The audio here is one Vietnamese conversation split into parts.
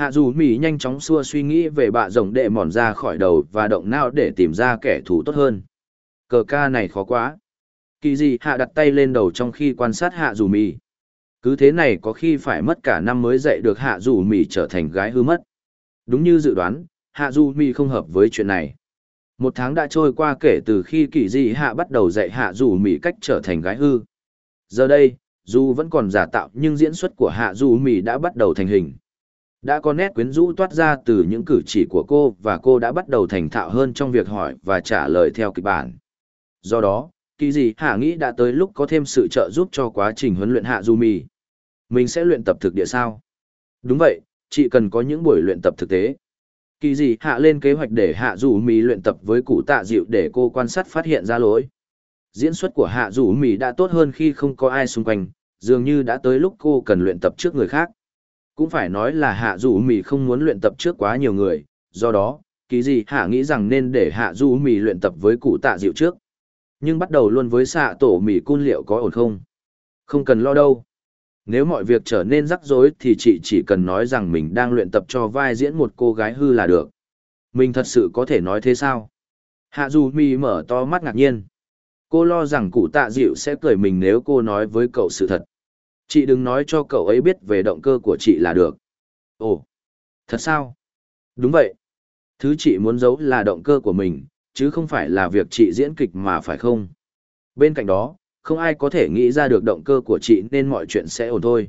Hạ dù mỉ nhanh chóng xua suy nghĩ về bạ rồng đệ mòn ra khỏi đầu và động não để tìm ra kẻ thù tốt hơn. Cờ ca này khó quá. Kỳ gì hạ đặt tay lên đầu trong khi quan sát hạ dù mỉ. Cứ thế này có khi phải mất cả năm mới dạy được hạ dù mỉ trở thành gái hư mất. Đúng như dự đoán, hạ dù mỉ không hợp với chuyện này. Một tháng đã trôi qua kể từ khi kỳ dị hạ bắt đầu dạy hạ dù mỉ cách trở thành gái hư. Giờ đây, dù vẫn còn giả tạo nhưng diễn xuất của hạ dù mỉ đã bắt đầu thành hình. Đã có nét quyến rũ toát ra từ những cử chỉ của cô và cô đã bắt đầu thành thạo hơn trong việc hỏi và trả lời theo kịch bản. Do đó, kỳ dị hạ nghĩ đã tới lúc có thêm sự trợ giúp cho quá trình huấn luyện hạ Du Mì. Mình sẽ luyện tập thực địa sao? Đúng vậy, chị cần có những buổi luyện tập thực tế. Kỳ dị hạ lên kế hoạch để hạ Du Mì luyện tập với cụ tạ dịu để cô quan sát phát hiện ra lỗi. Diễn xuất của hạ Du Mì đã tốt hơn khi không có ai xung quanh, dường như đã tới lúc cô cần luyện tập trước người khác cũng phải nói là hạ dù mì không muốn luyện tập trước quá nhiều người, do đó kỳ gì hạ nghĩ rằng nên để hạ dù mì luyện tập với cụ tạ dịu trước. Nhưng bắt đầu luôn với xạ tổ mì cun liệu có ổn không? Không cần lo đâu. Nếu mọi việc trở nên rắc rối thì chị chỉ cần nói rằng mình đang luyện tập cho vai diễn một cô gái hư là được. Mình thật sự có thể nói thế sao? Hạ dù mì mở to mắt ngạc nhiên. Cô lo rằng cụ tạ dịu sẽ cười mình nếu cô nói với cậu sự thật. Chị đừng nói cho cậu ấy biết về động cơ của chị là được. Ồ, thật sao? Đúng vậy. Thứ chị muốn giấu là động cơ của mình, chứ không phải là việc chị diễn kịch mà phải không? Bên cạnh đó, không ai có thể nghĩ ra được động cơ của chị nên mọi chuyện sẽ ổn thôi.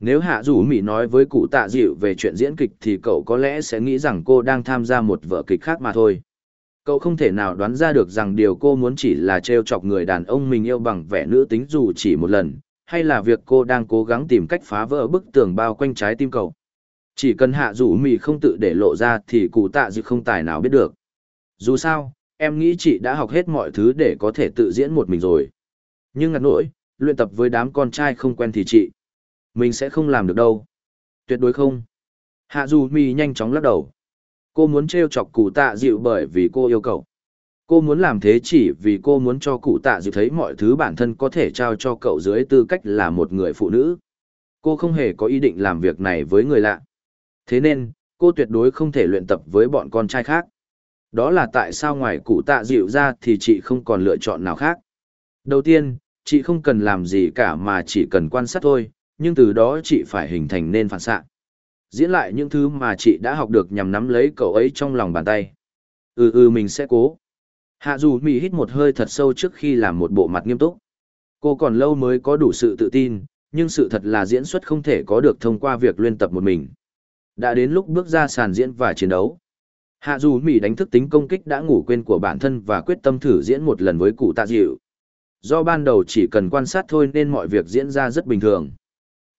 Nếu Hạ Dũ Mỹ nói với cụ tạ dịu về chuyện diễn kịch thì cậu có lẽ sẽ nghĩ rằng cô đang tham gia một vở kịch khác mà thôi. Cậu không thể nào đoán ra được rằng điều cô muốn chỉ là trêu chọc người đàn ông mình yêu bằng vẻ nữ tính dù chỉ một lần, hay là việc cô đang cố gắng tìm cách phá vỡ bức tường bao quanh trái tim cậu? Chỉ cần hạ rủ mì không tự để lộ ra thì cụ tạ dịu không tài nào biết được. Dù sao, em nghĩ chị đã học hết mọi thứ để có thể tự diễn một mình rồi. Nhưng ngặt nỗi, luyện tập với đám con trai không quen thì chị, mình sẽ không làm được đâu. Tuyệt đối không. Hạ dù mì nhanh chóng lắc đầu. Cô muốn t r e o chọc cụ tạ dịu bởi vì cô yêu cậu. Cô muốn làm thế chỉ vì cô muốn cho cụ tạ dịu thấy mọi thứ bản thân có thể trao cho cậu dưới tư cách là một người phụ nữ. Cô không hề có ý định làm việc này với người lạ. Thế nên, cô tuyệt đối không thể luyện tập với bọn con trai khác. Đó là tại sao ngoài cụ tạ dịu ra thì chị không còn lựa chọn nào khác. Đầu tiên, chị không cần làm gì cả mà chỉ cần quan sát thôi, nhưng từ đó chị phải hình thành nên phản xạ. Diễn lại những thứ mà chị đã học được nhằm nắm lấy cậu ấy trong lòng bàn tay. Ừ ừ mình sẽ cố. Hạ dù mì hít một hơi thật sâu trước khi làm một bộ mặt nghiêm túc. Cô còn lâu mới có đủ sự tự tin, nhưng sự thật là diễn xuất không thể có được thông qua việc luyện tập một mình. Đã đến lúc bước ra sàn diễn và chiến đấu. Hạ dù mì đánh thức tính công kích đã ngủ quên của bản thân và quyết tâm thử diễn một lần với cụ tạ dịu. Do ban đầu chỉ cần quan sát thôi nên mọi việc diễn ra rất bình thường.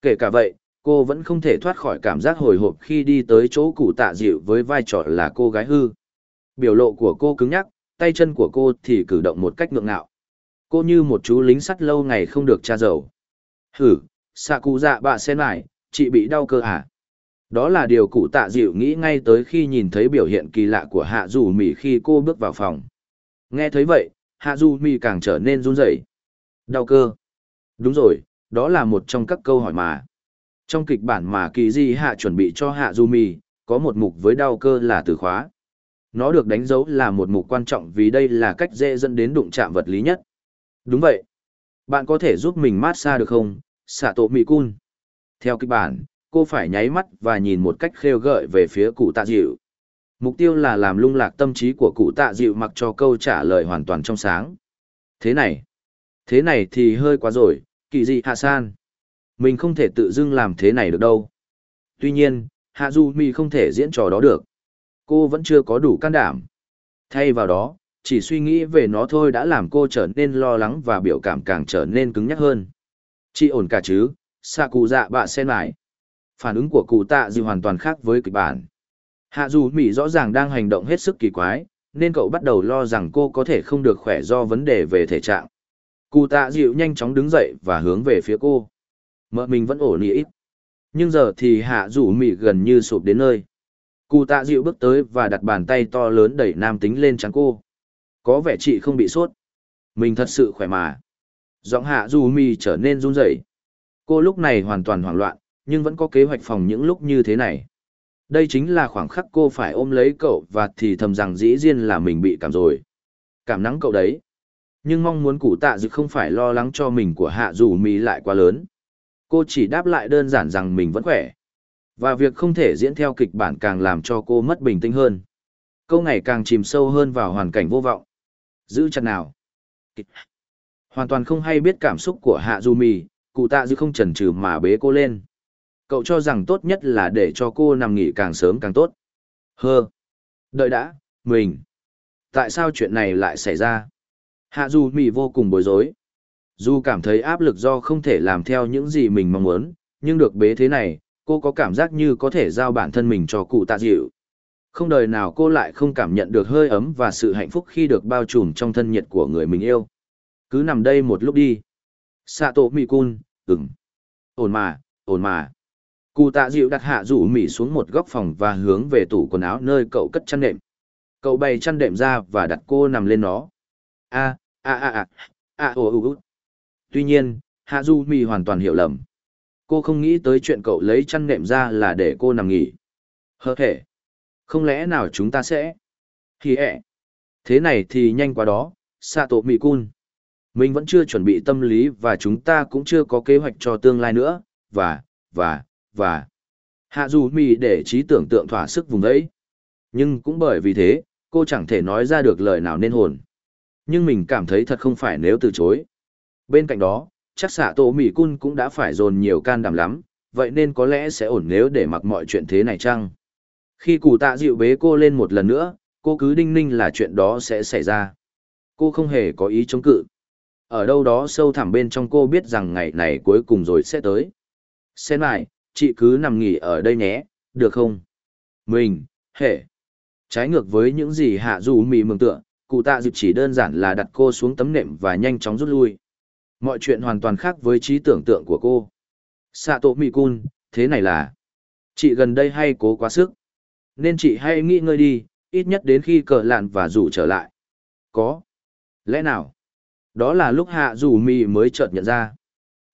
Kể cả vậy, cô vẫn không thể thoát khỏi cảm giác hồi hộp khi đi tới chỗ cụ tạ dịu với vai trò là cô gái hư. Biểu lộ của cô cứng nhắc, tay chân của cô thì cử động một cách ngượng ngạo. Cô như một chú lính sắt lâu ngày không được tra dầu. Hử, xạ cụ dạ bạ sen lại, chị bị đau cơ à? Đó là điều cụ tạ dịu nghĩ ngay tới khi nhìn thấy biểu hiện kỳ lạ của hạ dù mì khi cô bước vào phòng. Nghe thấy vậy, hạ dù mì càng trở nên run rẩy. Đau cơ. Đúng rồi, đó là một trong các câu hỏi mà. Trong kịch bản mà kỳ di hạ chuẩn bị cho hạ dù mì, có một mục với đau cơ là từ khóa. Nó được đánh dấu là một mục quan trọng vì đây là cách dễ dẫn đến đụng chạm vật lý nhất. Đúng vậy. Bạn có thể giúp mình mát xa được không, xạ tổ mì cun? Theo kịch bản, cô phải nháy mắt và nhìn một cách khêu gợi về phía cụ tạ dịu. Mục tiêu là làm lung lạc tâm trí của cụ tạ dịu mặc cho câu trả lời hoàn toàn trong sáng. Thế này, thế này thì hơi quá rồi, kỳ dị hạ san. Mình không thể tự dưng làm thế này được đâu. Tuy nhiên, hạ du mi không thể diễn trò đó được cô vẫn chưa có đủ can đảm. Thay vào đó, chỉ suy nghĩ về nó thôi đã làm cô trở nên lo lắng và biểu cảm càng trở nên cứng nhắc hơn. Chị ổn cả chứ, xạ cụ dạ bạ sen lại. Phản ứng của cụ tạ dịu hoàn toàn khác với kịch bản. Hạ dù Mỹ rõ ràng đang hành động hết sức kỳ quái, nên cậu bắt đầu lo rằng cô có thể không được khỏe do vấn đề về thể trạng. Cụ tạ dịu nhanh chóng đứng dậy và hướng về phía cô. Mợ mình vẫn ổn ít. Nhưng giờ thì hạ rủ mị gần như sụp đến nơi. Cụ tạ dịu bước tới và đặt bàn tay to lớn đẩy nam tính lên trắng cô. Có vẻ chị không bị sốt. Mình thật sự khỏe mà. Giọng hạ dù mi trở nên run rẩy. Cô lúc này hoàn toàn hoảng loạn, nhưng vẫn có kế hoạch phòng những lúc như thế này. Đây chính là khoảng khắc cô phải ôm lấy cậu và thì thầm rằng dĩ nhiên là mình bị cảm rồi. Cảm nắng cậu đấy. Nhưng mong muốn cụ tạ dự không phải lo lắng cho mình của hạ dù Mi lại quá lớn. Cô chỉ đáp lại đơn giản rằng mình vẫn khỏe. Và việc không thể diễn theo kịch bản càng làm cho cô mất bình tĩnh hơn. Câu ngày càng chìm sâu hơn vào hoàn cảnh vô vọng. Giữ chặt nào. Hoàn toàn không hay biết cảm xúc của hạ Du mì, cụ tạ dư không chần chừ mà bế cô lên. Cậu cho rằng tốt nhất là để cho cô nằm nghỉ càng sớm càng tốt. Hơ. Đợi đã, mình. Tại sao chuyện này lại xảy ra? Hạ Du mì vô cùng bối rối. Dù cảm thấy áp lực do không thể làm theo những gì mình mong muốn, nhưng được bế thế này, cô có cảm giác như có thể giao bản thân mình cho cụ tạ dịu. Không đời nào cô lại không cảm nhận được hơi ấm và sự hạnh phúc khi được bao trùm trong thân nhiệt của người mình yêu. Cứ nằm đây một lúc đi. Sato Mikun, ừm. Ổn mà, ổn mà. Cụ tạ dịu đặt hạ rủ mỉ xuống một góc phòng và hướng về tủ quần áo nơi cậu cất chăn đệm. Cậu bày chăn đệm ra và đặt cô nằm lên nó. A, a a a, a o u Tuy nhiên, hạ du mỉ hoàn toàn hiểu lầm. Cô không nghĩ tới chuyện cậu lấy chăn nệm ra là để cô nằm nghỉ. Hơ thể. Không lẽ nào chúng ta sẽ... Thì ẹ. Thế này thì nhanh quá đó, Sato Mikun. Mình vẫn chưa chuẩn bị tâm lý và chúng ta cũng chưa có kế hoạch cho tương lai nữa, và, và, và. Hạ dù mì để trí tưởng tượng thỏa sức vùng đấy. Nhưng cũng bởi vì thế, cô chẳng thể nói ra được lời nào nên hồn. Nhưng mình cảm thấy thật không phải nếu từ chối. Bên cạnh đó, chắc xạ tổ mỹ cun cũng đã phải dồn nhiều can đảm lắm, vậy nên có lẽ sẽ ổn nếu để mặc mọi chuyện thế này chăng? Khi cụ tạ dịu bế cô lên một lần nữa, cô cứ đinh ninh là chuyện đó sẽ xảy ra. Cô không hề có ý chống cự. Ở đâu đó sâu thẳm bên trong cô biết rằng ngày này cuối cùng rồi sẽ tới. Xem lại, chị cứ nằm nghỉ ở đây nhé, được không? Mình, hệ. Trái ngược với những gì hạ dù mì mường tượng, cụ tạ dịu chỉ đơn giản là đặt cô xuống tấm nệm và nhanh chóng rút lui. Mọi chuyện hoàn toàn khác với trí tưởng tượng của cô. Sato Mikun, thế này là... Chị gần đây hay cố quá sức. Nên chị hay nghĩ ngơi đi, ít nhất đến khi cờ lạn và rủ trở lại. Có. Lẽ nào? Đó là lúc hạ rủ mì mới chợt nhận ra.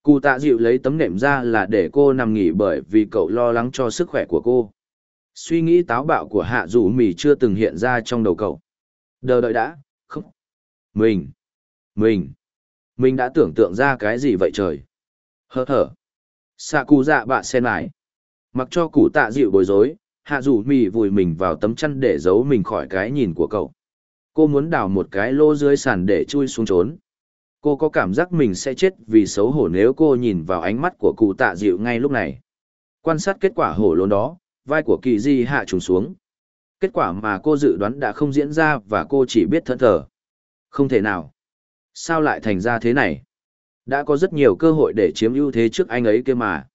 Cụ tạ dịu lấy tấm nệm ra là để cô nằm nghỉ bởi vì cậu lo lắng cho sức khỏe của cô. Suy nghĩ táo bạo của hạ rủ mì chưa từng hiện ra trong đầu cậu. Đờ đợi đã, không. Mình, mình, mình đã tưởng tượng ra cái gì vậy trời. Hơ thở. Sạ cụ dạ bạ sen lại. Mặc cho cụ tạ dịu bối rối, hạ dù mì vùi mình vào tấm chăn để giấu mình khỏi cái nhìn của cậu. Cô muốn đào một cái lô dưới sàn để chui xuống trốn cô có cảm giác mình sẽ chết vì xấu hổ nếu cô nhìn vào ánh mắt của cụ tạ dịu ngay lúc này quan sát kết quả hổ lốn đó vai của kỳ di hạ trùng xuống kết quả mà cô dự đoán đã không diễn ra và cô chỉ biết thẫn thờ không thể nào sao lại thành ra thế này đã có rất nhiều cơ hội để chiếm ưu thế trước anh ấy kia mà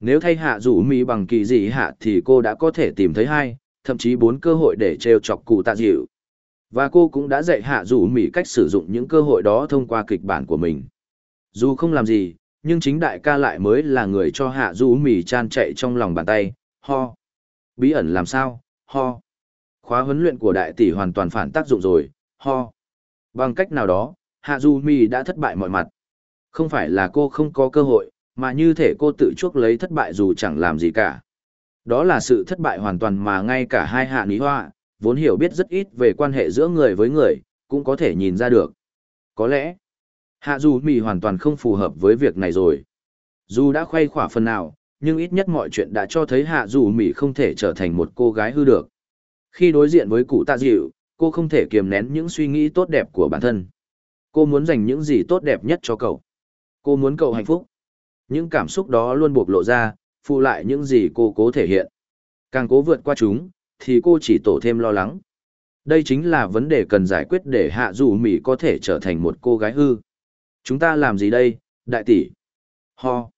nếu thay hạ rủ mỹ bằng kỳ dị hạ thì cô đã có thể tìm thấy hai thậm chí bốn cơ hội để trêu chọc cụ tạ dịu và cô cũng đã dạy hạ rủ mỹ cách sử dụng những cơ hội đó thông qua kịch bản của mình. Dù không làm gì, nhưng chính đại ca lại mới là người cho hạ rủ mỹ chan chạy trong lòng bàn tay, ho. Bí ẩn làm sao, ho. Khóa huấn luyện của đại tỷ hoàn toàn phản tác dụng rồi, ho. Bằng cách nào đó, hạ Du Mi đã thất bại mọi mặt. Không phải là cô không có cơ hội, mà như thể cô tự chuốc lấy thất bại dù chẳng làm gì cả. Đó là sự thất bại hoàn toàn mà ngay cả hai hạ ní hoa, vốn hiểu biết rất ít về quan hệ giữa người với người, cũng có thể nhìn ra được. Có lẽ, hạ dù mì hoàn toàn không phù hợp với việc này rồi. Dù đã khuây khỏa phần nào, nhưng ít nhất mọi chuyện đã cho thấy hạ dù mì không thể trở thành một cô gái hư được. Khi đối diện với cụ tạ dịu, cô không thể kiềm nén những suy nghĩ tốt đẹp của bản thân. Cô muốn dành những gì tốt đẹp nhất cho cậu. Cô muốn cậu hạnh phúc. Những cảm xúc đó luôn buộc lộ ra, phụ lại những gì cô cố thể hiện. Càng cố vượt qua chúng, thì cô chỉ tổ thêm lo lắng. Đây chính là vấn đề cần giải quyết để hạ dù Mỹ có thể trở thành một cô gái hư. Chúng ta làm gì đây, đại tỷ? Ho.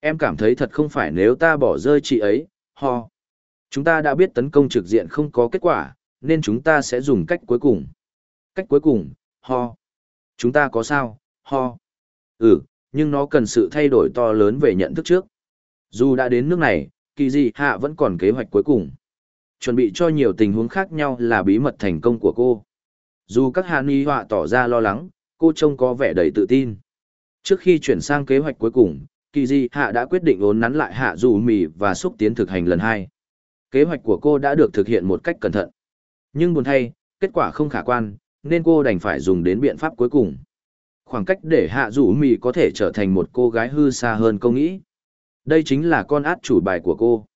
Em cảm thấy thật không phải nếu ta bỏ rơi chị ấy, ho. Chúng ta đã biết tấn công trực diện không có kết quả, nên chúng ta sẽ dùng cách cuối cùng. Cách cuối cùng, ho. Chúng ta có sao, ho. Ừ, nhưng nó cần sự thay đổi to lớn về nhận thức trước. Dù đã đến nước này, kỳ dị hạ vẫn còn kế hoạch cuối cùng chuẩn bị cho nhiều tình huống khác nhau là bí mật thành công của cô. Dù các hạ ni họa tỏ ra lo lắng, cô trông có vẻ đầy tự tin. Trước khi chuyển sang kế hoạch cuối cùng, kỳ di hạ đã quyết định ốn nắn lại hạ dù mì và xúc tiến thực hành lần hai. Kế hoạch của cô đã được thực hiện một cách cẩn thận. Nhưng buồn thay, kết quả không khả quan, nên cô đành phải dùng đến biện pháp cuối cùng. Khoảng cách để hạ rủ mì có thể trở thành một cô gái hư xa hơn cô nghĩ. Đây chính là con át chủ bài của cô.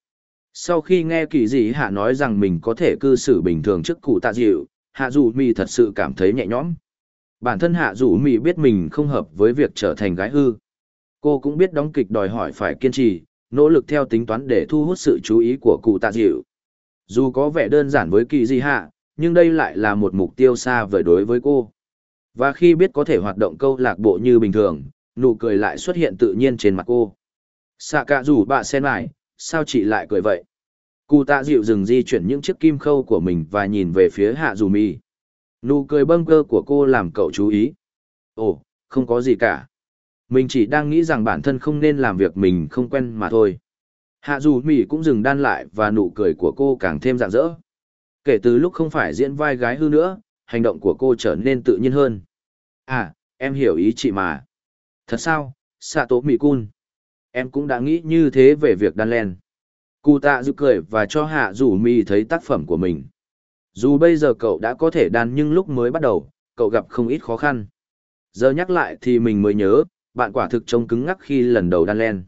Sau khi nghe kỳ dị hạ nói rằng mình có thể cư xử bình thường trước cụ tạ dịu, hạ rủ mì thật sự cảm thấy nhẹ nhõm. Bản thân hạ rủ mì biết mình không hợp với việc trở thành gái hư. Cô cũng biết đóng kịch đòi hỏi phải kiên trì, nỗ lực theo tính toán để thu hút sự chú ý của cụ tạ dịu. Dù có vẻ đơn giản với kỳ dị hạ, nhưng đây lại là một mục tiêu xa vời đối với cô. Và khi biết có thể hoạt động câu lạc bộ như bình thường, nụ cười lại xuất hiện tự nhiên trên mặt cô. Xạ cả rủ bà sen lại, sao chị lại cười vậy? Cụ tạ dịu dừng di chuyển những chiếc kim khâu của mình và nhìn về phía hạ dù mì. Nụ cười bâng cơ của cô làm cậu chú ý. Ồ, không có gì cả. Mình chỉ đang nghĩ rằng bản thân không nên làm việc mình không quen mà thôi. Hạ dù mì cũng dừng đan lại và nụ cười của cô càng thêm rạng rỡ. Kể từ lúc không phải diễn vai gái hư nữa, hành động của cô trở nên tự nhiên hơn. À, em hiểu ý chị mà. Thật sao, Sato Cun. Em cũng đã nghĩ như thế về việc đan len. Cụ tạ dự cười và cho hạ rủ mi thấy tác phẩm của mình. Dù bây giờ cậu đã có thể đan nhưng lúc mới bắt đầu, cậu gặp không ít khó khăn. Giờ nhắc lại thì mình mới nhớ, bạn quả thực trông cứng ngắc khi lần đầu đan len.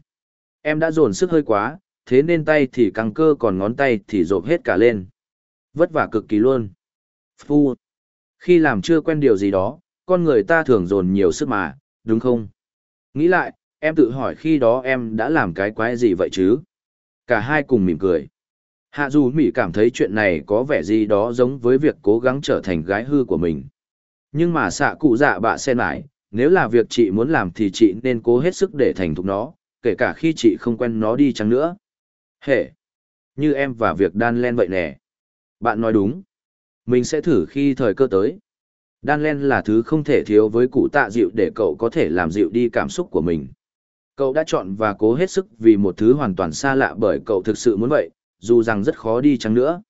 Em đã dồn sức hơi quá, thế nên tay thì căng cơ còn ngón tay thì rộp hết cả lên. Vất vả cực kỳ luôn. Phu. Khi làm chưa quen điều gì đó, con người ta thường dồn nhiều sức mà, đúng không? Nghĩ lại, em tự hỏi khi đó em đã làm cái quái gì vậy chứ? Cả hai cùng mỉm cười. Hạ dù Mỹ cảm thấy chuyện này có vẻ gì đó giống với việc cố gắng trở thành gái hư của mình. Nhưng mà xạ cụ dạ bạ sen lại, nếu là việc chị muốn làm thì chị nên cố hết sức để thành thục nó, kể cả khi chị không quen nó đi chăng nữa. Hệ! Như em và việc đan len vậy nè. Bạn nói đúng. Mình sẽ thử khi thời cơ tới. Đan len là thứ không thể thiếu với cụ tạ dịu để cậu có thể làm dịu đi cảm xúc của mình. Cậu đã chọn và cố hết sức vì một thứ hoàn toàn xa lạ bởi cậu thực sự muốn vậy, dù rằng rất khó đi chăng nữa.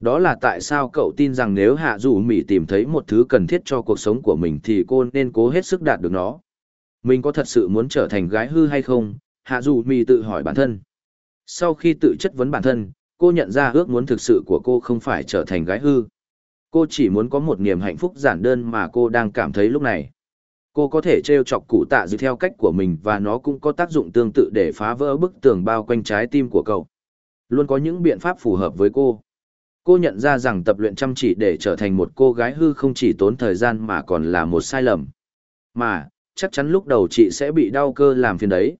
Đó là tại sao cậu tin rằng nếu Hạ Dù Mỹ tìm thấy một thứ cần thiết cho cuộc sống của mình thì cô nên cố hết sức đạt được nó. Mình có thật sự muốn trở thành gái hư hay không? Hạ Dù Mỹ tự hỏi bản thân. Sau khi tự chất vấn bản thân, cô nhận ra ước muốn thực sự của cô không phải trở thành gái hư. Cô chỉ muốn có một niềm hạnh phúc giản đơn mà cô đang cảm thấy lúc này. Cô có thể treo chọc cụ tạ dư theo cách của mình và nó cũng có tác dụng tương tự để phá vỡ bức tường bao quanh trái tim của cậu. Luôn có những biện pháp phù hợp với cô. Cô nhận ra rằng tập luyện chăm chỉ để trở thành một cô gái hư không chỉ tốn thời gian mà còn là một sai lầm. Mà, chắc chắn lúc đầu chị sẽ bị đau cơ làm phiền đấy.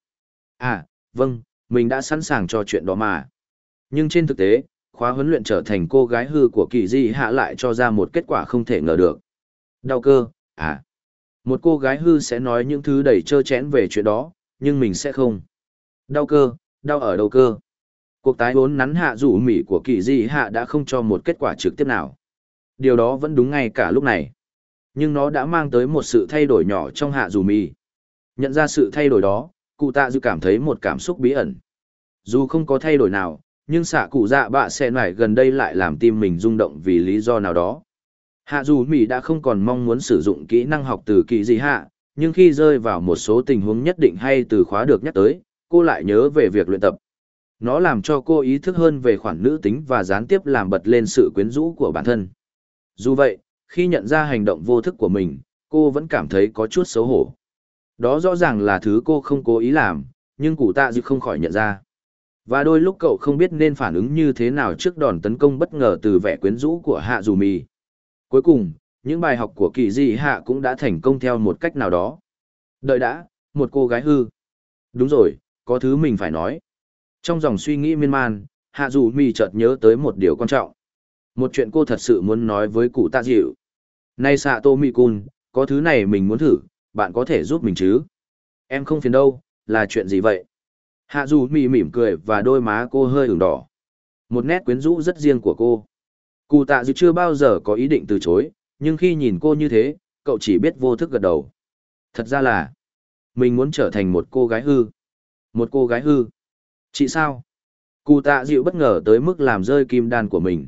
À, vâng, mình đã sẵn sàng cho chuyện đó mà. Nhưng trên thực tế, khóa huấn luyện trở thành cô gái hư của kỳ di hạ lại cho ra một kết quả không thể ngờ được. Đau cơ, à. Một cô gái hư sẽ nói những thứ đầy trơ chẽn về chuyện đó, nhưng mình sẽ không. Đau cơ, đau ở đầu cơ. Cuộc tái vốn nắn hạ rủ mỉ của kỳ di hạ đã không cho một kết quả trực tiếp nào. Điều đó vẫn đúng ngay cả lúc này. Nhưng nó đã mang tới một sự thay đổi nhỏ trong hạ rủ mỉ. Nhận ra sự thay đổi đó, cụ tạ dư cảm thấy một cảm xúc bí ẩn. Dù không có thay đổi nào, nhưng xạ cụ dạ bạ sẽ nải gần đây lại làm tim mình rung động vì lý do nào đó. Hạ dù Mỹ đã không còn mong muốn sử dụng kỹ năng học từ kỳ gì hạ, nhưng khi rơi vào một số tình huống nhất định hay từ khóa được nhắc tới, cô lại nhớ về việc luyện tập. Nó làm cho cô ý thức hơn về khoản nữ tính và gián tiếp làm bật lên sự quyến rũ của bản thân. Dù vậy, khi nhận ra hành động vô thức của mình, cô vẫn cảm thấy có chút xấu hổ. Đó rõ ràng là thứ cô không cố ý làm, nhưng cụ tạ dư không khỏi nhận ra. Và đôi lúc cậu không biết nên phản ứng như thế nào trước đòn tấn công bất ngờ từ vẻ quyến rũ của Hạ Dù Mì. Cuối cùng, những bài học của kỳ dị Hạ cũng đã thành công theo một cách nào đó. Đợi đã, một cô gái hư. Đúng rồi, có thứ mình phải nói. Trong dòng suy nghĩ miên man, Hạ Dù Mì chợt nhớ tới một điều quan trọng. Một chuyện cô thật sự muốn nói với cụ tạ dịu. Này xạ tô mì cun, có thứ này mình muốn thử, bạn có thể giúp mình chứ? Em không phiền đâu, là chuyện gì vậy? Hạ dù mỉ mỉm cười và đôi má cô hơi ửng đỏ. Một nét quyến rũ rất riêng của cô. Cụ tạ dự chưa bao giờ có ý định từ chối, nhưng khi nhìn cô như thế, cậu chỉ biết vô thức gật đầu. Thật ra là, mình muốn trở thành một cô gái hư. Một cô gái hư. Chị sao? Cụ tạ dịu bất ngờ tới mức làm rơi kim đan của mình.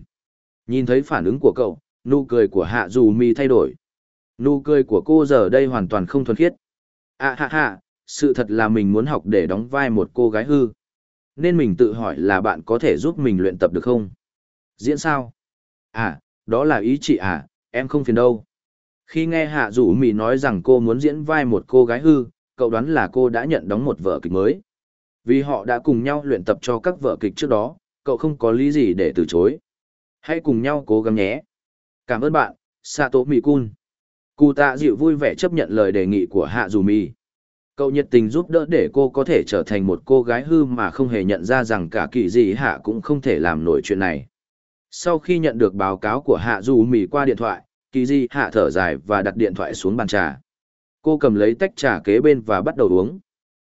Nhìn thấy phản ứng của cậu, nụ cười của hạ dù mi thay đổi. Nụ cười của cô giờ đây hoàn toàn không thuần khiết. À hạ hạ, sự thật là mình muốn học để đóng vai một cô gái hư. nên mình tự hỏi là bạn có thể giúp mình luyện tập được không? Diễn sao? À, đó là ý chị à, em không phiền đâu. Khi nghe Hạ Dũ Mì nói rằng cô muốn diễn vai một cô gái hư, cậu đoán là cô đã nhận đóng một vở kịch mới. Vì họ đã cùng nhau luyện tập cho các vở kịch trước đó, cậu không có lý gì để từ chối. Hãy cùng nhau cố gắng nhé. Cảm ơn bạn, Sato Mikun. Cụ tạ dịu vui vẻ chấp nhận lời đề nghị của Hạ Dù Mì. Cậu nhiệt tình giúp đỡ để cô có thể trở thành một cô gái hư mà không hề nhận ra rằng cả kỳ gì Hạ cũng không thể làm nổi chuyện này. Sau khi nhận được báo cáo của Hạ Dù mì qua điện thoại, kỳ di Hạ thở dài và đặt điện thoại xuống bàn trà. Cô cầm lấy tách trà kế bên và bắt đầu uống.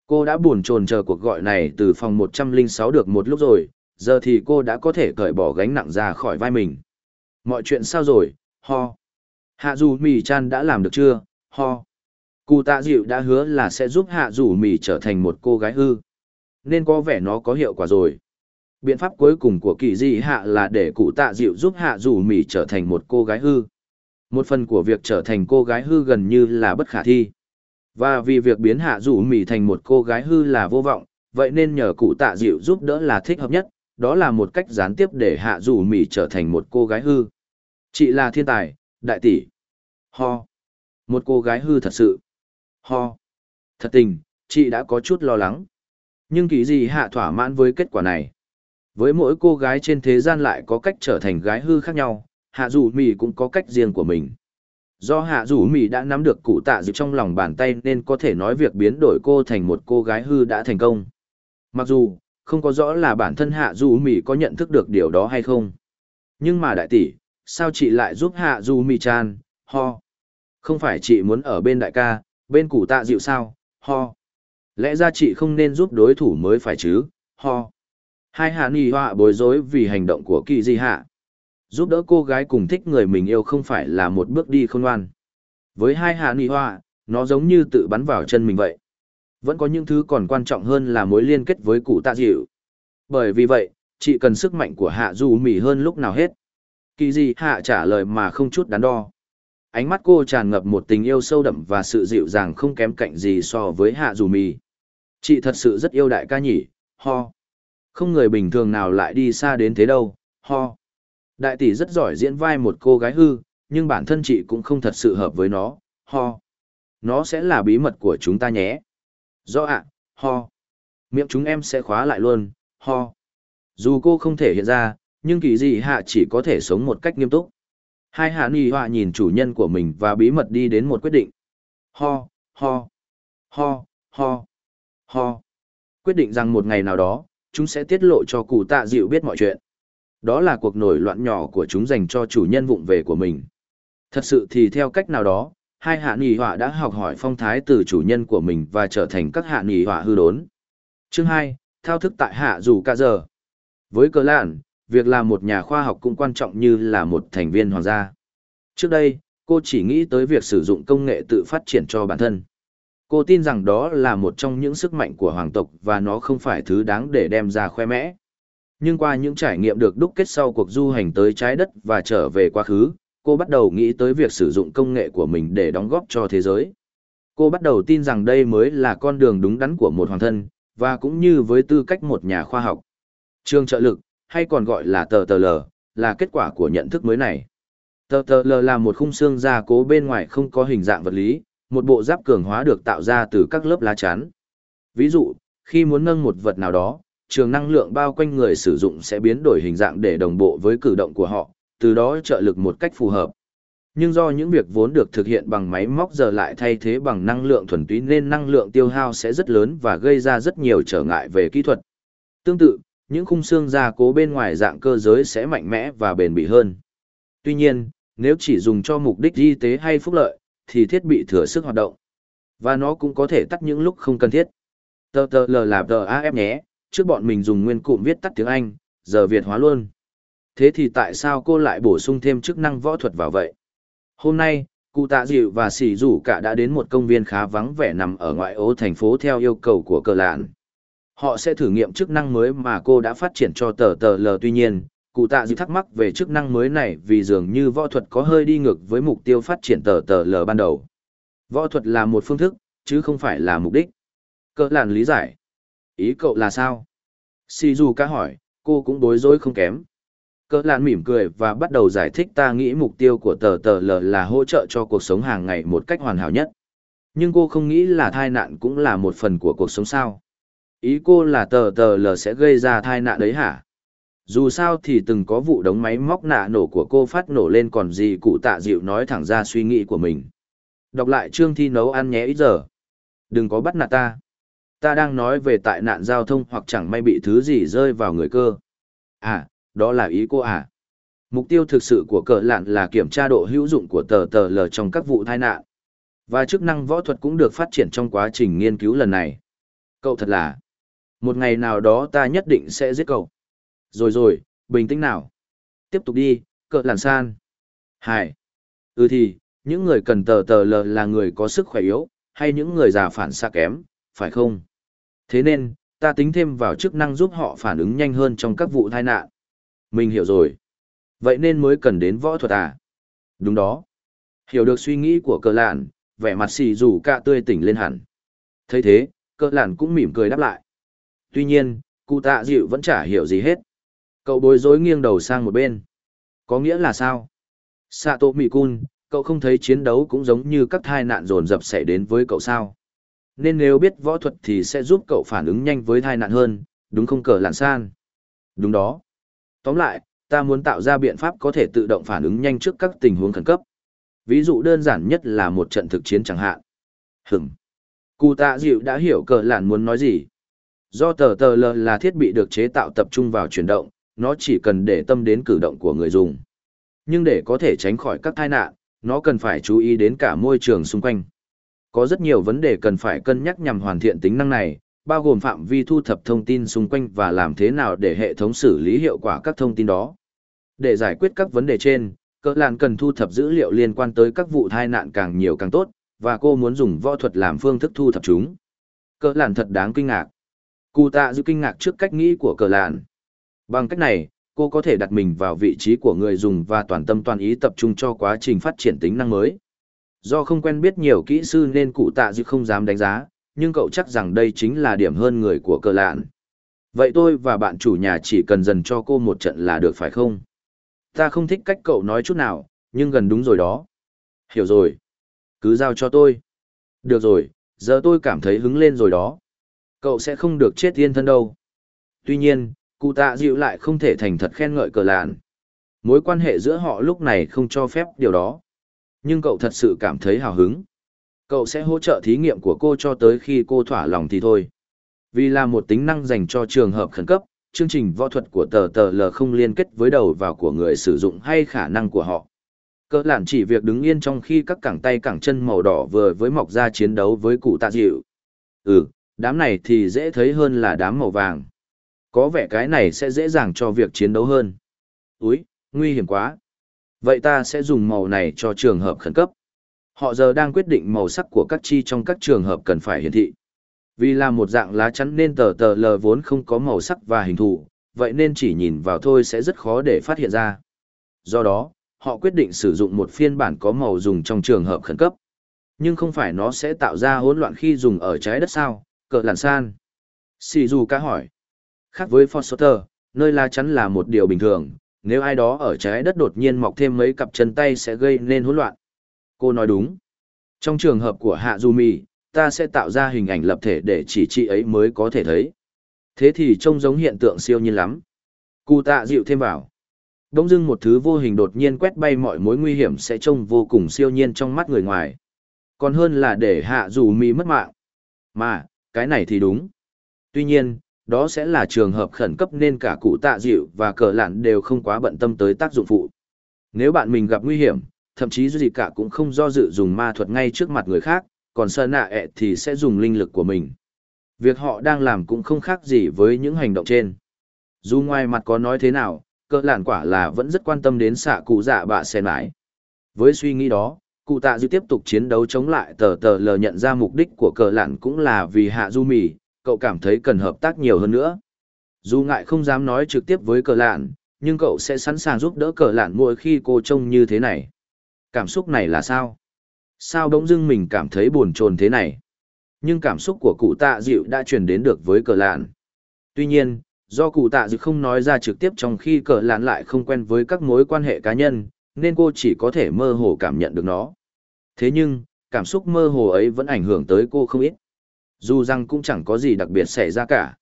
Cô đã buồn chồn chờ cuộc gọi này từ phòng 106 được một lúc rồi, giờ thì cô đã có thể cởi bỏ gánh nặng ra khỏi vai mình. Mọi chuyện sao rồi, ho. Hạ dù mì chan đã làm được chưa, ho. Cụ tạ dịu đã hứa là sẽ giúp hạ rủ mì trở thành một cô gái hư. Nên có vẻ nó có hiệu quả rồi. Biện pháp cuối cùng của kỳ di hạ là để cụ tạ dịu giúp hạ rủ mì trở thành một cô gái hư. Một phần của việc trở thành cô gái hư gần như là bất khả thi. Và vì việc biến hạ rủ mì thành một cô gái hư là vô vọng, vậy nên nhờ cụ tạ dịu giúp đỡ là thích hợp nhất, đó là một cách gián tiếp để hạ rủ mì trở thành một cô gái hư. Chị là thiên tài, đại tỷ. Ho. Một cô gái hư thật sự. Ho. Thật tình, chị đã có chút lo lắng. Nhưng kỳ gì hạ thỏa mãn với kết quả này. Với mỗi cô gái trên thế gian lại có cách trở thành gái hư khác nhau, hạ dù mì cũng có cách riêng của mình. Do hạ dù mì đã nắm được cụ tạ dịp trong lòng bàn tay nên có thể nói việc biến đổi cô thành một cô gái hư đã thành công. Mặc dù, không có rõ là bản thân hạ dù mì có nhận thức được điều đó hay không. Nhưng mà đại tỷ, sao chị lại giúp hạ dù mì chan, ho. Không phải chị muốn ở bên đại ca, bên củ tạ dịu sao, ho. Lẽ ra chị không nên giúp đối thủ mới phải chứ, ho. Hai hạ nì họa bối rối vì hành động của kỳ di hạ. Giúp đỡ cô gái cùng thích người mình yêu không phải là một bước đi không ngoan. Với hai hạ nì họa, nó giống như tự bắn vào chân mình vậy. Vẫn có những thứ còn quan trọng hơn là mối liên kết với cụ tạ dịu. Bởi vì vậy, chị cần sức mạnh của hạ dù mỉ hơn lúc nào hết. Kỳ gì hạ trả lời mà không chút đắn đo. Ánh mắt cô tràn ngập một tình yêu sâu đậm và sự dịu dàng không kém cạnh gì so với hạ dù mì. Chị thật sự rất yêu đại ca nhỉ, ho. Không người bình thường nào lại đi xa đến thế đâu, ho. Đại tỷ rất giỏi diễn vai một cô gái hư, nhưng bản thân chị cũng không thật sự hợp với nó, ho. Nó sẽ là bí mật của chúng ta nhé. Do ạ, ho. Miệng chúng em sẽ khóa lại luôn, ho. Dù cô không thể hiện ra, nhưng kỳ dị hạ chỉ có thể sống một cách nghiêm túc. Hai hạ nì họa nhìn chủ nhân của mình và bí mật đi đến một quyết định. Ho, ho, ho, ho, ho. Quyết định rằng một ngày nào đó, chúng sẽ tiết lộ cho cụ tạ dịu biết mọi chuyện. Đó là cuộc nổi loạn nhỏ của chúng dành cho chủ nhân vụng về của mình. Thật sự thì theo cách nào đó, hai hạ nì họa đã học hỏi phong thái từ chủ nhân của mình và trở thành các hạ nì họa hư đốn. Chương hai, thao thức tại hạ dù ca giờ. Với cờ lạn, việc làm một nhà khoa học cũng quan trọng như là một thành viên hoàng gia. Trước đây, cô chỉ nghĩ tới việc sử dụng công nghệ tự phát triển cho bản thân. Cô tin rằng đó là một trong những sức mạnh của hoàng tộc và nó không phải thứ đáng để đem ra khoe mẽ. Nhưng qua những trải nghiệm được đúc kết sau cuộc du hành tới trái đất và trở về quá khứ, cô bắt đầu nghĩ tới việc sử dụng công nghệ của mình để đóng góp cho thế giới. Cô bắt đầu tin rằng đây mới là con đường đúng đắn của một hoàng thân, và cũng như với tư cách một nhà khoa học. Trường trợ lực, hay còn gọi là tờ tờ lờ, là kết quả của nhận thức mới này. Tờ tờ lờ là một khung xương gia cố bên ngoài không có hình dạng vật lý, một bộ giáp cường hóa được tạo ra từ các lớp lá chắn. Ví dụ, khi muốn nâng một vật nào đó, trường năng lượng bao quanh người sử dụng sẽ biến đổi hình dạng để đồng bộ với cử động của họ, từ đó trợ lực một cách phù hợp. Nhưng do những việc vốn được thực hiện bằng máy móc giờ lại thay thế bằng năng lượng thuần túy nên năng lượng tiêu hao sẽ rất lớn và gây ra rất nhiều trở ngại về kỹ thuật. Tương tự, những khung xương gia cố bên ngoài dạng cơ giới sẽ mạnh mẽ và bền bỉ hơn. Tuy nhiên, nếu chỉ dùng cho mục đích y tế hay phúc lợi, thì thiết bị thừa sức hoạt động. Và nó cũng có thể tắt những lúc không cần thiết. Tờ tờ L là tờ AF nhé, trước bọn mình dùng nguyên cụm viết tắt tiếng Anh, giờ Việt hóa luôn. Thế thì tại sao cô lại bổ sung thêm chức năng võ thuật vào vậy? Hôm nay, cụ tạ dịu và xỉ rủ cả đã đến một công viên khá vắng vẻ nằm ở ngoại ô thành phố theo yêu cầu của cờ lạn. Họ sẽ thử nghiệm chức năng mới mà cô đã phát triển cho tờ tờ L tuy nhiên, cụ tạ dư thắc mắc về chức năng mới này vì dường như võ thuật có hơi đi ngược với mục tiêu phát triển tờ tờ L ban đầu. Võ thuật là một phương thức, chứ không phải là mục đích. Cỡ làn lý giải. Ý cậu là sao? Si dù ca hỏi, cô cũng bối rối không kém. Cỡ làn mỉm cười và bắt đầu giải thích ta nghĩ mục tiêu của tờ tờ L là hỗ trợ cho cuộc sống hàng ngày một cách hoàn hảo nhất. Nhưng cô không nghĩ là thai nạn cũng là một phần của cuộc sống sao. Ý cô là tờ tờ L sẽ gây ra thai nạn đấy hả? Dù sao thì từng có vụ đống máy móc nạ nổ của cô phát nổ lên còn gì cụ tạ dịu nói thẳng ra suy nghĩ của mình. Đọc lại chương thi nấu ăn nhé ít giờ. Đừng có bắt nạt ta. Ta đang nói về tại nạn giao thông hoặc chẳng may bị thứ gì rơi vào người cơ. À, đó là ý cô à. Mục tiêu thực sự của cờ lạn là kiểm tra độ hữu dụng của tờ tờ L trong các vụ tai nạn. Và chức năng võ thuật cũng được phát triển trong quá trình nghiên cứu lần này. Cậu thật là, một ngày nào đó ta nhất định sẽ giết cậu. Rồi rồi, bình tĩnh nào. Tiếp tục đi, cờ làn san. Hải. Ừ thì, những người cần tờ tờ lờ là người có sức khỏe yếu, hay những người già phản xạ kém, phải không? Thế nên, ta tính thêm vào chức năng giúp họ phản ứng nhanh hơn trong các vụ tai nạn. Mình hiểu rồi. Vậy nên mới cần đến võ thuật à? Đúng đó. Hiểu được suy nghĩ của cờ lạn, vẻ mặt xì rủ cả tươi tỉnh lên hẳn. thấy thế, cờ lạn cũng mỉm cười đáp lại. Tuy nhiên, cụ tạ dịu vẫn chả hiểu gì hết. Cậu bối rối nghiêng đầu sang một bên. Có nghĩa là sao? Sato Mikun, cậu không thấy chiến đấu cũng giống như các thai nạn dồn dập xảy đến với cậu sao? Nên nếu biết võ thuật thì sẽ giúp cậu phản ứng nhanh với thai nạn hơn, đúng không cờ lạn san? Đúng đó. Tóm lại, ta muốn tạo ra biện pháp có thể tự động phản ứng nhanh trước các tình huống khẩn cấp. Ví dụ đơn giản nhất là một trận thực chiến chẳng hạn. Hửm. Cụ tạ dịu đã hiểu cờ lạn muốn nói gì. Do tờ tờ L là thiết bị được chế tạo tập trung vào chuyển động, nó chỉ cần để tâm đến cử động của người dùng. Nhưng để có thể tránh khỏi các tai nạn, nó cần phải chú ý đến cả môi trường xung quanh. Có rất nhiều vấn đề cần phải cân nhắc nhằm hoàn thiện tính năng này, bao gồm phạm vi thu thập thông tin xung quanh và làm thế nào để hệ thống xử lý hiệu quả các thông tin đó. Để giải quyết các vấn đề trên, cỡ làn cần thu thập dữ liệu liên quan tới các vụ tai nạn càng nhiều càng tốt, và cô muốn dùng võ thuật làm phương thức thu thập chúng. Cỡ làn thật đáng kinh ngạc. Cụ tạ dư kinh ngạc trước cách nghĩ của Cờ làn. Bằng cách này, cô có thể đặt mình vào vị trí của người dùng và toàn tâm toàn ý tập trung cho quá trình phát triển tính năng mới. Do không quen biết nhiều kỹ sư nên cụ tạ dư không dám đánh giá, nhưng cậu chắc rằng đây chính là điểm hơn người của cờ lạn. Vậy tôi và bạn chủ nhà chỉ cần dần cho cô một trận là được phải không? Ta không thích cách cậu nói chút nào, nhưng gần đúng rồi đó. Hiểu rồi. Cứ giao cho tôi. Được rồi, giờ tôi cảm thấy hứng lên rồi đó. Cậu sẽ không được chết yên thân đâu. Tuy nhiên, cụ tạ dịu lại không thể thành thật khen ngợi cờ lạn. Mối quan hệ giữa họ lúc này không cho phép điều đó. Nhưng cậu thật sự cảm thấy hào hứng. Cậu sẽ hỗ trợ thí nghiệm của cô cho tới khi cô thỏa lòng thì thôi. Vì là một tính năng dành cho trường hợp khẩn cấp, chương trình võ thuật của tờ tờ L không liên kết với đầu vào của người sử dụng hay khả năng của họ. Cỡ lản chỉ việc đứng yên trong khi các cẳng tay cẳng chân màu đỏ vừa với mọc ra chiến đấu với cụ tạ dịu. Ừ, đám này thì dễ thấy hơn là đám màu vàng. Có vẻ cái này sẽ dễ dàng cho việc chiến đấu hơn. Úi, nguy hiểm quá. Vậy ta sẽ dùng màu này cho trường hợp khẩn cấp. Họ giờ đang quyết định màu sắc của các chi trong các trường hợp cần phải hiển thị. Vì là một dạng lá chắn nên tờ tờ L vốn không có màu sắc và hình thù, vậy nên chỉ nhìn vào thôi sẽ rất khó để phát hiện ra. Do đó, họ quyết định sử dụng một phiên bản có màu dùng trong trường hợp khẩn cấp. Nhưng không phải nó sẽ tạo ra hỗn loạn khi dùng ở trái đất sao, cờ làn san. xì dù ca hỏi. Khác với Foster, nơi la chắn là một điều bình thường, nếu ai đó ở trái đất đột nhiên mọc thêm mấy cặp chân tay sẽ gây nên hỗn loạn. Cô nói đúng. Trong trường hợp của Hạ Du mi, ta sẽ tạo ra hình ảnh lập thể để chỉ chị ấy mới có thể thấy. Thế thì trông giống hiện tượng siêu nhiên lắm. Cụ tạ dịu thêm vào. Đông dưng một thứ vô hình đột nhiên quét bay mọi mối nguy hiểm sẽ trông vô cùng siêu nhiên trong mắt người ngoài. Còn hơn là để Hạ Du mi mất mạng. Mà, cái này thì đúng. Tuy nhiên, đó sẽ là trường hợp khẩn cấp nên cả cụ tạ dịu và cờ lạn đều không quá bận tâm tới tác dụng phụ. Nếu bạn mình gặp nguy hiểm, thậm chí dù gì cả cũng không do dự dùng ma thuật ngay trước mặt người khác, còn sơ nạ ẹ thì sẽ dùng linh lực của mình. Việc họ đang làm cũng không khác gì với những hành động trên. Dù ngoài mặt có nói thế nào, cờ lạn quả là vẫn rất quan tâm đến xạ cụ dạ bạ sen mãi. Với suy nghĩ đó, cụ tạ dư tiếp tục chiến đấu chống lại tờ tờ lờ nhận ra mục đích của cờ lạn cũng là vì hạ du mì, cậu cảm thấy cần hợp tác nhiều hơn nữa. Dù ngại không dám nói trực tiếp với cờ lạn, nhưng cậu sẽ sẵn sàng giúp đỡ cờ lạn mỗi khi cô trông như thế này. Cảm xúc này là sao? Sao đống dưng mình cảm thấy buồn chồn thế này? Nhưng cảm xúc của cụ tạ dịu đã truyền đến được với cờ lạn. Tuy nhiên, Do cụ tạ dịu không nói ra trực tiếp trong khi cờ lạn lại không quen với các mối quan hệ cá nhân, nên cô chỉ có thể mơ hồ cảm nhận được nó. Thế nhưng, cảm xúc mơ hồ ấy vẫn ảnh hưởng tới cô không ít. Dù rằng cũng chẳng có gì đặc biệt xảy ra cả.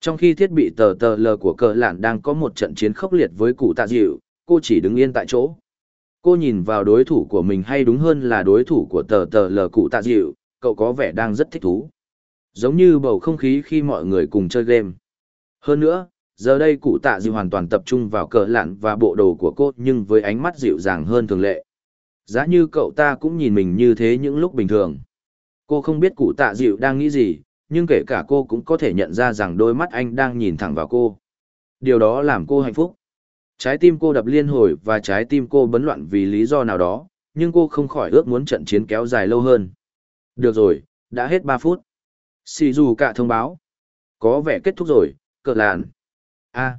Trong khi thiết bị tờ tờ lờ của cờ lạn đang có một trận chiến khốc liệt với cụ tạ dịu, cô chỉ đứng yên tại chỗ. Cô nhìn vào đối thủ của mình hay đúng hơn là đối thủ của tờ tờ lờ cụ tạ dịu, cậu có vẻ đang rất thích thú. Giống như bầu không khí khi mọi người cùng chơi game. Hơn nữa, giờ đây cụ tạ dịu hoàn toàn tập trung vào cờ lạn và bộ đồ của cô nhưng với ánh mắt dịu dàng hơn thường lệ. Giá như cậu ta cũng nhìn mình như thế những lúc bình thường. Cô không biết cụ tạ dịu đang nghĩ gì, nhưng kể cả cô cũng có thể nhận ra rằng đôi mắt anh đang nhìn thẳng vào cô. Điều đó làm cô hạnh phúc. Trái tim cô đập liên hồi và trái tim cô bấn loạn vì lý do nào đó, nhưng cô không khỏi ước muốn trận chiến kéo dài lâu hơn. Được rồi, đã hết 3 phút. Xì dù cả thông báo. Có vẻ kết thúc rồi, cờ làn a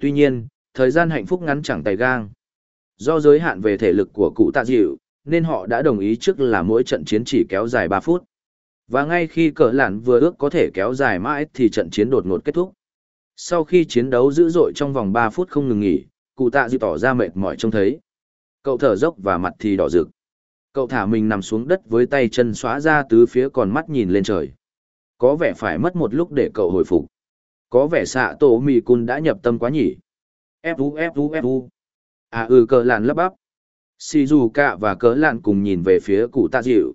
Tuy nhiên, thời gian hạnh phúc ngắn chẳng tay gang. Do giới hạn về thể lực của cụ tạ dịu, nên họ đã đồng ý trước là mỗi trận chiến chỉ kéo dài 3 phút. Và ngay khi cờ lạn vừa ước có thể kéo dài mãi thì trận chiến đột ngột kết thúc. Sau khi chiến đấu dữ dội trong vòng 3 phút không ngừng nghỉ, cụ tạ dịu tỏ ra mệt mỏi trông thấy. Cậu thở dốc và mặt thì đỏ rực. Cậu thả mình nằm xuống đất với tay chân xóa ra tứ phía còn mắt nhìn lên trời. Có vẻ phải mất một lúc để cậu hồi phục. Có vẻ xạ tổ mì cun đã nhập tâm quá nhỉ. Fu fu fu. À ừ cờ làn lấp bắp. Shizuka và cớ làn cùng nhìn về phía cụ tạ dịu.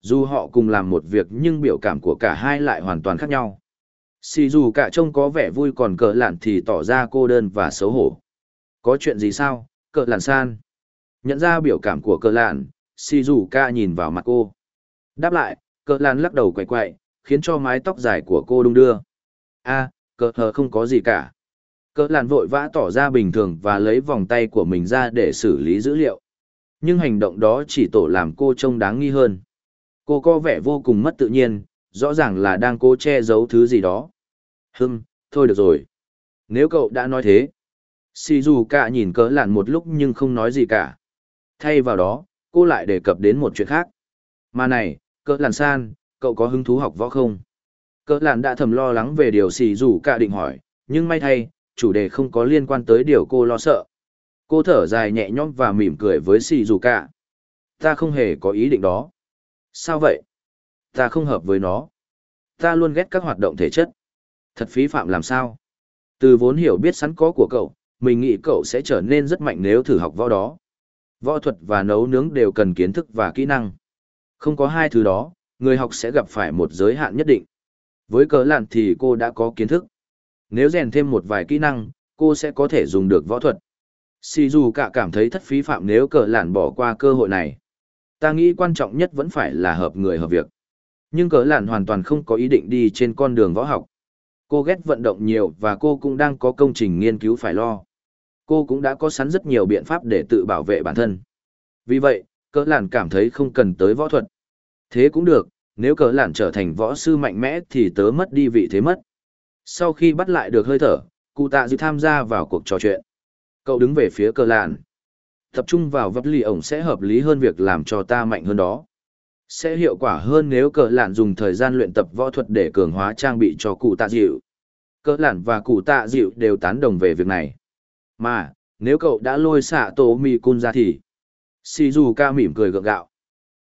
Dù họ cùng làm một việc nhưng biểu cảm của cả hai lại hoàn toàn khác nhau. Shizuka trông có vẻ vui còn cờ làn thì tỏ ra cô đơn và xấu hổ. Có chuyện gì sao, cờ làn san? Nhận ra biểu cảm của cờ dù cạ nhìn vào mặt cô. Đáp lại, cờ làn lắc đầu quay quậy, khiến cho mái tóc dài của cô đung đưa. a à, cờ hờ không có gì cả. Cờ lạn vội vã tỏ ra bình thường và lấy vòng tay của mình ra để xử lý dữ liệu. Nhưng hành động đó chỉ tổ làm cô trông đáng nghi hơn. Cô có vẻ vô cùng mất tự nhiên, rõ ràng là đang cố che giấu thứ gì đó. Hưng, thôi được rồi. Nếu cậu đã nói thế. Shizuka nhìn cỡ lạn một lúc nhưng không nói gì cả. Thay vào đó, cô lại đề cập đến một chuyện khác. Mà này, cỡ lạn san, cậu có hứng thú học võ không? Cỡ lạn đã thầm lo lắng về điều Shizuka định hỏi, nhưng may thay, chủ đề không có liên quan tới điều cô lo sợ. Cô thở dài nhẹ nhõm và mỉm cười với Shizuka. Ta không hề có ý định đó. Sao vậy? Ta không hợp với nó. Ta luôn ghét các hoạt động thể chất. Thật phí phạm làm sao? Từ vốn hiểu biết sẵn có của cậu, mình nghĩ cậu sẽ trở nên rất mạnh nếu thử học võ đó. Võ thuật và nấu nướng đều cần kiến thức và kỹ năng. Không có hai thứ đó, người học sẽ gặp phải một giới hạn nhất định. Với cớ lạn thì cô đã có kiến thức. Nếu rèn thêm một vài kỹ năng, cô sẽ có thể dùng được võ thuật. Si dù cả cảm thấy thất phí phạm nếu cờ lạn bỏ qua cơ hội này. Ta nghĩ quan trọng nhất vẫn phải là hợp người hợp việc. Nhưng cờ lạn hoàn toàn không có ý định đi trên con đường võ học. Cô ghét vận động nhiều và cô cũng đang có công trình nghiên cứu phải lo. Cô cũng đã có sẵn rất nhiều biện pháp để tự bảo vệ bản thân. Vì vậy, cờ lạn cảm thấy không cần tới võ thuật. Thế cũng được, nếu cờ lạn trở thành võ sư mạnh mẽ thì tớ mất đi vị thế mất. Sau khi bắt lại được hơi thở, cụ tạ dư tham gia vào cuộc trò chuyện. Cậu đứng về phía cờ lạn. Tập trung vào vật lý ổng sẽ hợp lý hơn việc làm cho ta mạnh hơn đó. Sẽ hiệu quả hơn nếu cờ lạn dùng thời gian luyện tập võ thuật để cường hóa trang bị cho cụ tạ dịu. Cờ lạn và cụ tạ dịu đều tán đồng về việc này. Mà, nếu cậu đã lôi xạ tổ mì cun ra thì... Shizuka mỉm cười gượng gạo.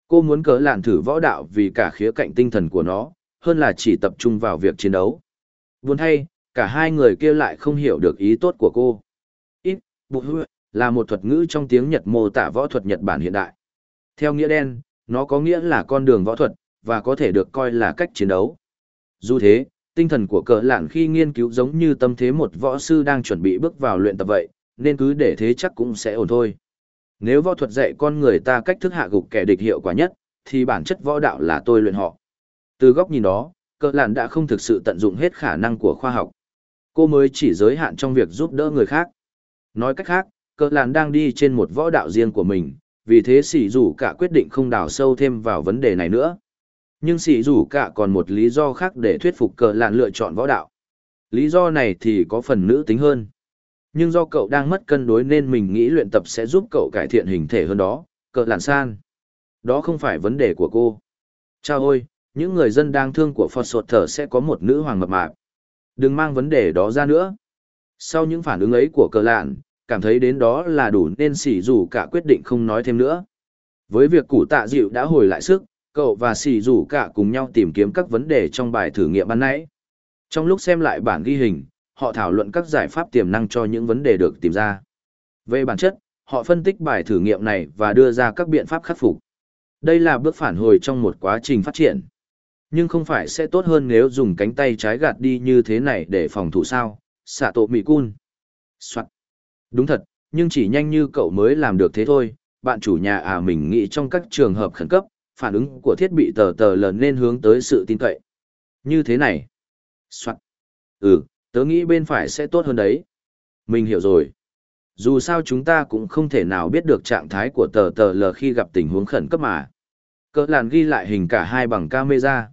Cô muốn cỡ lạn thử võ đạo vì cả khía cạnh tinh thần của nó, hơn là chỉ tập trung vào việc chiến đấu. Buồn thay, cả hai người kia lại không hiểu được ý tốt của cô. Ít, bụt hư, là một thuật ngữ trong tiếng Nhật mô tả võ thuật Nhật Bản hiện đại. Theo nghĩa đen, nó có nghĩa là con đường võ thuật, và có thể được coi là cách chiến đấu. Dù thế, tinh thần của cờ lạn khi nghiên cứu giống như tâm thế một võ sư đang chuẩn bị bước vào luyện tập vậy, nên cứ để thế chắc cũng sẽ ổn thôi. Nếu võ thuật dạy con người ta cách thức hạ gục kẻ địch hiệu quả nhất, thì bản chất võ đạo là tôi luyện họ. Từ góc nhìn đó, cờ lạn đã không thực sự tận dụng hết khả năng của khoa học. Cô mới chỉ giới hạn trong việc giúp đỡ người khác. Nói cách khác, cờ lạn đang đi trên một võ đạo riêng của mình, vì thế sỉ rủ cả quyết định không đào sâu thêm vào vấn đề này nữa. Nhưng sỉ rủ cả còn một lý do khác để thuyết phục cờ lạn lựa chọn võ đạo. Lý do này thì có phần nữ tính hơn. Nhưng do cậu đang mất cân đối nên mình nghĩ luyện tập sẽ giúp cậu cải thiện hình thể hơn đó, cờ lạn san. Đó không phải vấn đề của cô. Chao ôi, những người dân đang thương của Phật sột thở sẽ có một nữ hoàng mập mạp. Đừng mang vấn đề đó ra nữa. Sau những phản ứng ấy của cờ lạn, cảm thấy đến đó là đủ nên xỉ dù cả quyết định không nói thêm nữa. Với việc cụ tạ dịu đã hồi lại sức, cậu và xỉ dù cả cùng nhau tìm kiếm các vấn đề trong bài thử nghiệm ban nãy. Trong lúc xem lại bản ghi hình, họ thảo luận các giải pháp tiềm năng cho những vấn đề được tìm ra. Về bản chất, họ phân tích bài thử nghiệm này và đưa ra các biện pháp khắc phục. Đây là bước phản hồi trong một quá trình phát triển. Nhưng không phải sẽ tốt hơn nếu dùng cánh tay trái gạt đi như thế này để phòng thủ sao, xạ tổ mì cun. Soạn. Đúng thật, nhưng chỉ nhanh như cậu mới làm được thế thôi, bạn chủ nhà à mình nghĩ trong các trường hợp khẩn cấp, phản ứng của thiết bị tờ tờ lần nên hướng tới sự tin cậy. Như thế này. Soạn. Ừ, tớ nghĩ bên phải sẽ tốt hơn đấy. Mình hiểu rồi. Dù sao chúng ta cũng không thể nào biết được trạng thái của tờ tờ l khi gặp tình huống khẩn cấp mà. Cỡ làn ghi lại hình cả hai bằng camera.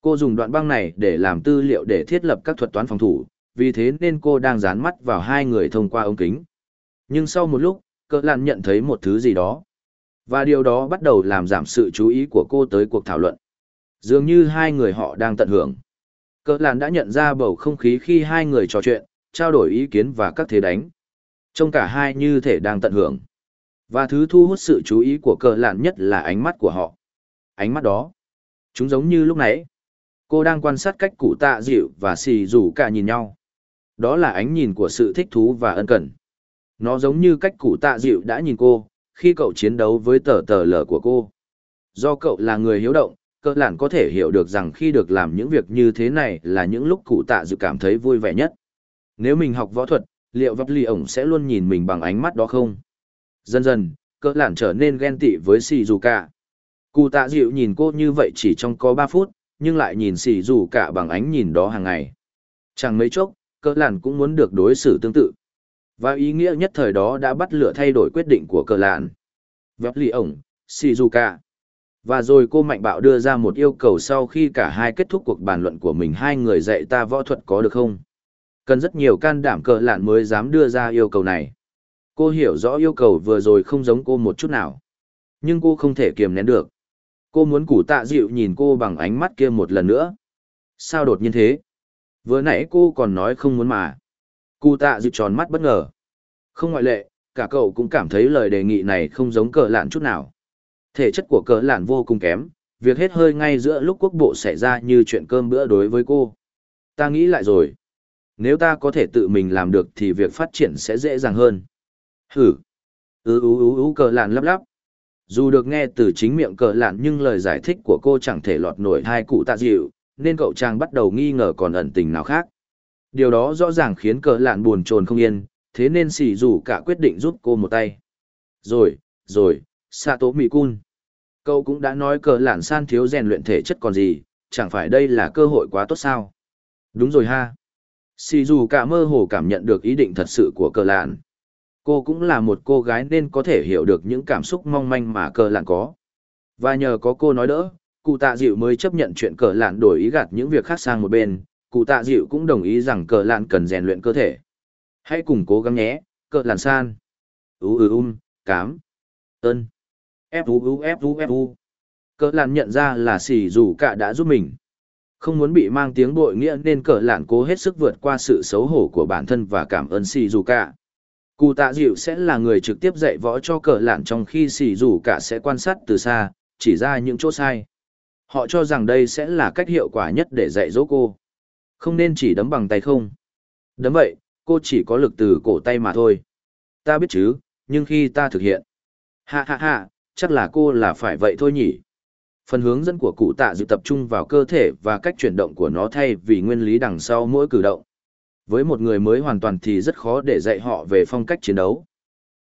Cô dùng đoạn băng này để làm tư liệu để thiết lập các thuật toán phòng thủ, vì thế nên cô đang dán mắt vào hai người thông qua ống kính. Nhưng sau một lúc, cỡ làn nhận thấy một thứ gì đó. Và điều đó bắt đầu làm giảm sự chú ý của cô tới cuộc thảo luận. Dường như hai người họ đang tận hưởng. Cờ làn đã nhận ra bầu không khí khi hai người trò chuyện, trao đổi ý kiến và các thế đánh. Trông cả hai như thể đang tận hưởng. Và thứ thu hút sự chú ý của Cờ làn nhất là ánh mắt của họ. Ánh mắt đó. Chúng giống như lúc nãy. Cô đang quan sát cách cụ tạ dịu và xì rủ cả nhìn nhau. Đó là ánh nhìn của sự thích thú và ân cần. Nó giống như cách cụ tạ dịu đã nhìn cô, khi cậu chiến đấu với tờ tờ lờ của cô. Do cậu là người hiếu động, cơ lản có thể hiểu được rằng khi được làm những việc như thế này là những lúc cụ tạ dự cảm thấy vui vẻ nhất. Nếu mình học võ thuật, liệu vấp ly ổng sẽ luôn nhìn mình bằng ánh mắt đó không? Dần dần, cơ lản trở nên ghen tị với Shizuka. dù cả. Cụ tạ dịu nhìn cô như vậy chỉ trong có 3 phút, nhưng lại nhìn Shizuka dù cả bằng ánh nhìn đó hàng ngày. Chẳng mấy chốc, cơ lản cũng muốn được đối xử tương tự. Và ý nghĩa nhất thời đó đã bắt lửa thay đổi quyết định của cờ lạn. Vấp lì ổng, Shizuka. Và rồi cô mạnh bạo đưa ra một yêu cầu sau khi cả hai kết thúc cuộc bàn luận của mình hai người dạy ta võ thuật có được không? Cần rất nhiều can đảm cờ lạn mới dám đưa ra yêu cầu này. Cô hiểu rõ yêu cầu vừa rồi không giống cô một chút nào. Nhưng cô không thể kiềm nén được. Cô muốn củ tạ dịu nhìn cô bằng ánh mắt kia một lần nữa. Sao đột nhiên thế? Vừa nãy cô còn nói không muốn mà. Cụ tạ dịu tròn mắt bất ngờ. Không ngoại lệ, cả cậu cũng cảm thấy lời đề nghị này không giống cờ lạn chút nào. Thể chất của cờ lạn vô cùng kém, việc hết hơi ngay giữa lúc quốc bộ xảy ra như chuyện cơm bữa đối với cô. Ta nghĩ lại rồi. Nếu ta có thể tự mình làm được thì việc phát triển sẽ dễ dàng hơn. Hử. ứ ú ú ú cờ lạn lắp lắp. Dù được nghe từ chính miệng cờ lạn nhưng lời giải thích của cô chẳng thể lọt nổi hai cụ tạ dịu, nên cậu chàng bắt đầu nghi ngờ còn ẩn tình nào khác. Điều đó rõ ràng khiến cờ lạn buồn chồn không yên, thế nên xì dù cả quyết định giúp cô một tay. Rồi, rồi, Sato Mikun. Cậu cũng đã nói cờ lạn san thiếu rèn luyện thể chất còn gì, chẳng phải đây là cơ hội quá tốt sao? Đúng rồi ha. Xì dù cả mơ hồ cảm nhận được ý định thật sự của cờ lạn. Cô cũng là một cô gái nên có thể hiểu được những cảm xúc mong manh mà cờ lạn có. Và nhờ có cô nói đỡ, cụ tạ dịu mới chấp nhận chuyện cờ lạn đổi ý gạt những việc khác sang một bên, cụ tạ dịu cũng đồng ý rằng cờ lạn cần rèn luyện cơ thể. Hãy cùng cố gắng nhé, cờ lạn san. Ú ư um, cám. Ơn. Ép u u ép u ép u. Cờ lạn nhận ra là xỉ dù cả đã giúp mình. Không muốn bị mang tiếng bội nghĩa nên cờ lạn cố hết sức vượt qua sự xấu hổ của bản thân và cảm ơn xỉ dù cả. Cụ tạ dịu sẽ là người trực tiếp dạy võ cho cờ lạn trong khi xỉ dù cả sẽ quan sát từ xa, chỉ ra những chỗ sai. Họ cho rằng đây sẽ là cách hiệu quả nhất để dạy dỗ cô. Không nên chỉ đấm bằng tay không. Đấm vậy, cô chỉ có lực từ cổ tay mà thôi. Ta biết chứ, nhưng khi ta thực hiện. Ha ha ha, chắc là cô là phải vậy thôi nhỉ. Phần hướng dẫn của cụ tạ dự tập trung vào cơ thể và cách chuyển động của nó thay vì nguyên lý đằng sau mỗi cử động. Với một người mới hoàn toàn thì rất khó để dạy họ về phong cách chiến đấu.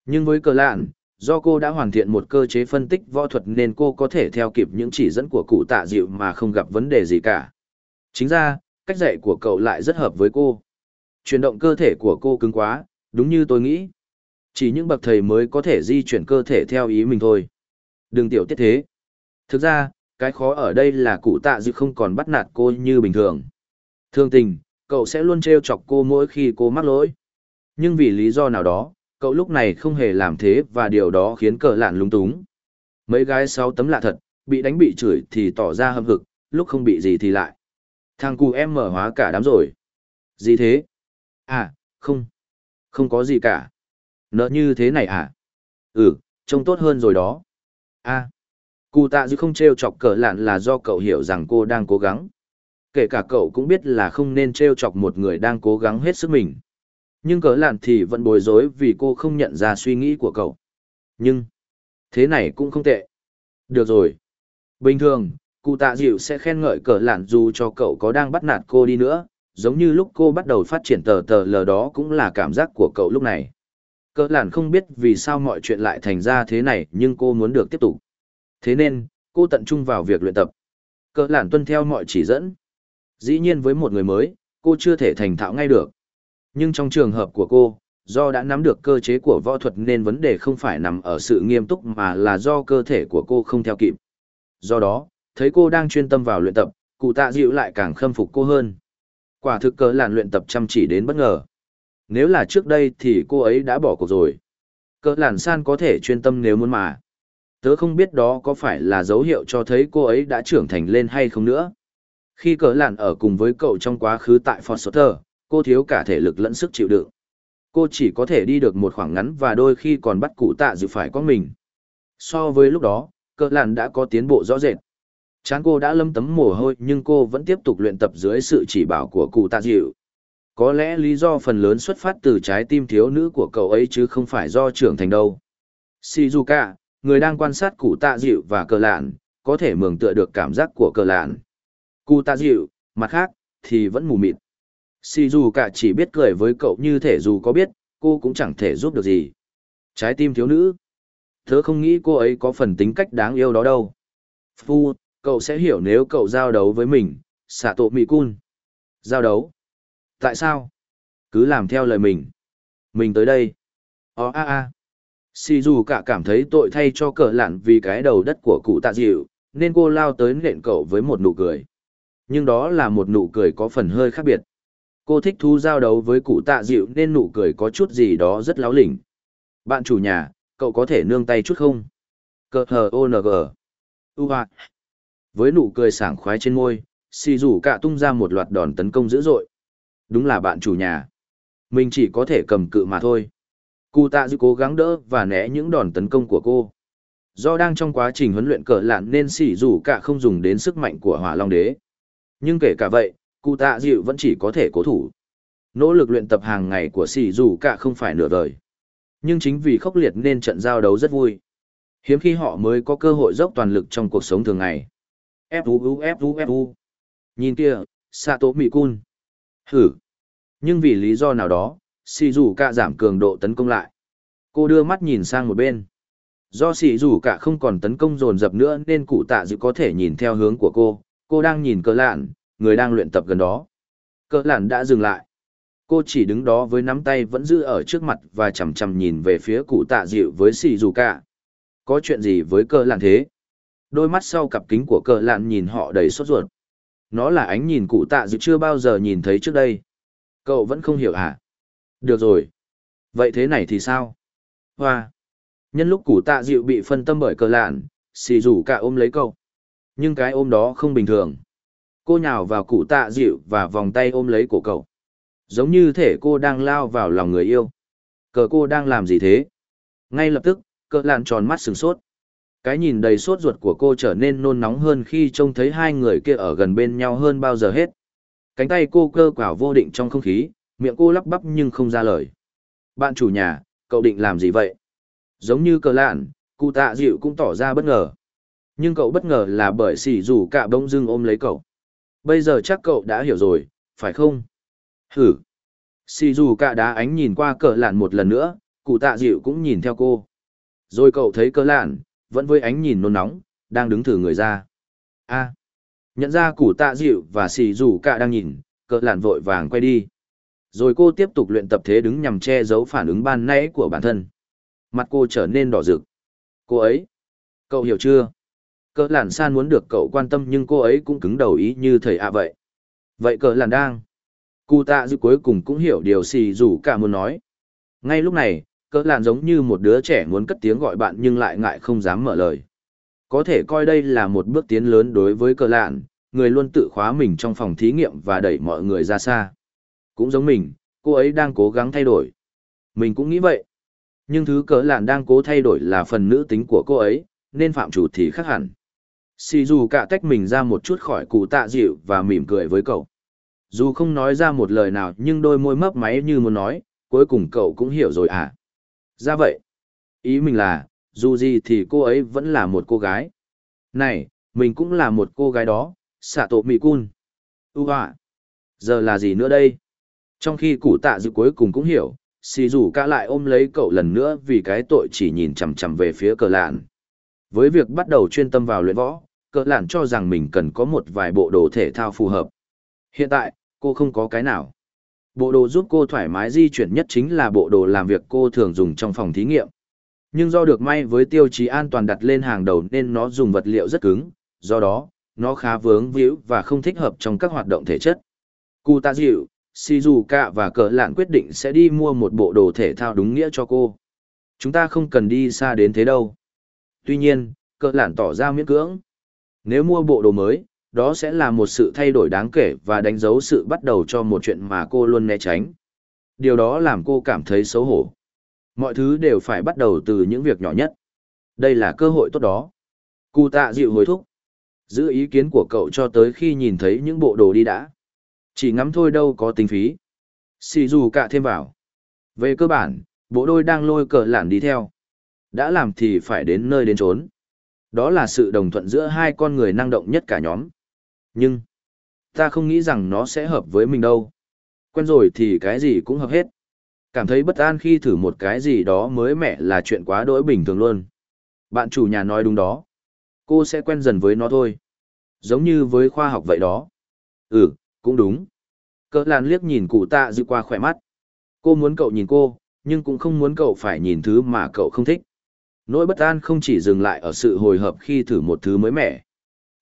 Nhưng với cờ lạn, do cô đã hoàn thiện một cơ chế phân tích võ thuật nên cô có thể theo kịp những chỉ dẫn của cụ tạ dịu mà không gặp vấn đề gì cả. Chính ra, cách dạy của cậu lại rất hợp với cô. Chuyển động cơ thể của cô cứng quá, đúng như tôi nghĩ. Chỉ những bậc thầy mới có thể di chuyển cơ thể theo ý mình thôi. Đừng tiểu tiết thế. Thực ra, cái khó ở đây là cụ tạ dự không còn bắt nạt cô như bình thường. Thương tình, cậu sẽ luôn trêu chọc cô mỗi khi cô mắc lỗi. Nhưng vì lý do nào đó, cậu lúc này không hề làm thế và điều đó khiến cờ lạn lung túng. Mấy gái sáu tấm lạ thật, bị đánh bị chửi thì tỏ ra hâm hực, lúc không bị gì thì lại. Thằng cụ em mở hóa cả đám rồi. Gì thế? À, không. Không có gì cả. Nợ như thế này à? Ừ, trông tốt hơn rồi đó. À. Cụ tạ dư không treo chọc cờ lạn là do cậu hiểu rằng cô đang cố gắng. Kể cả cậu cũng biết là không nên treo chọc một người đang cố gắng hết sức mình. Nhưng cờ lạn thì vẫn bối rối vì cô không nhận ra suy nghĩ của cậu. Nhưng, thế này cũng không tệ. Được rồi. Bình thường, cụ tạ dịu sẽ khen ngợi cờ lạn dù cho cậu có đang bắt nạt cô đi nữa, giống như lúc cô bắt đầu phát triển tờ tờ lờ đó cũng là cảm giác của cậu lúc này. Cỡ lạn không biết vì sao mọi chuyện lại thành ra thế này nhưng cô muốn được tiếp tục. Thế nên, cô tận trung vào việc luyện tập. Cỡ lạn tuân theo mọi chỉ dẫn. Dĩ nhiên với một người mới, cô chưa thể thành thạo ngay được. Nhưng trong trường hợp của cô, do đã nắm được cơ chế của võ thuật nên vấn đề không phải nằm ở sự nghiêm túc mà là do cơ thể của cô không theo kịp. Do đó, thấy cô đang chuyên tâm vào luyện tập, cụ tạ dịu lại càng khâm phục cô hơn. Quả thực cỡ lạn luyện tập chăm chỉ đến bất ngờ. Nếu là trước đây thì cô ấy đã bỏ cuộc rồi. Cỡ Làn san có thể chuyên tâm nếu muốn mà. Tớ không biết đó có phải là dấu hiệu cho thấy cô ấy đã trưởng thành lên hay không nữa. Khi Cỡ Làn ở cùng với cậu trong quá khứ tại Foster, cô thiếu cả thể lực lẫn sức chịu đựng. Cô chỉ có thể đi được một khoảng ngắn và đôi khi còn bắt cụ tạ dự phải có mình. So với lúc đó, Cỡ Làn đã có tiến bộ rõ rệt. Chán cô đã lâm tấm mồ hôi nhưng cô vẫn tiếp tục luyện tập dưới sự chỉ bảo của cụ tạ dịu. Có lẽ lý do phần lớn xuất phát từ trái tim thiếu nữ của cậu ấy chứ không phải do trưởng thành đâu. Shizuka, người đang quan sát cụ tạ dịu và cờ lạn, có thể mường tựa được cảm giác của cờ lạn. Cụ tạ dịu, mặt khác, thì vẫn mù mịt. Shizuka chỉ biết cười với cậu như thể dù có biết, cô cũng chẳng thể giúp được gì. Trái tim thiếu nữ. Thớ không nghĩ cô ấy có phần tính cách đáng yêu đó đâu. Phu, cậu sẽ hiểu nếu cậu giao đấu với mình, xạ tổ mị cun. Giao đấu? Tại sao? Cứ làm theo lời mình. Mình tới đây. Ó a a. Xì dù cả cảm thấy tội thay cho cờ lạn vì cái đầu đất của cụ tạ dịu, nên cô lao tới nện cậu với một nụ cười. Nhưng đó là một nụ cười có phần hơi khác biệt. Cô thích thu giao đấu với cụ tạ dịu nên nụ cười có chút gì đó rất láo lỉnh. Bạn chủ nhà, cậu có thể nương tay chút không? Cờ hờ ONG. Ua. Với nụ cười sảng khoái trên môi, xì rủ cả tung ra một loạt đòn tấn công dữ dội. Đúng là bạn chủ nhà. Mình chỉ có thể cầm cự mà thôi. Cụ tạ dư cố gắng đỡ và né những đòn tấn công của cô. Do đang trong quá trình huấn luyện cờ lạn nên Sỉ Dù cả không dùng đến sức mạnh của hỏa long đế. Nhưng kể cả vậy, cụ tạ dịu vẫn chỉ có thể cố thủ. Nỗ lực luyện tập hàng ngày của Sỉ Dù cả không phải nửa đời. Nhưng chính vì khốc liệt nên trận giao đấu rất vui. Hiếm khi họ mới có cơ hội dốc toàn lực trong cuộc sống thường ngày. Fu Fu Fu. Nhìn kia, Sato Mikun. Hử. Nhưng vì lý do nào đó, xì Dù Cả giảm cường độ tấn công lại. Cô đưa mắt nhìn sang một bên. Do xì Dù Cả không còn tấn công dồn dập nữa nên cụ tạ dự có thể nhìn theo hướng của cô. Cô đang nhìn cờ lạn, người đang luyện tập gần đó. Cờ lạn đã dừng lại. Cô chỉ đứng đó với nắm tay vẫn giữ ở trước mặt và chằm chằm nhìn về phía cụ tạ dịu với xì Dù Cả. Có chuyện gì với cờ lạn thế? Đôi mắt sau cặp kính của cờ lạn nhìn họ đầy sốt ruột. Nó là ánh nhìn cụ tạ dịu chưa bao giờ nhìn thấy trước đây. Cậu vẫn không hiểu à? Được rồi. Vậy thế này thì sao? Hoa. Nhân lúc củ tạ dịu bị phân tâm bởi cờ lạn, xì rủ cả ôm lấy cậu. Nhưng cái ôm đó không bình thường. Cô nhào vào cụ tạ dịu và vòng tay ôm lấy cổ cậu. Giống như thể cô đang lao vào lòng người yêu. Cờ cô đang làm gì thế? Ngay lập tức, cờ lạn tròn mắt sừng sốt. Cái nhìn đầy sốt ruột của cô trở nên nôn nóng hơn khi trông thấy hai người kia ở gần bên nhau hơn bao giờ hết. Cánh tay cô cơ quảo vô định trong không khí, miệng cô lắp bắp nhưng không ra lời. Bạn chủ nhà, cậu định làm gì vậy? Giống như cờ lạn, cụ tạ dịu cũng tỏ ra bất ngờ. Nhưng cậu bất ngờ là bởi xỉ rủ cả bông dưng ôm lấy cậu. Bây giờ chắc cậu đã hiểu rồi, phải không? Hử! Xỉ rủ cả đá ánh nhìn qua cờ lạn một lần nữa, cụ tạ dịu cũng nhìn theo cô. Rồi cậu thấy cờ lạn, vẫn với ánh nhìn nôn nóng, đang đứng thử người ra. A nhận ra củ tạ dịu và xì rủ cả đang nhìn, cỡ lạn vội vàng quay đi. Rồi cô tiếp tục luyện tập thế đứng nhằm che giấu phản ứng ban nãy của bản thân. Mặt cô trở nên đỏ rực. Cô ấy. Cậu hiểu chưa? Cỡ lạn san muốn được cậu quan tâm nhưng cô ấy cũng cứng đầu ý như thầy ạ vậy. Vậy cỡ lạn đang. Cụ tạ dịu cuối cùng cũng hiểu điều xì rủ cả muốn nói. Ngay lúc này, cỡ lạn giống như một đứa trẻ muốn cất tiếng gọi bạn nhưng lại ngại không dám mở lời có thể coi đây là một bước tiến lớn đối với cỡ lạn người luôn tự khóa mình trong phòng thí nghiệm và đẩy mọi người ra xa Cũng giống mình, cô ấy đang cố gắng thay đổi. Mình cũng nghĩ vậy. Nhưng thứ cỡ lạn đang cố thay đổi là phần nữ tính của cô ấy, nên phạm chủ thì khác hẳn. Xì dù cả tách mình ra một chút khỏi cụ tạ dịu và mỉm cười với cậu. Dù không nói ra một lời nào nhưng đôi môi mấp máy như muốn nói, cuối cùng cậu cũng hiểu rồi à. Ra vậy. Ý mình là, dù gì thì cô ấy vẫn là một cô gái. Này, mình cũng là một cô gái đó, xạ tổ mì cun. Ú. Giờ là gì nữa đây? Trong khi cụ tạ dự cuối cùng cũng hiểu, xì rủ cả lại ôm lấy cậu lần nữa vì cái tội chỉ nhìn chằm chằm về phía cờ lạn. Với việc bắt đầu chuyên tâm vào luyện võ, cờ lạn cho rằng mình cần có một vài bộ đồ thể thao phù hợp. Hiện tại, cô không có cái nào. Bộ đồ giúp cô thoải mái di chuyển nhất chính là bộ đồ làm việc cô thường dùng trong phòng thí nghiệm. Nhưng do được may với tiêu chí an toàn đặt lên hàng đầu nên nó dùng vật liệu rất cứng, do đó, nó khá vướng víu và không thích hợp trong các hoạt động thể chất. Cụ tạ dịu, Shizuka và cờ lạn quyết định sẽ đi mua một bộ đồ thể thao đúng nghĩa cho cô. Chúng ta không cần đi xa đến thế đâu. Tuy nhiên, cờ lạn tỏ ra miễn cưỡng. Nếu mua bộ đồ mới, đó sẽ là một sự thay đổi đáng kể và đánh dấu sự bắt đầu cho một chuyện mà cô luôn né tránh. Điều đó làm cô cảm thấy xấu hổ. Mọi thứ đều phải bắt đầu từ những việc nhỏ nhất. Đây là cơ hội tốt đó. Cụ tạ dịu hồi thúc. Giữ ý kiến của cậu cho tới khi nhìn thấy những bộ đồ đi đã. Chỉ ngắm thôi đâu có tính phí. Xì dù cả thêm vào. Về cơ bản, bộ đôi đang lôi cờ lản đi theo. Đã làm thì phải đến nơi đến trốn. Đó là sự đồng thuận giữa hai con người năng động nhất cả nhóm. Nhưng, ta không nghĩ rằng nó sẽ hợp với mình đâu. Quen rồi thì cái gì cũng hợp hết. Cảm thấy bất an khi thử một cái gì đó mới mẻ là chuyện quá đỗi bình thường luôn. Bạn chủ nhà nói đúng đó. Cô sẽ quen dần với nó thôi. Giống như với khoa học vậy đó. Ừ, cũng đúng. Cỡ làn liếc nhìn cụ tạ dư qua khỏe mắt. Cô muốn cậu nhìn cô, nhưng cũng không muốn cậu phải nhìn thứ mà cậu không thích. Nỗi bất an không chỉ dừng lại ở sự hồi hộp khi thử một thứ mới mẻ.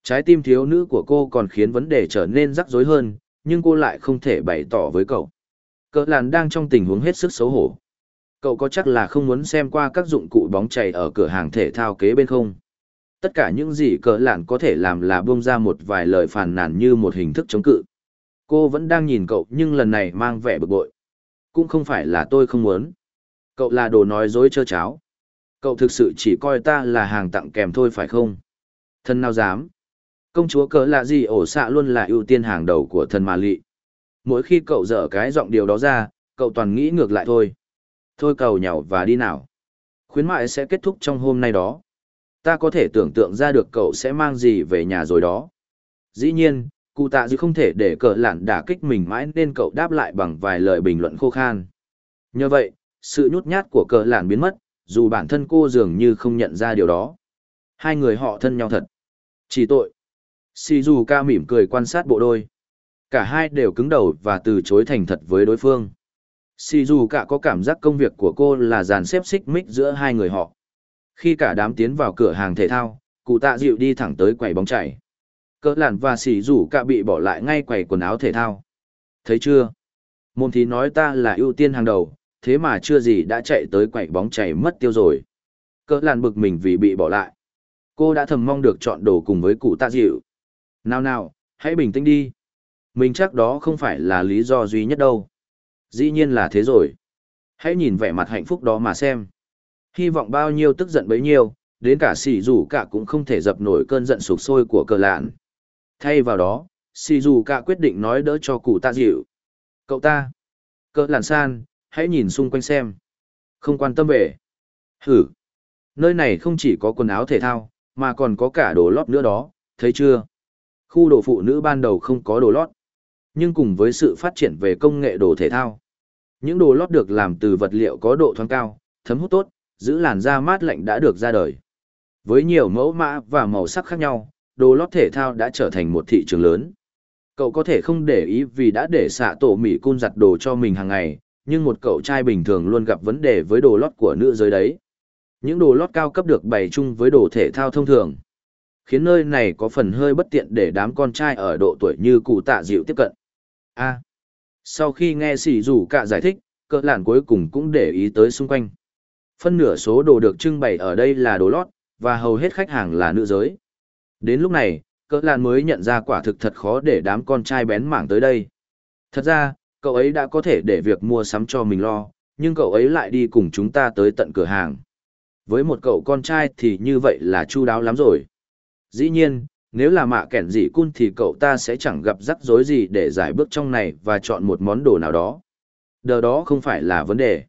Trái tim thiếu nữ của cô còn khiến vấn đề trở nên rắc rối hơn, nhưng cô lại không thể bày tỏ với cậu. Cỡ làn đang trong tình huống hết sức xấu hổ. Cậu có chắc là không muốn xem qua các dụng cụ bóng chày ở cửa hàng thể thao kế bên không? Tất cả những gì cỡ làn có thể làm là buông ra một vài lời phàn nàn như một hình thức chống cự. Cô vẫn đang nhìn cậu nhưng lần này mang vẻ bực bội. Cũng không phải là tôi không muốn. Cậu là đồ nói dối trơ cháo. Cậu thực sự chỉ coi ta là hàng tặng kèm thôi phải không? Thân nào dám? Công chúa cỡ lạ gì ổ xạ luôn là ưu tiên hàng đầu của thần mà lị. Mỗi khi cậu dở cái giọng điều đó ra, cậu toàn nghĩ ngược lại thôi. Thôi cầu nhàu và đi nào. Khuyến mại sẽ kết thúc trong hôm nay đó. Ta có thể tưởng tượng ra được cậu sẽ mang gì về nhà rồi đó. Dĩ nhiên, cụ tạ dư không thể để cỡ lạn đả kích mình mãi nên cậu đáp lại bằng vài lời bình luận khô khan. Nhờ vậy, sự nhút nhát của cỡ lạn biến mất, dù bản thân cô dường như không nhận ra điều đó. Hai người họ thân nhau thật. Chỉ tội. Shizuka mỉm cười quan sát bộ đôi. Cả hai đều cứng đầu và từ chối thành thật với đối phương. Shizuka có cảm giác công việc của cô là dàn xếp xích mích giữa hai người họ. Khi cả đám tiến vào cửa hàng thể thao, cụ tạ dịu đi thẳng tới quầy bóng chảy. Cỡ làn và xì dù cả bị bỏ lại ngay quầy quần áo thể thao. Thấy chưa? Môn thí nói ta là ưu tiên hàng đầu, thế mà chưa gì đã chạy tới quầy bóng chảy mất tiêu rồi. Cỡ làn bực mình vì bị bỏ lại. Cô đã thầm mong được chọn đồ cùng với cụ tạ dịu. Nào nào, hãy bình tĩnh đi. Mình chắc đó không phải là lý do duy nhất đâu. Dĩ nhiên là thế rồi. Hãy nhìn vẻ mặt hạnh phúc đó mà xem. Hy vọng bao nhiêu tức giận bấy nhiêu, đến cả xì dù cả cũng không thể dập nổi cơn giận sụp sôi của cờ lạn. Thay vào đó, xì dù cả quyết định nói đỡ cho cụ ta dịu. Cậu ta, cờ lạn san, hãy nhìn xung quanh xem. Không quan tâm về. Hử. Nơi này không chỉ có quần áo thể thao, mà còn có cả đồ lót nữa đó, thấy chưa? Khu đồ phụ nữ ban đầu không có đồ lót. Nhưng cùng với sự phát triển về công nghệ đồ thể thao, những đồ lót được làm từ vật liệu có độ thoáng cao, thấm hút tốt, giữ làn da mát lạnh đã được ra đời. Với nhiều mẫu mã và màu sắc khác nhau, đồ lót thể thao đã trở thành một thị trường lớn. Cậu có thể không để ý vì đã để xạ tổ mỉ cun giặt đồ cho mình hàng ngày, nhưng một cậu trai bình thường luôn gặp vấn đề với đồ lót của nữ giới đấy. Những đồ lót cao cấp được bày chung với đồ thể thao thông thường, khiến nơi này có phần hơi bất tiện để đám con trai ở độ tuổi như cụ tạ dịu tiếp cận. A. sau khi nghe sỉ rủ cả giải thích, cỡ làn cuối cùng cũng để ý tới xung quanh. Phân nửa số đồ được trưng bày ở đây là đồ lót, và hầu hết khách hàng là nữ giới. Đến lúc này, cỡ làn mới nhận ra quả thực thật khó để đám con trai bén mảng tới đây. Thật ra, Cậu ấy đã có thể để việc mua sắm cho mình lo, nhưng cậu ấy lại đi cùng chúng ta tới tận cửa hàng. Với một cậu con trai thì như vậy là chu đáo lắm rồi. Dĩ nhiên, nếu là mạ kẻn dị cun thì cậu ta sẽ chẳng gặp rắc rối gì để giải bước trong này và chọn một món đồ nào đó. Đờ đó không phải là vấn đề.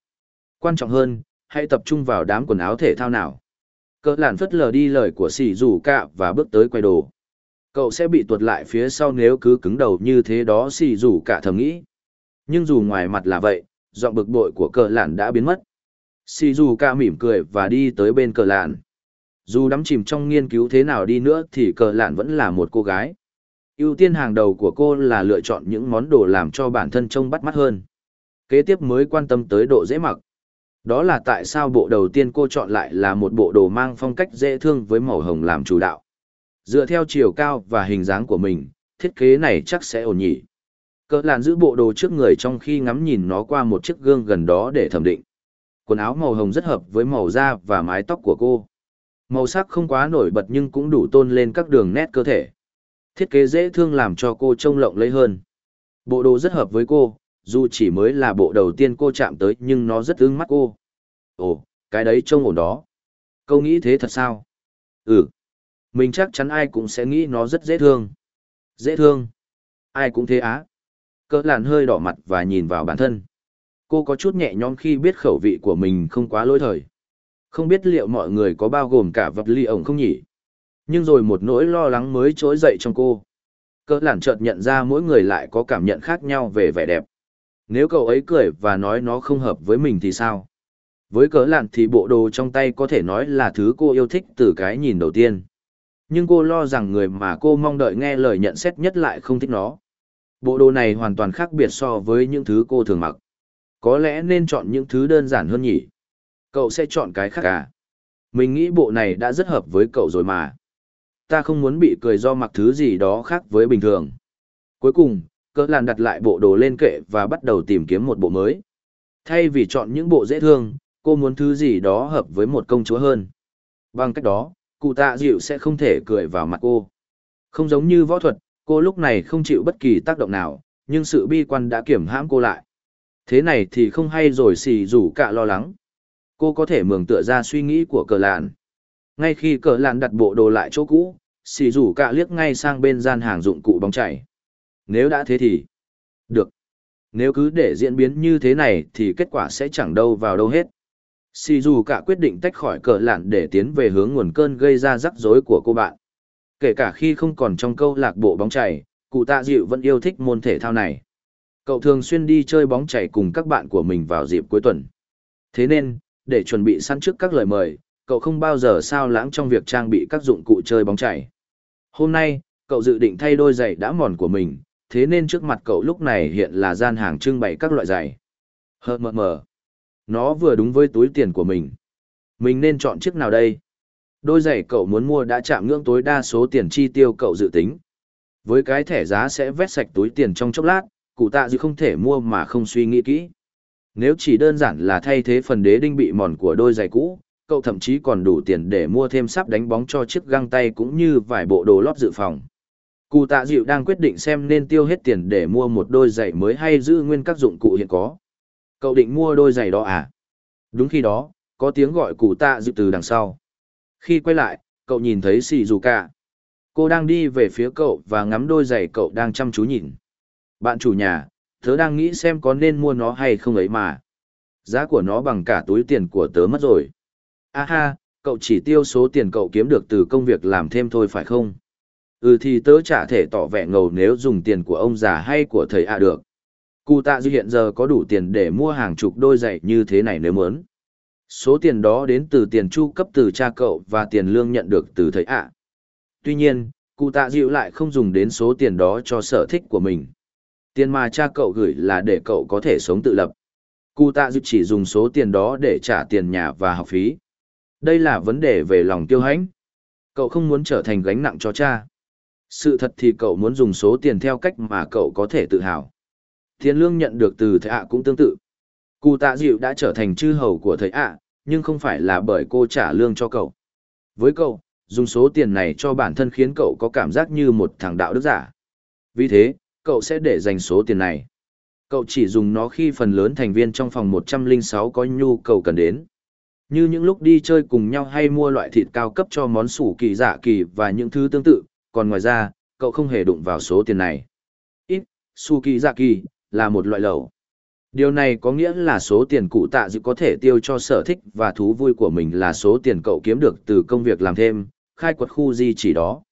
Quan trọng hơn, hãy tập trung vào đám quần áo thể thao nào. Cỡ làn phất lờ đi lời của sỉ rủ cạ và bước tới quay đồ. Cậu sẽ bị tuột lại phía sau nếu cứ cứng đầu như thế đó sỉ rủ cạ thầm nghĩ. Nhưng dù ngoài mặt là vậy, giọng bực bội của cờ lạn đã biến mất. Sỉ rủ cạ mỉm cười và đi tới bên cờ lạn. Dù đắm chìm trong nghiên cứu thế nào đi nữa thì cờ lạn vẫn là một cô gái. ưu tiên hàng đầu của cô là lựa chọn những món đồ làm cho bản thân trông bắt mắt hơn. Kế tiếp mới quan tâm tới độ dễ mặc. Đó là tại sao bộ đầu tiên cô chọn lại là một bộ đồ mang phong cách dễ thương với màu hồng làm chủ đạo. Dựa theo chiều cao và hình dáng của mình, thiết kế này chắc sẽ ổn nhỉ. Cỡ làn giữ bộ đồ trước người trong khi ngắm nhìn nó qua một chiếc gương gần đó để thẩm định. Quần áo màu hồng rất hợp với màu da và mái tóc của cô. Màu sắc không quá nổi bật nhưng cũng đủ tôn lên các đường nét cơ thể. Thiết kế dễ thương làm cho cô trông lộng lẫy hơn. Bộ đồ rất hợp với cô, dù chỉ mới là bộ đầu tiên cô chạm tới nhưng nó rất ưng mắt cô. Ồ, cái đấy trông ổn đó. Câu nghĩ thế thật sao? Ừ. Mình chắc chắn ai cũng sẽ nghĩ nó rất dễ thương. Dễ thương. Ai cũng thế á. Cỡ làn hơi đỏ mặt và nhìn vào bản thân. Cô có chút nhẹ nhõm khi biết khẩu vị của mình không quá lỗi thời. Không biết liệu mọi người có bao gồm cả vật ly ổng không nhỉ? Nhưng rồi một nỗi lo lắng mới trỗi dậy trong cô. Cỡ làn chợt nhận ra mỗi người lại có cảm nhận khác nhau về vẻ đẹp. Nếu cậu ấy cười và nói nó không hợp với mình thì sao? Với cỡ lạn thì bộ đồ trong tay có thể nói là thứ cô yêu thích từ cái nhìn đầu tiên. Nhưng cô lo rằng người mà cô mong đợi nghe lời nhận xét nhất lại không thích nó. Bộ đồ này hoàn toàn khác biệt so với những thứ cô thường mặc. Có lẽ nên chọn những thứ đơn giản hơn nhỉ? Cậu sẽ chọn cái khác à? Mình nghĩ bộ này đã rất hợp với cậu rồi mà. Ta không muốn bị cười do mặc thứ gì đó khác với bình thường. Cuối cùng, cỡ làn đặt lại bộ đồ lên kệ và bắt đầu tìm kiếm một bộ mới. Thay vì chọn những bộ dễ thương, cô muốn thứ gì đó hợp với một công chúa hơn. Bằng cách đó, cụ tạ dịu sẽ không thể cười vào mặt cô. Không giống như võ thuật, cô lúc này không chịu bất kỳ tác động nào, nhưng sự bi quan đã kiểm hãm cô lại. Thế này thì không hay rồi xì rủ cả lo lắng. Cô có thể mường tựa ra suy nghĩ của cờ lạn. Ngay khi cờ lạn đặt bộ đồ lại chỗ cũ, xì rủ cạ liếc ngay sang bên gian hàng dụng cụ bóng chảy. Nếu đã thế thì... Được. Nếu cứ để diễn biến như thế này thì kết quả sẽ chẳng đâu vào đâu hết. xì dù cả quyết định tách khỏi cờ lạn để tiến về hướng nguồn cơn gây ra rắc rối của cô bạn. Kể cả khi không còn trong câu lạc bộ bóng chảy, cụ tạ dịu vẫn yêu thích môn thể thao này. Cậu thường xuyên đi chơi bóng chảy cùng các bạn của mình vào dịp cuối tuần. Thế nên, để chuẩn bị sẵn trước các lời mời, cậu không bao giờ sao lãng trong việc trang bị các dụng cụ chơi bóng chảy. Hôm nay, cậu dự định thay đôi giày đã mòn của mình, thế nên trước mặt cậu lúc này hiện là gian hàng trưng bày các loại giày. Hờ mờ mờ. Nó vừa đúng với túi tiền của mình. Mình nên chọn chiếc nào đây? Đôi giày cậu muốn mua đã chạm ngưỡng tối đa số tiền chi tiêu cậu dự tính. Với cái thẻ giá sẽ vét sạch túi tiền trong chốc lát, cụ tạ dư không thể mua mà không suy nghĩ kỹ. Nếu chỉ đơn giản là thay thế phần đế đinh bị mòn của đôi giày cũ, cậu thậm chí còn đủ tiền để mua thêm sắp đánh bóng cho chiếc găng tay cũng như vài bộ đồ lót dự phòng. Cụ tạ dịu đang quyết định xem nên tiêu hết tiền để mua một đôi giày mới hay giữ nguyên các dụng cụ hiện có. Cậu định mua đôi giày đó à? Đúng khi đó, có tiếng gọi cụ tạ dịu từ đằng sau. Khi quay lại, cậu nhìn thấy Shizuka. dù cả. Cô đang đi về phía cậu và ngắm đôi giày cậu đang chăm chú nhìn. Bạn chủ nhà, tớ đang nghĩ xem có nên mua nó hay không ấy mà. Giá của nó bằng cả túi tiền của tớ mất rồi. A ha, cậu chỉ tiêu số tiền cậu kiếm được từ công việc làm thêm thôi phải không? Ừ thì tớ chả thể tỏ vẻ ngầu nếu dùng tiền của ông già hay của thầy ạ được. Cụ tạ dư hiện giờ có đủ tiền để mua hàng chục đôi giày như thế này nếu muốn. Số tiền đó đến từ tiền chu cấp từ cha cậu và tiền lương nhận được từ thầy ạ. Tuy nhiên, cụ tạ dịu lại không dùng đến số tiền đó cho sở thích của mình. Tiền mà cha cậu gửi là để cậu có thể sống tự lập. Cụ tạ dịp chỉ dùng số tiền đó để trả tiền nhà và học phí. Đây là vấn đề về lòng tiêu hãnh. Cậu không muốn trở thành gánh nặng cho cha. Sự thật thì cậu muốn dùng số tiền theo cách mà cậu có thể tự hào. Tiền lương nhận được từ thầy ạ cũng tương tự. Cụ tạ dịu đã trở thành chư hầu của thầy ạ, nhưng không phải là bởi cô trả lương cho cậu. Với cậu, dùng số tiền này cho bản thân khiến cậu có cảm giác như một thằng đạo đức giả. Vì thế, cậu sẽ để dành số tiền này. Cậu chỉ dùng nó khi phần lớn thành viên trong phòng 106 có nhu cầu cần đến. Như những lúc đi chơi cùng nhau hay mua loại thịt cao cấp cho món sủ kỳ dạ kỳ và những thứ tương tự, còn ngoài ra, cậu không hề đụng vào số tiền này. Ít, su kỳ dạ kỳ, là một loại lẩu. Điều này có nghĩa là số tiền cụ tạ dự có thể tiêu cho sở thích và thú vui của mình là số tiền cậu kiếm được từ công việc làm thêm, khai quật khu di chỉ đó.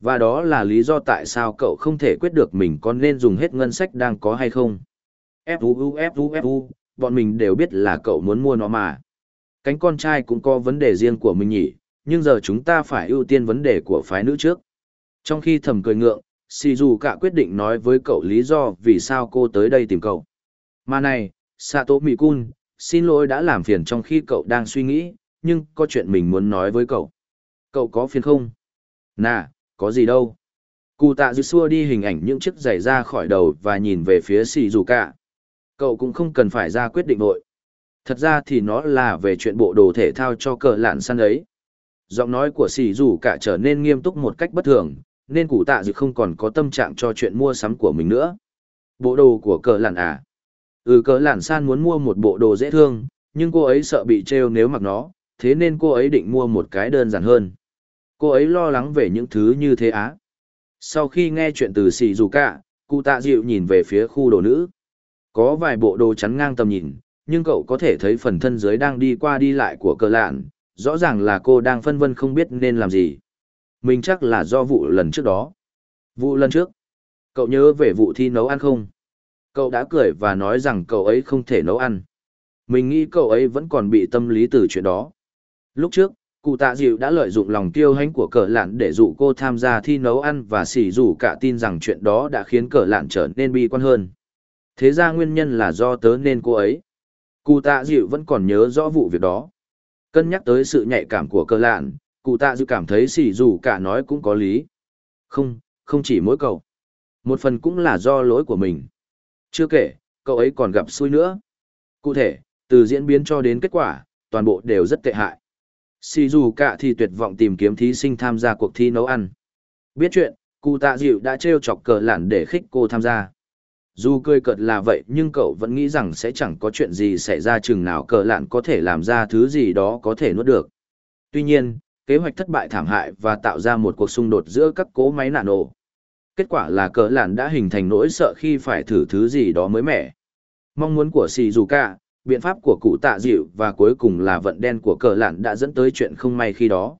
Và đó là lý do tại sao cậu không thể quyết được mình có nên dùng hết ngân sách đang có hay không. Fu Fu Fu, bọn mình đều biết là cậu muốn mua nó mà. Cánh con trai cũng có vấn đề riêng của mình nhỉ, nhưng giờ chúng ta phải ưu tiên vấn đề của phái nữ trước. Trong khi thầm cười ngượng, Shizuka quyết định nói với cậu lý do vì sao cô tới đây tìm cậu. Mà này, Sato Mikun, xin lỗi đã làm phiền trong khi cậu đang suy nghĩ, nhưng có chuyện mình muốn nói với cậu. Cậu có phiền không? Nà, có gì đâu. Cụ tạ dư xua đi hình ảnh những chiếc giày ra khỏi đầu và nhìn về phía Sì Dù Cả, Cậu cũng không cần phải ra quyết định vội. Thật ra thì nó là về chuyện bộ đồ thể thao cho cờ lạn săn ấy. Giọng nói của Sì Dù Cả trở nên nghiêm túc một cách bất thường, nên cụ tạ dư không còn có tâm trạng cho chuyện mua sắm của mình nữa. Bộ đồ của cờ lạn à? Ừ cờ lạn san muốn mua một bộ đồ dễ thương, nhưng cô ấy sợ bị trêu nếu mặc nó, thế nên cô ấy định mua một cái đơn giản hơn. Cô ấy lo lắng về những thứ như thế á. Sau khi nghe chuyện từ xì dù cả, cụ tạ dịu nhìn về phía khu đồ nữ. Có vài bộ đồ chắn ngang tầm nhìn, nhưng cậu có thể thấy phần thân dưới đang đi qua đi lại của cờ lạn, rõ ràng là cô đang phân vân không biết nên làm gì. Mình chắc là do vụ lần trước đó. Vụ lần trước? Cậu nhớ về vụ thi nấu ăn không? Cậu đã cười và nói rằng cậu ấy không thể nấu ăn. Mình nghĩ cậu ấy vẫn còn bị tâm lý từ chuyện đó. Lúc trước, cụ tạ dịu đã lợi dụng lòng tiêu hãnh của cờ lạn để dụ cô tham gia thi nấu ăn và xỉ rủ cả tin rằng chuyện đó đã khiến cờ lạn trở nên bi quan hơn. Thế ra nguyên nhân là do tớ nên cô ấy. Cụ tạ dịu vẫn còn nhớ rõ vụ việc đó. Cân nhắc tới sự nhạy cảm của cờ lạn, cụ tạ dịu cảm thấy xỉ rủ cả nói cũng có lý. Không, không chỉ mỗi cậu. Một phần cũng là do lỗi của mình. Chưa kể, cậu ấy còn gặp xui nữa. Cụ thể, từ diễn biến cho đến kết quả, toàn bộ đều rất tệ hại. Xì dù cả thì tuyệt vọng tìm kiếm thí sinh tham gia cuộc thi nấu ăn. Biết chuyện, cụ tạ dịu đã trêu chọc cờ lản để khích cô tham gia. Dù cười cợt là vậy nhưng cậu vẫn nghĩ rằng sẽ chẳng có chuyện gì xảy ra chừng nào cờ lạn có thể làm ra thứ gì đó có thể nuốt được. Tuy nhiên, kế hoạch thất bại thảm hại và tạo ra một cuộc xung đột giữa các cố máy nạn nổ. Kết quả là cờ lạn đã hình thành nỗi sợ khi phải thử thứ gì đó mới mẻ. Mong muốn của Shizuka, biện pháp của cụ tạ dịu và cuối cùng là vận đen của cờ lạn đã dẫn tới chuyện không may khi đó.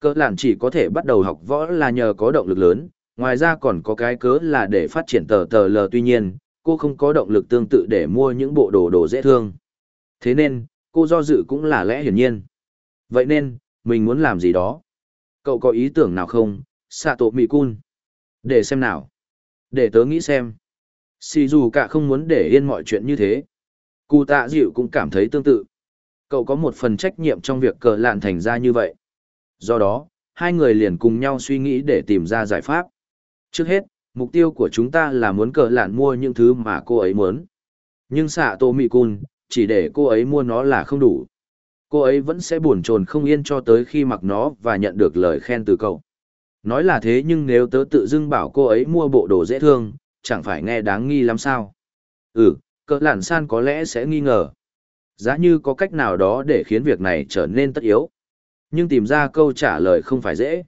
Cờ lạn chỉ có thể bắt đầu học võ là nhờ có động lực lớn, ngoài ra còn có cái cớ là để phát triển tờ tờ lờ tuy nhiên, cô không có động lực tương tự để mua những bộ đồ đồ dễ thương. Thế nên, cô do dự cũng là lẽ hiển nhiên. Vậy nên, mình muốn làm gì đó. Cậu có ý tưởng nào không, Sato Mikun? Để xem nào. Để tớ nghĩ xem. Shizuka cả không muốn để yên mọi chuyện như thế. Cụ tạ dịu cũng cảm thấy tương tự. Cậu có một phần trách nhiệm trong việc cờ lạn thành ra như vậy. Do đó, hai người liền cùng nhau suy nghĩ để tìm ra giải pháp. Trước hết, mục tiêu của chúng ta là muốn cờ lạn mua những thứ mà cô ấy muốn. Nhưng xạ tô mị cun, chỉ để cô ấy mua nó là không đủ. Cô ấy vẫn sẽ buồn chồn không yên cho tới khi mặc nó và nhận được lời khen từ cậu. Nói là thế nhưng nếu tớ tự dưng bảo cô ấy mua bộ đồ dễ thương, chẳng phải nghe đáng nghi lắm sao? Ừ, cỡ lản san có lẽ sẽ nghi ngờ. Giá như có cách nào đó để khiến việc này trở nên tất yếu. Nhưng tìm ra câu trả lời không phải dễ.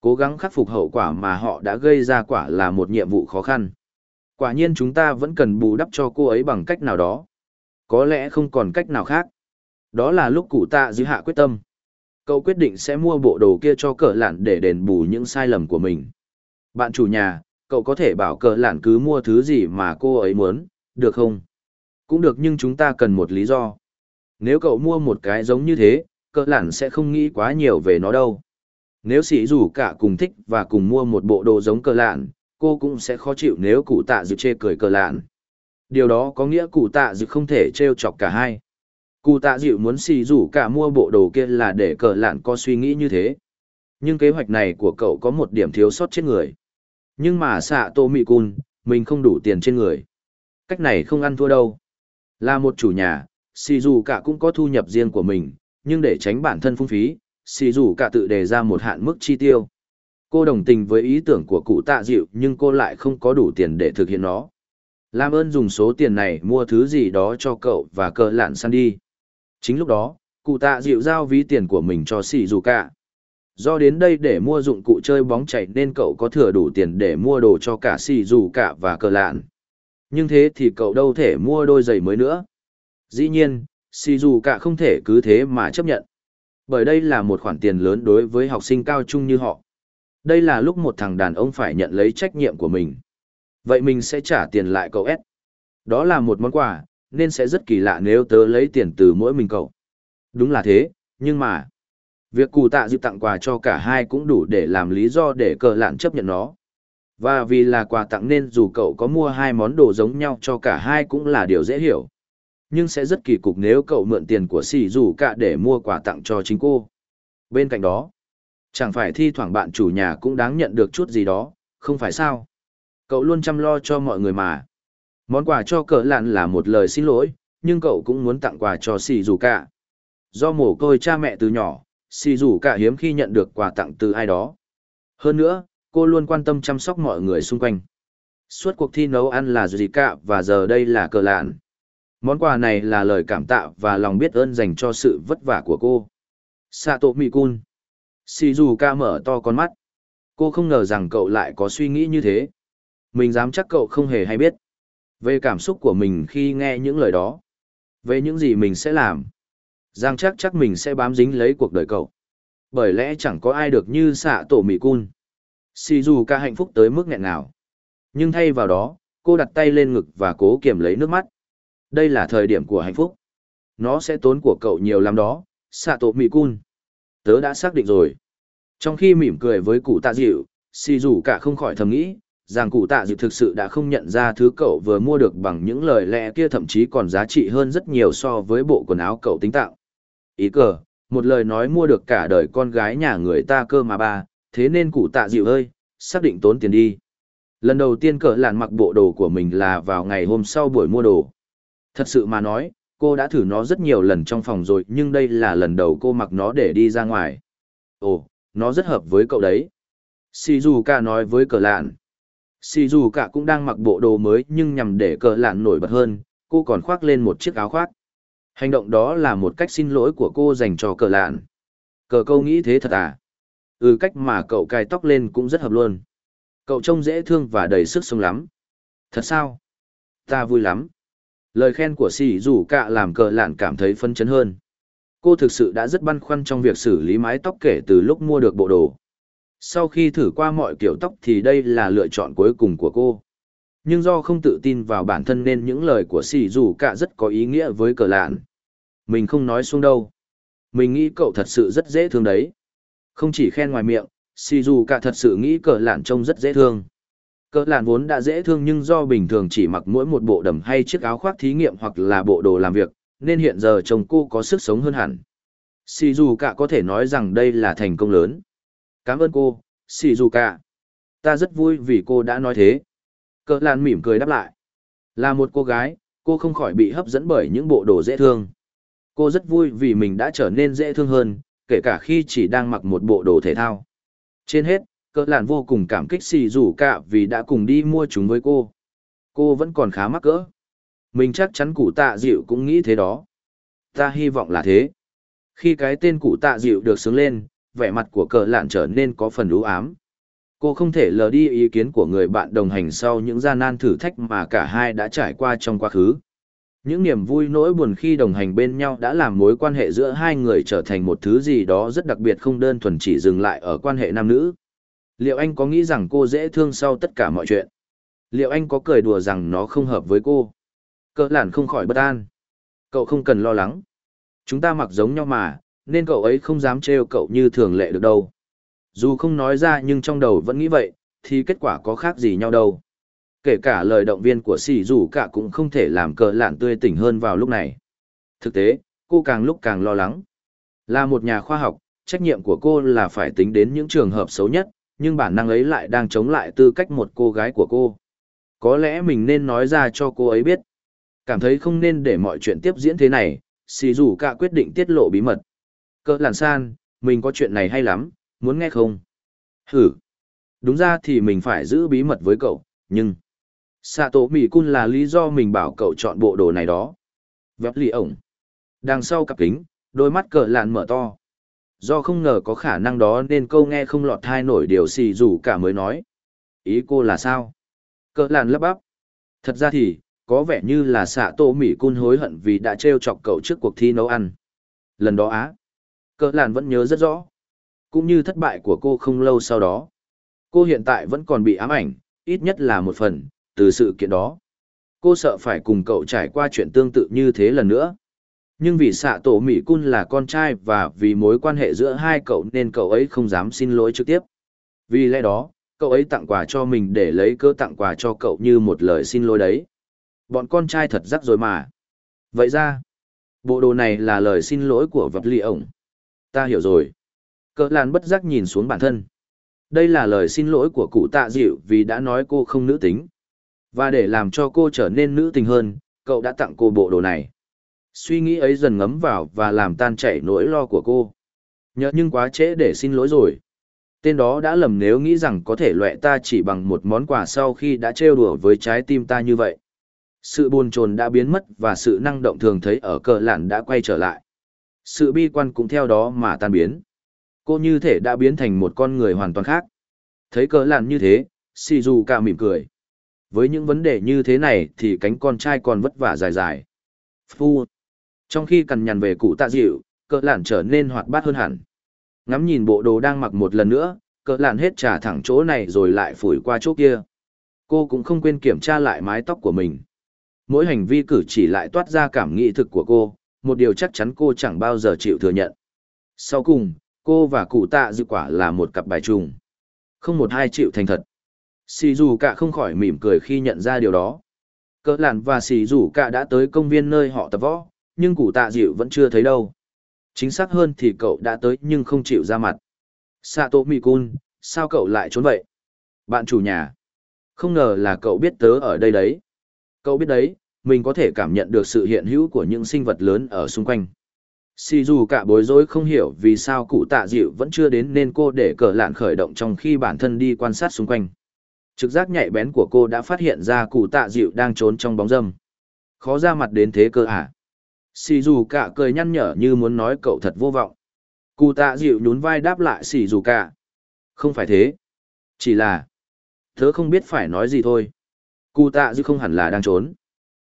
Cố gắng khắc phục hậu quả mà họ đã gây ra quả là một nhiệm vụ khó khăn. Quả nhiên chúng ta vẫn cần bù đắp cho cô ấy bằng cách nào đó. Có lẽ không còn cách nào khác. Đó là lúc cụ tạ giữ hạ quyết tâm. Cậu quyết định sẽ mua bộ đồ kia cho cờ lạn để đền bù những sai lầm của mình. Bạn chủ nhà, cậu có thể bảo cờ lạn cứ mua thứ gì mà cô ấy muốn, được không? Cũng được nhưng chúng ta cần một lý do. Nếu cậu mua một cái giống như thế, cờ lạn sẽ không nghĩ quá nhiều về nó đâu. Nếu sĩ rủ cả cùng thích và cùng mua một bộ đồ giống cờ lạn, cô cũng sẽ khó chịu nếu cụ tạ dự chê cười cờ lạn. Điều đó có nghĩa cụ tạ dự không thể trêu chọc cả hai. Cụ tạ dịu muốn xì rủ cả mua bộ đồ kia là để cờ lạn có suy nghĩ như thế. Nhưng kế hoạch này của cậu có một điểm thiếu sót trên người. Nhưng mà xạ tô mị cun, mình không đủ tiền trên người. Cách này không ăn thua đâu. Là một chủ nhà, xì dù cả cũng có thu nhập riêng của mình, nhưng để tránh bản thân phung phí, xì dù cả tự đề ra một hạn mức chi tiêu. Cô đồng tình với ý tưởng của cụ tạ dịu nhưng cô lại không có đủ tiền để thực hiện nó. Làm ơn dùng số tiền này mua thứ gì đó cho cậu và cờ lạn săn đi. Chính lúc đó, cụ tạ dịu giao ví tiền của mình cho xì dù cả. Do đến đây để mua dụng cụ chơi bóng chảy nên cậu có thừa đủ tiền để mua đồ cho cả xì dù cả và cờ lạn. Nhưng thế thì cậu đâu thể mua đôi giày mới nữa. Dĩ nhiên, si dù cả không thể cứ thế mà chấp nhận. Bởi đây là một khoản tiền lớn đối với học sinh cao trung như họ. Đây là lúc một thằng đàn ông phải nhận lấy trách nhiệm của mình. Vậy mình sẽ trả tiền lại cậu S. Đó là một món quà, nên sẽ rất kỳ lạ nếu tớ lấy tiền từ mỗi mình cậu. Đúng là thế, nhưng mà... Việc cụ tạ dịp tặng quà cho cả hai cũng đủ để làm lý do để cờ lạn chấp nhận nó. Và vì là quà tặng nên dù cậu có mua hai món đồ giống nhau cho cả hai cũng là điều dễ hiểu. Nhưng sẽ rất kỳ cục nếu cậu mượn tiền của xì dù cả để mua quà tặng cho chính cô. Bên cạnh đó, chẳng phải thi thoảng bạn chủ nhà cũng đáng nhận được chút gì đó, không phải sao? Cậu luôn chăm lo cho mọi người mà. Món quà cho cờ lạn là một lời xin lỗi, nhưng cậu cũng muốn tặng quà cho xì dù cả. Do mồ côi cha mẹ từ nhỏ, xì dù cả hiếm khi nhận được quà tặng từ ai đó. Hơn nữa, cô luôn quan tâm chăm sóc mọi người xung quanh. Suốt cuộc thi nấu ăn là gì cả và giờ đây là cờ lạn. Món quà này là lời cảm tạ và lòng biết ơn dành cho sự vất vả của cô. Sato Mikun. Shizuka mở to con mắt. Cô không ngờ rằng cậu lại có suy nghĩ như thế. Mình dám chắc cậu không hề hay biết. Về cảm xúc của mình khi nghe những lời đó. Về những gì mình sẽ làm. Giang chắc chắc mình sẽ bám dính lấy cuộc đời cậu. Bởi lẽ chẳng có ai được như xạ tổ mị cun. Xì dù ca hạnh phúc tới mức nghẹn nào. Nhưng thay vào đó, cô đặt tay lên ngực và cố kiềm lấy nước mắt. Đây là thời điểm của hạnh phúc. Nó sẽ tốn của cậu nhiều lắm đó, xạ tổ mị cun. Tớ đã xác định rồi. Trong khi mỉm cười với cụ tạ dịu, si dù cả không khỏi thầm nghĩ, rằng cụ tạ dịu thực sự đã không nhận ra thứ cậu vừa mua được bằng những lời lẽ kia thậm chí còn giá trị hơn rất nhiều so với bộ quần áo cậu tính tạo. Ý cờ, một lời nói mua được cả đời con gái nhà người ta cơ mà ba, thế nên cụ tạ dịu ơi, xác định tốn tiền đi. Lần đầu tiên cỡ làn mặc bộ đồ của mình là vào ngày hôm sau buổi mua đồ. Thật sự mà nói, cô đã thử nó rất nhiều lần trong phòng rồi nhưng đây là lần đầu cô mặc nó để đi ra ngoài. Ồ, nó rất hợp với cậu đấy. Shizuka nói với cờ lạn. Shizuka cũng đang mặc bộ đồ mới nhưng nhằm để cờ lạn nổi bật hơn, cô còn khoác lên một chiếc áo khoác. Hành động đó là một cách xin lỗi của cô dành cho cờ lạn. Cờ câu nghĩ thế thật à? Ừ cách mà cậu cài tóc lên cũng rất hợp luôn. Cậu trông dễ thương và đầy sức sống lắm. Thật sao? Ta vui lắm. Lời khen của Sì Dù Cạ làm cờ lạn cảm thấy phân chấn hơn. Cô thực sự đã rất băn khoăn trong việc xử lý mái tóc kể từ lúc mua được bộ đồ. Sau khi thử qua mọi kiểu tóc thì đây là lựa chọn cuối cùng của cô. Nhưng do không tự tin vào bản thân nên những lời của Sì Dù Cạ rất có ý nghĩa với cờ lạn. Mình không nói xuống đâu. Mình nghĩ cậu thật sự rất dễ thương đấy. Không chỉ khen ngoài miệng, si Dù cả thật sự nghĩ cờ lạn trông rất dễ thương. Cỡ lạn vốn đã dễ thương nhưng do bình thường chỉ mặc mỗi một bộ đầm hay chiếc áo khoác thí nghiệm hoặc là bộ đồ làm việc, nên hiện giờ chồng cô có sức sống hơn hẳn. Si dù cả có thể nói rằng đây là thành công lớn. Cảm ơn cô, si dù cả. Ta rất vui vì cô đã nói thế. Cỡ lạn mỉm cười đáp lại. Là một cô gái, cô không khỏi bị hấp dẫn bởi những bộ đồ dễ thương. Cô rất vui vì mình đã trở nên dễ thương hơn, kể cả khi chỉ đang mặc một bộ đồ thể thao. Trên hết, cỡ lạn vô cùng cảm kích xì rủ cả vì đã cùng đi mua chúng với cô. Cô vẫn còn khá mắc cỡ. Mình chắc chắn cụ tạ dịu cũng nghĩ thế đó. Ta hy vọng là thế. Khi cái tên cụ tạ dịu được sướng lên vẻ mặt của cờ lạn trở nên có phần lũ ám. Cô không thể lờ đi ý kiến của người bạn đồng hành sau những gian nan thử thách mà cả hai đã trải qua trong quá khứ những niềm vui nỗi buồn khi đồng hành bên nhau đã làm mối quan hệ giữa hai người trở thành một thứ gì đó rất đặc biệt không đơn thuần chỉ dừng lại ở quan hệ nam nữ Liệu anh có nghĩ rằng cô dễ thương sau tất cả mọi chuyện? Liệu anh có cười đùa rằng nó không hợp với cô? Cỡ lản không khỏi bất an. Cậu không cần lo lắng. Chúng ta mặc giống nhau mà, nên cậu ấy không dám trêu cậu như thường lệ được đâu. Dù không nói ra nhưng trong đầu vẫn nghĩ vậy, thì kết quả có khác gì nhau đâu. Kể cả lời động viên của sỉ dù cả cũng không thể làm cờ lạn tươi tỉnh hơn vào lúc này. Thực tế, cô càng lúc càng lo lắng. Là một nhà khoa học, trách nhiệm của cô là phải tính đến những trường hợp xấu nhất, nhưng bản năng ấy lại đang chống lại tư cách một cô gái của cô. Có lẽ mình nên nói ra cho cô ấy biết. Cảm thấy không nên để mọi chuyện tiếp diễn thế này, xì dù cả quyết định tiết lộ bí mật. Cỡ làn san, mình có chuyện này hay lắm, muốn nghe không? Hử. Đúng ra thì mình phải giữ bí mật với cậu, nhưng... Sạ tổ mỉ cun là lý do mình bảo cậu chọn bộ đồ này đó. Vấp lì ổng. Đằng sau cặp kính, đôi mắt cờ lạn mở to. Do không ngờ có khả năng đó nên câu nghe không lọt thai nổi điều xì dù cả mới nói. Ý cô là sao? Cờ lạn lấp bắp. Thật ra thì, có vẻ như là xạ tổ mỉ cun hối hận vì đã trêu chọc cậu trước cuộc thi nấu ăn. Lần đó á. Cờ lạn vẫn nhớ rất rõ. Cũng như thất bại của cô không lâu sau đó. Cô hiện tại vẫn còn bị ám ảnh, ít nhất là một phần, từ sự kiện đó. Cô sợ phải cùng cậu trải qua chuyện tương tự như thế lần nữa. Nhưng vì xạ tổ Mỹ Cun là con trai và vì mối quan hệ giữa hai cậu nên cậu ấy không dám xin lỗi trực tiếp. Vì lẽ đó, cậu ấy tặng quà cho mình để lấy cơ tặng quà cho cậu như một lời xin lỗi đấy. Bọn con trai thật rắc rối mà. Vậy ra, bộ đồ này là lời xin lỗi của vật lì ổng. Ta hiểu rồi. Cỡ lan bất giác nhìn xuống bản thân. Đây là lời xin lỗi của cụ tạ dịu vì đã nói cô không nữ tính. Và để làm cho cô trở nên nữ tình hơn, cậu đã tặng cô bộ đồ này. Suy nghĩ ấy dần ngấm vào và làm tan chảy nỗi lo của cô. Nhớ nhưng quá trễ để xin lỗi rồi. Tên đó đã lầm nếu nghĩ rằng có thể loại ta chỉ bằng một món quà sau khi đã trêu đùa với trái tim ta như vậy. Sự buồn chồn đã biến mất và sự năng động thường thấy ở cờ lạn đã quay trở lại. Sự bi quan cũng theo đó mà tan biến. Cô như thể đã biến thành một con người hoàn toàn khác. Thấy cờ lạn như thế, Shizuka mỉm cười. Với những vấn đề như thế này thì cánh con trai còn vất vả dài dài. Phu. Trong khi cằn nhằn về cụ tạ dịu, cỡ lản trở nên hoạt bát hơn hẳn. Ngắm nhìn bộ đồ đang mặc một lần nữa, cỡ lản hết trà thẳng chỗ này rồi lại phủi qua chỗ kia. Cô cũng không quên kiểm tra lại mái tóc của mình. Mỗi hành vi cử chỉ lại toát ra cảm nghĩ thực của cô, một điều chắc chắn cô chẳng bao giờ chịu thừa nhận. Sau cùng, cô và cụ tạ dự quả là một cặp bài trùng. Không một ai chịu thành thật. Sì dù cả không khỏi mỉm cười khi nhận ra điều đó. Cỡ lạn và sì dù cả đã tới công viên nơi họ tập võ, nhưng cụ tạ dịu vẫn chưa thấy đâu. Chính xác hơn thì cậu đã tới nhưng không chịu ra mặt. Sato Mikun, sao cậu lại trốn vậy? Bạn chủ nhà. Không ngờ là cậu biết tớ ở đây đấy. Cậu biết đấy, mình có thể cảm nhận được sự hiện hữu của những sinh vật lớn ở xung quanh. Sì dù cả bối rối không hiểu vì sao cụ tạ dịu vẫn chưa đến nên cô để cờ lạn khởi động trong khi bản thân đi quan sát xung quanh. Trực giác nhạy bén của cô đã phát hiện ra cụ tạ dịu đang trốn trong bóng râm. Khó ra mặt đến thế cơ à? Sì dù cả cười nhăn nhở như muốn nói cậu thật vô vọng. Cụ tạ dịu nhún vai đáp lại sì dù cả. Không phải thế. Chỉ là... Tớ không biết phải nói gì thôi. Cụ tạ dịu không hẳn là đang trốn.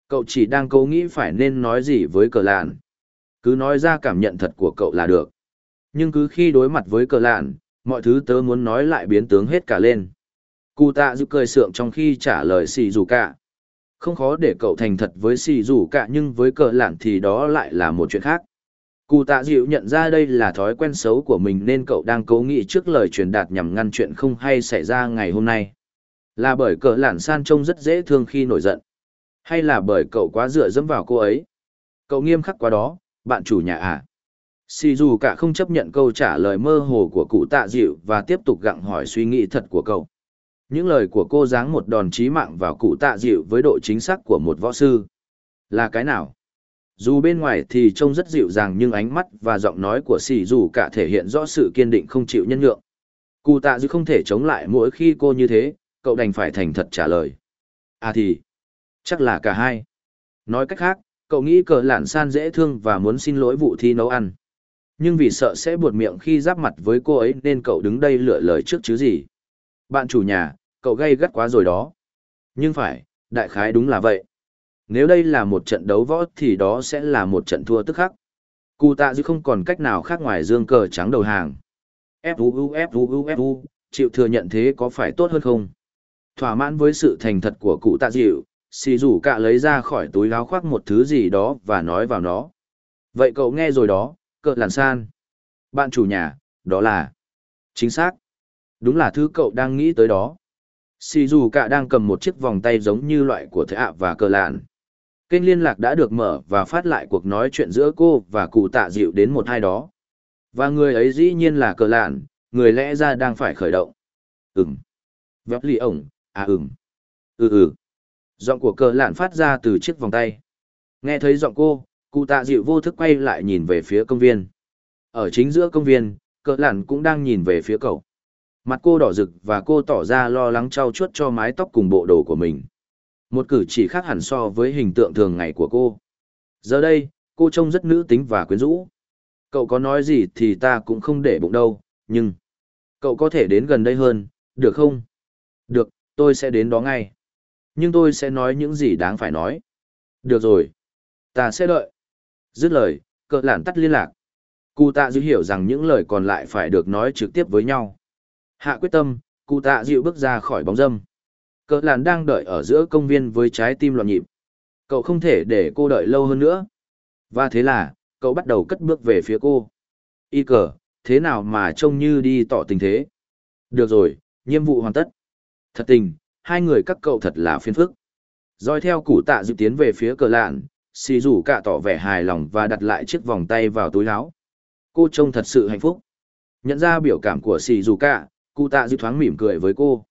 Cậu chỉ đang cố nghĩ phải nên nói gì với cờ lạn. Cứ nói ra cảm nhận thật của cậu là được. Nhưng cứ khi đối mặt với cờ lạn, mọi thứ tớ muốn nói lại biến tướng hết cả lên. Cụ tạ dịu cười sượng trong khi trả lời xì dù cả. Không khó để cậu thành thật với xì dù cả nhưng với cờ lạn thì đó lại là một chuyện khác. Cụ tạ dịu nhận ra đây là thói quen xấu của mình nên cậu đang cố nghĩ trước lời truyền đạt nhằm ngăn chuyện không hay xảy ra ngày hôm nay. Là bởi cờ lạn san trông rất dễ thương khi nổi giận. Hay là bởi cậu quá dựa dẫm vào cô ấy. Cậu nghiêm khắc quá đó, bạn chủ nhà à. Xì dù cả không chấp nhận câu trả lời mơ hồ của cụ tạ dịu và tiếp tục gặng hỏi suy nghĩ thật của cậu. Những lời của cô giáng một đòn chí mạng vào cụ tạ dịu với độ chính xác của một võ sư. Là cái nào? Dù bên ngoài thì trông rất dịu dàng nhưng ánh mắt và giọng nói của Sỉ dù cả thể hiện rõ sự kiên định không chịu nhân nhượng. Cụ tạ dịu không thể chống lại mỗi khi cô như thế, cậu đành phải thành thật trả lời. À thì, chắc là cả hai. Nói cách khác, cậu nghĩ cờ lản san dễ thương và muốn xin lỗi vụ thi nấu ăn. Nhưng vì sợ sẽ buột miệng khi giáp mặt với cô ấy nên cậu đứng đây lựa lời trước chứ gì. Bạn chủ nhà, cậu gây gắt quá rồi đó. Nhưng phải, đại khái đúng là vậy. Nếu đây là một trận đấu võ thì đó sẽ là một trận thua tức khắc. Cụ tạ dư không còn cách nào khác ngoài dương cờ trắng đầu hàng. Fu Fu Fu chịu thừa nhận thế có phải tốt hơn không? Thỏa mãn với sự thành thật của cụ tạ dịu, xì rủ cạ lấy ra khỏi túi áo khoác một thứ gì đó và nói vào nó. Vậy cậu nghe rồi đó, cờ làn san. Bạn chủ nhà, đó là... Chính xác. Đúng là thứ cậu đang nghĩ tới đó. Xì dù cả đang cầm một chiếc vòng tay giống như loại của thế ạ và cờ lạn. Kênh liên lạc đã được mở và phát lại cuộc nói chuyện giữa cô và cụ tạ dịu đến một hai đó. Và người ấy dĩ nhiên là cờ lạn, người lẽ ra đang phải khởi động. Ừm. Vấp lì ổng, à ừm. Ừ ừ. Giọng của cờ lạn phát ra từ chiếc vòng tay. Nghe thấy giọng cô, cụ tạ dịu vô thức quay lại nhìn về phía công viên. Ở chính giữa công viên, cờ lạn cũng đang nhìn về phía cậu. Mặt cô đỏ rực và cô tỏ ra lo lắng trao chuốt cho mái tóc cùng bộ đồ của mình. Một cử chỉ khác hẳn so với hình tượng thường ngày của cô. Giờ đây, cô trông rất nữ tính và quyến rũ. Cậu có nói gì thì ta cũng không để bụng đâu, nhưng... Cậu có thể đến gần đây hơn, được không? Được, tôi sẽ đến đó ngay. Nhưng tôi sẽ nói những gì đáng phải nói. Được rồi. Ta sẽ đợi. Dứt lời, cờ lản tắt liên lạc. Cụ tạ dịu hiểu rằng những lời còn lại phải được nói trực tiếp với nhau. Hạ quyết tâm, cụ tạ dịu bước ra khỏi bóng dâm. Cỡ làn đang đợi ở giữa công viên với trái tim loạn nhịp. Cậu không thể để cô đợi lâu hơn nữa. Và thế là, cậu bắt đầu cất bước về phía cô. Y cờ, thế nào mà trông như đi tỏ tình thế? Được rồi, nhiệm vụ hoàn tất. Thật tình, hai người các cậu thật là phiền phức. Rồi theo Cụ tạ dịu tiến về phía cờ lạn, xì rủ cả tỏ vẻ hài lòng và đặt lại chiếc vòng tay vào túi áo. Cô trông thật sự hạnh phúc. Nhận ra biểu cảm của xì rủ cả, cụ tạ dịu thoáng mỉm cười với cô.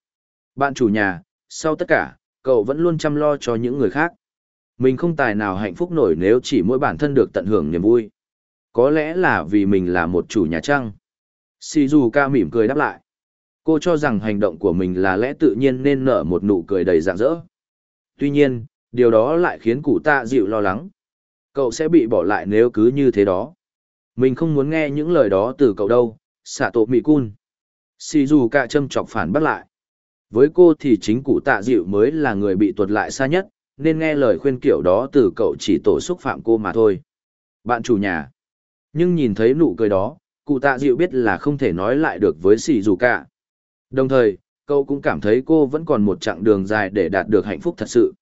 Bạn chủ nhà, sau tất cả, cậu vẫn luôn chăm lo cho những người khác. Mình không tài nào hạnh phúc nổi nếu chỉ mỗi bản thân được tận hưởng niềm vui. Có lẽ là vì mình là một chủ nhà trăng. Shizuka mỉm cười đáp lại. Cô cho rằng hành động của mình là lẽ tự nhiên nên nở một nụ cười đầy rạng rỡ. Tuy nhiên, điều đó lại khiến cụ tạ dịu lo lắng. Cậu sẽ bị bỏ lại nếu cứ như thế đó. Mình không muốn nghe những lời đó từ cậu đâu, xạ tổ mị cun. Xì dù cả châm chọc phản bác lại. Với cô thì chính cụ tạ dịu mới là người bị tuột lại xa nhất, nên nghe lời khuyên kiểu đó từ cậu chỉ tổ xúc phạm cô mà thôi. Bạn chủ nhà. Nhưng nhìn thấy nụ cười đó, cụ tạ dịu biết là không thể nói lại được với xì dù cả. Đồng thời, cậu cũng cảm thấy cô vẫn còn một chặng đường dài để đạt được hạnh phúc thật sự.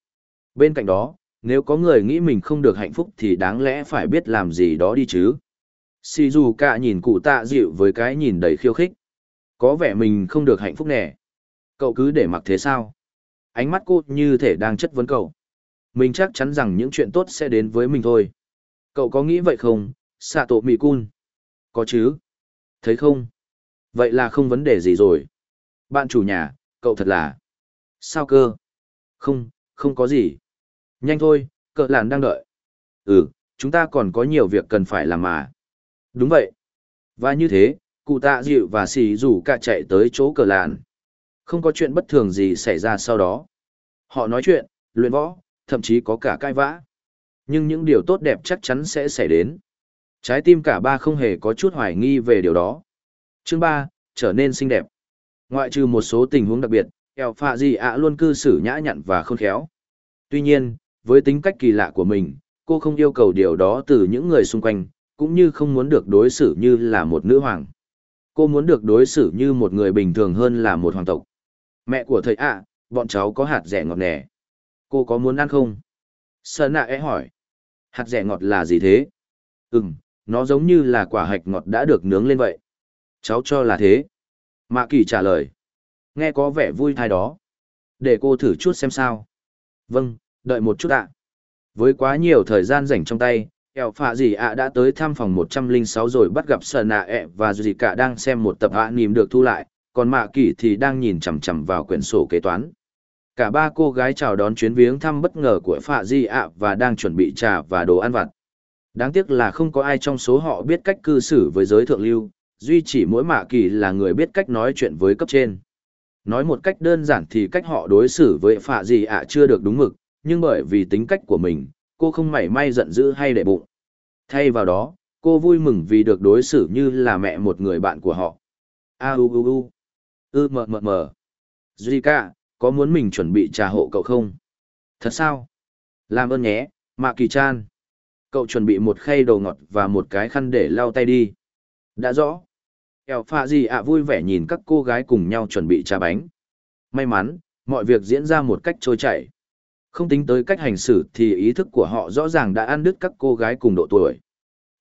Bên cạnh đó, nếu có người nghĩ mình không được hạnh phúc thì đáng lẽ phải biết làm gì đó đi chứ. Xì dù cả nhìn cụ tạ dịu với cái nhìn đầy khiêu khích. Có vẻ mình không được hạnh phúc nè. Cậu cứ để mặc thế sao? Ánh mắt cô như thể đang chất vấn cậu. Mình chắc chắn rằng những chuyện tốt sẽ đến với mình thôi. Cậu có nghĩ vậy không, xạ tổ mì cun? Có chứ. Thấy không? Vậy là không vấn đề gì rồi. Bạn chủ nhà, cậu thật là... Sao cơ? Không, không có gì. Nhanh thôi, cỡ làn đang đợi. Ừ, chúng ta còn có nhiều việc cần phải làm mà. Đúng vậy. Và như thế, cụ tạ dịu và xì rủ cả chạy tới chỗ cờ làn. Không có chuyện bất thường gì xảy ra sau đó. Họ nói chuyện, luyện võ, thậm chí có cả cãi vã. Nhưng những điều tốt đẹp chắc chắn sẽ xảy đến. Trái tim cả ba không hề có chút hoài nghi về điều đó. Chương ba trở nên xinh đẹp. Ngoại trừ một số tình huống đặc biệt, eo phạ Di ạ luôn cư xử nhã nhặn và khôn khéo. Tuy nhiên, với tính cách kỳ lạ của mình, cô không yêu cầu điều đó từ những người xung quanh, cũng như không muốn được đối xử như là một nữ hoàng. Cô muốn được đối xử như một người bình thường hơn là một hoàng tộc. Mẹ của thầy ạ, bọn cháu có hạt rẻ ngọt nè. Cô có muốn ăn không? Sơn nạ é hỏi. Hạt rẻ ngọt là gì thế? Ừm, nó giống như là quả hạch ngọt đã được nướng lên vậy. Cháu cho là thế. Mạ kỳ trả lời. Nghe có vẻ vui thai đó. Để cô thử chút xem sao. Vâng, đợi một chút ạ. Với quá nhiều thời gian rảnh trong tay, eo phạ gì ạ đã tới thăm phòng 106 rồi bắt gặp sờ nạ ẹ và gì cả đang xem một tập hạ nìm được thu lại, còn mạ Kỷ thì đang nhìn chằm chằm vào quyển sổ kế toán. Cả ba cô gái chào đón chuyến viếng thăm bất ngờ của Phạ Di ạ và đang chuẩn bị trà và đồ ăn vặt. Đáng tiếc là không có ai trong số họ biết cách cư xử với giới thượng lưu, duy chỉ mỗi mạ kỳ là người biết cách nói chuyện với cấp trên. Nói một cách đơn giản thì cách họ đối xử với Phạ gì ạ chưa được đúng mực, nhưng bởi vì tính cách của mình, cô không mảy may giận dữ hay để bụng. Thay vào đó, cô vui mừng vì được đối xử như là mẹ một người bạn của họ. A u u u. Ư mờ mờ mờ. Zika, có muốn mình chuẩn bị trà hộ cậu không? Thật sao? Làm ơn nhé, Mạ Kỳ Chan. Cậu chuẩn bị một khay đồ ngọt và một cái khăn để lau tay đi. Đã rõ. Eo pha gì ạ vui vẻ nhìn các cô gái cùng nhau chuẩn bị trà bánh. May mắn, mọi việc diễn ra một cách trôi chảy. Không tính tới cách hành xử thì ý thức của họ rõ ràng đã ăn đứt các cô gái cùng độ tuổi.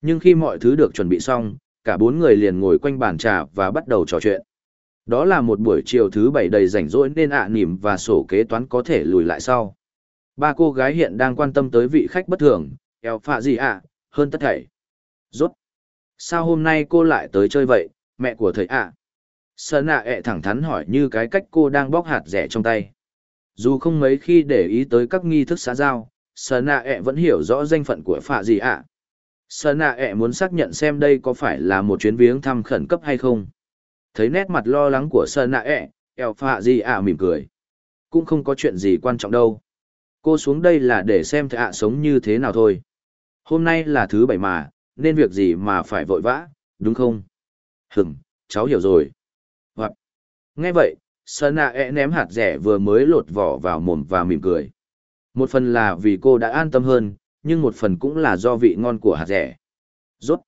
Nhưng khi mọi thứ được chuẩn bị xong, cả bốn người liền ngồi quanh bàn trà và bắt đầu trò chuyện. Đó là một buổi chiều thứ bảy đầy rảnh rỗi nên ạ à nỉm và sổ kế toán có thể lùi lại sau. Ba cô gái hiện đang quan tâm tới vị khách bất thường, eo phạ gì ạ, hơn tất thảy. Rốt. Sao hôm nay cô lại tới chơi vậy, mẹ của thầy ạ? Sơn ạ ẹ thẳng thắn hỏi như cái cách cô đang bóc hạt rẻ trong tay. Dù không mấy khi để ý tới các nghi thức xã giao, Sơn Nạ ẹ vẫn hiểu rõ danh phận của phạ gì ạ. Sơn Nạ ẹ muốn xác nhận xem đây có phải là một chuyến viếng thăm khẩn cấp hay không thấy nét mặt lo lắng của sơn nạ ẹ eo phạ gì ạ mỉm cười cũng không có chuyện gì quan trọng đâu Cô xuống đây là để xem thạ sống như thế nào thôi. Hôm nay là thứ bảy mà, nên việc gì mà phải vội vã, đúng không? Hửm, cháu hiểu rồi. Hoặc, nghe vậy, Sơn nạ e ném hạt rẻ vừa mới lột vỏ vào mồm và mỉm cười. Một phần là vì cô đã an tâm hơn, nhưng một phần cũng là do vị ngon của hạt rẻ. Rốt.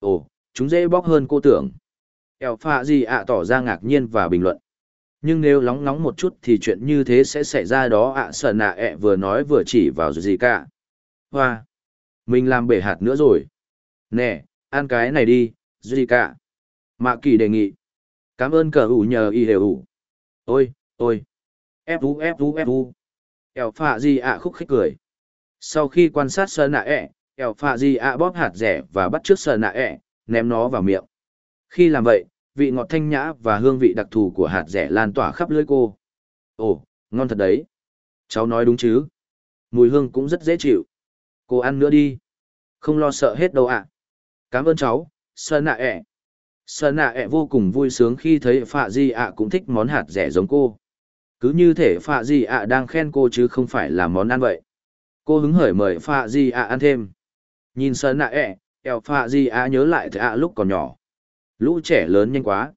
Ồ, chúng dễ bóc hơn cô tưởng. Eo pha gì ạ tỏ ra ngạc nhiên và bình luận. Nhưng nếu lóng nóng một chút thì chuyện như thế sẽ xảy ra đó ạ sợ nạ ẹ vừa nói vừa chỉ vào gì cả. Hoa. Mình làm bể hạt nữa rồi. Nè, ăn cái này đi, gì cả. Mạ kỳ đề nghị. Cảm ơn cờ ủ nhờ y đều ủ. Ôi, ôi. Fu fu fu. ẻo phạ di ạ khúc khích cười. Sau khi quan sát sơ nạ ẹ, ẻo phạ di ạ bóp hạt rẻ và bắt trước sơ nạ ẹ, ném nó vào miệng. Khi làm vậy, vị ngọt thanh nhã và hương vị đặc thù của hạt rẻ lan tỏa khắp lưỡi cô. Ồ, ngon thật đấy. Cháu nói đúng chứ. Mùi hương cũng rất dễ chịu. Cô ăn nữa đi. Không lo sợ hết đâu ạ. Cảm ơn cháu, sơ nạ ẹ. Sơn nạ ẹ vô cùng vui sướng khi thấy phạ di ạ cũng thích món hạt rẻ giống cô. Cứ như thể phạ di ạ đang khen cô chứ không phải là món ăn vậy. Cô hứng hởi mời phạ di ạ ăn thêm. Nhìn sơn nạ ẹ, eo phạ di ạ nhớ lại thầy ạ lúc còn nhỏ Lũ trẻ lớn nhanh quá.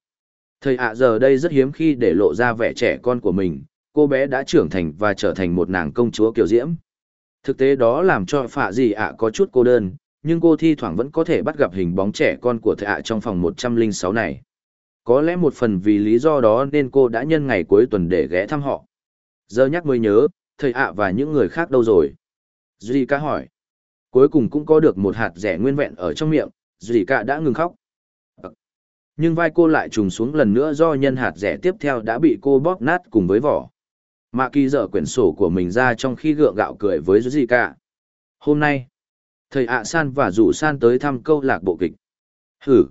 Thầy ạ giờ đây rất hiếm khi để lộ ra vẻ trẻ con của mình, cô bé đã trưởng thành và trở thành một nàng công chúa kiều diễm. Thực tế đó làm cho phạ Di ạ có chút cô đơn, nhưng cô thi thoảng vẫn có thể bắt gặp hình bóng trẻ con của thầy ạ trong phòng 106 này. Có lẽ một phần vì lý do đó nên cô đã nhân ngày cuối tuần để ghé thăm họ. Giờ nhắc mới nhớ, thầy ạ và những người khác đâu rồi? Duy ca hỏi. Cuối cùng cũng có được một hạt rẻ nguyên vẹn ở trong miệng, Duy ca đã ngừng khóc nhưng vai cô lại trùng xuống lần nữa do nhân hạt rẻ tiếp theo đã bị cô bóp nát cùng với vỏ. Mạ kỳ dở quyển sổ của mình ra trong khi gượng gạo cười với Zika. Hôm nay, thầy ạ san và rủ san tới thăm câu lạc bộ kịch. Hử!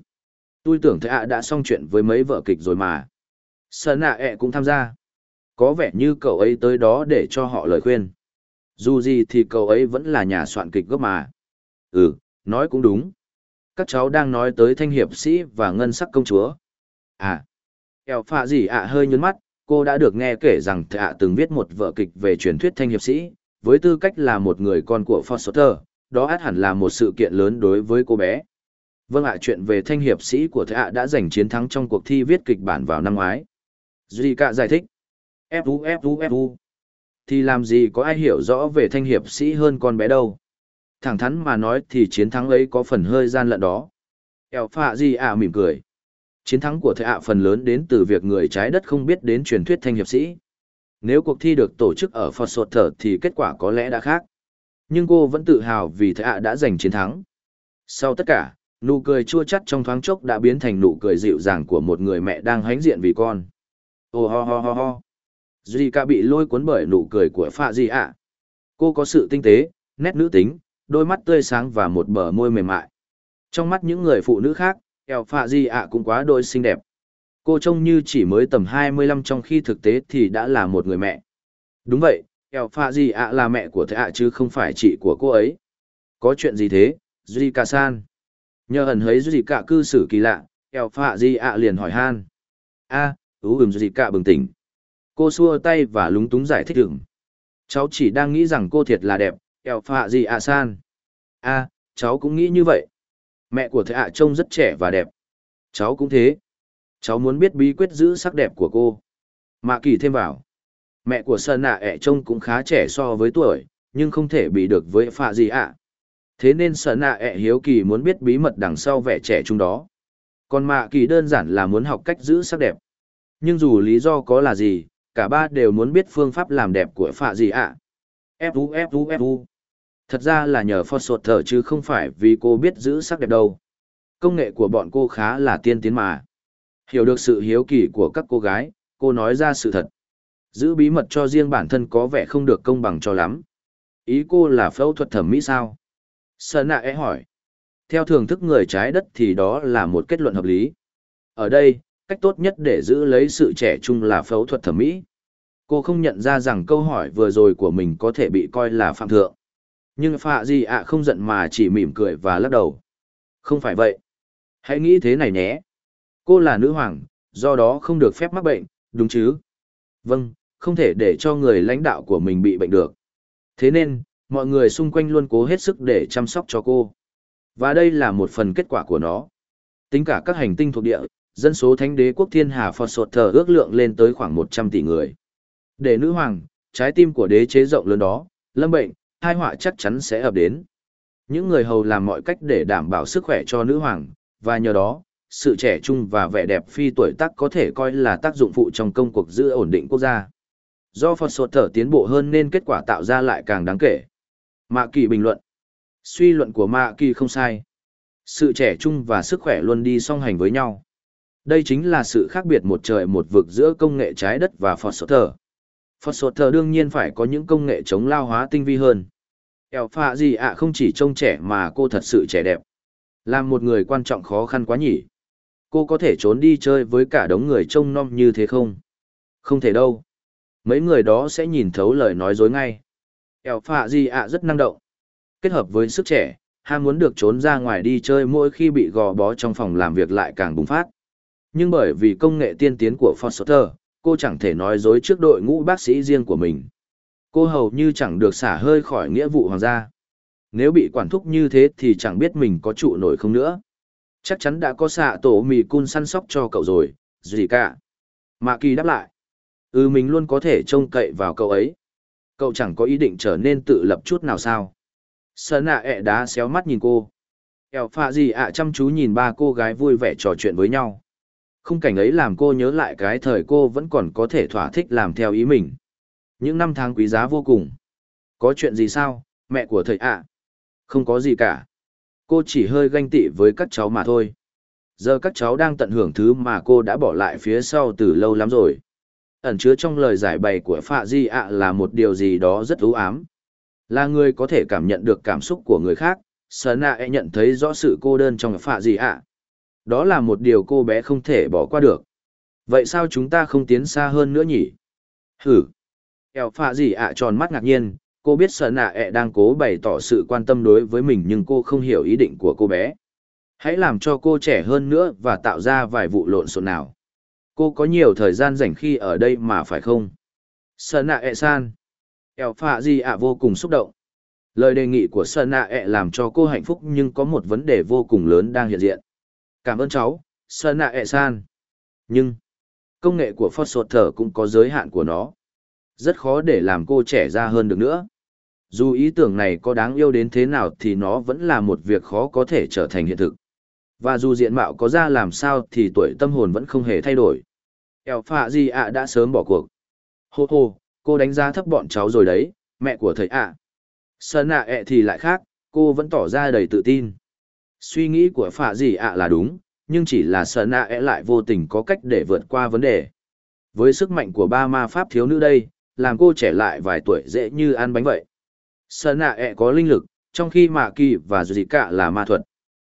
Tôi tưởng thầy ạ đã xong chuyện với mấy vợ kịch rồi mà. Sơn ạ ẹ cũng tham gia. Có vẻ như cậu ấy tới đó để cho họ lời khuyên. Dù gì thì cậu ấy vẫn là nhà soạn kịch gốc mà. Ừ, nói cũng đúng các cháu đang nói tới thanh hiệp sĩ và ngân sắc công chúa. À, eo phạ gì ạ hơi nhấn mắt, cô đã được nghe kể rằng thạ ạ từng viết một vở kịch về truyền thuyết thanh hiệp sĩ, với tư cách là một người con của Foster, đó át hẳn là một sự kiện lớn đối với cô bé. Vâng ạ, chuyện về thanh hiệp sĩ của thế thạ đã giành chiến thắng trong cuộc thi viết kịch bản vào năm ngoái. Duy cạ giải thích. Fu Fu Fu. Thì làm gì có ai hiểu rõ về thanh hiệp sĩ hơn con bé đâu thẳng thắn mà nói thì chiến thắng ấy có phần hơi gian lận đó. Eo phạ gì ạ, mỉm cười. Chiến thắng của thế ạ phần lớn đến từ việc người trái đất không biết đến truyền thuyết thanh hiệp sĩ. Nếu cuộc thi được tổ chức ở Phật Sột Thở thì kết quả có lẽ đã khác. Nhưng cô vẫn tự hào vì thệ ạ đã giành chiến thắng. Sau tất cả, nụ cười chua chắt trong thoáng chốc đã biến thành nụ cười dịu dàng của một người mẹ đang hãnh diện vì con. Ô ho ho ho ho. Zika bị lôi cuốn bởi nụ cười của Phạ Di ạ. Cô có sự tinh tế, nét nữ tính, đôi mắt tươi sáng và một bờ môi mềm mại. Trong mắt những người phụ nữ khác, eo phạ di ạ cũng quá đôi xinh đẹp. Cô trông như chỉ mới tầm 25 trong khi thực tế thì đã là một người mẹ. Đúng vậy, eo phạ di ạ là mẹ của thầy ạ chứ không phải chị của cô ấy. Có chuyện gì thế, Zika san? Nhờ ẩn thấy Zika cư xử kỳ lạ, eo phạ di ạ liền hỏi han. a ú ừm Zika bừng tỉnh. Cô xua tay và lúng túng giải thích ừm. Cháu chỉ đang nghĩ rằng cô thiệt là đẹp, eo phạ gì ạ san a cháu cũng nghĩ như vậy mẹ của thầy ạ trông rất trẻ và đẹp cháu cũng thế cháu muốn biết bí quyết giữ sắc đẹp của cô mạ kỳ thêm vào mẹ của sơn nạ ẹ trông cũng khá trẻ so với tuổi nhưng không thể bị được với phạ gì ạ thế nên sơn nạ ẹ hiếu kỳ muốn biết bí mật đằng sau vẻ trẻ trung đó còn mạ kỳ đơn giản là muốn học cách giữ sắc đẹp nhưng dù lý do có là gì cả ba đều muốn biết phương pháp làm đẹp của phạ gì ạ fu fu fu Thật ra là nhờ phó sột thở chứ không phải vì cô biết giữ sắc đẹp đâu. Công nghệ của bọn cô khá là tiên tiến mà. Hiểu được sự hiếu kỳ của các cô gái, cô nói ra sự thật. Giữ bí mật cho riêng bản thân có vẻ không được công bằng cho lắm. Ý cô là phẫu thuật thẩm mỹ sao? Sơn nạ e hỏi. Theo thưởng thức người trái đất thì đó là một kết luận hợp lý. Ở đây, cách tốt nhất để giữ lấy sự trẻ trung là phẫu thuật thẩm mỹ. Cô không nhận ra rằng câu hỏi vừa rồi của mình có thể bị coi là phạm thượng. Nhưng phạ gì ạ không giận mà chỉ mỉm cười và lắc đầu. Không phải vậy. Hãy nghĩ thế này nhé. Cô là nữ hoàng, do đó không được phép mắc bệnh, đúng chứ? Vâng, không thể để cho người lãnh đạo của mình bị bệnh được. Thế nên, mọi người xung quanh luôn cố hết sức để chăm sóc cho cô. Và đây là một phần kết quả của nó. Tính cả các hành tinh thuộc địa, dân số thánh đế quốc thiên hà Phật Sột Thờ ước lượng lên tới khoảng 100 tỷ người. Để nữ hoàng, trái tim của đế chế rộng lớn đó, lâm bệnh, hai họa chắc chắn sẽ ập đến. Những người hầu làm mọi cách để đảm bảo sức khỏe cho nữ hoàng, và nhờ đó, sự trẻ trung và vẻ đẹp phi tuổi tác có thể coi là tác dụng phụ trong công cuộc giữ ổn định quốc gia. Do Phật sột thở tiến bộ hơn nên kết quả tạo ra lại càng đáng kể. Mạ kỳ bình luận. Suy luận của Mạ kỳ không sai. Sự trẻ trung và sức khỏe luôn đi song hành với nhau. Đây chính là sự khác biệt một trời một vực giữa công nghệ trái đất và Phật sột thở. Phật sột thở đương nhiên phải có những công nghệ chống lao hóa tinh vi hơn. Eo phạ gì ạ không chỉ trông trẻ mà cô thật sự trẻ đẹp. Làm một người quan trọng khó khăn quá nhỉ. Cô có thể trốn đi chơi với cả đống người trông nom như thế không? Không thể đâu. Mấy người đó sẽ nhìn thấu lời nói dối ngay. Eo phạ gì ạ rất năng động. Kết hợp với sức trẻ, ham muốn được trốn ra ngoài đi chơi mỗi khi bị gò bó trong phòng làm việc lại càng bùng phát. Nhưng bởi vì công nghệ tiên tiến của Foster, cô chẳng thể nói dối trước đội ngũ bác sĩ riêng của mình. Cô hầu như chẳng được xả hơi khỏi nghĩa vụ hoàng gia. Nếu bị quản thúc như thế thì chẳng biết mình có trụ nổi không nữa. Chắc chắn đã có xạ tổ mì cun săn sóc cho cậu rồi, gì cả. Mạ kỳ đáp lại. Ừ mình luôn có thể trông cậy vào cậu ấy. Cậu chẳng có ý định trở nên tự lập chút nào sao. Sơn nạ ẹ đá xéo mắt nhìn cô. Eo pha gì ạ chăm chú nhìn ba cô gái vui vẻ trò chuyện với nhau. Khung cảnh ấy làm cô nhớ lại cái thời cô vẫn còn có thể thỏa thích làm theo ý mình. Những năm tháng quý giá vô cùng. Có chuyện gì sao, mẹ của thầy ạ? Không có gì cả. Cô chỉ hơi ganh tị với các cháu mà thôi. Giờ các cháu đang tận hưởng thứ mà cô đã bỏ lại phía sau từ lâu lắm rồi. Ẩn chứa trong lời giải bày của Phạ Di ạ là một điều gì đó rất ưu ám. Là người có thể cảm nhận được cảm xúc của người khác, Sở nạ e nhận thấy rõ sự cô đơn trong Phạ Di ạ. Đó là một điều cô bé không thể bỏ qua được. Vậy sao chúng ta không tiến xa hơn nữa nhỉ? Hử! Eo Phạ Di ạ tròn mắt ngạc nhiên, cô biết sợ nạ ẹ đang cố bày tỏ sự quan tâm đối với mình nhưng cô không hiểu ý định của cô bé hãy làm cho cô trẻ hơn nữa và tạo ra vài vụ lộn xộn nào cô có nhiều thời gian rảnh khi ở đây mà phải không? Sợ nạ ẹ e san. Eo phạ gì ạ vô cùng xúc động. Lời đề nghị của sợ nạ ẹ e làm cho cô hạnh phúc nhưng có một vấn đề vô cùng lớn đang hiện diện. Cảm ơn cháu sợ nạ ẹ e san. Nhưng, công nghệ của phốt sột thở cũng có giới hạn của nó. Rất khó để làm cô trẻ ra hơn được nữa. Dù ý tưởng này có đáng yêu đến thế nào thì nó vẫn là một việc khó có thể trở thành hiện thực. Và dù diện mạo có ra làm sao thì tuổi tâm hồn vẫn không hề thay đổi. Eo phạ gì ạ đã sớm bỏ cuộc. Hô hô, cô đánh giá thấp bọn cháu rồi đấy, mẹ của thầy ạ. À. Sơn ạ ẹ thì lại khác, cô vẫn tỏ ra đầy tự tin. Suy nghĩ của phạ gì ạ là đúng, nhưng chỉ là sơn ạ ẹ lại vô tình có cách để vượt qua vấn đề. Với sức mạnh của ba ma pháp thiếu nữ đây, làm cô trẻ lại vài tuổi dễ như ăn bánh vậy. Sơn ạ ẹ có linh lực, trong khi mạ kỳ và dù gì cả là ma thuật.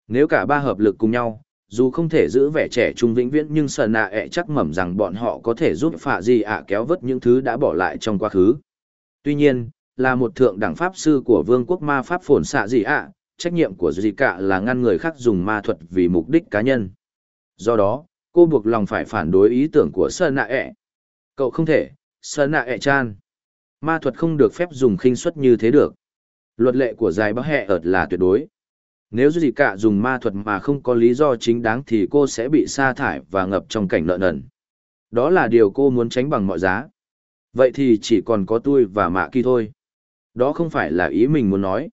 Nếu cả ba hợp lực cùng nhau, dù không thể giữ vẻ trẻ trung vĩnh viễn nhưng sơn nạ ẹ chắc mẩm rằng bọn họ có thể giúp phạ gì ạ kéo vớt những thứ đã bỏ lại trong quá khứ. Tuy nhiên, là một thượng đẳng pháp sư của vương quốc ma pháp phồn xạ gì ạ, trách nhiệm của gì cả là ngăn người khác dùng ma thuật vì mục đích cá nhân. Do đó, cô buộc lòng phải phản đối ý tưởng của sơn nạ ẹ. Cậu không thể, sơn nạ ẹ chan. Ma thuật không được phép dùng khinh suất như thế được. Luật lệ của giải bắc hẹ ợt là tuyệt đối. Nếu gì cả dùng ma thuật mà không có lý do chính đáng thì cô sẽ bị sa thải và ngập trong cảnh nợ nần. Đó là điều cô muốn tránh bằng mọi giá. Vậy thì chỉ còn có tôi và Mạ Kỳ thôi. Đó không phải là ý mình muốn nói.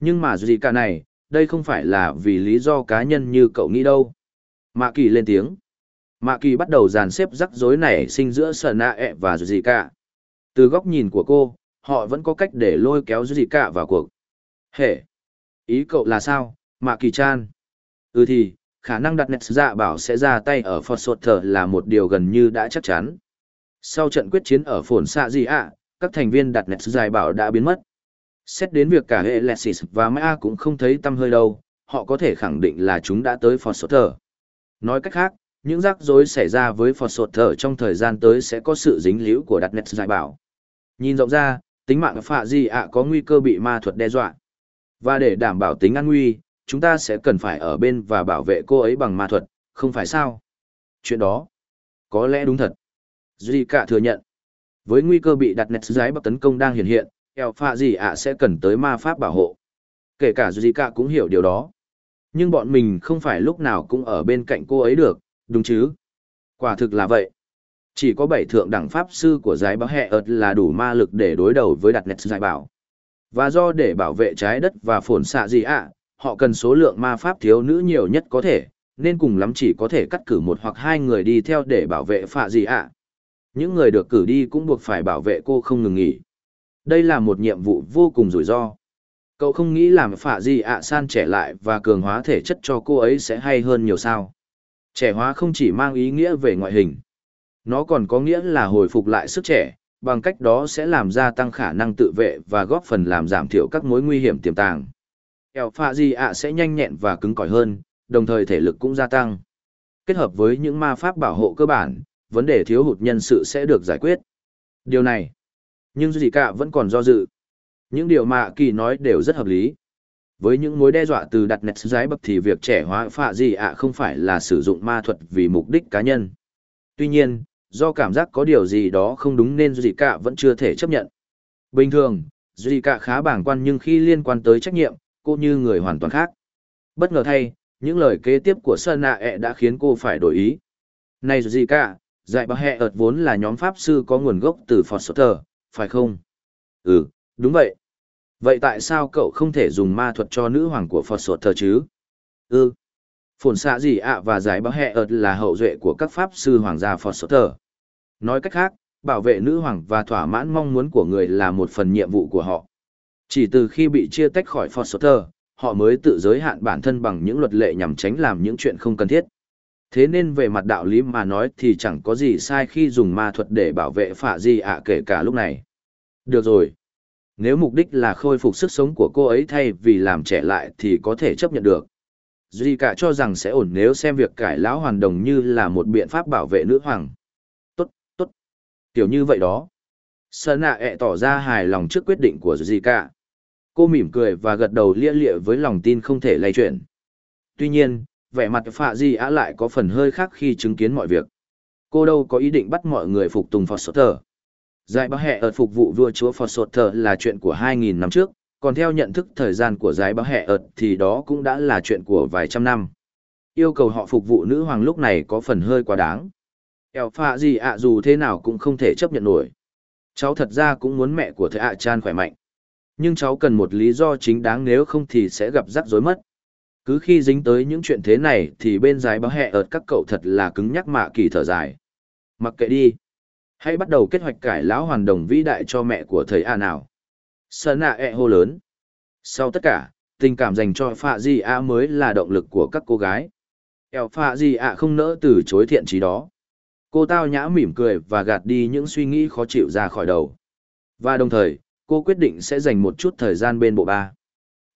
Nhưng mà gì cả này, đây không phải là vì lý do cá nhân như cậu nghĩ đâu. Mạ Kỳ lên tiếng. Mạ Kỳ bắt đầu dàn xếp rắc rối nảy sinh giữa Sở Nạ ẹ e và gì cả. Từ góc nhìn của cô, họ vẫn có cách để lôi kéo gì cả vào cuộc. Hệ! Ý cậu là sao, Mạ Kỳ Chan? Ừ thì, khả năng đặt nét dạ bảo sẽ ra tay ở Phật Sột Thở là một điều gần như đã chắc chắn. Sau trận quyết chiến ở phồn xạ gì ạ, các thành viên đặt nét giải bảo đã biến mất. Xét đến việc cả hệ Lexis và Mã cũng không thấy tâm hơi đâu, họ có thể khẳng định là chúng đã tới Phật Sột Thở. Nói cách khác, những rắc rối xảy ra với Phật Sột Thở trong thời gian tới sẽ có sự dính líu của đặt nét giải bảo. Nhìn rộng ra, tính mạng phạ gì ạ có nguy cơ bị ma thuật đe dọa. Và để đảm bảo tính an nguy, chúng ta sẽ cần phải ở bên và bảo vệ cô ấy bằng ma thuật, không phải sao? Chuyện đó, có lẽ đúng thật. Duy cả thừa nhận. Với nguy cơ bị đặt nét giái bắc tấn công đang hiện hiện, eo pha gì ạ sẽ cần tới ma pháp bảo hộ. Kể cả Duy Cả cũng hiểu điều đó. Nhưng bọn mình không phải lúc nào cũng ở bên cạnh cô ấy được, đúng chứ? Quả thực là vậy. Chỉ có bảy thượng đẳng pháp sư của giải báo hẹ ợt là đủ ma lực để đối đầu với đặt nét giải bảo. Và do để bảo vệ trái đất và phồn xạ gì ạ, họ cần số lượng ma pháp thiếu nữ nhiều nhất có thể, nên cùng lắm chỉ có thể cắt cử một hoặc hai người đi theo để bảo vệ phạ gì ạ. Những người được cử đi cũng buộc phải bảo vệ cô không ngừng nghỉ. Đây là một nhiệm vụ vô cùng rủi ro. Cậu không nghĩ làm phạ gì ạ san trẻ lại và cường hóa thể chất cho cô ấy sẽ hay hơn nhiều sao. Trẻ hóa không chỉ mang ý nghĩa về ngoại hình. Nó còn có nghĩa là hồi phục lại sức trẻ, bằng cách đó sẽ làm gia tăng khả năng tự vệ và góp phần làm giảm thiểu các mối nguy hiểm tiềm tàng. Eo phạ gì ạ sẽ nhanh nhẹn và cứng cỏi hơn, đồng thời thể lực cũng gia tăng. Kết hợp với những ma pháp bảo hộ cơ bản, vấn đề thiếu hụt nhân sự sẽ được giải quyết. Điều này, nhưng gì cả vẫn còn do dự. Những điều mà kỳ nói đều rất hợp lý. Với những mối đe dọa từ đặt nét giái bậc thì việc trẻ hóa phạ gì ạ không phải là sử dụng ma thuật vì mục đích cá nhân. Tuy nhiên, do cảm giác có điều gì đó không đúng nên gì cả vẫn chưa thể chấp nhận. Bình thường, Dì cả khá bảng quan nhưng khi liên quan tới trách nhiệm, cô như người hoàn toàn khác. Bất ngờ thay, những lời kế tiếp của Sơn Nạ ẹ e đã khiến cô phải đổi ý. Này Dì cả, dạy bà hẹ ợt vốn là nhóm pháp sư có nguồn gốc từ Foster, phải không? Ừ, đúng vậy. Vậy tại sao cậu không thể dùng ma thuật cho nữ hoàng của Foster chứ? Ừ. Phồn xạ gì ạ và giải báo hẹ ợt là hậu duệ của các pháp sư hoàng gia Foster. Nói cách khác, bảo vệ nữ hoàng và thỏa mãn mong muốn của người là một phần nhiệm vụ của họ. Chỉ từ khi bị chia tách khỏi Foster, họ mới tự giới hạn bản thân bằng những luật lệ nhằm tránh làm những chuyện không cần thiết. Thế nên về mặt đạo lý mà nói thì chẳng có gì sai khi dùng ma thuật để bảo vệ phả gì ạ kể cả lúc này. Được rồi. Nếu mục đích là khôi phục sức sống của cô ấy thay vì làm trẻ lại thì có thể chấp nhận được. Duy cả cho rằng sẽ ổn nếu xem việc cải lão hoàn đồng như là một biện pháp bảo vệ nữ hoàng. Kiểu như vậy đó. Sơn nạ ẹ tỏ ra hài lòng trước quyết định của Duy cả. Cô mỉm cười và gật đầu lia lịa với lòng tin không thể lay chuyển. Tuy nhiên, vẻ mặt phạ di á lại có phần hơi khác khi chứng kiến mọi việc. Cô đâu có ý định bắt mọi người phục tùng Foster. Giải báo hẹ ở phục vụ vua chúa Foster là chuyện của 2.000 năm trước, còn theo nhận thức thời gian của giải báo hẹ ợt thì đó cũng đã là chuyện của vài trăm năm. Yêu cầu họ phục vụ nữ hoàng lúc này có phần hơi quá đáng. Eo phạ gì ạ dù thế nào cũng không thể chấp nhận nổi. Cháu thật ra cũng muốn mẹ của thầy ạ chan khỏe mạnh. Nhưng cháu cần một lý do chính đáng nếu không thì sẽ gặp rắc rối mất. Cứ khi dính tới những chuyện thế này thì bên dài báo hẹ ợt các cậu thật là cứng nhắc mạ kỳ thở dài. Mặc kệ đi. Hãy bắt đầu kết hoạch cải lão hoàn đồng vĩ đại cho mẹ của thầy A nào. Sơn ạ ẹ hô lớn. Sau tất cả, tình cảm dành cho phạ di ạ mới là động lực của các cô gái. Eo phạ di ạ không nỡ từ chối thiện trí đó. Cô tao nhã mỉm cười và gạt đi những suy nghĩ khó chịu ra khỏi đầu. Và đồng thời, cô quyết định sẽ dành một chút thời gian bên bộ ba.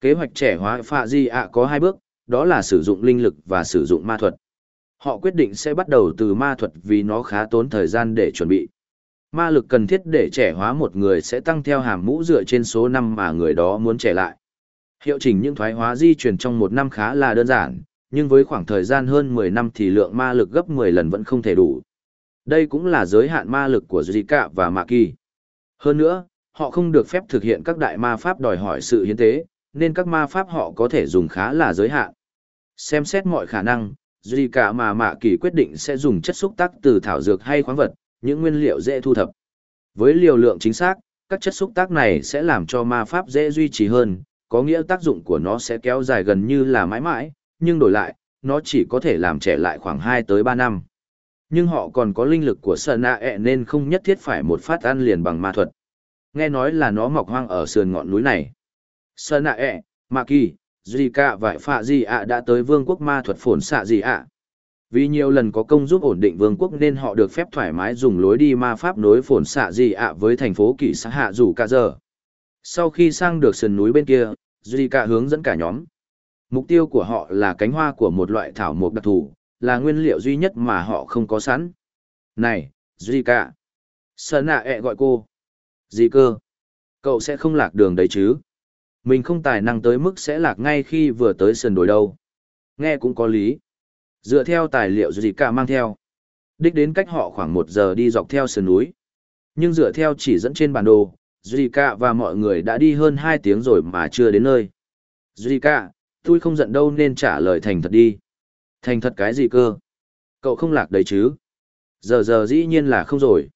Kế hoạch trẻ hóa phạ di ạ có hai bước, đó là sử dụng linh lực và sử dụng ma thuật. Họ quyết định sẽ bắt đầu từ ma thuật vì nó khá tốn thời gian để chuẩn bị. Ma lực cần thiết để trẻ hóa một người sẽ tăng theo hàm mũ dựa trên số năm mà người đó muốn trẻ lại. Hiệu chỉnh những thoái hóa di chuyển trong một năm khá là đơn giản, nhưng với khoảng thời gian hơn 10 năm thì lượng ma lực gấp 10 lần vẫn không thể đủ. Đây cũng là giới hạn ma lực của Zika và Ma Kỳ. Hơn nữa, họ không được phép thực hiện các đại ma pháp đòi hỏi sự hiến tế, nên các ma pháp họ có thể dùng khá là giới hạn. Xem xét mọi khả năng, Zika mà Mạ Kỳ quyết định sẽ dùng chất xúc tác từ thảo dược hay khoáng vật, những nguyên liệu dễ thu thập. Với liều lượng chính xác, các chất xúc tác này sẽ làm cho ma pháp dễ duy trì hơn, có nghĩa tác dụng của nó sẽ kéo dài gần như là mãi mãi, nhưng đổi lại, nó chỉ có thể làm trẻ lại khoảng 2 tới 3 năm. Nhưng họ còn có linh lực của sợ Nạ ẹ e nên không nhất thiết phải một phát ăn liền bằng ma thuật. Nghe nói là nó mọc hoang ở sườn ngọn núi này. sợ Nạ ẹ, e, ma Kỳ, Zika và Phạ Di ạ đã tới vương quốc ma thuật phồn xạ Di ạ. Vì nhiều lần có công giúp ổn định vương quốc nên họ được phép thoải mái dùng lối đi ma pháp nối phồn xạ Di ạ với thành phố kỳ xã hạ rủ cả giờ. Sau khi sang được sườn núi bên kia, Zika hướng dẫn cả nhóm. Mục tiêu của họ là cánh hoa của một loại thảo mộc đặc thù, là nguyên liệu duy nhất mà họ không có sẵn. Này, Zika. Sơn nạ ẹ gọi cô. Gì cơ? Cậu sẽ không lạc đường đấy chứ? Mình không tài năng tới mức sẽ lạc ngay khi vừa tới sườn đồi đâu. Nghe cũng có lý. Dựa theo tài liệu Zika mang theo. Đích đến cách họ khoảng một giờ đi dọc theo sườn núi. Nhưng dựa theo chỉ dẫn trên bản đồ, Zika và mọi người đã đi hơn 2 tiếng rồi mà chưa đến nơi. Zika, tôi không giận đâu nên trả lời thành thật đi. Thành thật cái gì cơ? Cậu không lạc đấy chứ? Giờ giờ dĩ nhiên là không rồi.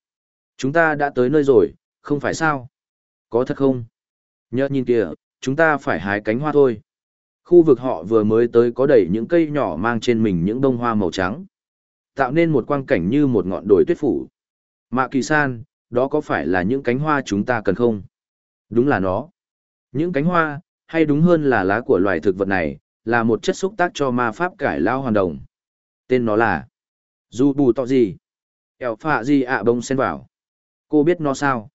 Chúng ta đã tới nơi rồi, không phải sao? Có thật không? Nhớ nhìn kìa, chúng ta phải hái cánh hoa thôi. Khu vực họ vừa mới tới có đầy những cây nhỏ mang trên mình những bông hoa màu trắng. Tạo nên một quang cảnh như một ngọn đồi tuyết phủ. Mạ kỳ san, đó có phải là những cánh hoa chúng ta cần không? Đúng là nó. Những cánh hoa, hay đúng hơn là lá của loài thực vật này, là một chất xúc tác cho ma pháp cải lao hoàn đồng. Tên nó là Dù bù tọ gì? Eo phạ gì ạ bông sen vào. Cô biết nó sao?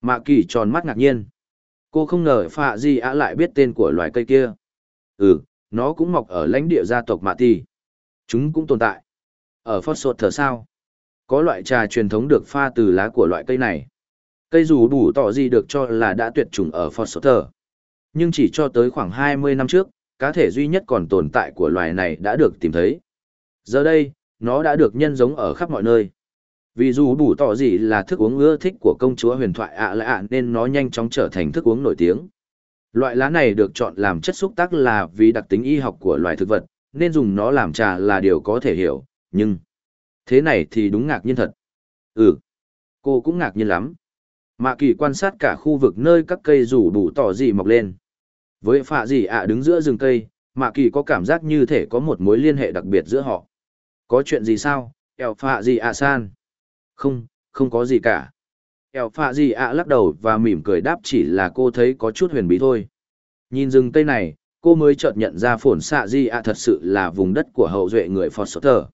Mạ kỳ tròn mắt ngạc nhiên. Cô không ngờ phạ gì ạ lại biết tên của loài cây kia. Ừ, nó cũng mọc ở lãnh địa gia tộc Mạ Tì. Chúng cũng tồn tại. Ở Phót Sột thở sao? Có loại trà truyền thống được pha từ lá của loại cây này. Cây dù bù tỏ gì được cho là đã tuyệt chủng ở Phót Sột thở. Nhưng chỉ cho tới khoảng 20 năm trước, cá thể duy nhất còn tồn tại của loài này đã được tìm thấy. Giờ đây, nó đã được nhân giống ở khắp mọi nơi. Vì dù bù tỏ gì là thức uống ưa thích của công chúa huyền thoại ạ lạ nên nó nhanh chóng trở thành thức uống nổi tiếng. Loại lá này được chọn làm chất xúc tác là vì đặc tính y học của loài thực vật, nên dùng nó làm trà là điều có thể hiểu, nhưng... Thế này thì đúng ngạc nhiên thật. Ừ, cô cũng ngạc nhiên lắm. Mạ kỳ quan sát cả khu vực nơi các cây rủ đủ tỏ gì mọc lên. Với phạ gì ạ đứng giữa rừng cây, mạ kỳ có cảm giác như thể có một mối liên hệ đặc biệt giữa họ. Có chuyện gì sao, eo phạ gì ạ san? Không, không có gì cả. Eo phạ gì ạ lắc đầu và mỉm cười đáp chỉ là cô thấy có chút huyền bí thôi. Nhìn rừng cây này, cô mới chợt nhận ra Phổn xạ gì ạ thật sự là vùng đất của hậu duệ người Phật Sốt Thở.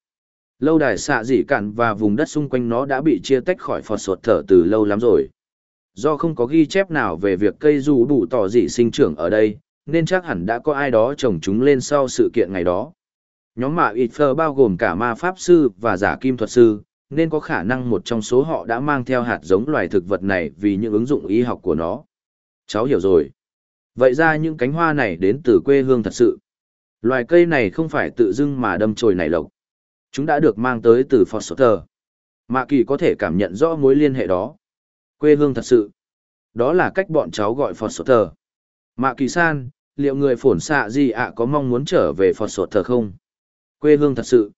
Lâu đài xạ dị cạn và vùng đất xung quanh nó đã bị chia tách khỏi Phật Sốt Thở từ lâu lắm rồi. Do không có ghi chép nào về việc cây dù đủ tỏ dị sinh trưởng ở đây, nên chắc hẳn đã có ai đó trồng chúng lên sau sự kiện ngày đó. Nhóm mạ ít phơ bao gồm cả ma pháp sư và giả kim thuật sư, nên có khả năng một trong số họ đã mang theo hạt giống loài thực vật này vì những ứng dụng y học của nó. Cháu hiểu rồi. Vậy ra những cánh hoa này đến từ quê hương thật sự. Loài cây này không phải tự dưng mà đâm chồi nảy lộc. Chúng đã được mang tới từ Foster. Mạ kỳ có thể cảm nhận rõ mối liên hệ đó. Quê hương thật sự. Đó là cách bọn cháu gọi Foster. Mạ kỳ san, liệu người phổn xạ gì ạ có mong muốn trở về Foster không? Quê hương thật sự.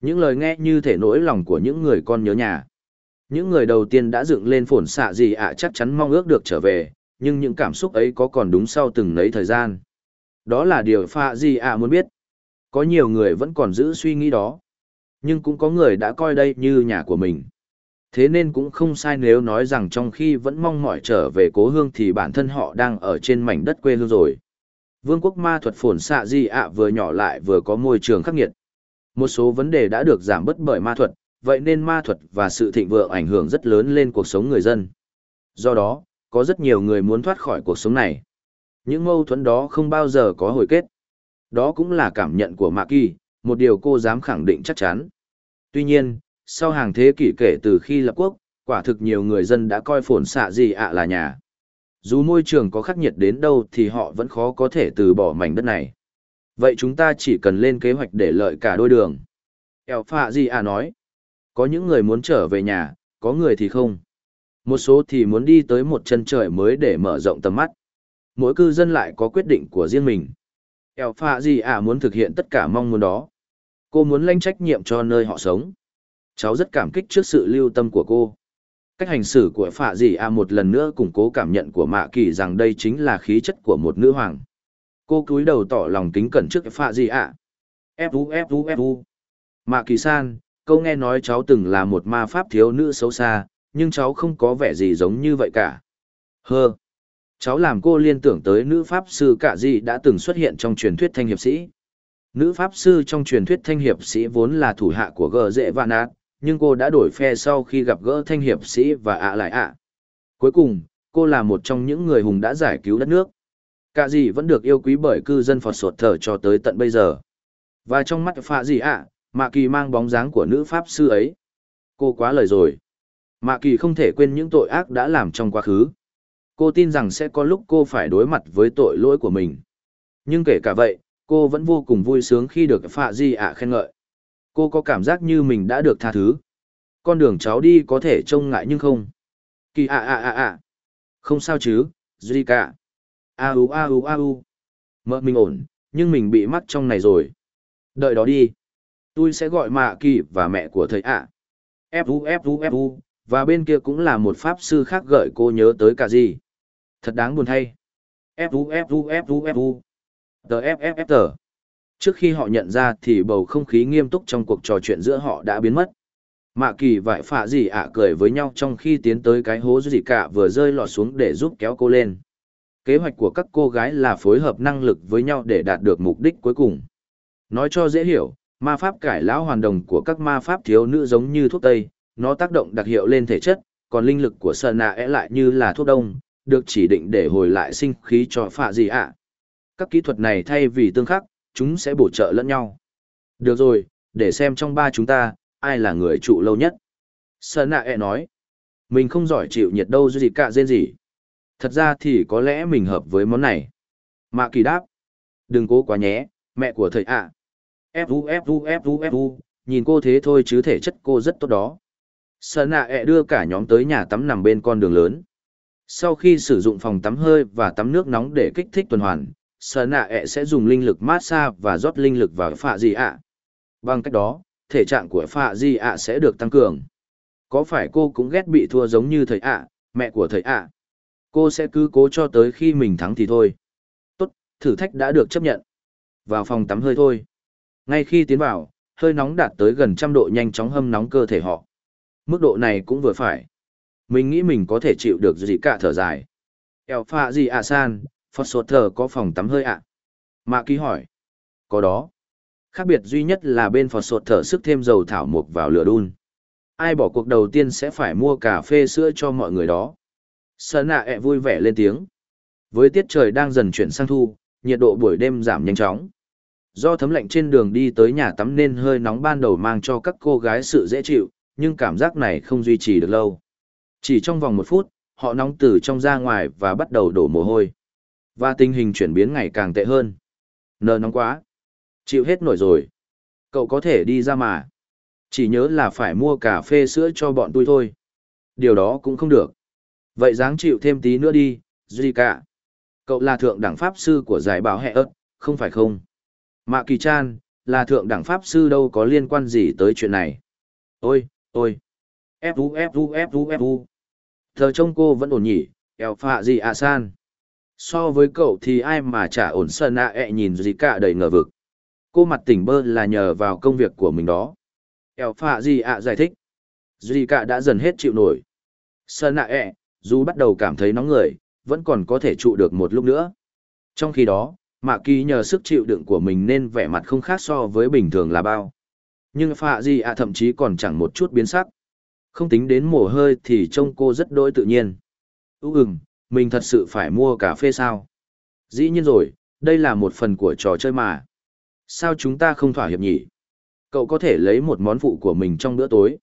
Những lời nghe như thể nỗi lòng của những người con nhớ nhà. Những người đầu tiên đã dựng lên phổn xạ gì ạ chắc chắn mong ước được trở về, nhưng những cảm xúc ấy có còn đúng sau từng nấy thời gian. Đó là điều pha gì ạ muốn biết. Có nhiều người vẫn còn giữ suy nghĩ đó. Nhưng cũng có người đã coi đây như nhà của mình. Thế nên cũng không sai nếu nói rằng trong khi vẫn mong mỏi trở về cố hương thì bản thân họ đang ở trên mảnh đất quê hương rồi. Vương quốc ma thuật phồn xạ di ạ vừa nhỏ lại vừa có môi trường khắc nghiệt. Một số vấn đề đã được giảm bớt bởi ma thuật, vậy nên ma thuật và sự thịnh vượng ảnh hưởng rất lớn lên cuộc sống người dân. Do đó, có rất nhiều người muốn thoát khỏi cuộc sống này. Những mâu thuẫn đó không bao giờ có hồi kết. Đó cũng là cảm nhận của Mạ Kỳ, một điều cô dám khẳng định chắc chắn. Tuy nhiên, sau hàng thế kỷ kể từ khi lập quốc, quả thực nhiều người dân đã coi phồn xạ gì ạ là nhà. Dù môi trường có khắc nghiệt đến đâu thì họ vẫn khó có thể từ bỏ mảnh đất này. Vậy chúng ta chỉ cần lên kế hoạch để lợi cả đôi đường. Eo phạ gì ạ nói. Có những người muốn trở về nhà, có người thì không. Một số thì muốn đi tới một chân trời mới để mở rộng tầm mắt. Mỗi cư dân lại có quyết định của riêng mình. Eo phạ gì ạ muốn thực hiện tất cả mong muốn đó. Cô muốn lãnh trách nhiệm cho nơi họ sống. Cháu rất cảm kích trước sự lưu tâm của cô. Cách hành xử của phạ gì a một lần nữa củng cố cảm nhận của mạ kỳ rằng đây chính là khí chất của một nữ hoàng. Cô cúi đầu tỏ lòng kính cẩn trước phạ gì a. Fu fu fu. Mạ kỳ san, câu nghe nói cháu từng là một ma pháp thiếu nữ xấu xa, nhưng cháu không có vẻ gì giống như vậy cả. Hơ. Cháu làm cô liên tưởng tới nữ pháp sư cả gì đã từng xuất hiện trong truyền thuyết thanh hiệp sĩ. Nữ pháp sư trong truyền thuyết thanh hiệp sĩ vốn là thủ hạ của gờ dễ vạn ác, nhưng cô đã đổi phe sau khi gặp gỡ thanh hiệp sĩ và ạ lại ạ. Cuối cùng, cô là một trong những người hùng đã giải cứu đất nước. Cả gì vẫn được yêu quý bởi cư dân Phật sột thở cho tới tận bây giờ. Và trong mắt phạ gì ạ, à, Mạ Kỳ mang bóng dáng của nữ pháp sư ấy. Cô quá lời rồi. Mạ Kỳ không thể quên những tội ác đã làm trong quá khứ. Cô tin rằng sẽ có lúc cô phải đối mặt với tội lỗi của mình. Nhưng kể cả vậy, cô vẫn vô cùng vui sướng khi được Phạ Di ạ khen ngợi. Cô có cảm giác như mình đã được tha thứ. Con đường cháu đi có thể trông ngại nhưng không. Kỳ ạ ạ ạ ạ. Không sao chứ, Zika. A u a u a u. Mợ mình ổn, nhưng mình bị mắc trong này rồi. Đợi đó đi. Tôi sẽ gọi mạ kỳ và mẹ của thầy ạ. À. Fu fu fu, và bên kia cũng là một pháp sư khác gợi cô nhớ tới cả gì. Thật đáng buồn thay. Fu fu fu fu. Tờ FFF tờ. Trước khi họ nhận ra thì bầu không khí nghiêm túc trong cuộc trò chuyện giữa họ đã biến mất. Mạ kỳ vải phạ gì ạ cười với nhau trong khi tiến tới cái hố gì cả vừa rơi lọt xuống để giúp kéo cô lên. Kế hoạch của các cô gái là phối hợp năng lực với nhau để đạt được mục đích cuối cùng. Nói cho dễ hiểu, ma pháp cải lão hoàn đồng của các ma pháp thiếu nữ giống như thuốc tây, nó tác động đặc hiệu lên thể chất, còn linh lực của sợ nạ é lại như là thuốc đông, được chỉ định để hồi lại sinh khí cho phạ gì ạ. Các kỹ thuật này thay vì tương khắc, chúng sẽ bổ trợ lẫn nhau. Được rồi, để xem trong ba chúng ta, ai là người trụ lâu nhất. Sơn nạ e nói, mình không giỏi chịu nhiệt đâu gì cả dên gì. Thật ra thì có lẽ mình hợp với món này. Mạ kỳ đáp, đừng cố quá nhé, mẹ của thầy ạ. Fu Fu Fu Fu, nhìn cô thế thôi chứ thể chất cô rất tốt đó. Sơn nạ e đưa cả nhóm tới nhà tắm nằm bên con đường lớn. Sau khi sử dụng phòng tắm hơi và tắm nước nóng để kích thích tuần hoàn, sợ nạ ẹ sẽ dùng linh lực massage và rót linh lực vào phạ gì ạ. Bằng cách đó, thể trạng của phạ di ạ sẽ được tăng cường. Có phải cô cũng ghét bị thua giống như thầy ạ, mẹ của thầy ạ? Cô sẽ cứ cố cho tới khi mình thắng thì thôi. Tốt, thử thách đã được chấp nhận. Vào phòng tắm hơi thôi. Ngay khi tiến vào, hơi nóng đạt tới gần trăm độ nhanh chóng hâm nóng cơ thể họ. Mức độ này cũng vừa phải. Mình nghĩ mình có thể chịu được gì cả thở dài. Eo phạ gì ạ san, Phật sột thờ có phòng tắm hơi ạ? Mạ ký hỏi. Có đó. Khác biệt duy nhất là bên Phật sột thở sức thêm dầu thảo mộc vào lửa đun. Ai bỏ cuộc đầu tiên sẽ phải mua cà phê sữa cho mọi người đó. Sơn nạ ẹ vui vẻ lên tiếng. Với tiết trời đang dần chuyển sang thu, nhiệt độ buổi đêm giảm nhanh chóng. Do thấm lạnh trên đường đi tới nhà tắm nên hơi nóng ban đầu mang cho các cô gái sự dễ chịu, nhưng cảm giác này không duy trì được lâu. Chỉ trong vòng một phút, họ nóng từ trong ra ngoài và bắt đầu đổ mồ hôi. Và tình hình chuyển biến ngày càng tệ hơn. Nờ nóng quá. Chịu hết nổi rồi. Cậu có thể đi ra mà. Chỉ nhớ là phải mua cà phê sữa cho bọn tôi thôi. Điều đó cũng không được. Vậy dáng chịu thêm tí nữa đi, Zika. Cậu là thượng đẳng pháp sư của giải báo hệ ớt, không phải không? Mạ Kỳ Chan, là thượng đẳng pháp sư đâu có liên quan gì tới chuyện này. Ôi, ôi. Fu, u Fu, u. Thờ trông cô vẫn ổn nhỉ, eo phạ gì à san. So với cậu thì ai mà chả ổn sơn ạ ẹ nhìn gì cả đầy ngờ vực. Cô mặt tỉnh bơ là nhờ vào công việc của mình đó. Eo phạ gì ạ giải thích. Gì cả đã dần hết chịu nổi. Sơn ạ ẹ, dù bắt đầu cảm thấy nóng người, vẫn còn có thể trụ được một lúc nữa. Trong khi đó, Mạ Kỳ nhờ sức chịu đựng của mình nên vẻ mặt không khác so với bình thường là bao. Nhưng phạ gì ạ thậm chí còn chẳng một chút biến sắc. Không tính đến mồ hơi thì trông cô rất đỗi tự nhiên. Ú ừm, mình thật sự phải mua cà phê sao? Dĩ nhiên rồi, đây là một phần của trò chơi mà. Sao chúng ta không thỏa hiệp nhỉ? Cậu có thể lấy một món phụ của mình trong bữa tối.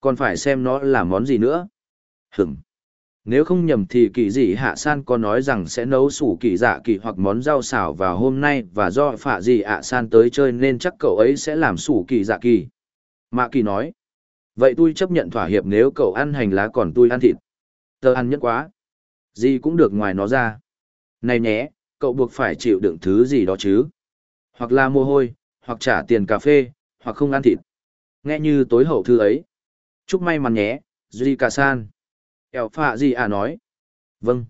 Còn phải xem nó là món gì nữa. Hửm. Nếu không nhầm thì kỳ dị hạ san có nói rằng sẽ nấu sủ kỳ dạ kỳ hoặc món rau xào vào hôm nay và do phạ dị hạ san tới chơi nên chắc cậu ấy sẽ làm sủ kỳ dạ kỳ. Mạ kỳ nói. Vậy tôi chấp nhận thỏa hiệp nếu cậu ăn hành lá còn tôi ăn thịt. Tớ ăn nhất quá. Gì cũng được ngoài nó ra. Này nhé, cậu buộc phải chịu đựng thứ gì đó chứ. Hoặc là mồ hôi, hoặc trả tiền cà phê, hoặc không ăn thịt. Nghe như tối hậu thư ấy. Chúc may mắn nhé, Duy Cà San. Eo phạ gì à nói. Vâng.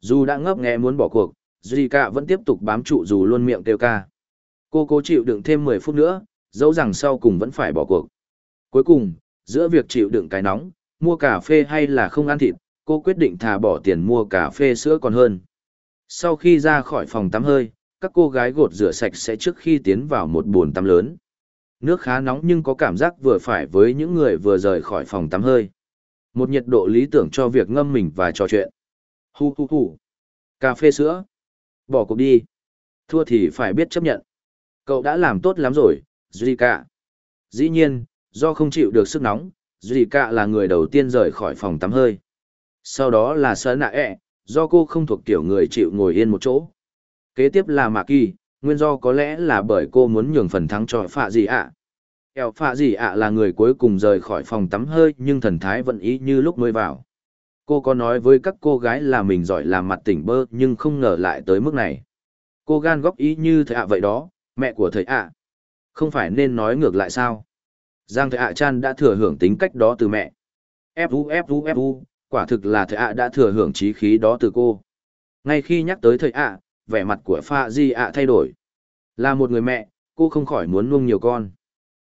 Dù đã ngấp nghe muốn bỏ cuộc, Duy Cà vẫn tiếp tục bám trụ dù luôn miệng kêu ca. Cô cố chịu đựng thêm 10 phút nữa, dẫu rằng sau cùng vẫn phải bỏ cuộc. Cuối cùng, giữa việc chịu đựng cái nóng, mua cà phê hay là không ăn thịt, cô quyết định thà bỏ tiền mua cà phê sữa còn hơn. Sau khi ra khỏi phòng tắm hơi, các cô gái gột rửa sạch sẽ trước khi tiến vào một bồn tắm lớn. Nước khá nóng nhưng có cảm giác vừa phải với những người vừa rời khỏi phòng tắm hơi. Một nhiệt độ lý tưởng cho việc ngâm mình và trò chuyện. Hu hu hu. Cà phê sữa. Bỏ cuộc đi. Thua thì phải biết chấp nhận. Cậu đã làm tốt lắm rồi, Zika. Dĩ nhiên, do không chịu được sức nóng, Zika là người đầu tiên rời khỏi phòng tắm hơi. Sau đó là Sơn Nạ ẹ, do cô không thuộc kiểu người chịu ngồi yên một chỗ. Kế tiếp là Mạ Kỳ, nguyên do có lẽ là bởi cô muốn nhường phần thắng cho Phạ Dị ạ. Eo Phạ Dị ạ là người cuối cùng rời khỏi phòng tắm hơi nhưng thần thái vẫn ý như lúc mới vào. Cô có nói với các cô gái là mình giỏi làm mặt tỉnh bơ nhưng không ngờ lại tới mức này. Cô gan góc ý như thầy ạ vậy đó, mẹ của thầy ạ. Không phải nên nói ngược lại sao? Giang thầy ạ chan đã thừa hưởng tính cách đó từ mẹ. Fu Fu Fu, quả thực là thầy ạ đã thừa hưởng trí khí đó từ cô. Ngay khi nhắc tới thầy ạ, vẻ mặt của pha di ạ thay đổi. Là một người mẹ, cô không khỏi muốn nuông nhiều con.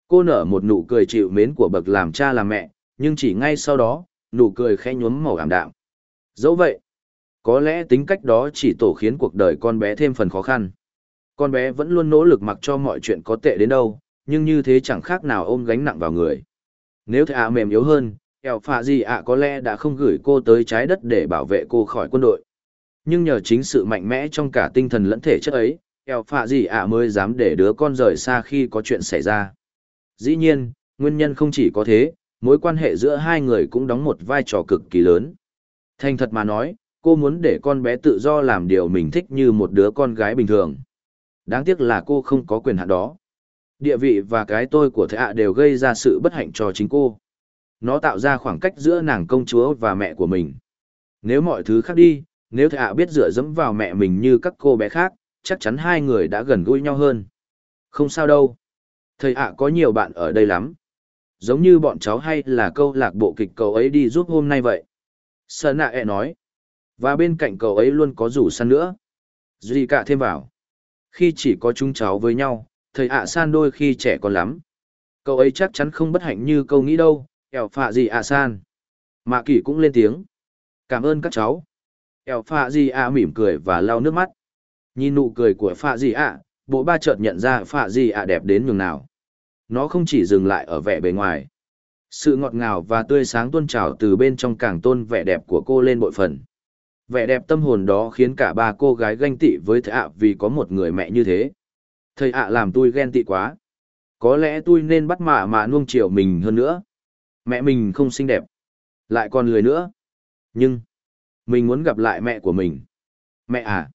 Cô nở một nụ cười chịu mến của bậc làm cha làm mẹ, nhưng chỉ ngay sau đó, nụ cười khẽ nhuốm màu ảm đạm. Dẫu vậy, có lẽ tính cách đó chỉ tổ khiến cuộc đời con bé thêm phần khó khăn. Con bé vẫn luôn nỗ lực mặc cho mọi chuyện có tệ đến đâu, nhưng như thế chẳng khác nào ôm gánh nặng vào người. Nếu thầy ạ mềm yếu hơn, eo phạ gì ạ có lẽ đã không gửi cô tới trái đất để bảo vệ cô khỏi quân đội. Nhưng nhờ chính sự mạnh mẽ trong cả tinh thần lẫn thể chất ấy, eo phạ gì ạ mới dám để đứa con rời xa khi có chuyện xảy ra. Dĩ nhiên, nguyên nhân không chỉ có thế, mối quan hệ giữa hai người cũng đóng một vai trò cực kỳ lớn. Thành thật mà nói, cô muốn để con bé tự do làm điều mình thích như một đứa con gái bình thường. Đáng tiếc là cô không có quyền hạn đó. Địa vị và cái tôi của thệ ạ đều gây ra sự bất hạnh cho chính cô. Nó tạo ra khoảng cách giữa nàng công chúa và mẹ của mình. Nếu mọi thứ khác đi, nếu thầy ạ biết dựa dẫm vào mẹ mình như các cô bé khác, chắc chắn hai người đã gần gũi nhau hơn. Không sao đâu. Thầy ạ có nhiều bạn ở đây lắm. Giống như bọn cháu hay là câu lạc bộ kịch cậu ấy đi giúp hôm nay vậy. Sơn nạ e nói. Và bên cạnh cậu ấy luôn có rủ săn nữa. Duy cả thêm vào. Khi chỉ có chúng cháu với nhau, thầy ạ san đôi khi trẻ còn lắm. Cậu ấy chắc chắn không bất hạnh như câu nghĩ đâu, ẻo phạ gì ạ san. Mạ kỷ cũng lên tiếng. Cảm ơn các cháu. ẻo phạ gì ạ mỉm cười và lau nước mắt. Nhìn nụ cười của phạ gì ạ, bộ ba chợt nhận ra phạ gì ạ đẹp đến nhường nào. Nó không chỉ dừng lại ở vẻ bề ngoài. Sự ngọt ngào và tươi sáng tuôn trào từ bên trong càng tôn vẻ đẹp của cô lên bội phần. Vẻ đẹp tâm hồn đó khiến cả ba cô gái ganh tị với thầy ạ vì có một người mẹ như thế. Thầy ạ làm tôi ghen tị quá. Có lẽ tôi nên bắt mạ mà nuông chiều mình hơn nữa. Mẹ mình không xinh đẹp. Lại còn lười nữa. Nhưng, mình muốn gặp lại mẹ của mình. Mẹ à.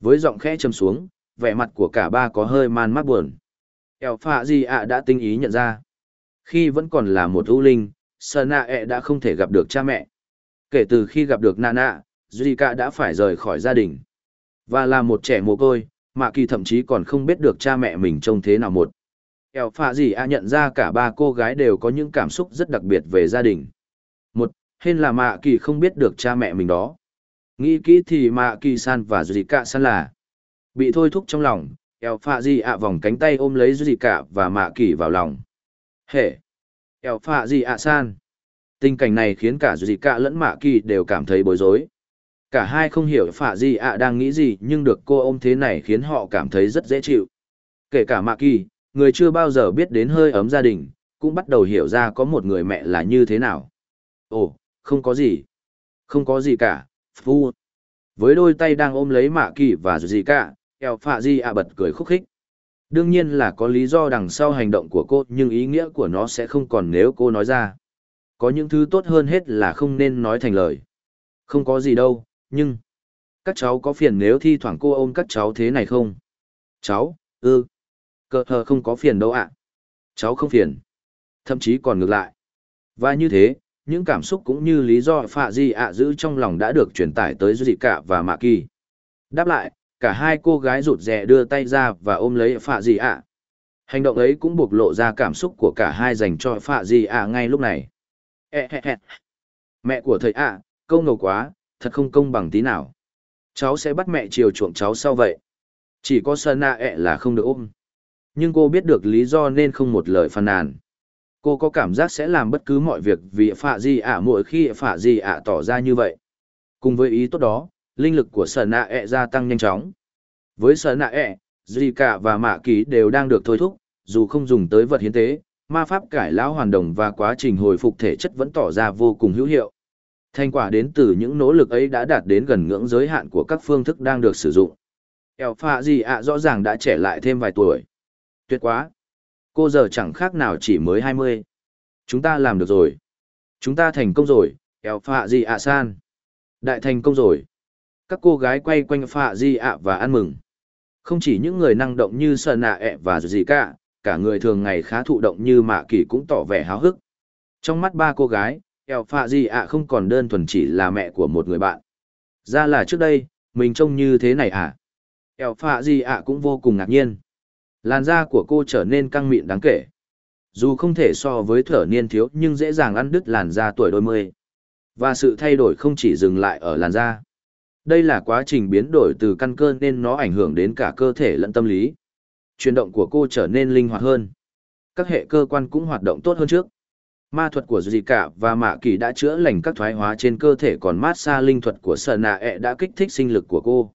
Với giọng khẽ châm xuống, vẻ mặt của cả ba có hơi man mác buồn. Eo phạ gì ạ đã tinh ý nhận ra. Khi vẫn còn là một ưu linh, Sơn Nạ ẹ e đã không thể gặp được cha mẹ. Kể từ khi gặp được Nana, Zika đã phải rời khỏi gia đình. Và là một trẻ mồ côi, Mạ Kỳ thậm chí còn không biết được cha mẹ mình trông thế nào một. Eo phạ gì a nhận ra cả ba cô gái đều có những cảm xúc rất đặc biệt về gia đình. Một, hên là Mạ Kỳ không biết được cha mẹ mình đó. Nghĩ kỹ thì Mạ Kỳ san và Zika san là bị thôi thúc trong lòng, eo phạ gì a vòng cánh tay ôm lấy Zika và Mạ Kỳ vào lòng. Hệ! Eo phạ gì a san! Tình cảnh này khiến cả Zika lẫn Mạ Kỳ đều cảm thấy bối rối. Cả hai không hiểu phạ gì ạ đang nghĩ gì nhưng được cô ôm thế này khiến họ cảm thấy rất dễ chịu. Kể cả Mạ Kỳ, người chưa bao giờ biết đến hơi ấm gia đình, cũng bắt đầu hiểu ra có một người mẹ là như thế nào. Ồ, không có gì. Không có gì cả, phu. Với đôi tay đang ôm lấy Mạ Kỳ và gì cả, eo phạ Di ạ bật cười khúc khích. Đương nhiên là có lý do đằng sau hành động của cô nhưng ý nghĩa của nó sẽ không còn nếu cô nói ra. Có những thứ tốt hơn hết là không nên nói thành lời. Không có gì đâu, nhưng các cháu có phiền nếu thi thoảng cô ôm các cháu thế này không cháu ư ừ cờ hờ không có phiền đâu ạ. Cháu không phiền. Thậm chí còn ngược lại. Và như thế, những cảm xúc cũng như lý do phạ di ạ giữ trong lòng đã được truyền tải tới dị cả và mạ kỳ. Đáp lại, cả hai cô gái rụt rè đưa tay ra và ôm lấy phạ di ạ. Hành động ấy cũng bộc lộ ra cảm xúc của cả hai dành cho phạ di ạ ngay lúc này. Mẹ của thầy ạ, câu ngầu quá, thật không công bằng tí nào. Cháu sẽ bắt mẹ chiều chuộng cháu sau vậy. Chỉ có Sơn Nạ ẹ là không được ôm. Nhưng cô biết được lý do nên không một lời phàn nàn. Cô có cảm giác sẽ làm bất cứ mọi việc vì phạ gì ạ mỗi khi phạ gì ạ tỏ ra như vậy. Cùng với ý tốt đó, linh lực của sở Nạ ẹ gia tăng nhanh chóng. Với sở Nạ e, ẹ, Zika và Mạ Ký đều đang được thôi thúc, dù không dùng tới vật hiến tế, ma pháp cải lão hoàn đồng và quá trình hồi phục thể chất vẫn tỏ ra vô cùng hữu hiệu. Thành quả đến từ những nỗ lực ấy đã đạt đến gần ngưỡng giới hạn của các phương thức đang được sử dụng. Eo pha gì ạ rõ ràng đã trẻ lại thêm vài tuổi. Tuyệt quá. Cô giờ chẳng khác nào chỉ mới 20. Chúng ta làm được rồi. Chúng ta thành công rồi, eo pha gì ạ san. Đại thành công rồi. Các cô gái quay quanh pha di ạ và ăn mừng. Không chỉ những người năng động như Sơn Nạ ẹ và gì cả, cả người thường ngày khá thụ động như Mạ Kỳ cũng tỏ vẻ háo hức. Trong mắt ba cô gái, eo phạ gì ạ không còn đơn thuần chỉ là mẹ của một người bạn. Ra là trước đây, mình trông như thế này à? eo phạ gì ạ cũng vô cùng ngạc nhiên. Làn da của cô trở nên căng mịn đáng kể. Dù không thể so với thở niên thiếu nhưng dễ dàng ăn đứt làn da tuổi đôi mươi. Và sự thay đổi không chỉ dừng lại ở làn da. Đây là quá trình biến đổi từ căn cơ nên nó ảnh hưởng đến cả cơ thể lẫn tâm lý. Chuyển động của cô trở nên linh hoạt hơn. Các hệ cơ quan cũng hoạt động tốt hơn trước. Ma thuật của Zika và Mạ Kỳ đã chữa lành các thoái hóa trên cơ thể còn mát xa linh thuật của Sợ Nạ ẹ e đã kích thích sinh lực của cô.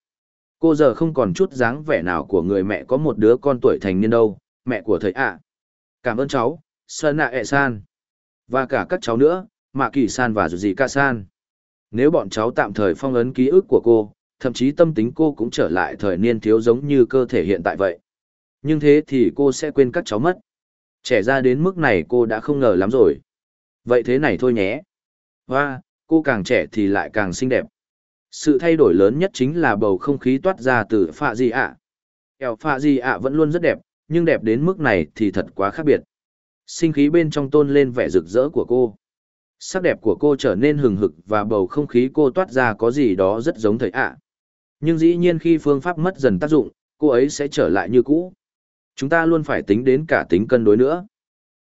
Cô giờ không còn chút dáng vẻ nào của người mẹ có một đứa con tuổi thành niên đâu, mẹ của thầy ạ. Cảm ơn cháu, Sơn ạ ẹ san. Và cả các cháu nữa, Mạ Kỳ san và Zika san. Nếu bọn cháu tạm thời phong ấn ký ức của cô, thậm chí tâm tính cô cũng trở lại thời niên thiếu giống như cơ thể hiện tại vậy. Nhưng thế thì cô sẽ quên các cháu mất. Trẻ ra đến mức này cô đã không ngờ lắm rồi. Vậy thế này thôi nhé. Hoa, cô càng trẻ thì lại càng xinh đẹp. Sự thay đổi lớn nhất chính là bầu không khí toát ra từ phạ di ạ. Eo phạ di ạ vẫn luôn rất đẹp, nhưng đẹp đến mức này thì thật quá khác biệt. Sinh khí bên trong tôn lên vẻ rực rỡ của cô. Sắc đẹp của cô trở nên hừng hực và bầu không khí cô toát ra có gì đó rất giống thầy ạ. Nhưng dĩ nhiên khi phương pháp mất dần tác dụng, cô ấy sẽ trở lại như cũ. Chúng ta luôn phải tính đến cả tính cân đối nữa.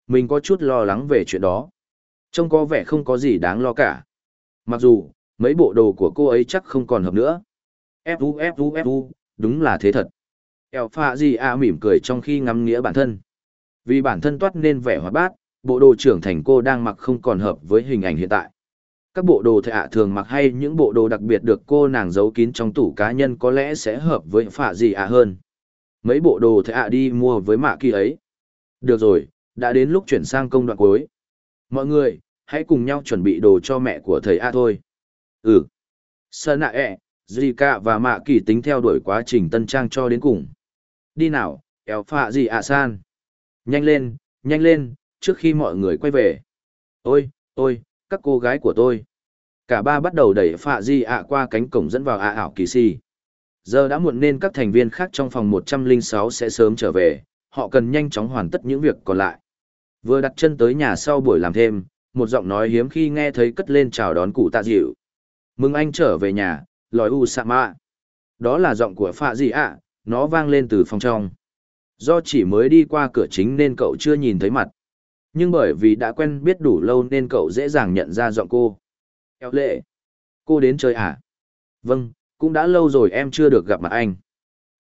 Mình có chút lo lắng về chuyện đó. Trông có vẻ không có gì đáng lo cả. Mặc dù, mấy bộ đồ của cô ấy chắc không còn hợp nữa. Fu Fu Fu, đúng là thế thật. Eo pha A mỉm cười trong khi ngắm nghĩa bản thân. Vì bản thân toát nên vẻ hoạt bát, bộ đồ trưởng thành cô đang mặc không còn hợp với hình ảnh hiện tại. Các bộ đồ thệ ạ thường mặc hay những bộ đồ đặc biệt được cô nàng giấu kín trong tủ cá nhân có lẽ sẽ hợp với phạ gì ạ hơn. Mấy bộ đồ thệ ạ đi mua với mạ kỳ ấy. Được rồi, đã đến lúc chuyển sang công đoạn cuối. Mọi người, hãy cùng nhau chuẩn bị đồ cho mẹ của thầy A thôi. Ừ. Sơn nạ ẹ, Zika và mạ kỳ tính theo đuổi quá trình tân trang cho đến cùng. Đi nào, éo phạ gì ạ san. Nhanh lên, nhanh lên, trước khi mọi người quay về. Ôi, ôi, các cô gái của tôi. Cả ba bắt đầu đẩy phạ di ạ qua cánh cổng dẫn vào ạ ảo kỳ si. Giờ đã muộn nên các thành viên khác trong phòng 106 sẽ sớm trở về, họ cần nhanh chóng hoàn tất những việc còn lại. Vừa đặt chân tới nhà sau buổi làm thêm, một giọng nói hiếm khi nghe thấy cất lên chào đón cụ tạ dịu. Mừng anh trở về nhà, lòi u sa mạ. Đó là giọng của phạ gì ạ, nó vang lên từ phòng trong. Do chỉ mới đi qua cửa chính nên cậu chưa nhìn thấy mặt nhưng bởi vì đã quen biết đủ lâu nên cậu dễ dàng nhận ra giọng cô. Eo lệ. Cô đến chơi à? Vâng, cũng đã lâu rồi em chưa được gặp mặt anh.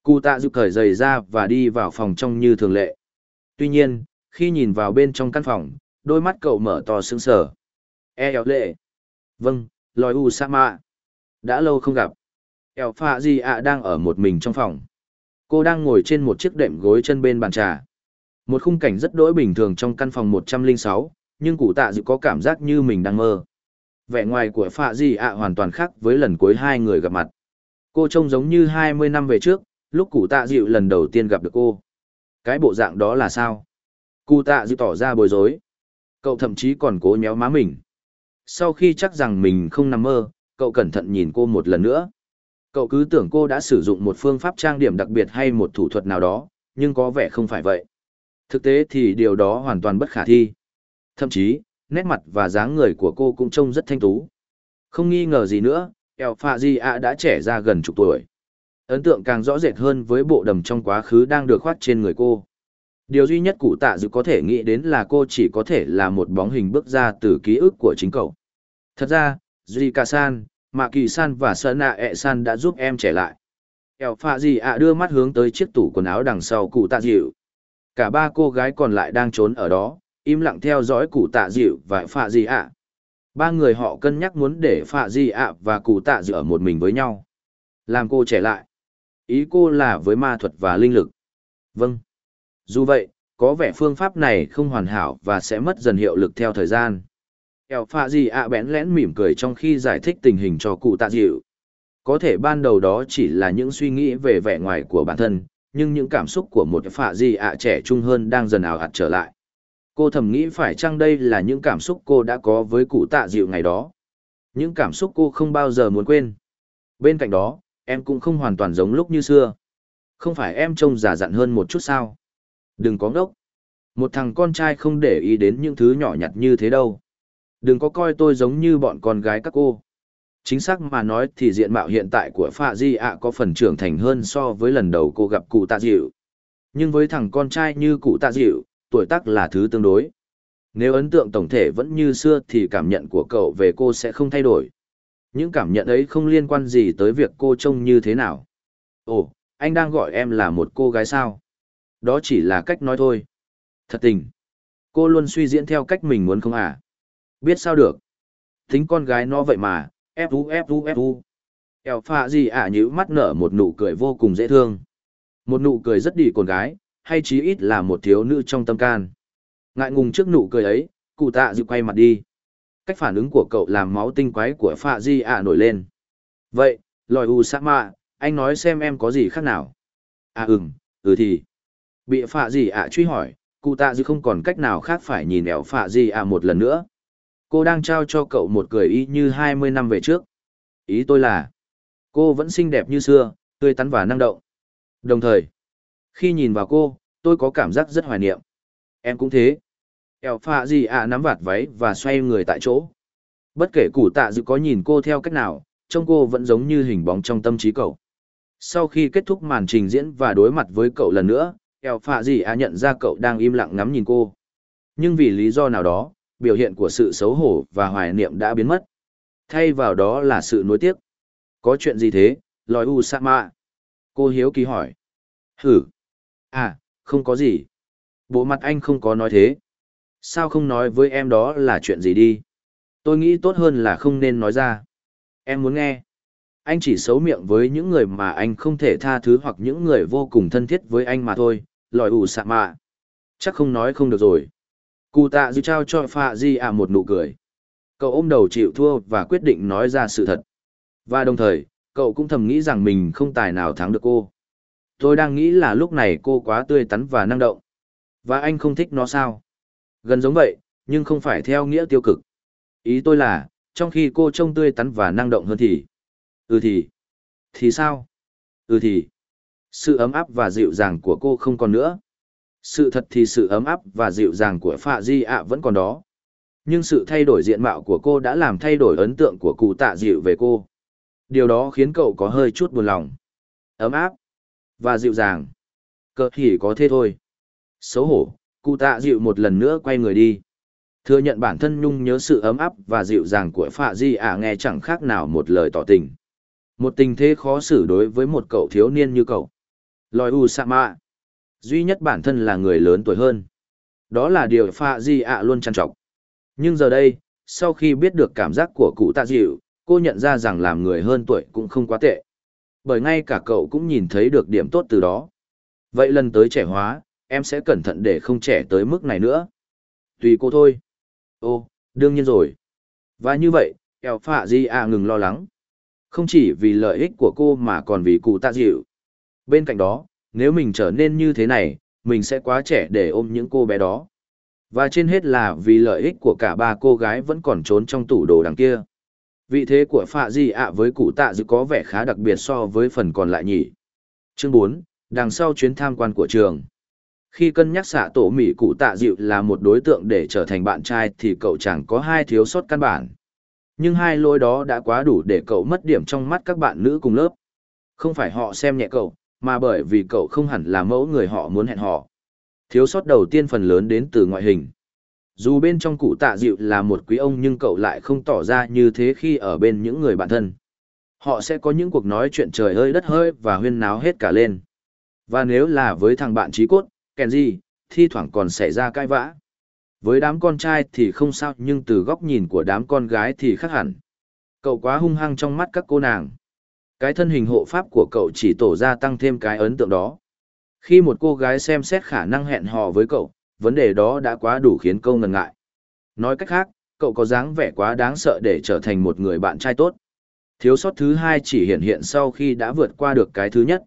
Cụ tạ giúp cởi giày ra và đi vào phòng trong như thường lệ. Tuy nhiên, khi nhìn vào bên trong căn phòng, đôi mắt cậu mở to sững sờ. E eo lệ. Vâng, lòi u sa mạ. Đã lâu không gặp. Eo pha gì ạ đang ở một mình trong phòng. Cô đang ngồi trên một chiếc đệm gối chân bên bàn trà. Một khung cảnh rất đỗi bình thường trong căn phòng 106, nhưng cụ tạ dự có cảm giác như mình đang mơ. Vẻ ngoài của Phạ Di ạ hoàn toàn khác với lần cuối hai người gặp mặt. Cô trông giống như 20 năm về trước, lúc cụ tạ dịu lần đầu tiên gặp được cô. Cái bộ dạng đó là sao? Cụ tạ dịu tỏ ra bối rối. Cậu thậm chí còn cố nhéo má mình. Sau khi chắc rằng mình không nằm mơ, cậu cẩn thận nhìn cô một lần nữa. Cậu cứ tưởng cô đã sử dụng một phương pháp trang điểm đặc biệt hay một thủ thuật nào đó, nhưng có vẻ không phải vậy. Thực tế thì điều đó hoàn toàn bất khả thi. Thậm chí, nét mặt và dáng người của cô cũng trông rất thanh tú. Không nghi ngờ gì nữa, El Pha Di A đã trẻ ra gần chục tuổi. Ấn tượng càng rõ rệt hơn với bộ đầm trong quá khứ đang được khoác trên người cô. Điều duy nhất cụ tạ dự có thể nghĩ đến là cô chỉ có thể là một bóng hình bước ra từ ký ức của chính cậu. Thật ra, Zika San, Mạ Kỳ San và Sơn E San đã giúp em trẻ lại. Kẹo Pha Di ạ đưa mắt hướng tới chiếc tủ quần áo đằng sau cụ tạ dịu. Cả ba cô gái còn lại đang trốn ở đó, im lặng theo dõi cụ tạ dịu và phạ di ạ. Ba người họ cân nhắc muốn để phạ di ạ và cụ tạ dịu ở một mình với nhau. Làm cô trẻ lại. Ý cô là với ma thuật và linh lực. Vâng. Dù vậy, có vẻ phương pháp này không hoàn hảo và sẽ mất dần hiệu lực theo thời gian. Eo phạ gì ạ bén lén mỉm cười trong khi giải thích tình hình cho cụ tạ dịu. Có thể ban đầu đó chỉ là những suy nghĩ về vẻ ngoài của bản thân, nhưng những cảm xúc của một phạ gì ạ trẻ trung hơn đang dần ảo ạt trở lại. Cô thầm nghĩ phải chăng đây là những cảm xúc cô đã có với cụ tạ dịu ngày đó. Những cảm xúc cô không bao giờ muốn quên. Bên cạnh đó, em cũng không hoàn toàn giống lúc như xưa. Không phải em trông già dặn hơn một chút sao. Đừng có ngốc. Một thằng con trai không để ý đến những thứ nhỏ nhặt như thế đâu. Đừng có coi tôi giống như bọn con gái các cô. Chính xác mà nói thì diện mạo hiện tại của Phạ Di ạ có phần trưởng thành hơn so với lần đầu cô gặp cụ tạ dịu. Nhưng với thằng con trai như cụ tạ dịu, tuổi tác là thứ tương đối. Nếu ấn tượng tổng thể vẫn như xưa thì cảm nhận của cậu về cô sẽ không thay đổi. Những cảm nhận ấy không liên quan gì tới việc cô trông như thế nào. Ồ, anh đang gọi em là một cô gái sao? Đó chỉ là cách nói thôi. Thật tình. Cô luôn suy diễn theo cách mình muốn không à? Biết sao được. Tính con gái nó vậy mà, ép u ép u ép u. Eo pha gì ả à nhữ mắt nở một nụ cười vô cùng dễ thương. Một nụ cười rất đi con gái, hay chí ít là một thiếu nữ trong tâm can. Ngại ngùng trước nụ cười ấy, cụ tạ dịu quay mặt đi. Cách phản ứng của cậu làm máu tinh quái của pha di ạ nổi lên. Vậy, lòi u sa mạ, anh nói xem em có gì khác nào. À ừm, ừ thì. Bị phạ gì ạ truy hỏi, cụ tạ dư không còn cách nào khác phải nhìn ẻo phạ gì ạ một lần nữa. Cô đang trao cho cậu một cười y như hai mươi năm về trước. Ý tôi là, cô vẫn xinh đẹp như xưa, tươi tắn và năng động. Đồng thời, khi nhìn vào cô, tôi có cảm giác rất hoài niệm. Em cũng thế. ẻo phạ gì ạ nắm vạt váy và xoay người tại chỗ. Bất kể cụ tạ dư có nhìn cô theo cách nào, trông cô vẫn giống như hình bóng trong tâm trí cậu. Sau khi kết thúc màn trình diễn và đối mặt với cậu lần nữa, Eo pha gì à nhận ra cậu đang im lặng ngắm nhìn cô. Nhưng vì lý do nào đó, biểu hiện của sự xấu hổ và hoài niệm đã biến mất. Thay vào đó là sự nuối tiếc. Có chuyện gì thế, lòi u sa mạ? Cô hiếu kỳ hỏi. Hử? À, không có gì. Bộ mặt anh không có nói thế. Sao không nói với em đó là chuyện gì đi? Tôi nghĩ tốt hơn là không nên nói ra. Em muốn nghe. Anh chỉ xấu miệng với những người mà anh không thể tha thứ hoặc những người vô cùng thân thiết với anh mà thôi, lòi ủ sạ mạ. Chắc không nói không được rồi. Cụ tạ dư trao cho pha Di ạ một nụ cười. Cậu ôm đầu chịu thua và quyết định nói ra sự thật. Và đồng thời, cậu cũng thầm nghĩ rằng mình không tài nào thắng được cô. Tôi đang nghĩ là lúc này cô quá tươi tắn và năng động. Và anh không thích nó sao? Gần giống vậy, nhưng không phải theo nghĩa tiêu cực. Ý tôi là, trong khi cô trông tươi tắn và năng động hơn thì... Ừ thì... Thì sao? Ừ thì... Sự ấm áp và dịu dàng của cô không còn nữa. Sự thật thì sự ấm áp và dịu dàng của Phạ Di ạ vẫn còn đó. Nhưng sự thay đổi diện mạo của cô đã làm thay đổi ấn tượng của cụ tạ dịu về cô. Điều đó khiến cậu có hơi chút buồn lòng. Ấm áp và dịu dàng. Cờ thì có thế thôi. Xấu hổ, cụ tạ dịu một lần nữa quay người đi. Thừa nhận bản thân nhung nhớ sự ấm áp và dịu dàng của Phạ Di ạ nghe chẳng khác nào một lời tỏ tình. Một tình thế khó xử đối với một cậu thiếu niên như cậu. Lòi u sa mạ. Duy nhất bản thân là người lớn tuổi hơn. Đó là điều Pha Di ạ luôn trăn trọng. Nhưng giờ đây, sau khi biết được cảm giác của cụ tạ dịu, cô nhận ra rằng làm người hơn tuổi cũng không quá tệ. Bởi ngay cả cậu cũng nhìn thấy được điểm tốt từ đó. Vậy lần tới trẻ hóa, em sẽ cẩn thận để không trẻ tới mức này nữa. Tùy cô thôi. Ô, đương nhiên rồi. Và như vậy, eo phạ di à ngừng lo lắng. Không chỉ vì lợi ích của cô mà còn vì cụ tạ dịu. Bên cạnh đó, nếu mình trở nên như thế này, mình sẽ quá trẻ để ôm những cô bé đó. Và trên hết là vì lợi ích của cả ba cô gái vẫn còn trốn trong tủ đồ đằng kia. Vị thế của Phạ Di ạ với cụ tạ dự có vẻ khá đặc biệt so với phần còn lại nhỉ. Chương 4, đằng sau chuyến tham quan của trường. Khi cân nhắc xạ tổ mỹ cụ tạ dịu là một đối tượng để trở thành bạn trai thì cậu chẳng có hai thiếu sót căn bản. Nhưng hai lỗi đó đã quá đủ để cậu mất điểm trong mắt các bạn nữ cùng lớp. Không phải họ xem nhẹ cậu, mà bởi vì cậu không hẳn là mẫu người họ muốn hẹn họ. Thiếu sót đầu tiên phần lớn đến từ ngoại hình. Dù bên trong cụ tạ dịu là một quý ông nhưng cậu lại không tỏ ra như thế khi ở bên những người bạn thân. Họ sẽ có những cuộc nói chuyện trời hơi đất hơi và huyên náo hết cả lên. Và nếu là với thằng bạn trí cốt, Kenji, thi thoảng còn xảy ra cãi vã. Với đám con trai thì không sao nhưng từ góc nhìn của đám con gái thì khác hẳn. Cậu quá hung hăng trong mắt các cô nàng. Cái thân hình hộ pháp của cậu chỉ tổ ra tăng thêm cái ấn tượng đó. Khi một cô gái xem xét khả năng hẹn hò với cậu, vấn đề đó đã quá đủ khiến câu ngần ngại. Nói cách khác, cậu có dáng vẻ quá đáng sợ để trở thành một người bạn trai tốt. Thiếu sót thứ hai chỉ hiện hiện sau khi đã vượt qua được cái thứ nhất.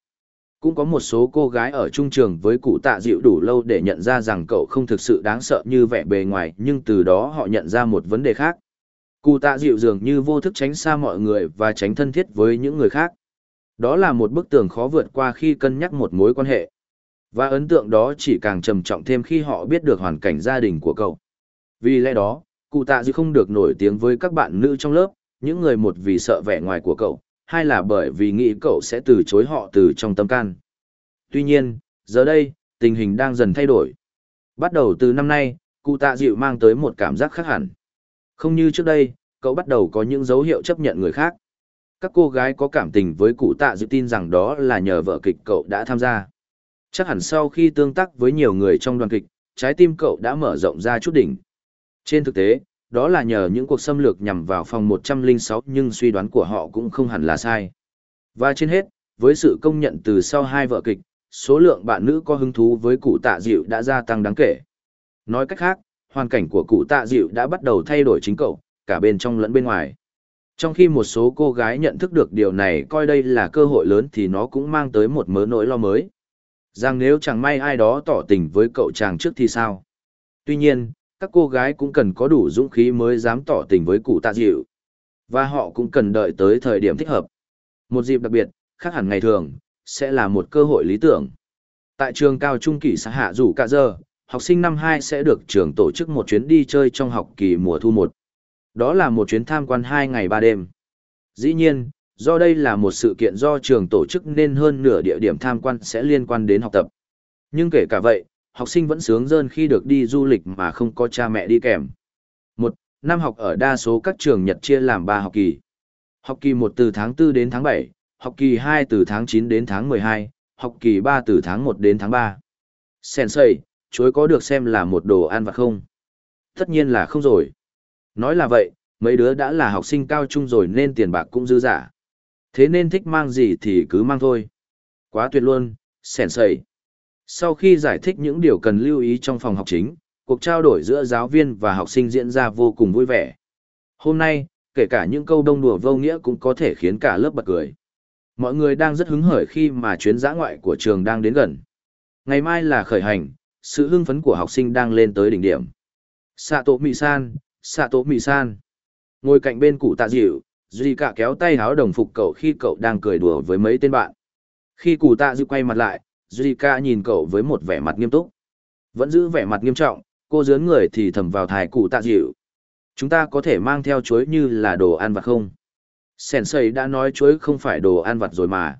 Cũng có một số cô gái ở trung trường với cụ tạ dịu đủ lâu để nhận ra rằng cậu không thực sự đáng sợ như vẻ bề ngoài nhưng từ đó họ nhận ra một vấn đề khác. Cụ tạ dịu dường như vô thức tránh xa mọi người và tránh thân thiết với những người khác. Đó là một bức tường khó vượt qua khi cân nhắc một mối quan hệ. Và ấn tượng đó chỉ càng trầm trọng thêm khi họ biết được hoàn cảnh gia đình của cậu. Vì lẽ đó, cụ tạ dịu không được nổi tiếng với các bạn nữ trong lớp, những người một vì sợ vẻ ngoài của cậu, hai là bởi vì nghĩ cậu sẽ từ chối họ từ trong tâm can. Tuy nhiên, giờ đây, tình hình đang dần thay đổi. Bắt đầu từ năm nay, cụ tạ dịu mang tới một cảm giác khác hẳn. Không như trước đây, cậu bắt đầu có những dấu hiệu chấp nhận người khác. Các cô gái có cảm tình với cụ tạ dịu tin rằng đó là nhờ vợ kịch cậu đã tham gia. Chắc hẳn sau khi tương tác với nhiều người trong đoàn kịch, trái tim cậu đã mở rộng ra chút đỉnh. Trên thực tế, đó là nhờ những cuộc xâm lược nhằm vào phòng 106 nhưng suy đoán của họ cũng không hẳn là sai. Và trên hết, với sự công nhận từ sau hai vợ kịch, số lượng bạn nữ có hứng thú với cụ tạ dịu đã gia tăng đáng kể. Nói cách khác, hoàn cảnh của cụ tạ dịu đã bắt đầu thay đổi chính cậu, cả bên trong lẫn bên ngoài. Trong khi một số cô gái nhận thức được điều này coi đây là cơ hội lớn thì nó cũng mang tới một mớ nỗi lo mới. Rằng nếu chẳng may ai đó tỏ tình với cậu chàng trước thì sao? Tuy nhiên, các cô gái cũng cần có đủ dũng khí mới dám tỏ tình với cụ tạ dịu. Và họ cũng cần đợi tới thời điểm thích hợp. Một dịp đặc biệt, khác hẳn ngày thường, sẽ là một cơ hội lý tưởng. Tại trường cao trung kỳ xã hạ Dù cả giờ, học sinh năm 2 sẽ được trường tổ chức một chuyến đi chơi trong học kỳ mùa thu 1. Đó là một chuyến tham quan 2 ngày 3 đêm. Dĩ nhiên, do đây là một sự kiện do trường tổ chức nên hơn nửa địa điểm tham quan sẽ liên quan đến học tập. Nhưng kể cả vậy, học sinh vẫn sướng dơn khi được đi du lịch mà không có cha mẹ đi kèm. Một, năm học ở đa số các trường Nhật chia làm 3 học kỳ. Học kỳ 1 từ tháng 4 đến tháng 7, học kỳ 2 từ tháng 9 đến tháng 12, học kỳ 3 từ tháng 1 đến tháng 3. Sensei, chuối có được xem là một đồ ăn vặt không? Tất nhiên là không rồi. Nói là vậy, mấy đứa đã là học sinh cao trung rồi nên tiền bạc cũng dư giả. Thế nên thích mang gì thì cứ mang thôi. Quá tuyệt luôn, Sensei. Sau khi giải thích những điều cần lưu ý trong phòng học chính, cuộc trao đổi giữa giáo viên và học sinh diễn ra vô cùng vui vẻ. Hôm nay, kể cả những câu đông đùa vô nghĩa cũng có thể khiến cả lớp bật cười. Mọi người đang rất hứng hởi khi mà chuyến giã ngoại của trường đang đến gần. Ngày mai là khởi hành, sự hưng phấn của học sinh đang lên tới đỉnh điểm. Sato Misan, Sato Misan. Ngồi cạnh bên cụ tạ dịu, Duy cả kéo tay háo đồng phục cậu khi cậu đang cười đùa với mấy tên bạn. Khi cụ tạ dịu quay mặt lại, Zika nhìn cậu với một vẻ mặt nghiêm túc. Vẫn giữ vẻ mặt nghiêm trọng, cô dướn người thì thầm vào thải cụ tạ dịu. Chúng ta có thể mang theo chuối như là đồ ăn vặt không? Sensei đã nói chuối không phải đồ ăn vặt rồi mà.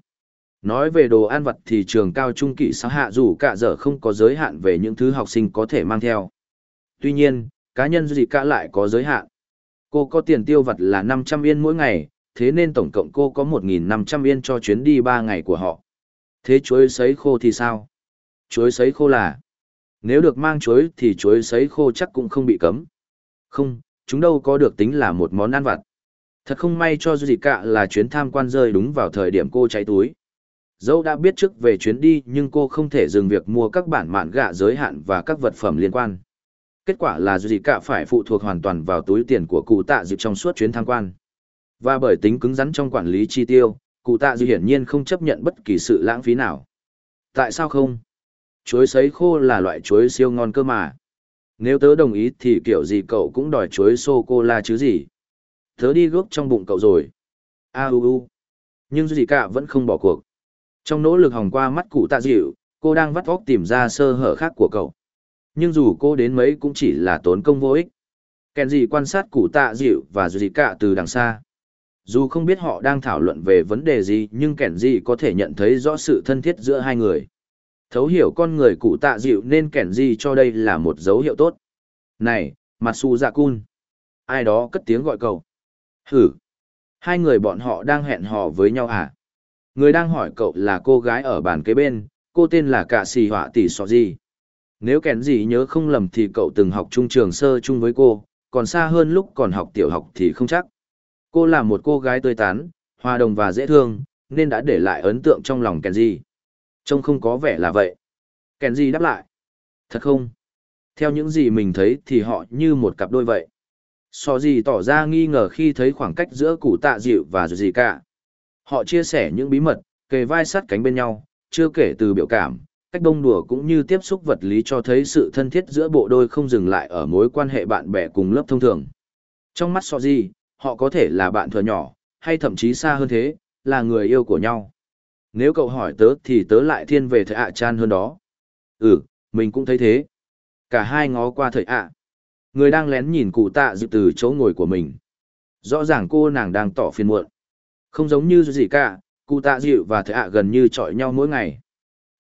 Nói về đồ ăn vặt thì trường cao trung kỵ xã hạ dù cả giờ không có giới hạn về những thứ học sinh có thể mang theo. Tuy nhiên, cá nhân Zika lại có giới hạn. Cô có tiền tiêu vặt là 500 yên mỗi ngày, thế nên tổng cộng cô có 1.500 yên cho chuyến đi 3 ngày của họ. Thế chuối sấy khô thì sao? Chuối sấy khô là? Nếu được mang chuối thì chuối sấy khô chắc cũng không bị cấm. Không, chúng đâu có được tính là một món ăn vặt. Thật không may cho gì cả là chuyến tham quan rơi đúng vào thời điểm cô cháy túi. Dẫu đã biết trước về chuyến đi nhưng cô không thể dừng việc mua các bản mạn gạ giới hạn và các vật phẩm liên quan. Kết quả là gì cả phải phụ thuộc hoàn toàn vào túi tiền của cụ tạ dịp trong suốt chuyến tham quan. Và bởi tính cứng rắn trong quản lý chi tiêu, cụ tạ dư hiển nhiên không chấp nhận bất kỳ sự lãng phí nào. Tại sao không? Chuối sấy khô là loại chuối siêu ngon cơ mà. Nếu tớ đồng ý thì kiểu gì cậu cũng đòi chuối sô-cô-la chứ gì. Tớ đi gốc trong bụng cậu rồi. A u u. Nhưng gì cả vẫn không bỏ cuộc. Trong nỗ lực hòng qua mắt cụ tạ dịu, cô đang vắt óc tìm ra sơ hở khác của cậu. Nhưng dù cô đến mấy cũng chỉ là tốn công vô ích. Kèn gì quan sát cụ tạ dịu và gì cả từ đằng xa. Dù không biết họ đang thảo luận về vấn đề gì nhưng kẻn gì có thể nhận thấy rõ sự thân thiết giữa hai người. Thấu hiểu con người cụ tạ dịu nên kẻn gì cho đây là một dấu hiệu tốt. Này, Matsu Dạ Cun. Ai đó cất tiếng gọi cậu. Hử. Hai người bọn họ đang hẹn hò với nhau à? Người đang hỏi cậu là cô gái ở bàn kế bên, cô tên là Cạ Xì Họa Tỷ Sọ Di. Nếu kẻn gì nhớ không lầm thì cậu từng học trung trường sơ chung với cô, còn xa hơn lúc còn học tiểu học thì không chắc. Cô là một cô gái tươi tán, hòa đồng và dễ thương, nên đã để lại ấn tượng trong lòng Kenji. Trông không có vẻ là vậy. Kenji đáp lại. Thật không? Theo những gì mình thấy thì họ như một cặp đôi vậy. So gì tỏ ra nghi ngờ khi thấy khoảng cách giữa cụ tạ dịu và dù gì cả. Họ chia sẻ những bí mật, kề vai sát cánh bên nhau, chưa kể từ biểu cảm, cách bông đùa cũng như tiếp xúc vật lý cho thấy sự thân thiết giữa bộ đôi không dừng lại ở mối quan hệ bạn bè cùng lớp thông thường. Trong mắt Soji, họ có thể là bạn thừa nhỏ, hay thậm chí xa hơn thế, là người yêu của nhau. Nếu cậu hỏi tớ thì tớ lại thiên về thầy ạ chan hơn đó. Ừ, mình cũng thấy thế. Cả hai ngó qua thầy ạ. Người đang lén nhìn cụ tạ dịu từ chỗ ngồi của mình. Rõ ràng cô nàng đang tỏ phiền muộn. Không giống như gì cả, cụ tạ dịu và thầy ạ gần như chọi nhau mỗi ngày.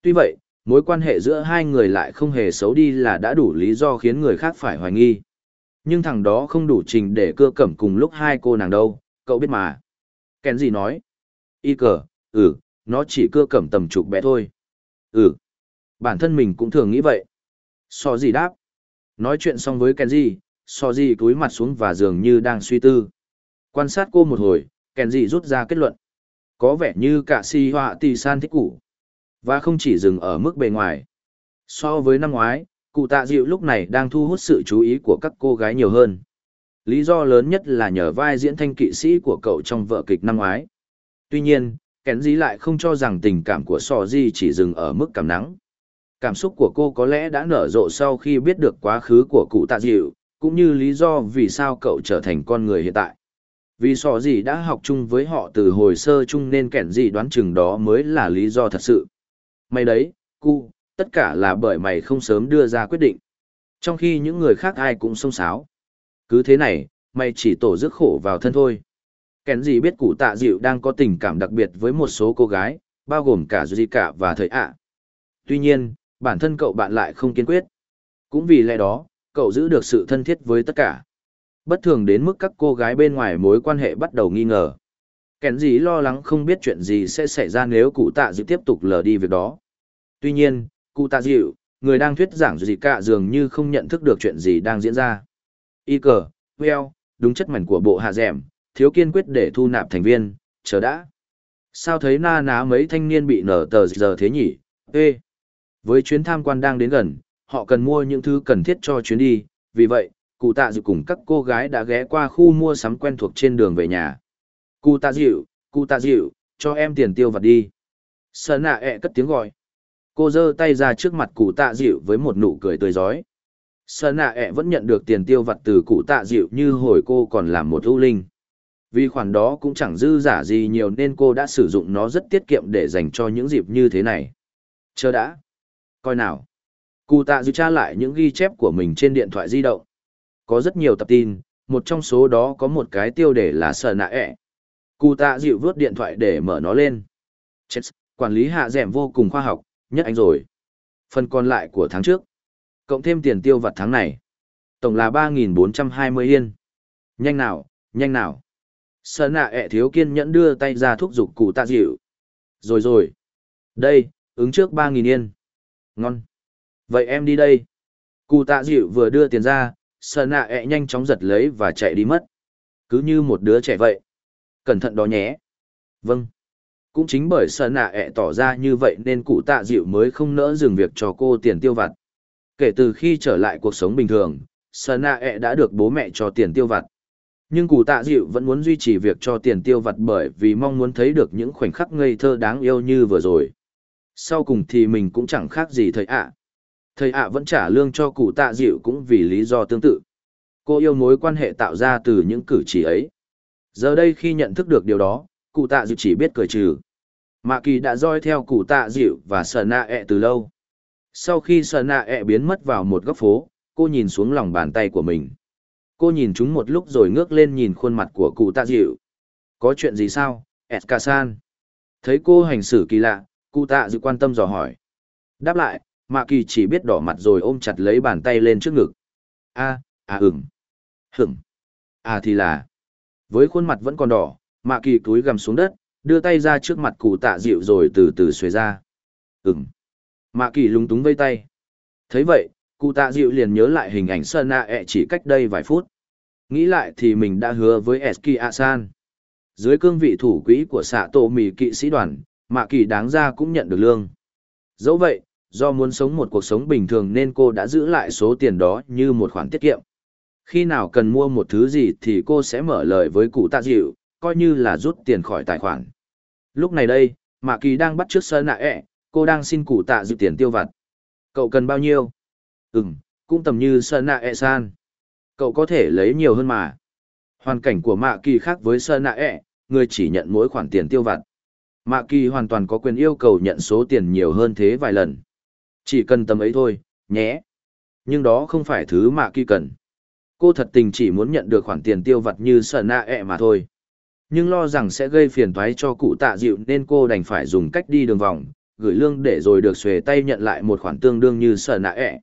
Tuy vậy, mối quan hệ giữa hai người lại không hề xấu đi là đã đủ lý do khiến người khác phải hoài nghi. Nhưng thằng đó không đủ trình để cưa cẩm cùng lúc hai cô nàng đâu, cậu biết mà. Kèn gì nói? Y cờ, ừ, nó chỉ cưa cẩm tầm chục bé thôi. Ừ, bản thân mình cũng thường nghĩ vậy. So gì đáp? Nói chuyện xong với Kenji, so gì cúi mặt xuống và dường như đang suy tư. Quan sát cô một hồi, Kenji rút ra kết luận. Có vẻ như cả si họa tì san thích cũ. Và không chỉ dừng ở mức bề ngoài. So với năm ngoái, cụ tạ dịu lúc này đang thu hút sự chú ý của các cô gái nhiều hơn. Lý do lớn nhất là nhờ vai diễn thanh kỵ sĩ của cậu trong vở kịch năm ngoái. Tuy nhiên, kén dí lại không cho rằng tình cảm của sò di chỉ dừng ở mức cảm nắng. Cảm xúc của cô có lẽ đã nở rộ sau khi biết được quá khứ của cụ tạ dịu, cũng như lý do vì sao cậu trở thành con người hiện tại. Vì sò gì đã học chung với họ từ hồi sơ chung nên kẻn gì đoán chừng đó mới là lý do thật sự. May đấy, cu, tất cả là bởi mày không sớm đưa ra quyết định. Trong khi những người khác ai cũng xông xáo. Cứ thế này, mày chỉ tổ rước khổ vào thân thôi. Kẻn gì biết cụ tạ dịu đang có tình cảm đặc biệt với một số cô gái, bao gồm cả Zika Cả và Thời ạ. Tuy nhiên, bản thân cậu bạn lại không kiên quyết. Cũng vì lẽ đó, cậu giữ được sự thân thiết với tất cả. Bất thường đến mức các cô gái bên ngoài mối quan hệ bắt đầu nghi ngờ. Kẻn gì lo lắng không biết chuyện gì sẽ xảy ra nếu cụ tạ dịu tiếp tục lờ đi việc đó. Tuy nhiên, cụ tạ dịu, người đang thuyết giảng gì cả dường như không nhận thức được chuyện gì đang diễn ra. Y cờ, well, đúng chất mảnh của bộ hạ dẻm, thiếu kiên quyết để thu nạp thành viên, chờ đã. Sao thấy na ná mấy thanh niên bị nở tờ giờ thế nhỉ? Ê! Với chuyến tham quan đang đến gần, họ cần mua những thứ cần thiết cho chuyến đi, vì vậy, cụ tạ dịu cùng các cô gái đã ghé qua khu mua sắm quen thuộc trên đường về nhà. Cụ tạ dịu, cụ tạ dịu, cho em tiền tiêu vặt đi. Sở nạ ẹ cất tiếng gọi. Cô giơ tay ra trước mặt cụ tạ dịu với một nụ cười tươi giói. sợ nạ ẹ vẫn nhận được tiền tiêu vặt từ cụ tạ dịu như hồi cô còn làm một ưu linh. Vì khoản đó cũng chẳng dư giả gì nhiều nên cô đã sử dụng nó rất tiết kiệm để dành cho những dịp như thế này. Chờ đã. Coi nào. Cụ tạ dịu tra lại những ghi chép của mình trên điện thoại di động. Có rất nhiều tập tin, một trong số đó có một cái tiêu đề là sợ nạ ẹ. Cụ tạ dịu vớt điện thoại để mở nó lên. Chết, quản lý hạ dẻm vô cùng khoa học, nhất anh rồi. Phần còn lại của tháng trước. Cộng thêm tiền tiêu vặt tháng này. Tổng là 3.420 yên. Nhanh nào, nhanh nào. Sở nạ ẹ thiếu kiên nhẫn đưa tay ra thúc giục cụ tạ dịu. Rồi rồi. Đây, ứng trước 3.000 yên. Ngon. Vậy em đi đây. Cụ tạ dịu vừa đưa tiền ra, sở nạ ẹ nhanh chóng giật lấy và chạy đi mất. Cứ như một đứa trẻ vậy. Cẩn thận đó nhé. Vâng. Cũng chính bởi sợ nạ ẹ tỏ ra như vậy nên cụ tạ dịu mới không nỡ dừng việc cho cô tiền tiêu vặt. Kể từ khi trở lại cuộc sống bình thường, sợ nạ ẹ đã được bố mẹ cho tiền tiêu vặt. Nhưng cụ tạ dịu vẫn muốn duy trì việc cho tiền tiêu vặt bởi vì mong muốn thấy được những khoảnh khắc ngây thơ đáng yêu như vừa rồi. Sau cùng thì mình cũng chẳng khác gì thầy ạ. Thầy ạ vẫn trả lương cho cụ tạ dịu cũng vì lý do tương tự. Cô yêu mối quan hệ tạo ra từ những cử chỉ ấy. Giờ đây khi nhận thức được điều đó, cụ tạ dịu chỉ biết cười trừ. Mạ kỳ đã roi theo cụ tạ dịu và sờ nạ ẹ e từ lâu. Sau khi sờ nạ ẹ e biến mất vào một góc phố, cô nhìn xuống lòng bàn tay của mình. Cô nhìn chúng một lúc rồi ngước lên nhìn khuôn mặt của cụ tạ dịu. Có chuyện gì sao, Eska-san? Thấy cô hành xử kỳ lạ, cụ tạ dịu quan tâm dò hỏi. Đáp lại, Mạ kỳ chỉ biết đỏ mặt rồi ôm chặt lấy bàn tay lên trước ngực. a à ừm. Hửng. À thì là. Với khuôn mặt vẫn còn đỏ, Mạ kỳ cúi gằm xuống đất, đưa tay ra trước mặt cụ tạ dịu rồi từ từ xuề ra. ừng Mạ kỳ lúng túng vây tay. thấy vậy, cụ tạ dịu liền nhớ lại hình ảnh sơn nạ ẹ chỉ cách đây vài phút. Nghĩ lại thì mình đã hứa với eski a san dưới cương vị thủ quỹ của xạ tổ mì kỵ sĩ đoàn mạ kỳ đáng ra cũng nhận được lương. Dẫu vậy do muốn sống một cuộc sống bình thường nên cô đã giữ lại số tiền đó như một khoản tiết kiệm. Khi nào cần mua một thứ gì thì cô sẽ mở lời với cụ tạ dịu coi như là rút tiền khỏi tài khoản lúc này đây mạ kỳ đang bắt trước r sơn nạ ẹ cô đang xin cụ tạ dự tiền tiêu vặt cậu cần bao nhiêu Ừm, cũng tầm như Sơn Nạ ẹ san. Cậu có thể lấy nhiều hơn mà. Hoàn cảnh của Mạ Kỳ khác với Sơn Nạ ẹ, người chỉ nhận mỗi khoản tiền tiêu vặt. Mạ Kỳ hoàn toàn có quyền yêu cầu nhận số tiền nhiều hơn thế vài lần. Chỉ cần tầm ấy thôi, nhé. Nhưng đó không phải thứ Mạ Kỳ cần. Cô thật tình chỉ muốn nhận được khoản tiền tiêu vặt như sợ nạ ẹ mà thôi. Nhưng lo rằng sẽ gây phiền toái cho cụ tạ dịu nên cô đành phải dùng cách đi đường vòng, gửi lương để rồi được xuề tay nhận lại một khoản tương đương như sở nạ ẹ.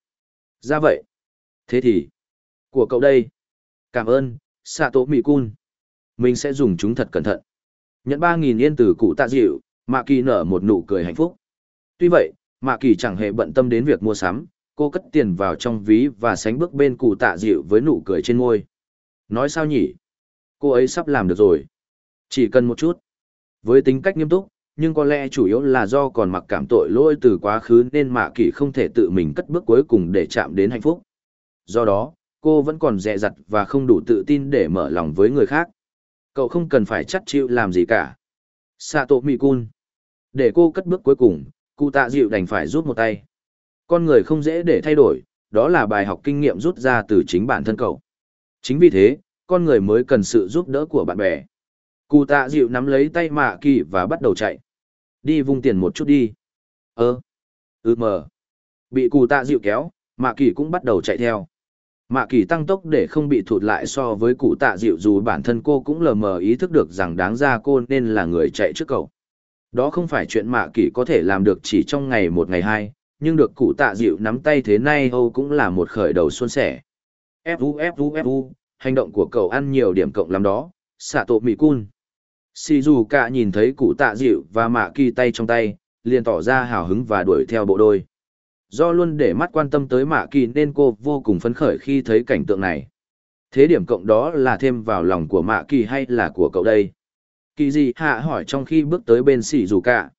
Ra vậy. Thế thì, của cậu đây. Cảm ơn, Sato Mikun. Mình sẽ dùng chúng thật cẩn thận. Nhận 3.000 yên từ cụ tạ dịu, Mạ Kỳ nở một nụ cười hạnh phúc. Tuy vậy, Mạ Kỳ chẳng hề bận tâm đến việc mua sắm, cô cất tiền vào trong ví và sánh bước bên cụ tạ dịu với nụ cười trên môi. Nói sao nhỉ? Cô ấy sắp làm được rồi. Chỉ cần một chút. Với tính cách nghiêm túc, nhưng có lẽ chủ yếu là do còn mặc cảm tội lỗi từ quá khứ nên Mạ Kỳ không thể tự mình cất bước cuối cùng để chạm đến hạnh phúc. Do đó, cô vẫn còn dè dặt và không đủ tự tin để mở lòng với người khác. Cậu không cần phải chắt chịu làm gì cả. Sato Mikun. Để cô cất bước cuối cùng, cụ tạ dịu đành phải rút một tay. Con người không dễ để thay đổi, đó là bài học kinh nghiệm rút ra từ chính bản thân cậu. Chính vì thế, con người mới cần sự giúp đỡ của bạn bè. Cụ tạ dịu nắm lấy tay mạ kỳ và bắt đầu chạy. Đi vung tiền một chút đi. Ơ. Ừ mờ. Bị cụ tạ dịu kéo, mạ kỳ cũng bắt đầu chạy theo. Mạ kỳ tăng tốc để không bị thụt lại so với cụ tạ dịu dù bản thân cô cũng lờ mờ ý thức được rằng đáng ra cô nên là người chạy trước cậu. Đó không phải chuyện mạ kỳ có thể làm được chỉ trong ngày một ngày hai, nhưng được cụ tạ dịu nắm tay thế này Âu cũng là một khởi đầu xuân sẻ. Fu Fu Fu, hành động của cậu ăn nhiều điểm cộng lắm đó, xạ tổ mì cun. Sì dù cả nhìn thấy cụ tạ dịu và mạ kỳ tay trong tay, liền tỏ ra hào hứng và đuổi theo bộ đôi. Do luôn để mắt quan tâm tới mạ kỳ nên cô vô cùng phấn khởi khi thấy cảnh tượng này. Thế điểm cộng đó là thêm vào lòng của mạ kỳ hay là của cậu đây? Kỳ gì hạ hỏi trong khi bước tới bên xì dù cả.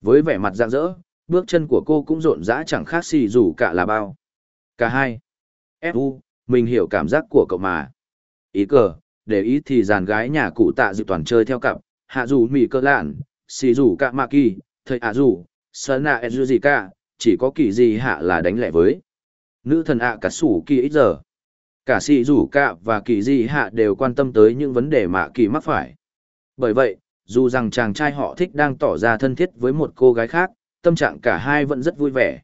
Với vẻ mặt rạng rỡ, bước chân của cô cũng rộn rã chẳng khác xì dù cả là bao. Cả hai. Fu, mình hiểu cảm giác của cậu mà. Ý cờ, để ý thì dàn gái nhà cụ tạ dự toàn chơi theo cặp, hạ dù mì cơ lạn, xì dù cả mạ kỳ, thầy hạ dù, sơn nạ dù gì cả, chỉ có kỳ gì hạ là đánh lẻ với. Nữ thần ạ cả sủ kỳ ít giờ. Cả xì dù cả và kỳ gì hạ đều quan tâm tới những vấn đề mà kỳ mắc phải. Bởi vậy, dù rằng chàng trai họ thích đang tỏ ra thân thiết với một cô gái khác, tâm trạng cả hai vẫn rất vui vẻ.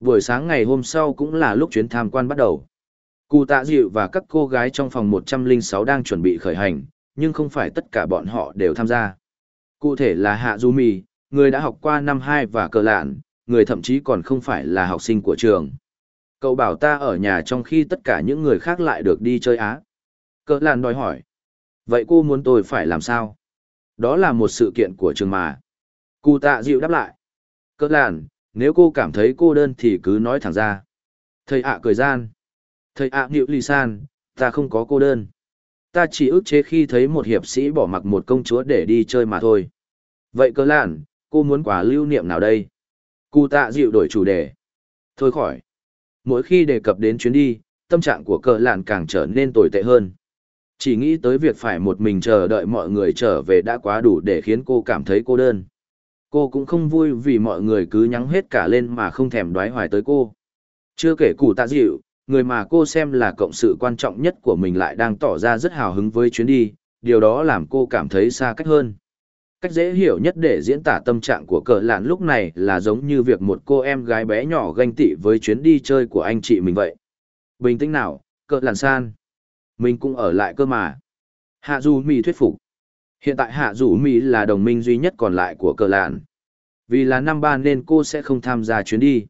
Buổi sáng ngày hôm sau cũng là lúc chuyến tham quan bắt đầu. Cụ tạ dịu và các cô gái trong phòng 106 đang chuẩn bị khởi hành, nhưng không phải tất cả bọn họ đều tham gia. Cụ thể là Hạ Du Mì, người đã học qua năm 2 và cờ lạn, người thậm chí còn không phải là học sinh của trường. Cậu bảo ta ở nhà trong khi tất cả những người khác lại được đi chơi Á. Cờ lạn đòi hỏi. Vậy cô muốn tôi phải làm sao? Đó là một sự kiện của trường mà. Cụ tạ dịu đáp lại. Cỡ làn, nếu cô cảm thấy cô đơn thì cứ nói thẳng ra. Thầy ạ cười gian. Thầy ạ à nghịu lì san, ta không có cô đơn. Ta chỉ ức chế khi thấy một hiệp sĩ bỏ mặc một công chúa để đi chơi mà thôi. Vậy cơ lạn, cô muốn quà lưu niệm nào đây? Cụ tạ dịu đổi chủ đề. Thôi khỏi. Mỗi khi đề cập đến chuyến đi, tâm trạng của cờ Lạn càng trở nên tồi tệ hơn. Chỉ nghĩ tới việc phải một mình chờ đợi mọi người trở về đã quá đủ để khiến cô cảm thấy cô đơn. Cô cũng không vui vì mọi người cứ nhắn hết cả lên mà không thèm đoái hoài tới cô. Chưa kể cụ tạ dịu, người mà cô xem là cộng sự quan trọng nhất của mình lại đang tỏ ra rất hào hứng với chuyến đi, điều đó làm cô cảm thấy xa cách hơn. Cách dễ hiểu nhất để diễn tả tâm trạng của cờ lạn lúc này là giống như việc một cô em gái bé nhỏ ganh tị với chuyến đi chơi của anh chị mình vậy. Bình tĩnh nào, cờ lạn san. Mình cũng ở lại cơ mà. Hạ Du Mỹ thuyết phục. Hiện tại Hạ Du Mỹ là đồng minh duy nhất còn lại của cờ lạn. Vì là năm ba nên cô sẽ không tham gia chuyến đi.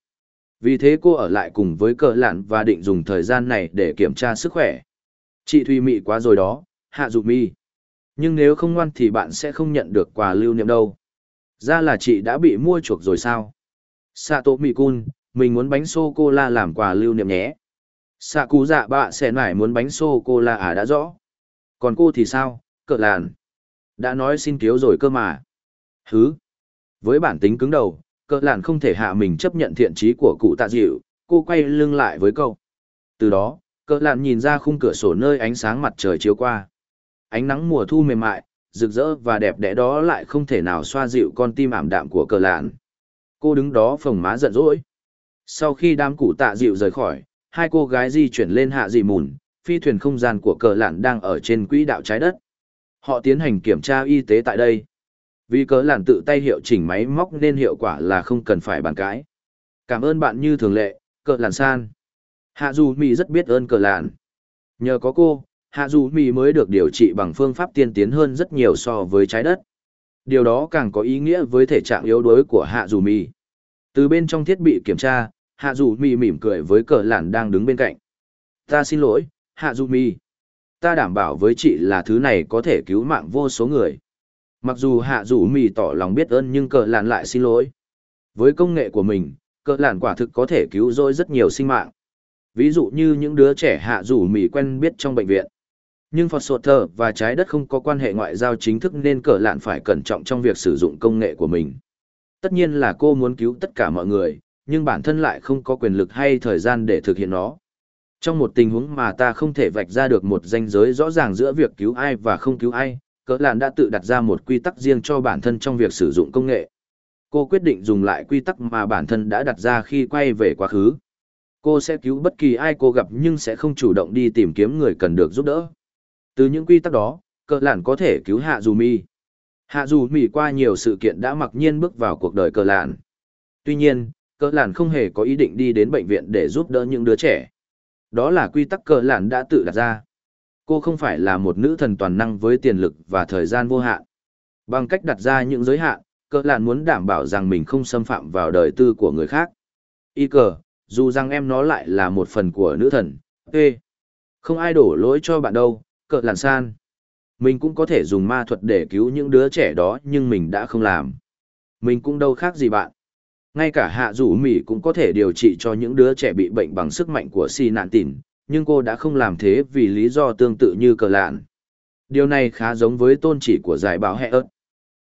Vì thế cô ở lại cùng với cờ lạn và định dùng thời gian này để kiểm tra sức khỏe. Chị Thùy Mị quá rồi đó, Hạ dụ mi Nhưng nếu không ngoan thì bạn sẽ không nhận được quà lưu niệm đâu. Ra là chị đã bị mua chuộc rồi sao? Sato Mikun, mình muốn bánh sô-cô-la làm quà lưu niệm nhé. Sạ cú dạ bạ sẽ nải muốn bánh sô-cô-la à đã rõ. Còn cô thì sao, cỡ làn. Đã nói xin cứu rồi cơ mà. Hứ. Với bản tính cứng đầu, cỡ làn không thể hạ mình chấp nhận thiện trí của cụ tạ dịu, cô quay lưng lại với câu. Từ đó, cỡ làn nhìn ra khung cửa sổ nơi ánh sáng mặt trời chiếu qua. Ánh nắng mùa thu mềm mại, rực rỡ và đẹp đẽ đó lại không thể nào xoa dịu con tim ảm đạm của cờ lạn. Cô đứng đó phồng má giận dỗi. Sau khi đám cụ tạ dịu rời khỏi, hai cô gái di chuyển lên hạ dị mùn, phi thuyền không gian của cờ lạn đang ở trên quỹ đạo trái đất. Họ tiến hành kiểm tra y tế tại đây. Vì cờ làn tự tay hiệu chỉnh máy móc nên hiệu quả là không cần phải bàn cãi. Cảm ơn bạn như thường lệ, cờ làn san. Hạ dù Mỹ rất biết ơn cờ làn. Nhờ có cô, hạ dù mì mới được điều trị bằng phương pháp tiên tiến hơn rất nhiều so với trái đất. Điều đó càng có ý nghĩa với thể trạng yếu đuối của hạ dù mì. Từ bên trong thiết bị kiểm tra, hạ dù mì mỉm cười với cờ làn đang đứng bên cạnh. Ta xin lỗi, hạ dù mì. Ta đảm bảo với chị là thứ này có thể cứu mạng vô số người. Mặc dù hạ rủ mì tỏ lòng biết ơn nhưng cờ Lạn lại xin lỗi. Với công nghệ của mình, cờ Lạn quả thực có thể cứu rỗi rất nhiều sinh mạng. Ví dụ như những đứa trẻ hạ rủ mì quen biết trong bệnh viện. Nhưng Phật Sột Thờ và trái đất không có quan hệ ngoại giao chính thức nên cờ lạn phải cẩn trọng trong việc sử dụng công nghệ của mình. Tất nhiên là cô muốn cứu tất cả mọi người, nhưng bản thân lại không có quyền lực hay thời gian để thực hiện nó. Trong một tình huống mà ta không thể vạch ra được một ranh giới rõ ràng giữa việc cứu ai và không cứu ai, cỡ lạn đã tự đặt ra một quy tắc riêng cho bản thân trong việc sử dụng công nghệ. Cô quyết định dùng lại quy tắc mà bản thân đã đặt ra khi quay về quá khứ. Cô sẽ cứu bất kỳ ai cô gặp nhưng sẽ không chủ động đi tìm kiếm người cần được giúp đỡ. Từ những quy tắc đó, cỡ lạn có thể cứu hạ dù mi. Hạ dù mi qua nhiều sự kiện đã mặc nhiên bước vào cuộc đời cỡ lạn. Tuy nhiên, cỡ lạn không hề có ý định đi đến bệnh viện để giúp đỡ những đứa trẻ. Đó là quy tắc cỡ lạn đã tự đặt ra. Cô không phải là một nữ thần toàn năng với tiền lực và thời gian vô hạn. Bằng cách đặt ra những giới hạn, cỡ lạn muốn đảm bảo rằng mình không xâm phạm vào đời tư của người khác. Y cờ, dù rằng em nó lại là một phần của nữ thần, ê. Không ai đổ lỗi cho bạn đâu, cỡ lạn san. Mình cũng có thể dùng ma thuật để cứu những đứa trẻ đó nhưng mình đã không làm. Mình cũng đâu khác gì bạn. Ngay cả hạ rủ mỉ cũng có thể điều trị cho những đứa trẻ bị bệnh bằng sức mạnh của si nạn tỉn, nhưng cô đã không làm thế vì lý do tương tự như cờ lạn. Điều này khá giống với tôn chỉ của giải báo hệ ớt.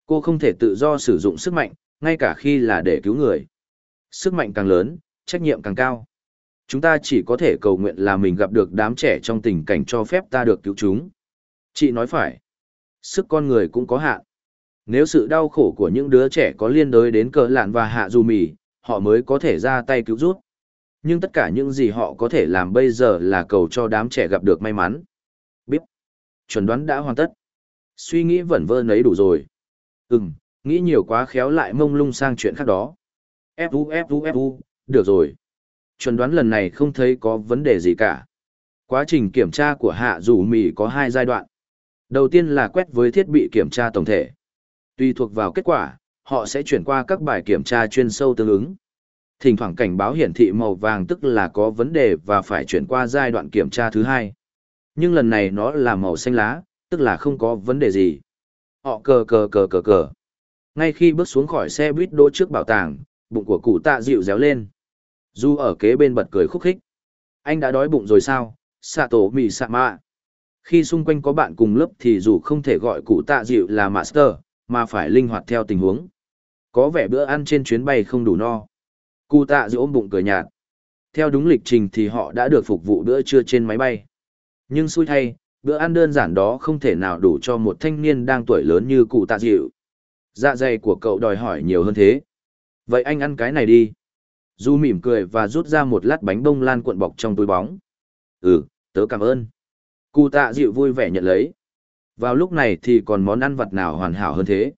Cô không thể tự do sử dụng sức mạnh, ngay cả khi là để cứu người. Sức mạnh càng lớn, trách nhiệm càng cao. Chúng ta chỉ có thể cầu nguyện là mình gặp được đám trẻ trong tình cảnh cho phép ta được cứu chúng. Chị nói phải. Sức con người cũng có hạn. Nếu sự đau khổ của những đứa trẻ có liên đới đến cờ lạn và hạ dù mì, họ mới có thể ra tay cứu rút. Nhưng tất cả những gì họ có thể làm bây giờ là cầu cho đám trẻ gặp được may mắn. Bíp. Chuẩn đoán đã hoàn tất. Suy nghĩ vẩn vơ nấy đủ rồi. Ừm, nghĩ nhiều quá khéo lại mông lung sang chuyện khác đó. Fu Fu Fu, được rồi. Chuẩn đoán lần này không thấy có vấn đề gì cả. Quá trình kiểm tra của hạ dù mì có hai giai đoạn. Đầu tiên là quét với thiết bị kiểm tra tổng thể. Tùy thuộc vào kết quả, họ sẽ chuyển qua các bài kiểm tra chuyên sâu tương ứng. Thỉnh thoảng cảnh báo hiển thị màu vàng tức là có vấn đề và phải chuyển qua giai đoạn kiểm tra thứ hai. Nhưng lần này nó là màu xanh lá, tức là không có vấn đề gì. Họ cờ cờ cờ cờ cờ. Ngay khi bước xuống khỏi xe buýt đỗ trước bảo tàng, bụng của cụ tạ dịu réo lên. Du ở kế bên bật cười khúc khích. Anh đã đói bụng rồi sao, xạ tổ mì xạ mạ. Khi xung quanh có bạn cùng lớp thì dù không thể gọi cụ tạ dịu là master, mà phải linh hoạt theo tình huống. Có vẻ bữa ăn trên chuyến bay không đủ no. Cụ tạ giữ ôm bụng cười nhạt. Theo đúng lịch trình thì họ đã được phục vụ bữa trưa trên máy bay. Nhưng xui thay, bữa ăn đơn giản đó không thể nào đủ cho một thanh niên đang tuổi lớn như cụ tạ dịu. Dạ dày của cậu đòi hỏi nhiều hơn thế. Vậy anh ăn cái này đi. Du mỉm cười và rút ra một lát bánh bông lan cuộn bọc trong túi bóng. Ừ, tớ cảm ơn. Cụ tạ dịu vui vẻ nhận lấy. Vào lúc này thì còn món ăn vặt nào hoàn hảo hơn thế.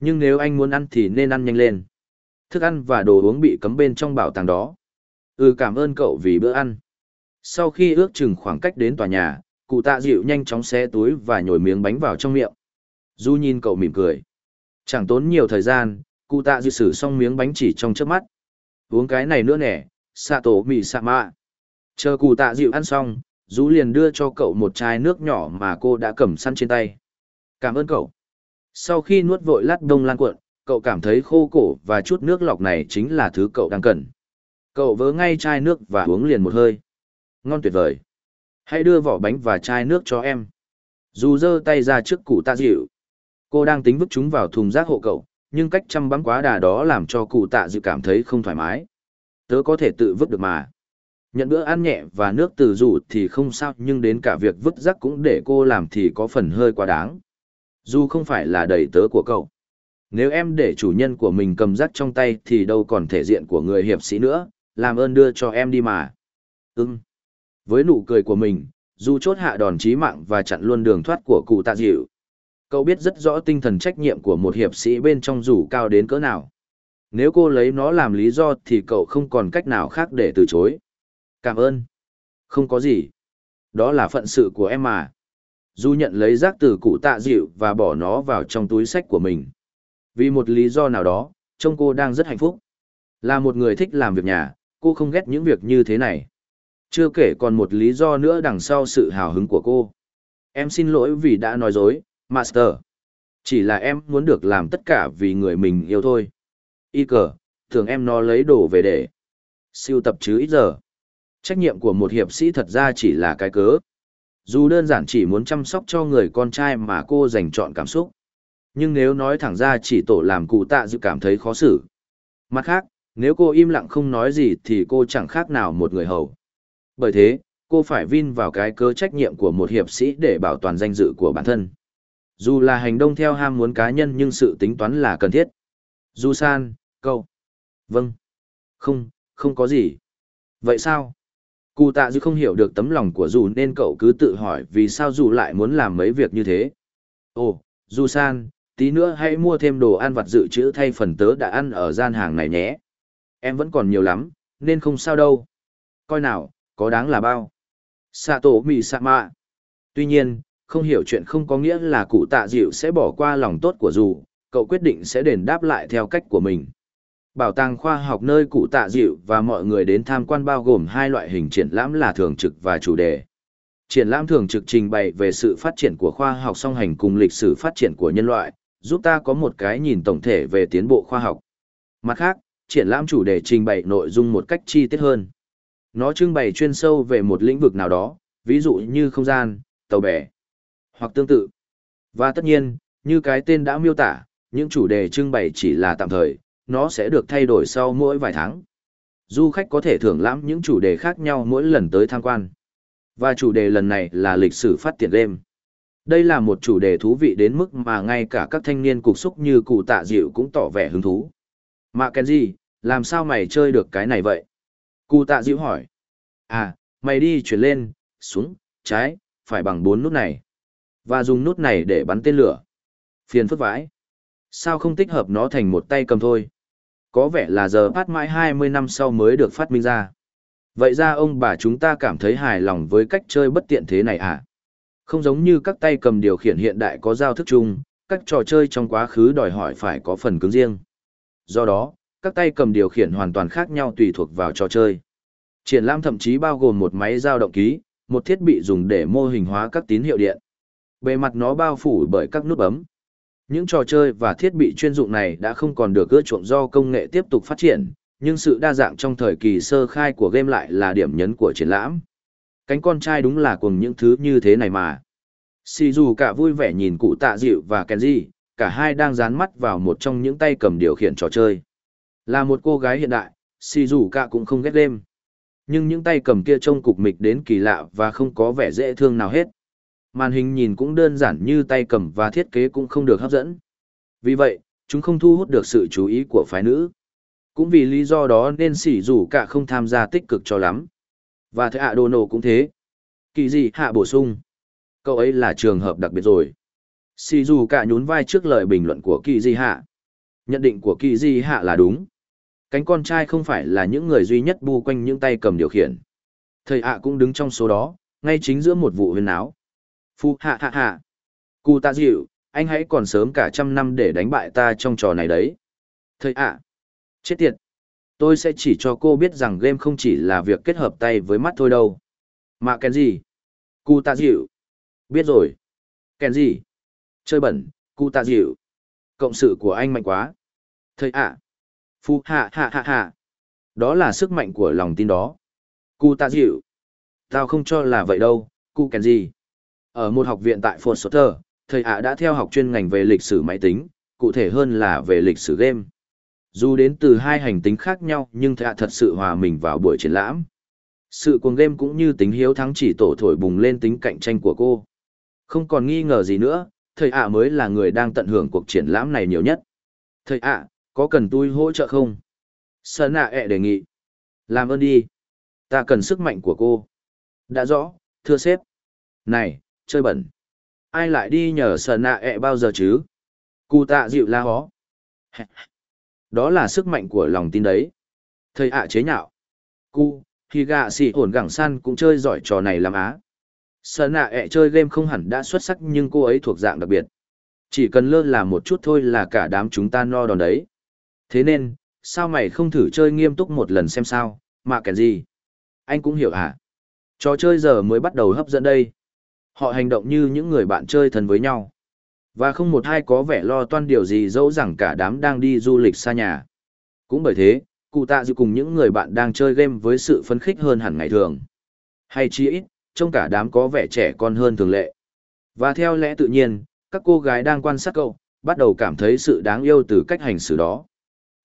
Nhưng nếu anh muốn ăn thì nên ăn nhanh lên. Thức ăn và đồ uống bị cấm bên trong bảo tàng đó. Ừ cảm ơn cậu vì bữa ăn. Sau khi ước chừng khoảng cách đến tòa nhà, cụ tạ dịu nhanh chóng xé túi và nhồi miếng bánh vào trong miệng. Du nhìn cậu mỉm cười. Chẳng tốn nhiều thời gian, cụ tạ dịu xử xong miếng bánh chỉ trong chớp mắt. Uống cái này nữa nè, xạ tổ mì xạ mạ. Chờ cụ tạ dịu ăn xong, Du liền đưa cho cậu một chai nước nhỏ mà cô đã cầm săn trên tay. Cảm ơn cậu. Sau khi nuốt vội lát đông lan cuộn, cậu cảm thấy khô cổ và chút nước lọc này chính là thứ cậu đang cần. Cậu vớ ngay chai nước và uống liền một hơi. Ngon tuyệt vời. Hãy đưa vỏ bánh và chai nước cho em. Dù giơ tay ra trước cụ tạ dịu. Cô đang tính vứt chúng vào thùng rác hộ cậu, nhưng cách chăm bắm quá đà đó làm cho cụ tạ dịu cảm thấy không thoải mái. Tớ có thể tự vứt được mà. Nhận bữa ăn nhẹ và nước từ rủ thì không sao nhưng đến cả việc vứt rác cũng để cô làm thì có phần hơi quá đáng. Dù không phải là đầy tớ của cậu. Nếu em để chủ nhân của mình cầm rắc trong tay thì đâu còn thể diện của người hiệp sĩ nữa, làm ơn đưa cho em đi mà. Ừm. Với nụ cười của mình, Du chốt hạ đòn chí mạng và chặn luôn đường thoát của cụ tạ dịu. Cậu biết rất rõ tinh thần trách nhiệm của một hiệp sĩ bên trong rủ cao đến cỡ nào. Nếu cô lấy nó làm lý do thì cậu không còn cách nào khác để từ chối. Cảm ơn. Không có gì. Đó là phận sự của em mà. Du nhận lấy rác từ cụ tạ dịu và bỏ nó vào trong túi sách của mình. Vì một lý do nào đó, trông cô đang rất hạnh phúc. Là một người thích làm việc nhà, cô không ghét những việc như thế này. Chưa kể còn một lý do nữa đằng sau sự hào hứng của cô. Em xin lỗi vì đã nói dối, Master. Chỉ là em muốn được làm tất cả vì người mình yêu thôi. Y cờ, thường em nó lấy đồ về để siêu tập chứ ít giờ. Trách nhiệm của một hiệp sĩ thật ra chỉ là cái cớ. Dù đơn giản chỉ muốn chăm sóc cho người con trai mà cô dành chọn cảm xúc. Nhưng nếu nói thẳng ra chỉ tổ làm cụ tạ dự cảm thấy khó xử. Mặt khác, nếu cô im lặng không nói gì thì cô chẳng khác nào một người hầu. Bởi thế, cô phải vin vào cái cơ trách nhiệm của một hiệp sĩ để bảo toàn danh dự của bản thân. Dù là hành động theo ham muốn cá nhân nhưng sự tính toán là cần thiết. Du san, câu. Vâng. Không, không có gì. Vậy sao? Cụ tạ dư không hiểu được tấm lòng của dù nên cậu cứ tự hỏi vì sao dù lại muốn làm mấy việc như thế. Ồ, Du san, tí nữa hãy mua thêm đồ ăn vặt dự trữ thay phần tớ đã ăn ở gian hàng này nhé. Em vẫn còn nhiều lắm, nên không sao đâu. Coi nào, có đáng là bao. Sato mì sạ mạ. Tuy nhiên, không hiểu chuyện không có nghĩa là cụ tạ dịu sẽ bỏ qua lòng tốt của dù, cậu quyết định sẽ đền đáp lại theo cách của mình. Bảo tàng khoa học nơi cụ tạ dịu và mọi người đến tham quan bao gồm hai loại hình triển lãm là thường trực và chủ đề. Triển lãm thường trực trình bày về sự phát triển của khoa học song hành cùng lịch sử phát triển của nhân loại, giúp ta có một cái nhìn tổng thể về tiến bộ khoa học. Mặt khác, triển lãm chủ đề trình bày nội dung một cách chi tiết hơn. Nó trưng bày chuyên sâu về một lĩnh vực nào đó, ví dụ như không gian, tàu bè, hoặc tương tự. Và tất nhiên, như cái tên đã miêu tả, những chủ đề trưng bày chỉ là tạm thời, nó sẽ được thay đổi sau mỗi vài tháng. Du khách có thể thưởng lãm những chủ đề khác nhau mỗi lần tới tham quan. Và chủ đề lần này là lịch sử phát triển game. Đây là một chủ đề thú vị đến mức mà ngay cả các thanh niên cục xúc như cụ tạ dịu cũng tỏ vẻ hứng thú. Mạ Kenji, làm sao mày chơi được cái này vậy? Cụ tạ dịu hỏi. À, mày đi chuyển lên, xuống, trái, phải bằng bốn nút này. Và dùng nút này để bắn tên lửa. Phiền phức vãi. Sao không tích hợp nó thành một tay cầm thôi? Có vẻ là giờ phát mãi 20 năm sau mới được phát minh ra. Vậy ra ông bà chúng ta cảm thấy hài lòng với cách chơi bất tiện thế này à? Không giống như các tay cầm điều khiển hiện đại có giao thức chung, các trò chơi trong quá khứ đòi hỏi phải có phần cứng riêng. Do đó, các tay cầm điều khiển hoàn toàn khác nhau tùy thuộc vào trò chơi. Triển lãm thậm chí bao gồm một máy giao động ký, một thiết bị dùng để mô hình hóa các tín hiệu điện. Bề mặt nó bao phủ bởi các nút bấm. Những trò chơi và thiết bị chuyên dụng này đã không còn được ưa chuộng do công nghệ tiếp tục phát triển, nhưng sự đa dạng trong thời kỳ sơ khai của game lại là điểm nhấn của triển lãm. Cánh con trai đúng là cùng những thứ như thế này mà. Sì dù cả vui vẻ nhìn cụ tạ dịu và Kenji, cả hai đang dán mắt vào một trong những tay cầm điều khiển trò chơi. Là một cô gái hiện đại, Sì dù cả cũng không ghét đêm Nhưng những tay cầm kia trông cục mịch đến kỳ lạ và không có vẻ dễ thương nào hết. Màn hình nhìn cũng đơn giản như tay cầm và thiết kế cũng không được hấp dẫn. Vì vậy, chúng không thu hút được sự chú ý của phái nữ. Cũng vì lý do đó nên sỉ rủ cả không tham gia tích cực cho lắm. Và thế ạ đồ nổ cũng thế. Kỳ gì hạ bổ sung. Cậu ấy là trường hợp đặc biệt rồi. xì dù cả nhún vai trước lời bình luận của kỳ di hạ. Nhận định của kỳ di hạ là đúng. Cánh con trai không phải là những người duy nhất bu quanh những tay cầm điều khiển. Thầy ạ cũng đứng trong số đó, ngay chính giữa một vụ huyên áo. Phu hạ hạ hạ. Cụ ta dịu, anh hãy còn sớm cả trăm năm để đánh bại ta trong trò này đấy. Thầy ạ. Chết tiệt. Tôi sẽ chỉ cho cô biết rằng game không chỉ là việc kết hợp tay với mắt thôi đâu. Mà kèn gì? Cụ tạ dịu. Biết rồi. Kèn gì? Chơi bẩn, cụ tạ dịu. Cộng sự của anh mạnh quá. Thầy ạ. Phu hạ hạ hạ hạ. Đó là sức mạnh của lòng tin đó. Cụ tạ dịu. Tao không cho là vậy đâu, cụ kèn gì. Ở một học viện tại Fort Sutter, thầy ạ đã theo học chuyên ngành về lịch sử máy tính, cụ thể hơn là về lịch sử game. Dù đến từ hai hành tính khác nhau nhưng thạ thật sự hòa mình vào buổi triển lãm. Sự cuồng game cũng như tính hiếu thắng chỉ tổ thổi bùng lên tính cạnh tranh của cô. Không còn nghi ngờ gì nữa, thầy ạ mới là người đang tận hưởng cuộc triển lãm này nhiều nhất. Thầy ạ, có cần tôi hỗ trợ không? Sơn ạ ẹ đề nghị. Làm ơn đi. Ta cần sức mạnh của cô. Đã rõ, thưa sếp. Này, chơi bẩn. Ai lại đi nhờ Sơn ạ ẹ bao giờ chứ? Cụ tạ dịu la hó. Đó là sức mạnh của lòng tin đấy. Thầy ạ chế nhạo. Cu, thì gạ xì ổn gẳng san cũng chơi giỏi trò này làm á. Sở nạ ẹ chơi game không hẳn đã xuất sắc nhưng cô ấy thuộc dạng đặc biệt. Chỉ cần lơ là một chút thôi là cả đám chúng ta no đòn đấy. Thế nên, sao mày không thử chơi nghiêm túc một lần xem sao, mà kèn gì? Anh cũng hiểu à? Trò chơi giờ mới bắt đầu hấp dẫn đây. Họ hành động như những người bạn chơi thân với nhau. Và không một ai có vẻ lo toan điều gì dẫu rằng cả đám đang đi du lịch xa nhà. Cũng bởi thế, cụ tạ dự cùng những người bạn đang chơi game với sự phấn khích hơn hẳn ngày thường. Hay chí ít, trông cả đám có vẻ trẻ con hơn thường lệ. Và theo lẽ tự nhiên, các cô gái đang quan sát cậu, bắt đầu cảm thấy sự đáng yêu từ cách hành xử đó.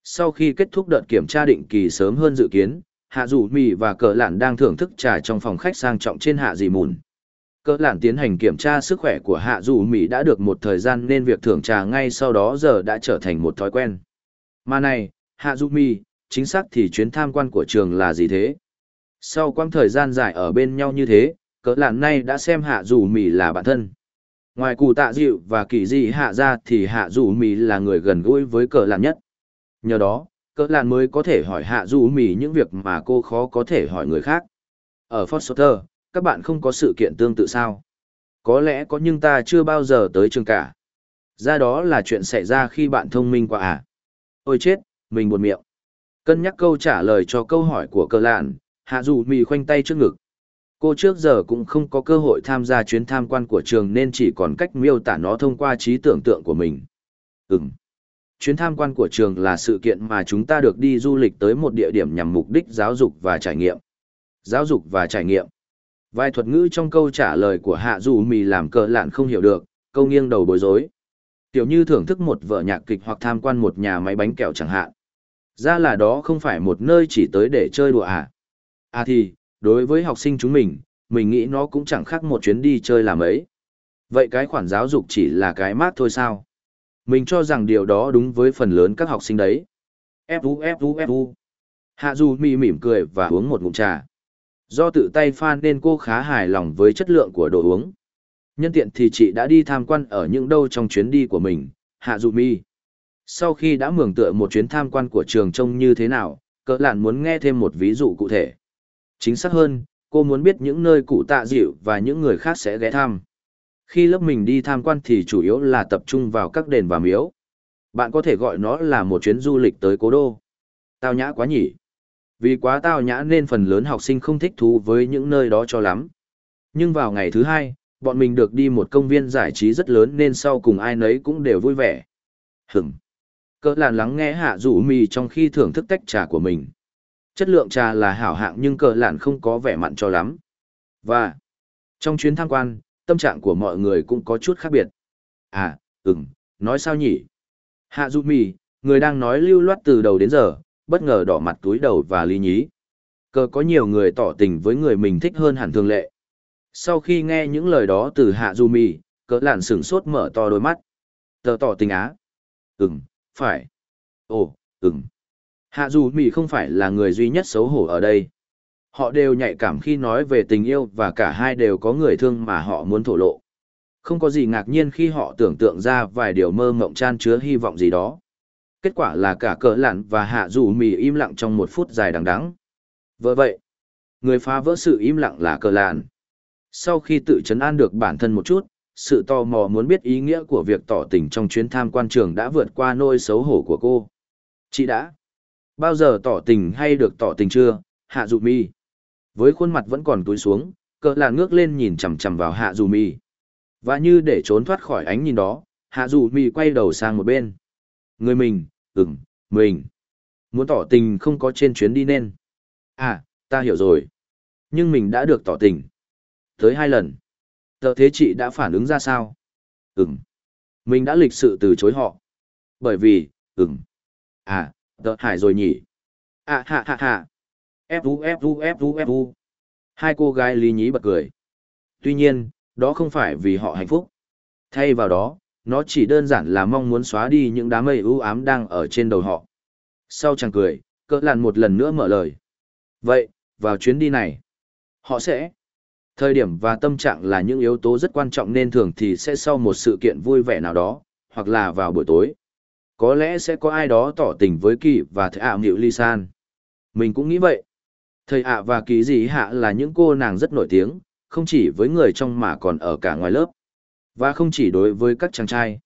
Sau khi kết thúc đợt kiểm tra định kỳ sớm hơn dự kiến, Hạ Dụ Mì và Cờ Lạn đang thưởng thức trà trong phòng khách sang trọng trên Hạ Dì Mùn cỡ lản tiến hành kiểm tra sức khỏe của Hạ Dụ Mỹ đã được một thời gian nên việc thưởng trà ngay sau đó giờ đã trở thành một thói quen. Mà này, Hạ Dụ Mỹ, chính xác thì chuyến tham quan của trường là gì thế? Sau quãng thời gian dài ở bên nhau như thế, cỡ lản nay đã xem Hạ Dụ Mỹ là bạn thân. Ngoài cụ tạ dịu và kỳ dị hạ ra thì hạ dù Mỹ là người gần gũi với cỡ lản nhất. Nhờ đó, cỡ lản mới có thể hỏi hạ dù Mỹ những việc mà cô khó có thể hỏi người khác. Ở Foster, các bạn không có sự kiện tương tự sao? Có lẽ có nhưng ta chưa bao giờ tới trường cả. Ra đó là chuyện xảy ra khi bạn thông minh quá à? Ôi chết, mình buồn miệng. Cân nhắc câu trả lời cho câu hỏi của cờ lạn, hạ dù mì khoanh tay trước ngực. Cô trước giờ cũng không có cơ hội tham gia chuyến tham quan của trường nên chỉ còn cách miêu tả nó thông qua trí tưởng tượng của mình. Ừm. Chuyến tham quan của trường là sự kiện mà chúng ta được đi du lịch tới một địa điểm nhằm mục đích giáo dục và trải nghiệm. Giáo dục và trải nghiệm. Vài thuật ngữ trong câu trả lời của Hạ Dù Mì làm cờ lạn không hiểu được, câu nghiêng đầu bối rối. Tiểu như thưởng thức một vở nhạc kịch hoặc tham quan một nhà máy bánh kẹo chẳng hạn. Ra là đó không phải một nơi chỉ tới để chơi đùa à. À thì, đối với học sinh chúng mình, mình nghĩ nó cũng chẳng khác một chuyến đi chơi làm ấy. Vậy cái khoản giáo dục chỉ là cái mát thôi sao? Mình cho rằng điều đó đúng với phần lớn các học sinh đấy. Fu Fu Fu. Hạ Du mỉ mỉm cười và uống một ngụm trà. Do tự tay pha nên cô khá hài lòng với chất lượng của đồ uống. Nhân tiện thì chị đã đi tham quan ở những đâu trong chuyến đi của mình, Hạ Dụ Mi. Sau khi đã mường tượng một chuyến tham quan của trường trông như thế nào, cỡ lạn muốn nghe thêm một ví dụ cụ thể. Chính xác hơn, cô muốn biết những nơi cụ tạ dịu và những người khác sẽ ghé thăm. Khi lớp mình đi tham quan thì chủ yếu là tập trung vào các đền và miếu. Bạn có thể gọi nó là một chuyến du lịch tới cố đô. Tao nhã quá nhỉ. Vì quá tao nhã nên phần lớn học sinh không thích thú với những nơi đó cho lắm. Nhưng vào ngày thứ hai, bọn mình được đi một công viên giải trí rất lớn nên sau cùng ai nấy cũng đều vui vẻ. Hửm. Cỡ làn lắng nghe hạ rủ mì trong khi thưởng thức tách trà của mình. Chất lượng trà là hảo hạng nhưng cờ làn không có vẻ mặn cho lắm. Và, trong chuyến tham quan, tâm trạng của mọi người cũng có chút khác biệt. À, ừm, nói sao nhỉ? Hạ rủ Mì, người đang nói lưu loát từ đầu đến giờ, bất ngờ đỏ mặt túi đầu và lý nhí. Cờ có nhiều người tỏ tình với người mình thích hơn hẳn thường lệ. Sau khi nghe những lời đó từ Hạ Du Mì, cỡ lạn sửng sốt mở to đôi mắt. Tờ tỏ tình á? Ừm, phải. Ồ, ừm. Hạ Du Mì không phải là người duy nhất xấu hổ ở đây. Họ đều nhạy cảm khi nói về tình yêu và cả hai đều có người thương mà họ muốn thổ lộ. Không có gì ngạc nhiên khi họ tưởng tượng ra vài điều mơ mộng chan chứa hy vọng gì đó. Kết quả là cả cỡ lặn và hạ dù mì im lặng trong một phút dài đằng đắng. Vợ vậy, người phá vỡ sự im lặng là cờ lạn. Sau khi tự chấn an được bản thân một chút, sự tò mò muốn biết ý nghĩa của việc tỏ tình trong chuyến tham quan trường đã vượt qua nỗi xấu hổ của cô. Chị đã bao giờ tỏ tình hay được tỏ tình chưa hạ dù mi với khuôn mặt vẫn còn túi xuống cỡ là ngước lên nhìn chằm chằm vào hạ dù mi và như để trốn thoát khỏi ánh nhìn đó hạ dù mi quay đầu sang một bên người mình ừng mình muốn tỏ tình không có trên chuyến đi nên à ta hiểu rồi nhưng mình đã được tỏ tình tới hai lần tờ thế chị đã phản ứng ra sao ừng mình đã lịch sự từ chối họ bởi vì ừng à Tờ hải rồi nhỉ? À hạ hạ hạ. Fu fu fu fu. Hai cô gái lý nhí bật cười. Tuy nhiên, đó không phải vì họ hạnh phúc. Thay vào đó, nó chỉ đơn giản là mong muốn xóa đi những đám mây u ám đang ở trên đầu họ. Sau chàng cười, cỡ làn một lần nữa mở lời. Vậy, vào chuyến đi này, họ sẽ... Thời điểm và tâm trạng là những yếu tố rất quan trọng nên thường thì sẽ sau một sự kiện vui vẻ nào đó, hoặc là vào buổi tối có lẽ sẽ có ai đó tỏ tình với kỳ và thầy ạ nghịu ly san mình cũng nghĩ vậy thầy ạ và kỳ gì hạ là những cô nàng rất nổi tiếng không chỉ với người trong mà còn ở cả ngoài lớp. Và không chỉ đối với các chàng trai.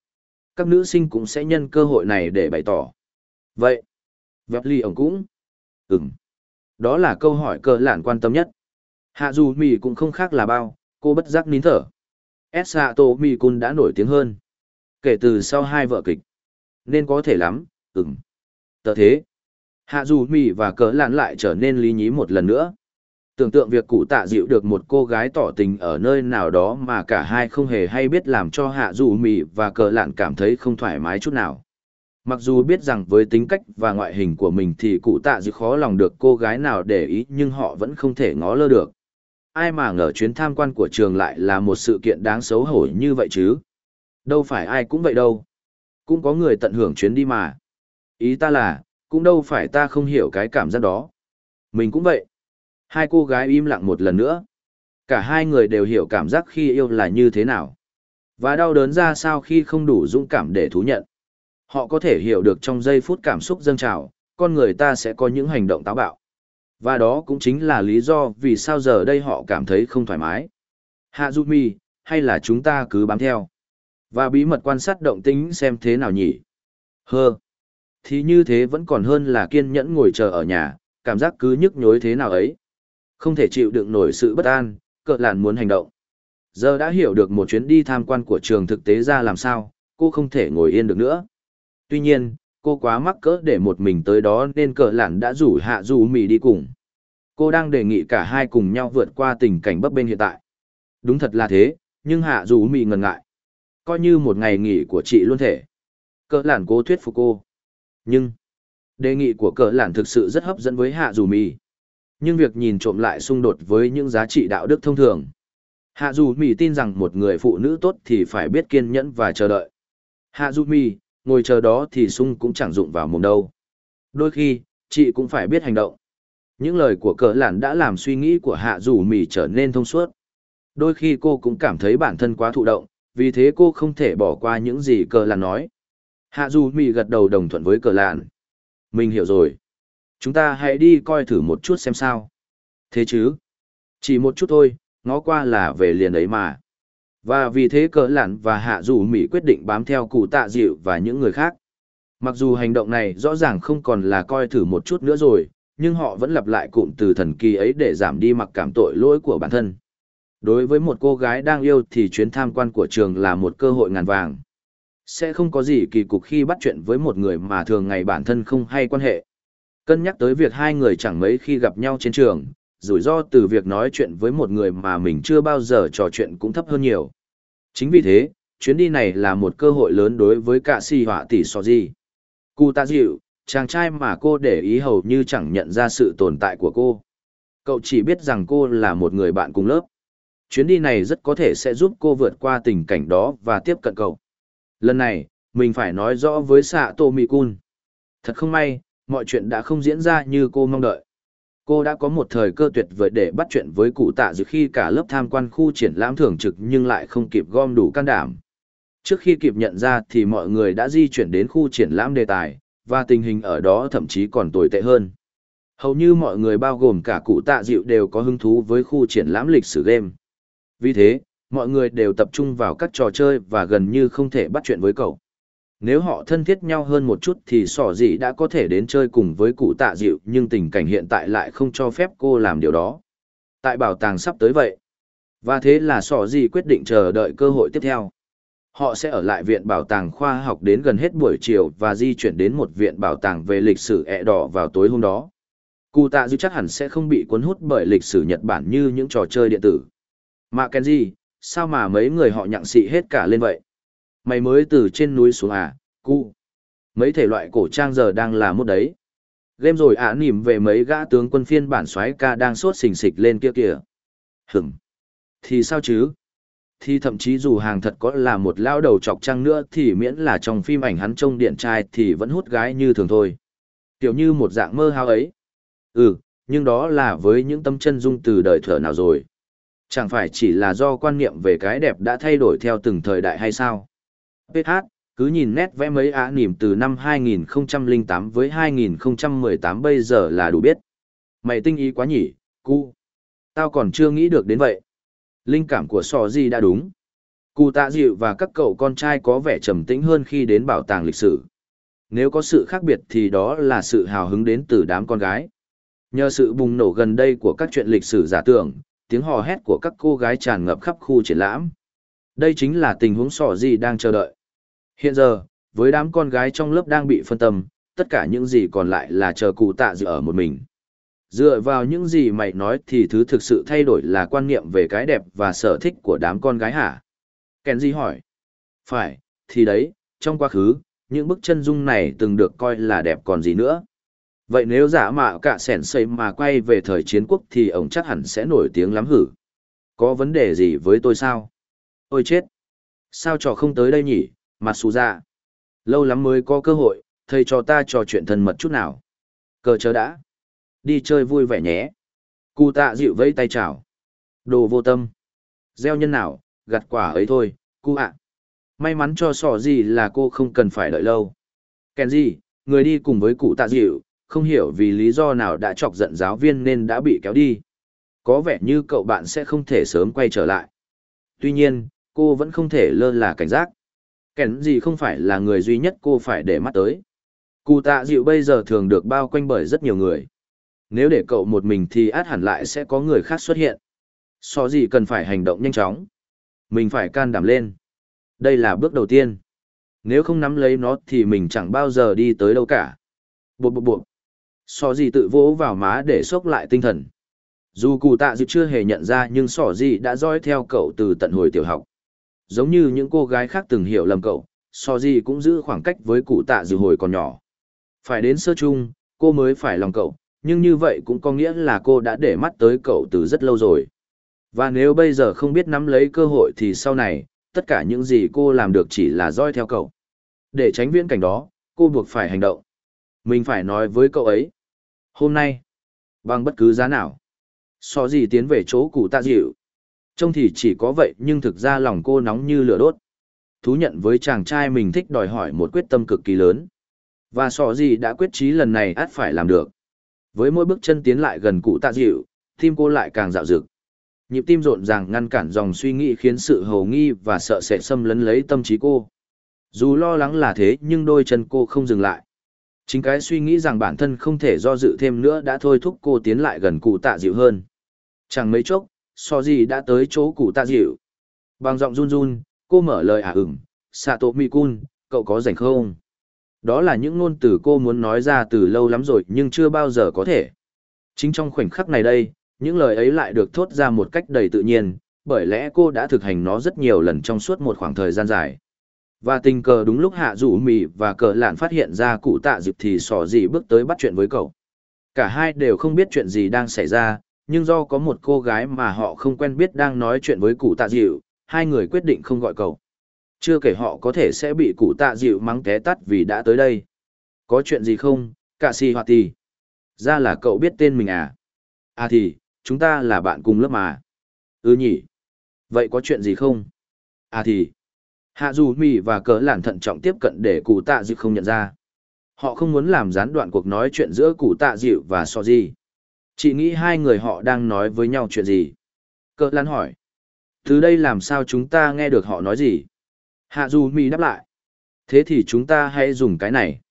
Các nữ sinh cũng sẽ nhân cơ hội này để bày tỏ. Vậy, Vẹp ly ổng cũng. Ừm. Đó là câu hỏi cơ lạn quan tâm nhất. Hạ dù mì cũng không khác là bao, cô bất giác nín thở. Sato mì cun đã nổi tiếng hơn. Kể từ sau hai vợ kịch. Nên có thể lắm, ừm. Tờ thế. Hạ dù mì và cỡ lạn lại trở nên lý nhí một lần nữa. Tưởng tượng việc cụ tạ dịu được một cô gái tỏ tình ở nơi nào đó mà cả hai không hề hay biết làm cho hạ dù mì và Cờ lạn cảm thấy không thoải mái chút nào. Mặc dù biết rằng với tính cách và ngoại hình của mình thì cụ tạ dịu khó lòng được cô gái nào để ý nhưng họ vẫn không thể ngó lơ được. Ai mà ngờ chuyến tham quan của trường lại là một sự kiện đáng xấu hổ như vậy chứ. Đâu phải ai cũng vậy đâu. Cũng có người tận hưởng chuyến đi mà. Ý ta là, cũng đâu phải ta không hiểu cái cảm giác đó. Mình cũng vậy. Hai cô gái im lặng một lần nữa. Cả hai người đều hiểu cảm giác khi yêu là như thế nào. Và đau đớn ra sao khi không đủ dũng cảm để thú nhận. Họ có thể hiểu được trong giây phút cảm xúc dâng trào, con người ta sẽ có những hành động táo bạo. Và đó cũng chính là lý do vì sao giờ đây họ cảm thấy không thoải mái. Hạ Du Mi, hay là chúng ta cứ bám theo. Và bí mật quan sát động tính xem thế nào nhỉ. Hơ. Thì như thế vẫn còn hơn là kiên nhẫn ngồi chờ ở nhà, cảm giác cứ nhức nhối thế nào ấy. Không thể chịu đựng nổi sự bất an, cỡ làn muốn hành động. Giờ đã hiểu được một chuyến đi tham quan của trường thực tế ra làm sao, cô không thể ngồi yên được nữa. Tuy nhiên, cô quá mắc cỡ để một mình tới đó nên cỡ lạn đã rủ hạ dù mì đi cùng. Cô đang đề nghị cả hai cùng nhau vượt qua tình cảnh bấp bênh hiện tại. Đúng thật là thế, nhưng hạ dù mì ngần ngại. Coi như một ngày nghỉ của chị luôn thể. Cỡ lạn cố thuyết phục cô. Nhưng, đề nghị của cỡ lạn thực sự rất hấp dẫn với hạ dù mì. Nhưng việc nhìn trộm lại xung đột với những giá trị đạo đức thông thường. Hạ dù mì tin rằng một người phụ nữ tốt thì phải biết kiên nhẫn và chờ đợi. Hạ dù mì, ngồi chờ đó thì sung cũng chẳng dụng vào mồm đâu. Đôi khi, chị cũng phải biết hành động. Những lời của Cờ lản đã làm suy nghĩ của hạ dù mì trở nên thông suốt. Đôi khi cô cũng cảm thấy bản thân quá thụ động, vì thế cô không thể bỏ qua những gì cờ lản nói. Hạ dù mì gật đầu đồng thuận với cờ lản Mình hiểu rồi. Chúng ta hãy đi coi thử một chút xem sao. Thế chứ? Chỉ một chút thôi, ngó qua là về liền ấy mà. Và vì thế cỡ lặn và hạ dù Mỹ quyết định bám theo cụ tạ dịu và những người khác. Mặc dù hành động này rõ ràng không còn là coi thử một chút nữa rồi, nhưng họ vẫn lặp lại cụm từ thần kỳ ấy để giảm đi mặc cảm tội lỗi của bản thân. Đối với một cô gái đang yêu thì chuyến tham quan của trường là một cơ hội ngàn vàng. Sẽ không có gì kỳ cục khi bắt chuyện với một người mà thường ngày bản thân không hay quan hệ. Cân nhắc tới việc hai người chẳng mấy khi gặp nhau trên trường, rủi ro từ việc nói chuyện với một người mà mình chưa bao giờ trò chuyện cũng thấp hơn nhiều. Chính vì thế, chuyến đi này là một cơ hội lớn đối với cả si họa tỷ so di. Cụ ta dịu, chàng trai mà cô để ý hầu như chẳng nhận ra sự tồn tại của cô. Cậu chỉ biết rằng cô là một người bạn cùng lớp. Chuyến đi này rất có thể sẽ giúp cô vượt qua tình cảnh đó và tiếp cận cậu. Lần này, mình phải nói rõ với xạ Tô Mị Cun. Thật không may, mọi chuyện đã không diễn ra như cô mong đợi. Cô đã có một thời cơ tuyệt vời để bắt chuyện với cụ tạ dự khi cả lớp tham quan khu triển lãm thường trực nhưng lại không kịp gom đủ can đảm. Trước khi kịp nhận ra thì mọi người đã di chuyển đến khu triển lãm đề tài, và tình hình ở đó thậm chí còn tồi tệ hơn. Hầu như mọi người bao gồm cả cụ tạ dịu đều có hứng thú với khu triển lãm lịch sử game. Vì thế, mọi người đều tập trung vào các trò chơi và gần như không thể bắt chuyện với cậu. Nếu họ thân thiết nhau hơn một chút thì sỏ dị đã có thể đến chơi cùng với cụ tạ dịu nhưng tình cảnh hiện tại lại không cho phép cô làm điều đó. Tại bảo tàng sắp tới vậy. Và thế là sỏ dị quyết định chờ đợi cơ hội tiếp theo. Họ sẽ ở lại viện bảo tàng khoa học đến gần hết buổi chiều và di chuyển đến một viện bảo tàng về lịch sử ẹ đỏ vào tối hôm đó. Cụ tạ dịu chắc hẳn sẽ không bị cuốn hút bởi lịch sử Nhật Bản như những trò chơi điện tử. Mà Kenji, sao mà mấy người họ nhặng xị hết cả lên vậy? Mày mới từ trên núi xuống à, cu. Mấy thể loại cổ trang giờ đang là mốt đấy. Game rồi ả à, nỉm về mấy gã tướng quân phiên bản xoáy ca đang sốt xình xịch lên kia kìa. Hửm. Thì sao chứ? Thì thậm chí dù hàng thật có là một lao đầu chọc trăng nữa thì miễn là trong phim ảnh hắn trông điện trai thì vẫn hút gái như thường thôi. Kiểu như một dạng mơ hao ấy. Ừ, nhưng đó là với những tâm chân dung từ đời thở nào rồi. Chẳng phải chỉ là do quan niệm về cái đẹp đã thay đổi theo từng thời đại hay sao? PH, cứ nhìn nét vẽ mấy á nỉm từ năm 2008 với 2018 bây giờ là đủ biết. Mày tinh ý quá nhỉ, cu. Tao còn chưa nghĩ được đến vậy. Linh cảm của sò gì đã đúng. Cụ tạ dịu và các cậu con trai có vẻ trầm tĩnh hơn khi đến bảo tàng lịch sử. Nếu có sự khác biệt thì đó là sự hào hứng đến từ đám con gái. Nhờ sự bùng nổ gần đây của các chuyện lịch sử giả tưởng, tiếng hò hét của các cô gái tràn ngập khắp khu triển lãm. Đây chính là tình huống Sò gì đang chờ đợi. Hiện giờ, với đám con gái trong lớp đang bị phân tâm, tất cả những gì còn lại là chờ cụ tạ dự ở một mình. Dựa vào những gì mày nói thì thứ thực sự thay đổi là quan niệm về cái đẹp và sở thích của đám con gái hả? Kenji hỏi. Phải, thì đấy, trong quá khứ, những bức chân dung này từng được coi là đẹp còn gì nữa. Vậy nếu giả mạo cả sẻn xây mà quay về thời chiến quốc thì ông chắc hẳn sẽ nổi tiếng lắm hử. Có vấn đề gì với tôi sao? Ôi chết! Sao trò không tới đây nhỉ, mặt xù ra. Lâu lắm mới có cơ hội, thầy cho ta trò chuyện thân mật chút nào. Cờ chớ đã. Đi chơi vui vẻ nhé. Cụ tạ dịu vẫy tay chào. Đồ vô tâm. Gieo nhân nào, gặt quả ấy thôi, cụ ạ. May mắn cho sỏ gì là cô không cần phải đợi lâu. Kèn gì, người đi cùng với cụ tạ dịu, không hiểu vì lý do nào đã chọc giận giáo viên nên đã bị kéo đi. Có vẻ như cậu bạn sẽ không thể sớm quay trở lại. Tuy nhiên, cô vẫn không thể lơ là cảnh giác. Kẻn gì không phải là người duy nhất cô phải để mắt tới. Cụ tạ dịu bây giờ thường được bao quanh bởi rất nhiều người. Nếu để cậu một mình thì át hẳn lại sẽ có người khác xuất hiện. So gì cần phải hành động nhanh chóng. Mình phải can đảm lên. Đây là bước đầu tiên. Nếu không nắm lấy nó thì mình chẳng bao giờ đi tới đâu cả. Buộc buộc buộc. So gì tự vỗ vào má để sốc lại tinh thần. Dù cụ tạ dịu chưa hề nhận ra nhưng sỏ gì đã dõi theo cậu từ tận hồi tiểu học. Giống như những cô gái khác từng hiểu lầm cậu, so gì cũng giữ khoảng cách với cụ tạ dự hồi còn nhỏ. Phải đến sơ chung, cô mới phải lòng cậu, nhưng như vậy cũng có nghĩa là cô đã để mắt tới cậu từ rất lâu rồi. Và nếu bây giờ không biết nắm lấy cơ hội thì sau này, tất cả những gì cô làm được chỉ là dõi theo cậu. Để tránh viễn cảnh đó, cô buộc phải hành động. Mình phải nói với cậu ấy. Hôm nay, bằng bất cứ giá nào, so gì tiến về chỗ cụ tạ dịu. Trông thì chỉ có vậy nhưng thực ra lòng cô nóng như lửa đốt. Thú nhận với chàng trai mình thích đòi hỏi một quyết tâm cực kỳ lớn. Và sọ gì đã quyết chí lần này át phải làm được. Với mỗi bước chân tiến lại gần cụ tạ dịu, tim cô lại càng dạo dực. Nhịp tim rộn ràng ngăn cản dòng suy nghĩ khiến sự hầu nghi và sợ sệt xâm lấn lấy tâm trí cô. Dù lo lắng là thế nhưng đôi chân cô không dừng lại. Chính cái suy nghĩ rằng bản thân không thể do dự thêm nữa đã thôi thúc cô tiến lại gần cụ tạ dịu hơn. Chẳng mấy chốc, so gì đã tới chỗ cụ tạ dịu. Bằng giọng run run, cô mở lời ả à ửng, Sato Mikun, cậu có rảnh không? Đó là những ngôn từ cô muốn nói ra từ lâu lắm rồi nhưng chưa bao giờ có thể. Chính trong khoảnh khắc này đây, những lời ấy lại được thốt ra một cách đầy tự nhiên, bởi lẽ cô đã thực hành nó rất nhiều lần trong suốt một khoảng thời gian dài. Và tình cờ đúng lúc hạ rủ mì và cờ lạn phát hiện ra cụ tạ dịp thì sỏ gì bước tới bắt chuyện với cậu. Cả hai đều không biết chuyện gì đang xảy ra, nhưng do có một cô gái mà họ không quen biết đang nói chuyện với cụ tạ dịu, hai người quyết định không gọi cậu. Chưa kể họ có thể sẽ bị cụ tạ dịu mắng té tắt vì đã tới đây. Có chuyện gì không, cả si hoạt thì. Ra là cậu biết tên mình à? À thì, chúng ta là bạn cùng lớp mà. Ừ nhỉ. Vậy có chuyện gì không? À thì. Hạ dù mì và cỡ lản thận trọng tiếp cận để cụ tạ dịu không nhận ra. Họ không muốn làm gián đoạn cuộc nói chuyện giữa cụ tạ dịu và so di. Chị nghĩ hai người họ đang nói với nhau chuyện gì? Cỡ Lan hỏi. Từ đây làm sao chúng ta nghe được họ nói gì? Hạ dù mì đáp lại. Thế thì chúng ta hãy dùng cái này.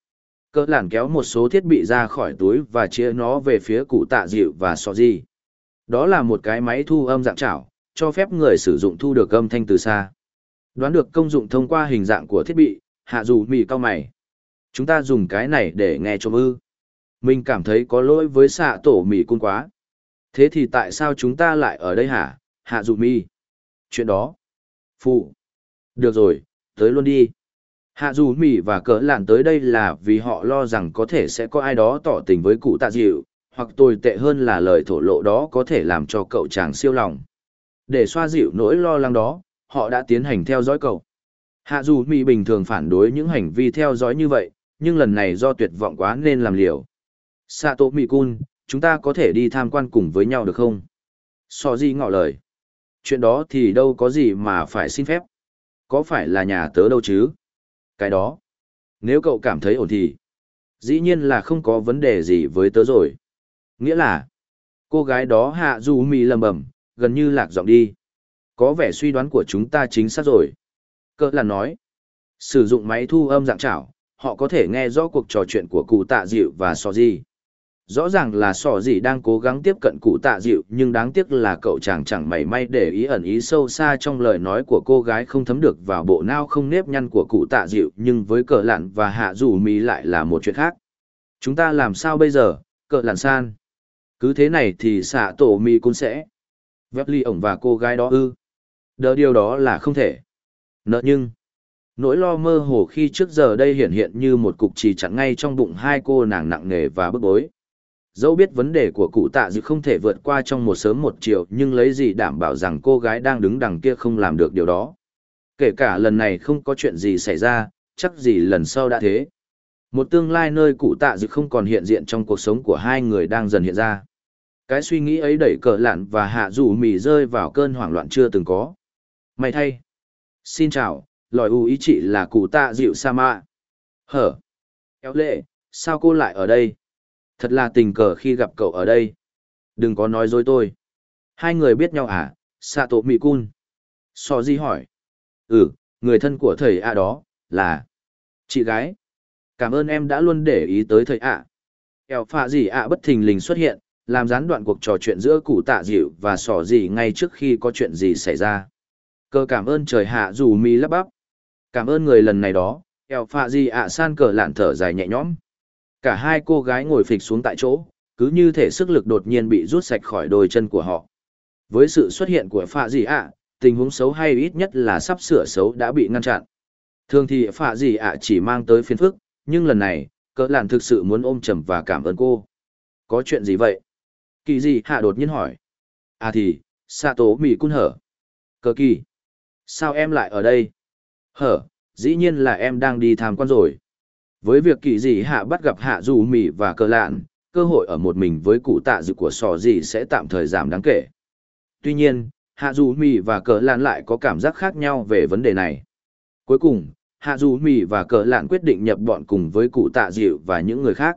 Cỡ Lan kéo một số thiết bị ra khỏi túi và chia nó về phía cụ tạ dịu và so di. Đó là một cái máy thu âm dạng chảo, cho phép người sử dụng thu được âm thanh từ xa. Đoán được công dụng thông qua hình dạng của thiết bị, hạ dù mì cao mày. Chúng ta dùng cái này để nghe trộm ư. Mình cảm thấy có lỗi với xạ tổ mỹ cung quá. Thế thì tại sao chúng ta lại ở đây hả, hạ dù mi Chuyện đó. Phụ. Được rồi, tới luôn đi. Hạ dù mỹ và cỡ lạn tới đây là vì họ lo rằng có thể sẽ có ai đó tỏ tình với cụ tạ dịu, hoặc tồi tệ hơn là lời thổ lộ đó có thể làm cho cậu chàng siêu lòng. Để xoa dịu nỗi lo lắng đó, họ đã tiến hành theo dõi cậu. Hạ dù Mỹ bình thường phản đối những hành vi theo dõi như vậy, nhưng lần này do tuyệt vọng quá nên làm liều. Sato Mikun, chúng ta có thể đi tham quan cùng với nhau được không? So di ngỏ lời. Chuyện đó thì đâu có gì mà phải xin phép. Có phải là nhà tớ đâu chứ? Cái đó. Nếu cậu cảm thấy ổn thì. Dĩ nhiên là không có vấn đề gì với tớ rồi. Nghĩa là. Cô gái đó hạ dù mì lầm bầm, gần như lạc giọng đi. Có vẻ suy đoán của chúng ta chính xác rồi. Cơ là nói. Sử dụng máy thu âm dạng chảo, họ có thể nghe rõ cuộc trò chuyện của cụ tạ dịu và so di. Rõ ràng là sỏ gì đang cố gắng tiếp cận cụ tạ dịu nhưng đáng tiếc là cậu chàng chẳng mảy may để ý ẩn ý sâu xa trong lời nói của cô gái không thấm được vào bộ não không nếp nhăn của cụ tạ dịu nhưng với cờ lặn và hạ dù mì lại là một chuyện khác. Chúng ta làm sao bây giờ, cờ lặn san? Cứ thế này thì xạ tổ mì cũng sẽ. vét ly ổng và cô gái đó ư. Đỡ điều đó là không thể. Nợ nhưng, nỗi lo mơ hồ khi trước giờ đây hiện hiện như một cục trì chặn ngay trong bụng hai cô nàng nặng nề và bức bối. Dẫu biết vấn đề của cụ tạ dự không thể vượt qua trong một sớm một chiều nhưng lấy gì đảm bảo rằng cô gái đang đứng đằng kia không làm được điều đó. Kể cả lần này không có chuyện gì xảy ra, chắc gì lần sau đã thế. Một tương lai nơi cụ tạ dự không còn hiện diện trong cuộc sống của hai người đang dần hiện ra. Cái suy nghĩ ấy đẩy cờ lạn và hạ rủ mì rơi vào cơn hoảng loạn chưa từng có. May thay. Xin chào, lòi ưu ý chị là cụ tạ dịu sa mạ. Hở. Kéo lệ, sao cô lại ở đây? Thật là tình cờ khi gặp cậu ở đây. Đừng có nói dối tôi. Hai người biết nhau à? Sạ tổ mị cun. So di hỏi. Ừ, người thân của thầy ạ đó, là... Chị gái. Cảm ơn em đã luôn để ý tới thầy ạ. À. Eo phạ gì ạ bất thình lình xuất hiện, làm gián đoạn cuộc trò chuyện giữa cụ tạ dịu và sỏ gì ngay trước khi có chuyện gì xảy ra. Cơ cảm ơn trời hạ dù mi lắp bắp. Cảm ơn người lần này đó, eo phạ gì ạ san cờ lạn thở dài nhẹ nhõm. Cả hai cô gái ngồi phịch xuống tại chỗ, cứ như thể sức lực đột nhiên bị rút sạch khỏi đôi chân của họ. Với sự xuất hiện của phạ Dĩ ạ, tình huống xấu hay ít nhất là sắp sửa xấu đã bị ngăn chặn. Thường thì phạ Dĩ ạ chỉ mang tới phiền phức, nhưng lần này, cỡ lạn thực sự muốn ôm chầm và cảm ơn cô. Có chuyện gì vậy? Kỳ gì hạ đột nhiên hỏi. À thì, xạ tố mì cun hở. Cờ kỳ. Sao em lại ở đây? Hở, dĩ nhiên là em đang đi tham quan rồi. Với việc kỳ dị hạ bắt gặp hạ dù mì và cờ lạn, cơ hội ở một mình với cụ tạ dự của sò gì sẽ tạm thời giảm đáng kể. Tuy nhiên, hạ dù mì và cờ lạn lại có cảm giác khác nhau về vấn đề này. Cuối cùng, hạ dù mì và cờ lạn quyết định nhập bọn cùng với cụ tạ dịu và những người khác.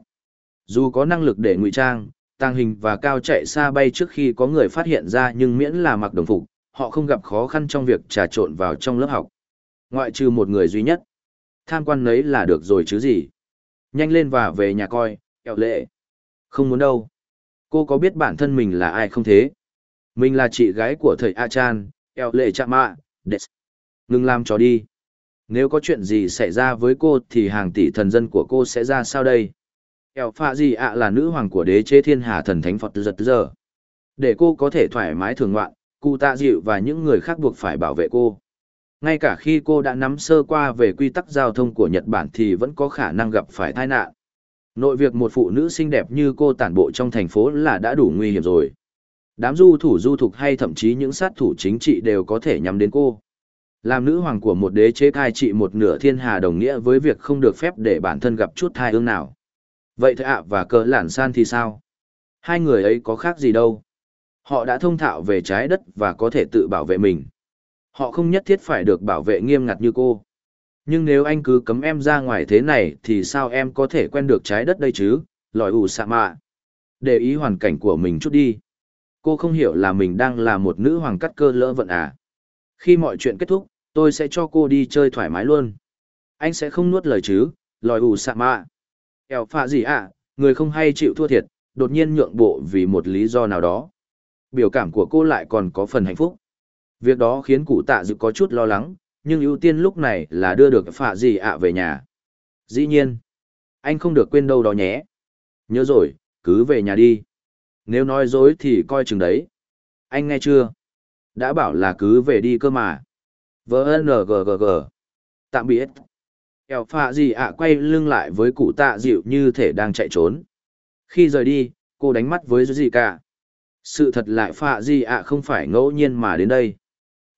Dù có năng lực để ngụy trang, tàng hình và cao chạy xa bay trước khi có người phát hiện ra nhưng miễn là mặc đồng phục, họ không gặp khó khăn trong việc trà trộn vào trong lớp học. Ngoại trừ một người duy nhất. Tham quan nấy là được rồi chứ gì. Nhanh lên và về nhà coi, kẹo lệ. Không muốn đâu. Cô có biết bản thân mình là ai không thế? Mình là chị gái của thầy A Chan, kẹo lệ chạm mạ, đệt. Ngừng làm trò đi. Nếu có chuyện gì xảy ra với cô thì hàng tỷ thần dân của cô sẽ ra sao đây? Kẹo phạ gì ạ là nữ hoàng của đế chế thiên hà thần thánh Phật giật giờ. Để cô có thể thoải mái thường ngoạn, cụ tạ dịu và những người khác buộc phải bảo vệ cô. Ngay cả khi cô đã nắm sơ qua về quy tắc giao thông của Nhật Bản thì vẫn có khả năng gặp phải tai nạn. Nội việc một phụ nữ xinh đẹp như cô tản bộ trong thành phố là đã đủ nguy hiểm rồi. Đám du thủ du thục hay thậm chí những sát thủ chính trị đều có thể nhắm đến cô. Làm nữ hoàng của một đế chế cai trị một nửa thiên hà đồng nghĩa với việc không được phép để bản thân gặp chút thai ương nào. Vậy thợ ạ, và cờ lản san thì sao? Hai người ấy có khác gì đâu. Họ đã thông thạo về trái đất và có thể tự bảo vệ mình. Họ không nhất thiết phải được bảo vệ nghiêm ngặt như cô. Nhưng nếu anh cứ cấm em ra ngoài thế này thì sao em có thể quen được trái đất đây chứ, lòi ủ xạ mạ. Để ý hoàn cảnh của mình chút đi. Cô không hiểu là mình đang là một nữ hoàng cắt cơ lỡ vận à. Khi mọi chuyện kết thúc, tôi sẽ cho cô đi chơi thoải mái luôn. Anh sẽ không nuốt lời chứ, lòi ủ xạ mạ. Eo phạ gì ạ, người không hay chịu thua thiệt, đột nhiên nhượng bộ vì một lý do nào đó. Biểu cảm của cô lại còn có phần hạnh phúc. Việc đó khiến cụ tạ dự có chút lo lắng, nhưng ưu tiên lúc này là đưa được phạ gì ạ về nhà. Dĩ nhiên, anh không được quên đâu đó nhé. Nhớ rồi, cứ về nhà đi. Nếu nói dối thì coi chừng đấy. Anh nghe chưa? Đã bảo là cứ về đi cơ mà. VNGGG. Tạm biệt. Eo phạ gì ạ quay lưng lại với cụ tạ dịu như thể đang chạy trốn. Khi rời đi, cô đánh mắt với gì cả. Sự thật lại phạ gì ạ không phải ngẫu nhiên mà đến đây.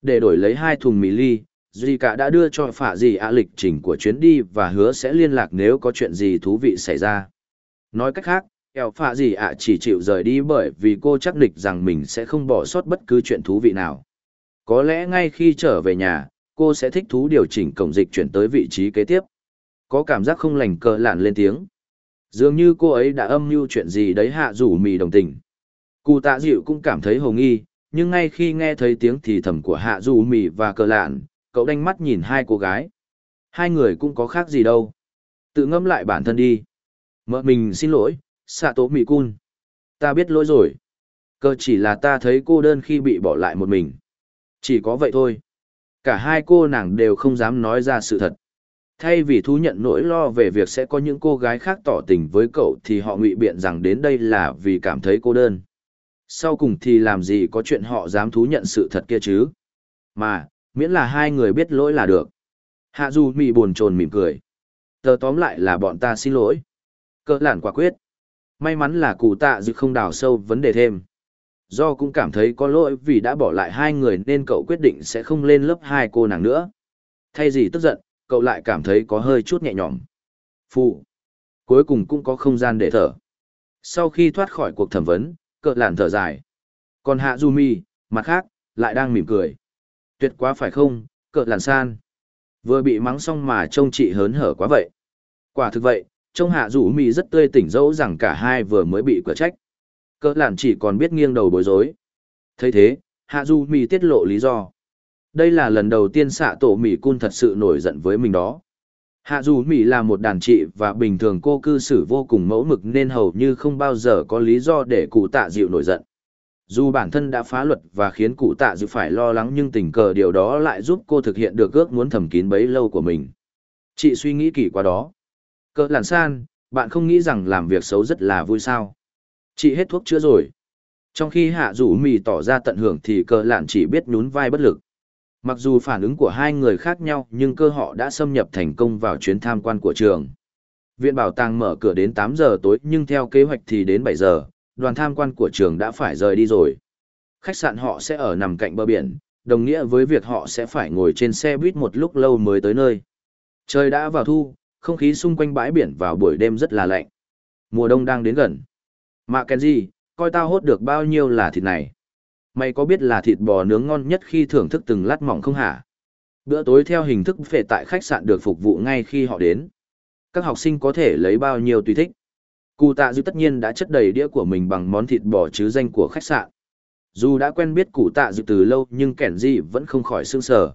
Để đổi lấy hai thùng mì ly, Duy cả đã đưa cho phạ Dì ạ lịch trình của chuyến đi và hứa sẽ liên lạc nếu có chuyện gì thú vị xảy ra. Nói cách khác, eo phạ Dì ạ chỉ chịu rời đi bởi vì cô chắc địch rằng mình sẽ không bỏ sót bất cứ chuyện thú vị nào. Có lẽ ngay khi trở về nhà, cô sẽ thích thú điều chỉnh cổng dịch chuyển tới vị trí kế tiếp. Có cảm giác không lành cờ lạn lên tiếng. Dường như cô ấy đã âm mưu chuyện gì đấy hạ rủ mì đồng tình. Cụ tạ dịu cũng cảm thấy hồ nghi, nhưng ngay khi nghe thấy tiếng thì thầm của hạ Du mì và cờ lạn, cậu đanh mắt nhìn hai cô gái. Hai người cũng có khác gì đâu. Tự ngẫm lại bản thân đi. Mợ mình xin lỗi, xạ tố mì cun. Ta biết lỗi rồi. Cờ chỉ là ta thấy cô đơn khi bị bỏ lại một mình. Chỉ có vậy thôi. Cả hai cô nàng đều không dám nói ra sự thật. Thay vì thú nhận nỗi lo về việc sẽ có những cô gái khác tỏ tình với cậu thì họ ngụy biện rằng đến đây là vì cảm thấy cô đơn. Sau cùng thì làm gì có chuyện họ dám thú nhận sự thật kia chứ? Mà, miễn là hai người biết lỗi là được. Hạ Du mị buồn chồn mỉm cười. Tờ tóm lại là bọn ta xin lỗi. Cỡ lản quả quyết. May mắn là cụ tạ dự không đào sâu vấn đề thêm. Do cũng cảm thấy có lỗi vì đã bỏ lại hai người nên cậu quyết định sẽ không lên lớp hai cô nàng nữa. Thay gì tức giận, cậu lại cảm thấy có hơi chút nhẹ nhõm. Phụ. Cuối cùng cũng có không gian để thở. Sau khi thoát khỏi cuộc thẩm vấn, cỡ lản thở dài. Còn Hạ Du Mi, mặt khác, lại đang mỉm cười. Tuyệt quá phải không, cỡ lản san. Vừa bị mắng xong mà trông chị hớn hở quá vậy. Quả thực vậy, trông Hạ Du Mi rất tươi tỉnh dẫu rằng cả hai vừa mới bị cửa trách. Cỡ lản chỉ còn biết nghiêng đầu bối rối. thấy thế, Hạ Du Mi tiết lộ lý do. Đây là lần đầu tiên xạ tổ Mỹ Cun thật sự nổi giận với mình đó. Hạ dù Mỹ là một đàn chị và bình thường cô cư xử vô cùng mẫu mực nên hầu như không bao giờ có lý do để cụ tạ dịu nổi giận. Dù bản thân đã phá luật và khiến cụ tạ dịu phải lo lắng nhưng tình cờ điều đó lại giúp cô thực hiện được ước muốn thầm kín bấy lâu của mình. Chị suy nghĩ kỹ qua đó. Cỡ làn san, bạn không nghĩ rằng làm việc xấu rất là vui sao. Chị hết thuốc chữa rồi. Trong khi hạ rủ mì tỏ ra tận hưởng thì cờ lạn chỉ biết nhún vai bất lực. Mặc dù phản ứng của hai người khác nhau nhưng cơ họ đã xâm nhập thành công vào chuyến tham quan của trường. Viện bảo tàng mở cửa đến 8 giờ tối nhưng theo kế hoạch thì đến 7 giờ, đoàn tham quan của trường đã phải rời đi rồi. Khách sạn họ sẽ ở nằm cạnh bờ biển, đồng nghĩa với việc họ sẽ phải ngồi trên xe buýt một lúc lâu mới tới nơi. Trời đã vào thu, không khí xung quanh bãi biển vào buổi đêm rất là lạnh. Mùa đông đang đến gần. Mạ Kenji, coi tao hốt được bao nhiêu là thịt này. Mày có biết là thịt bò nướng ngon nhất khi thưởng thức từng lát mỏng không hả? Bữa tối theo hình thức phệ tại khách sạn được phục vụ ngay khi họ đến. Các học sinh có thể lấy bao nhiêu tùy thích. Cụ tạ dư tất nhiên đã chất đầy đĩa của mình bằng món thịt bò chứ danh của khách sạn. Dù đã quen biết cụ tạ dư từ lâu nhưng kẻn gì vẫn không khỏi sương sờ.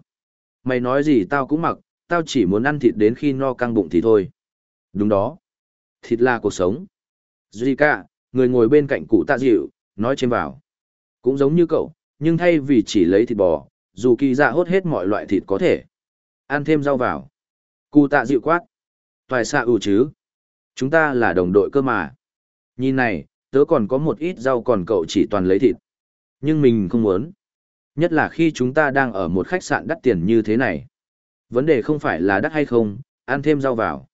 Mày nói gì tao cũng mặc, tao chỉ muốn ăn thịt đến khi no căng bụng thì thôi. Đúng đó. Thịt là cuộc sống. Zika, người ngồi bên cạnh cụ tạ dịu, nói trên vào. Cũng giống như cậu, nhưng thay vì chỉ lấy thịt bò, dù kỳ dạ hốt hết mọi loại thịt có thể. Ăn thêm rau vào. Cụ tạ dịu quát. Toài xạ ủ chứ. Chúng ta là đồng đội cơ mà. Nhìn này, tớ còn có một ít rau còn cậu chỉ toàn lấy thịt. Nhưng mình không muốn. Nhất là khi chúng ta đang ở một khách sạn đắt tiền như thế này. Vấn đề không phải là đắt hay không, ăn thêm rau vào.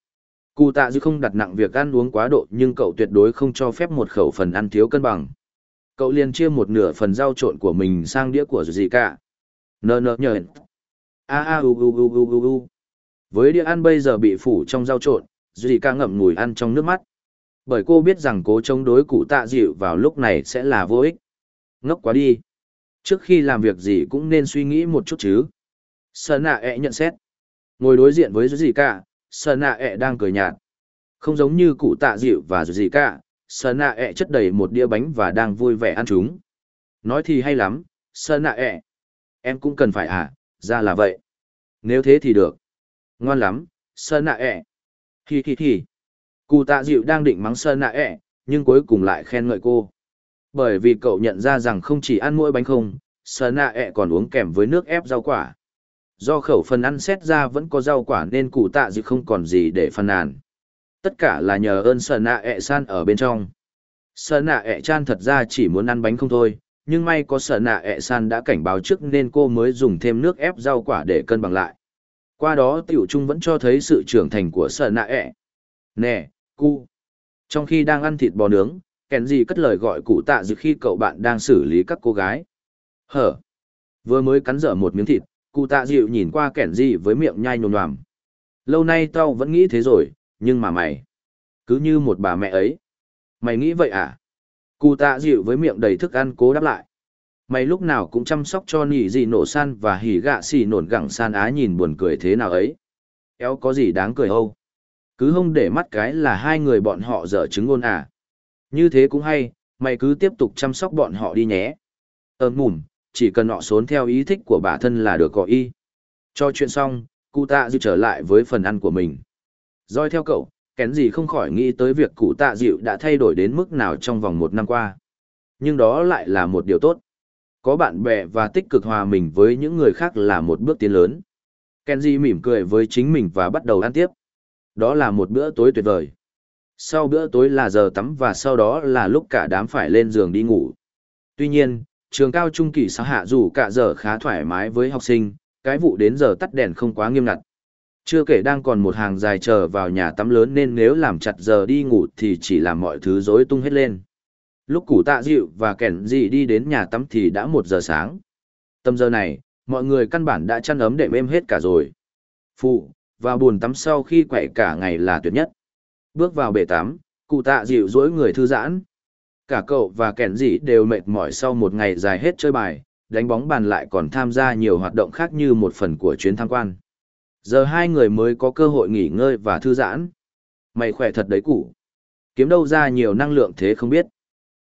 Cụ tạ dư không đặt nặng việc ăn uống quá độ nhưng cậu tuyệt đối không cho phép một khẩu phần ăn thiếu cân bằng cậu liền chia một nửa phần rau trộn của mình sang đĩa của gì cả. Nơ nơ nhờ. A a u u u u u u. Với đĩa ăn bây giờ bị phủ trong rau trộn, dì ca ngậm ngùi ăn trong nước mắt. Bởi cô biết rằng cố chống đối cụ tạ dịu vào lúc này sẽ là vô ích. Ngốc quá đi. Trước khi làm việc gì cũng nên suy nghĩ một chút chứ. Sơn nạ ẹ nhận xét. Ngồi đối diện với dì cả sơn nạ ẹ đang cười nhạt. Không giống như cụ tạ dịu và dì cả Sơn nạ ẹ e chất đầy một đĩa bánh và đang vui vẻ ăn chúng. Nói thì hay lắm, Sơn nạ ẹ. E. Em cũng cần phải à, ra là vậy. Nếu thế thì được. Ngoan lắm, Sơn nạ ẹ. E. Hi hi hi. Cụ tạ dịu đang định mắng Sơn nạ ẹ, nhưng cuối cùng lại khen ngợi cô. Bởi vì cậu nhận ra rằng không chỉ ăn mỗi bánh không, Sơn nạ ẹ còn uống kèm với nước ép rau quả. Do khẩu phần ăn xét ra vẫn có rau quả nên cụ tạ dịu không còn gì để phàn nàn. Tất cả là nhờ ơn sở nạ ẹ san ở bên trong. Sở nạ ẹ chan thật ra chỉ muốn ăn bánh không thôi, nhưng may có sở nạ ẹ san đã cảnh báo trước nên cô mới dùng thêm nước ép rau quả để cân bằng lại. Qua đó tiểu trung vẫn cho thấy sự trưởng thành của sở nạ ẹ. Nè, cu. Trong khi đang ăn thịt bò nướng, kèn gì cất lời gọi cụ tạ dự khi cậu bạn đang xử lý các cô gái. Hở. Vừa mới cắn dở một miếng thịt, cụ tạ dịu nhìn qua kẻn gì với miệng nhai nhồm nhòm. Lâu nay tao vẫn nghĩ thế rồi, nhưng mà mày, cứ như một bà mẹ ấy. Mày nghĩ vậy à? Cụ tạ dịu với miệng đầy thức ăn cố đáp lại. Mày lúc nào cũng chăm sóc cho nỉ gì nổ san và hỉ gạ xì nổn gẳng san á nhìn buồn cười thế nào ấy. Éo có gì đáng cười âu. Cứ không để mắt cái là hai người bọn họ dở trứng ngôn à. Như thế cũng hay, mày cứ tiếp tục chăm sóc bọn họ đi nhé. Ờ, Ơm mùm, chỉ cần họ xốn theo ý thích của bản thân là được có y. Cho chuyện xong, cụ tạ dịu trở lại với phần ăn của mình. Doi theo cậu, kén gì không khỏi nghĩ tới việc cụ tạ dịu đã thay đổi đến mức nào trong vòng một năm qua. Nhưng đó lại là một điều tốt. Có bạn bè và tích cực hòa mình với những người khác là một bước tiến lớn. Kenji mỉm cười với chính mình và bắt đầu ăn tiếp. Đó là một bữa tối tuyệt vời. Sau bữa tối là giờ tắm và sau đó là lúc cả đám phải lên giường đi ngủ. Tuy nhiên, trường cao trung kỳ xã hạ dù cả giờ khá thoải mái với học sinh, cái vụ đến giờ tắt đèn không quá nghiêm ngặt. Chưa kể đang còn một hàng dài chờ vào nhà tắm lớn nên nếu làm chặt giờ đi ngủ thì chỉ làm mọi thứ rối tung hết lên. Lúc củ tạ dịu và kẻn dị đi đến nhà tắm thì đã một giờ sáng. Tầm giờ này, mọi người căn bản đã chăn ấm đệm êm hết cả rồi. Phụ, vào buồn tắm sau khi quậy cả ngày là tuyệt nhất. Bước vào bể tắm, cụ tạ dịu dối người thư giãn. Cả cậu và kẻn dị đều mệt mỏi sau một ngày dài hết chơi bài, đánh bóng bàn lại còn tham gia nhiều hoạt động khác như một phần của chuyến tham quan. Giờ hai người mới có cơ hội nghỉ ngơi và thư giãn. Mày khỏe thật đấy cụ. Kiếm đâu ra nhiều năng lượng thế không biết.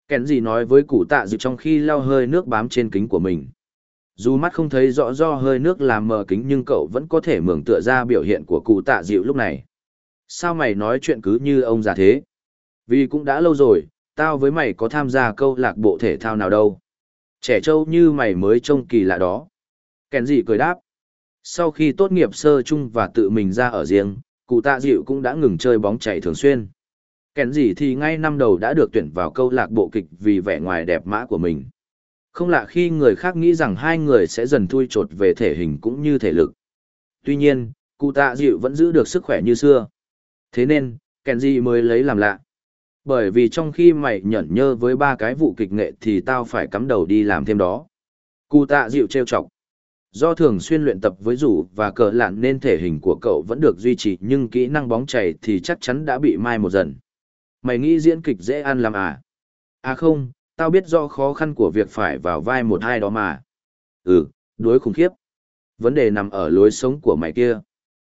Kèn gì nói với cụ tạ dịu trong khi lau hơi nước bám trên kính của mình. Dù mắt không thấy rõ do hơi nước làm mờ kính nhưng cậu vẫn có thể mường tựa ra biểu hiện của cụ tạ dịu lúc này. Sao mày nói chuyện cứ như ông già thế? Vì cũng đã lâu rồi, tao với mày có tham gia câu lạc bộ thể thao nào đâu. Trẻ trâu như mày mới trông kỳ lạ đó. Kèn gì cười đáp. Sau khi tốt nghiệp sơ chung và tự mình ra ở riêng, cụ tạ dịu cũng đã ngừng chơi bóng chảy thường xuyên. Kèn gì thì ngay năm đầu đã được tuyển vào câu lạc bộ kịch vì vẻ ngoài đẹp mã của mình. Không lạ khi người khác nghĩ rằng hai người sẽ dần thui chột về thể hình cũng như thể lực. Tuy nhiên, cụ tạ dịu vẫn giữ được sức khỏe như xưa. Thế nên, kèn gì mới lấy làm lạ. Bởi vì trong khi mày nhẫn nhơ với ba cái vụ kịch nghệ thì tao phải cắm đầu đi làm thêm đó. Cụ tạ dịu trêu chọc. Do thường xuyên luyện tập với rủ và cờ lạn nên thể hình của cậu vẫn được duy trì nhưng kỹ năng bóng chảy thì chắc chắn đã bị mai một dần. Mày nghĩ diễn kịch dễ ăn làm à? À không, tao biết do khó khăn của việc phải vào vai một hai đó mà. Ừ, đối khủng khiếp. Vấn đề nằm ở lối sống của mày kia.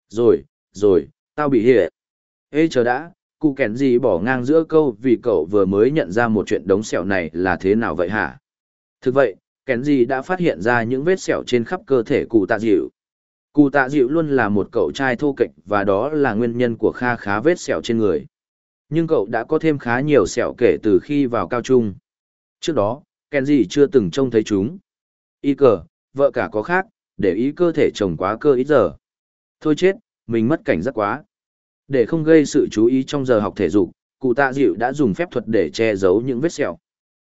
Rồi, rồi, tao bị hệ. Ê chờ đã, cụ kẻn gì bỏ ngang giữa câu vì cậu vừa mới nhận ra một chuyện đống sẹo này là thế nào vậy hả? Thực vậy, kẻn gì đã phát hiện ra những vết sẹo trên khắp cơ thể cụ tạ dịu. Cụ tạ dịu luôn là một cậu trai thô kệch và đó là nguyên nhân của kha khá vết sẹo trên người. Nhưng cậu đã có thêm khá nhiều sẹo kể từ khi vào cao trung. Trước đó, Kenji chưa từng trông thấy chúng. Y cờ, vợ cả có khác, để ý cơ thể chồng quá cơ ít giờ. Thôi chết, mình mất cảnh giác quá. Để không gây sự chú ý trong giờ học thể dục, cụ tạ dịu đã dùng phép thuật để che giấu những vết sẹo.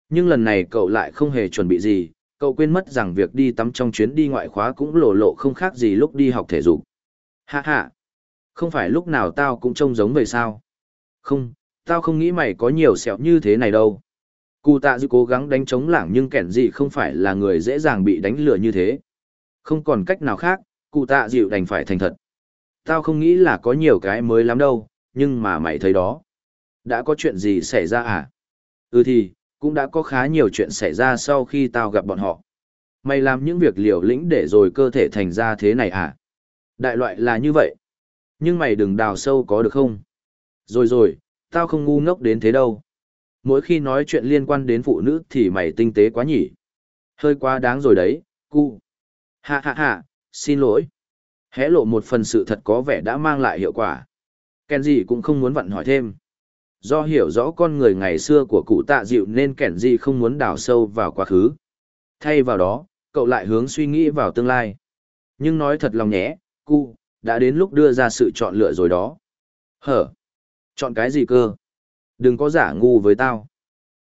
Nhưng lần này cậu lại không hề chuẩn bị gì, cậu quên mất rằng việc đi tắm trong chuyến đi ngoại khóa cũng lộ lộ không khác gì lúc đi học thể dục. Hạ hạ, không phải lúc nào tao cũng trông giống vậy sao? Không, tao không nghĩ mày có nhiều sẹo như thế này đâu. Cụ tạ dư cố gắng đánh chống lảng nhưng kẻn gì không phải là người dễ dàng bị đánh lừa như thế. Không còn cách nào khác, cụ tạ dịu đành phải thành thật. Tao không nghĩ là có nhiều cái mới lắm đâu, nhưng mà mày thấy đó. Đã có chuyện gì xảy ra à? Ừ thì, cũng đã có khá nhiều chuyện xảy ra sau khi tao gặp bọn họ. Mày làm những việc liều lĩnh để rồi cơ thể thành ra thế này à? Đại loại là như vậy. Nhưng mày đừng đào sâu có được không? Rồi rồi, tao không ngu ngốc đến thế đâu. Mỗi khi nói chuyện liên quan đến phụ nữ thì mày tinh tế quá nhỉ. Hơi quá đáng rồi đấy, cu. Hạ hạ hạ, xin lỗi. Hé lộ một phần sự thật có vẻ đã mang lại hiệu quả. Kenji cũng không muốn vặn hỏi thêm. Do hiểu rõ con người ngày xưa của cụ tạ dịu nên kẻn gì không muốn đào sâu vào quá khứ. Thay vào đó, cậu lại hướng suy nghĩ vào tương lai. Nhưng nói thật lòng nhé, cu, đã đến lúc đưa ra sự chọn lựa rồi đó. Hở? Chọn cái gì cơ? Đừng có giả ngu với tao.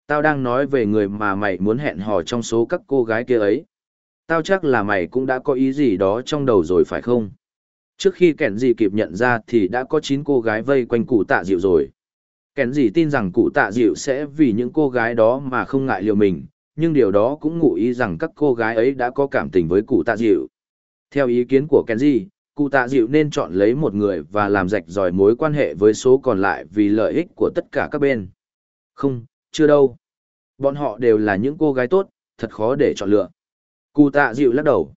Tao đang nói về người mà mày muốn hẹn hò trong số các cô gái kia ấy. Tao chắc là mày cũng đã có ý gì đó trong đầu rồi phải không? Trước khi kẻn gì kịp nhận ra thì đã có 9 cô gái vây quanh cụ tạ dịu rồi kèn gì tin rằng cụ tạ dịu sẽ vì những cô gái đó mà không ngại liều mình, nhưng điều đó cũng ngụ ý rằng các cô gái ấy đã có cảm tình với cụ tạ dịu. Theo ý kiến của Kenji, cụ tạ dịu nên chọn lấy một người và làm rạch ròi mối quan hệ với số còn lại vì lợi ích của tất cả các bên. Không, chưa đâu. Bọn họ đều là những cô gái tốt, thật khó để chọn lựa. Cụ tạ dịu lắc đầu.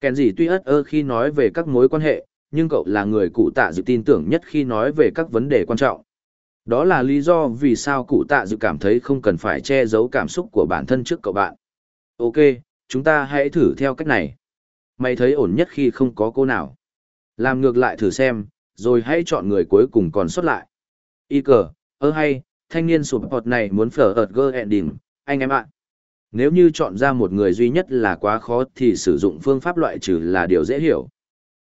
Kèn gì tuy ớt ơ khi nói về các mối quan hệ, nhưng cậu là người cụ tạ dịu tin tưởng nhất khi nói về các vấn đề quan trọng. Đó là lý do vì sao cụ tạ dự cảm thấy không cần phải che giấu cảm xúc của bản thân trước cậu bạn. Ok, chúng ta hãy thử theo cách này. Mày thấy ổn nhất khi không có cô nào. Làm ngược lại thử xem, rồi hãy chọn người cuối cùng còn xuất lại. Y cờ, ơ hay, thanh niên sụp hột này muốn phở ợt gơ ending, anh em ạ. Nếu như chọn ra một người duy nhất là quá khó thì sử dụng phương pháp loại trừ là điều dễ hiểu.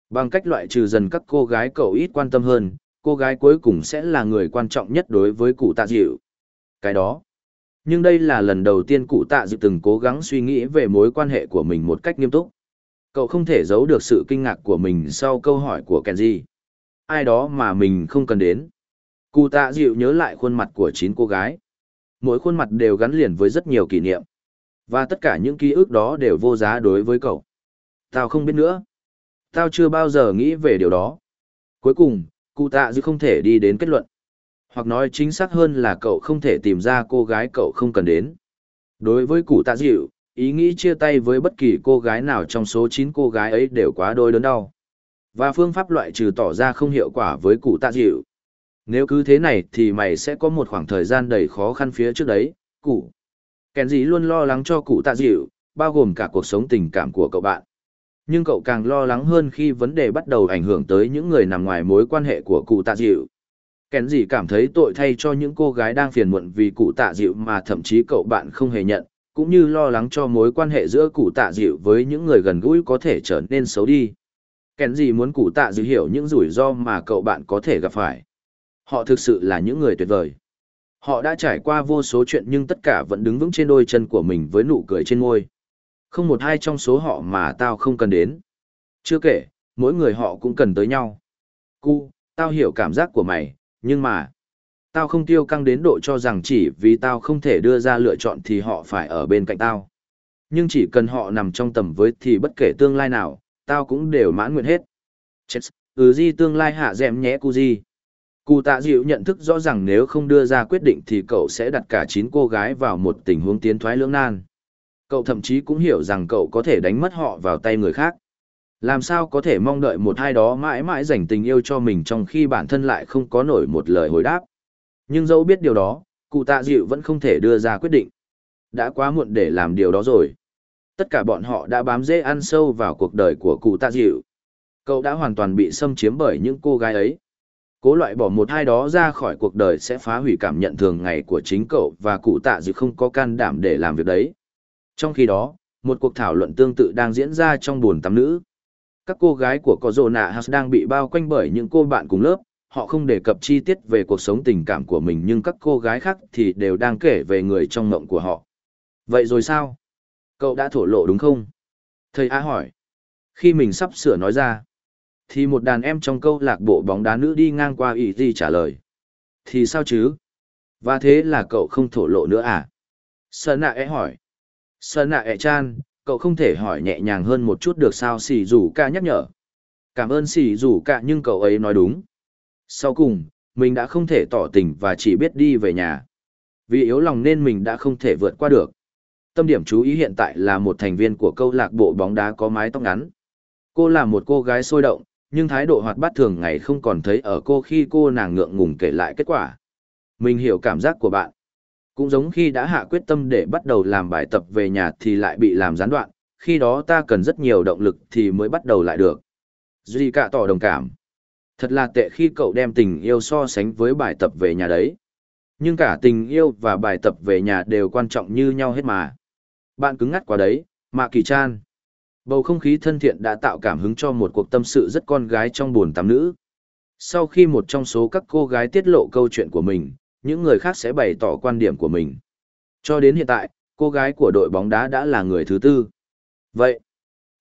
Bằng cách loại trừ dần các cô gái cậu ít quan tâm hơn, cô gái cuối cùng sẽ là người quan trọng nhất đối với cụ tạ dịu. Cái đó. Nhưng đây là lần đầu tiên cụ tạ dịu từng cố gắng suy nghĩ về mối quan hệ của mình một cách nghiêm túc. Cậu không thể giấu được sự kinh ngạc của mình sau câu hỏi của Kenji. Ai đó mà mình không cần đến. Cụ tạ dịu nhớ lại khuôn mặt của chín cô gái. Mỗi khuôn mặt đều gắn liền với rất nhiều kỷ niệm. Và tất cả những ký ức đó đều vô giá đối với cậu. Tao không biết nữa. Tao chưa bao giờ nghĩ về điều đó. Cuối cùng, cụ tạ dư không thể đi đến kết luận. Hoặc nói chính xác hơn là cậu không thể tìm ra cô gái cậu không cần đến. Đối với cụ tạ dịu, ý nghĩ chia tay với bất kỳ cô gái nào trong số 9 cô gái ấy đều quá đôi đớn đau. Và phương pháp loại trừ tỏ ra không hiệu quả với cụ tạ dịu. Nếu cứ thế này thì mày sẽ có một khoảng thời gian đầy khó khăn phía trước đấy, cụ. Kèn gì luôn lo lắng cho cụ tạ dịu, bao gồm cả cuộc sống tình cảm của cậu bạn. Nhưng cậu càng lo lắng hơn khi vấn đề bắt đầu ảnh hưởng tới những người nằm ngoài mối quan hệ của cụ tạ dịu. Kèn gì cảm thấy tội thay cho những cô gái đang phiền muộn vì cụ tạ dịu mà thậm chí cậu bạn không hề nhận, cũng như lo lắng cho mối quan hệ giữa cụ tạ dịu với những người gần gũi có thể trở nên xấu đi. Kèn gì muốn cụ tạ dịu hiểu những rủi ro mà cậu bạn có thể gặp phải. Họ thực sự là những người tuyệt vời. Họ đã trải qua vô số chuyện nhưng tất cả vẫn đứng vững trên đôi chân của mình với nụ cười trên môi. Không một ai trong số họ mà tao không cần đến. Chưa kể, mỗi người họ cũng cần tới nhau. Cu, tao hiểu cảm giác của mày, nhưng mà... Tao không tiêu căng đến độ cho rằng chỉ vì tao không thể đưa ra lựa chọn thì họ phải ở bên cạnh tao. Nhưng chỉ cần họ nằm trong tầm với thì bất kể tương lai nào, tao cũng đều mãn nguyện hết. Chết, ừ gì tương lai hạ dẹm nhé cu gì. Cụ tạ dịu nhận thức rõ ràng nếu không đưa ra quyết định thì cậu sẽ đặt cả chín cô gái vào một tình huống tiến thoái lưỡng nan. Cậu thậm chí cũng hiểu rằng cậu có thể đánh mất họ vào tay người khác. Làm sao có thể mong đợi một ai đó mãi mãi dành tình yêu cho mình trong khi bản thân lại không có nổi một lời hồi đáp. Nhưng dẫu biết điều đó, cụ tạ dịu vẫn không thể đưa ra quyết định. Đã quá muộn để làm điều đó rồi. Tất cả bọn họ đã bám dễ ăn sâu vào cuộc đời của cụ tạ dịu. Cậu đã hoàn toàn bị xâm chiếm bởi những cô gái ấy. Cố loại bỏ một ai đó ra khỏi cuộc đời sẽ phá hủy cảm nhận thường ngày của chính cậu và cụ tạ dịu không có can đảm để làm việc đấy. Trong khi đó, một cuộc thảo luận tương tự đang diễn ra trong buồn tắm nữ. Các cô gái của có nạ House đang bị bao quanh bởi những cô bạn cùng lớp, họ không đề cập chi tiết về cuộc sống tình cảm của mình nhưng các cô gái khác thì đều đang kể về người trong mộng của họ. Vậy rồi sao? Cậu đã thổ lộ đúng không? Thầy A hỏi. Khi mình sắp sửa nói ra, thì một đàn em trong câu lạc bộ bóng đá nữ đi ngang qua ý gì trả lời. Thì sao chứ? Và thế là cậu không thổ lộ nữa à? Sơn nạ e hỏi. Sơn nạ e chan, cậu không thể hỏi nhẹ nhàng hơn một chút được sao xì rủ ca nhắc nhở. Cảm ơn xì rủ ca nhưng cậu ấy nói đúng. Sau cùng, mình đã không thể tỏ tình và chỉ biết đi về nhà. Vì yếu lòng nên mình đã không thể vượt qua được. Tâm điểm chú ý hiện tại là một thành viên của câu lạc bộ bóng đá có mái tóc ngắn. Cô là một cô gái sôi động, nhưng thái độ hoạt bát thường ngày không còn thấy ở cô khi cô nàng ngượng ngùng kể lại kết quả. Mình hiểu cảm giác của bạn. Cũng giống khi đã hạ quyết tâm để bắt đầu làm bài tập về nhà thì lại bị làm gián đoạn, khi đó ta cần rất nhiều động lực thì mới bắt đầu lại được. Duy cả tỏ đồng cảm. Thật là tệ khi cậu đem tình yêu so sánh với bài tập về nhà đấy. Nhưng cả tình yêu và bài tập về nhà đều quan trọng như nhau hết mà. Bạn cứng ngắt quá đấy, Mạ Kỳ Chan. Bầu không khí thân thiện đã tạo cảm hứng cho một cuộc tâm sự rất con gái trong buồn tắm nữ. Sau khi một trong số các cô gái tiết lộ câu chuyện của mình, những người khác sẽ bày tỏ quan điểm của mình. Cho đến hiện tại, cô gái của đội bóng đá đã là người thứ tư. Vậy,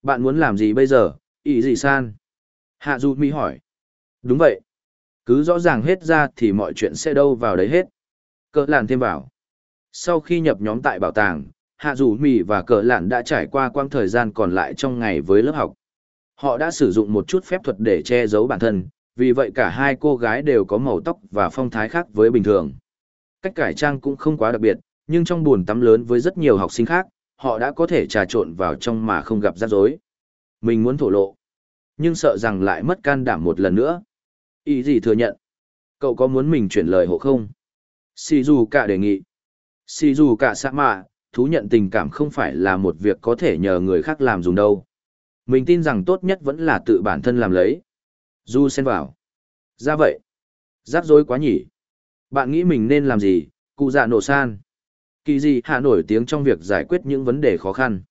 bạn muốn làm gì bây giờ, ý gì san? Hạ Du Mi hỏi. Đúng vậy. Cứ rõ ràng hết ra thì mọi chuyện sẽ đâu vào đấy hết. Cỡ làn thêm vào. Sau khi nhập nhóm tại bảo tàng, Hạ Dụ Mì và Cỡ làn đã trải qua quãng thời gian còn lại trong ngày với lớp học. Họ đã sử dụng một chút phép thuật để che giấu bản thân, vì vậy cả hai cô gái đều có màu tóc và phong thái khác với bình thường. Cách cải trang cũng không quá đặc biệt, nhưng trong buồn tắm lớn với rất nhiều học sinh khác, họ đã có thể trà trộn vào trong mà không gặp rắc rối. Mình muốn thổ lộ, nhưng sợ rằng lại mất can đảm một lần nữa. Ý gì thừa nhận? Cậu có muốn mình chuyển lời hộ không? Sì dù cả đề nghị. Sì dù cả sạ mạ, thú nhận tình cảm không phải là một việc có thể nhờ người khác làm dùng đâu. Mình tin rằng tốt nhất vẫn là tự bản thân làm lấy. Du xen vào. Ra vậy. Rắc rối quá nhỉ. Bạn nghĩ mình nên làm gì, cụ dạ nổ san. Kỳ gì hạ nổi tiếng trong việc giải quyết những vấn đề khó khăn.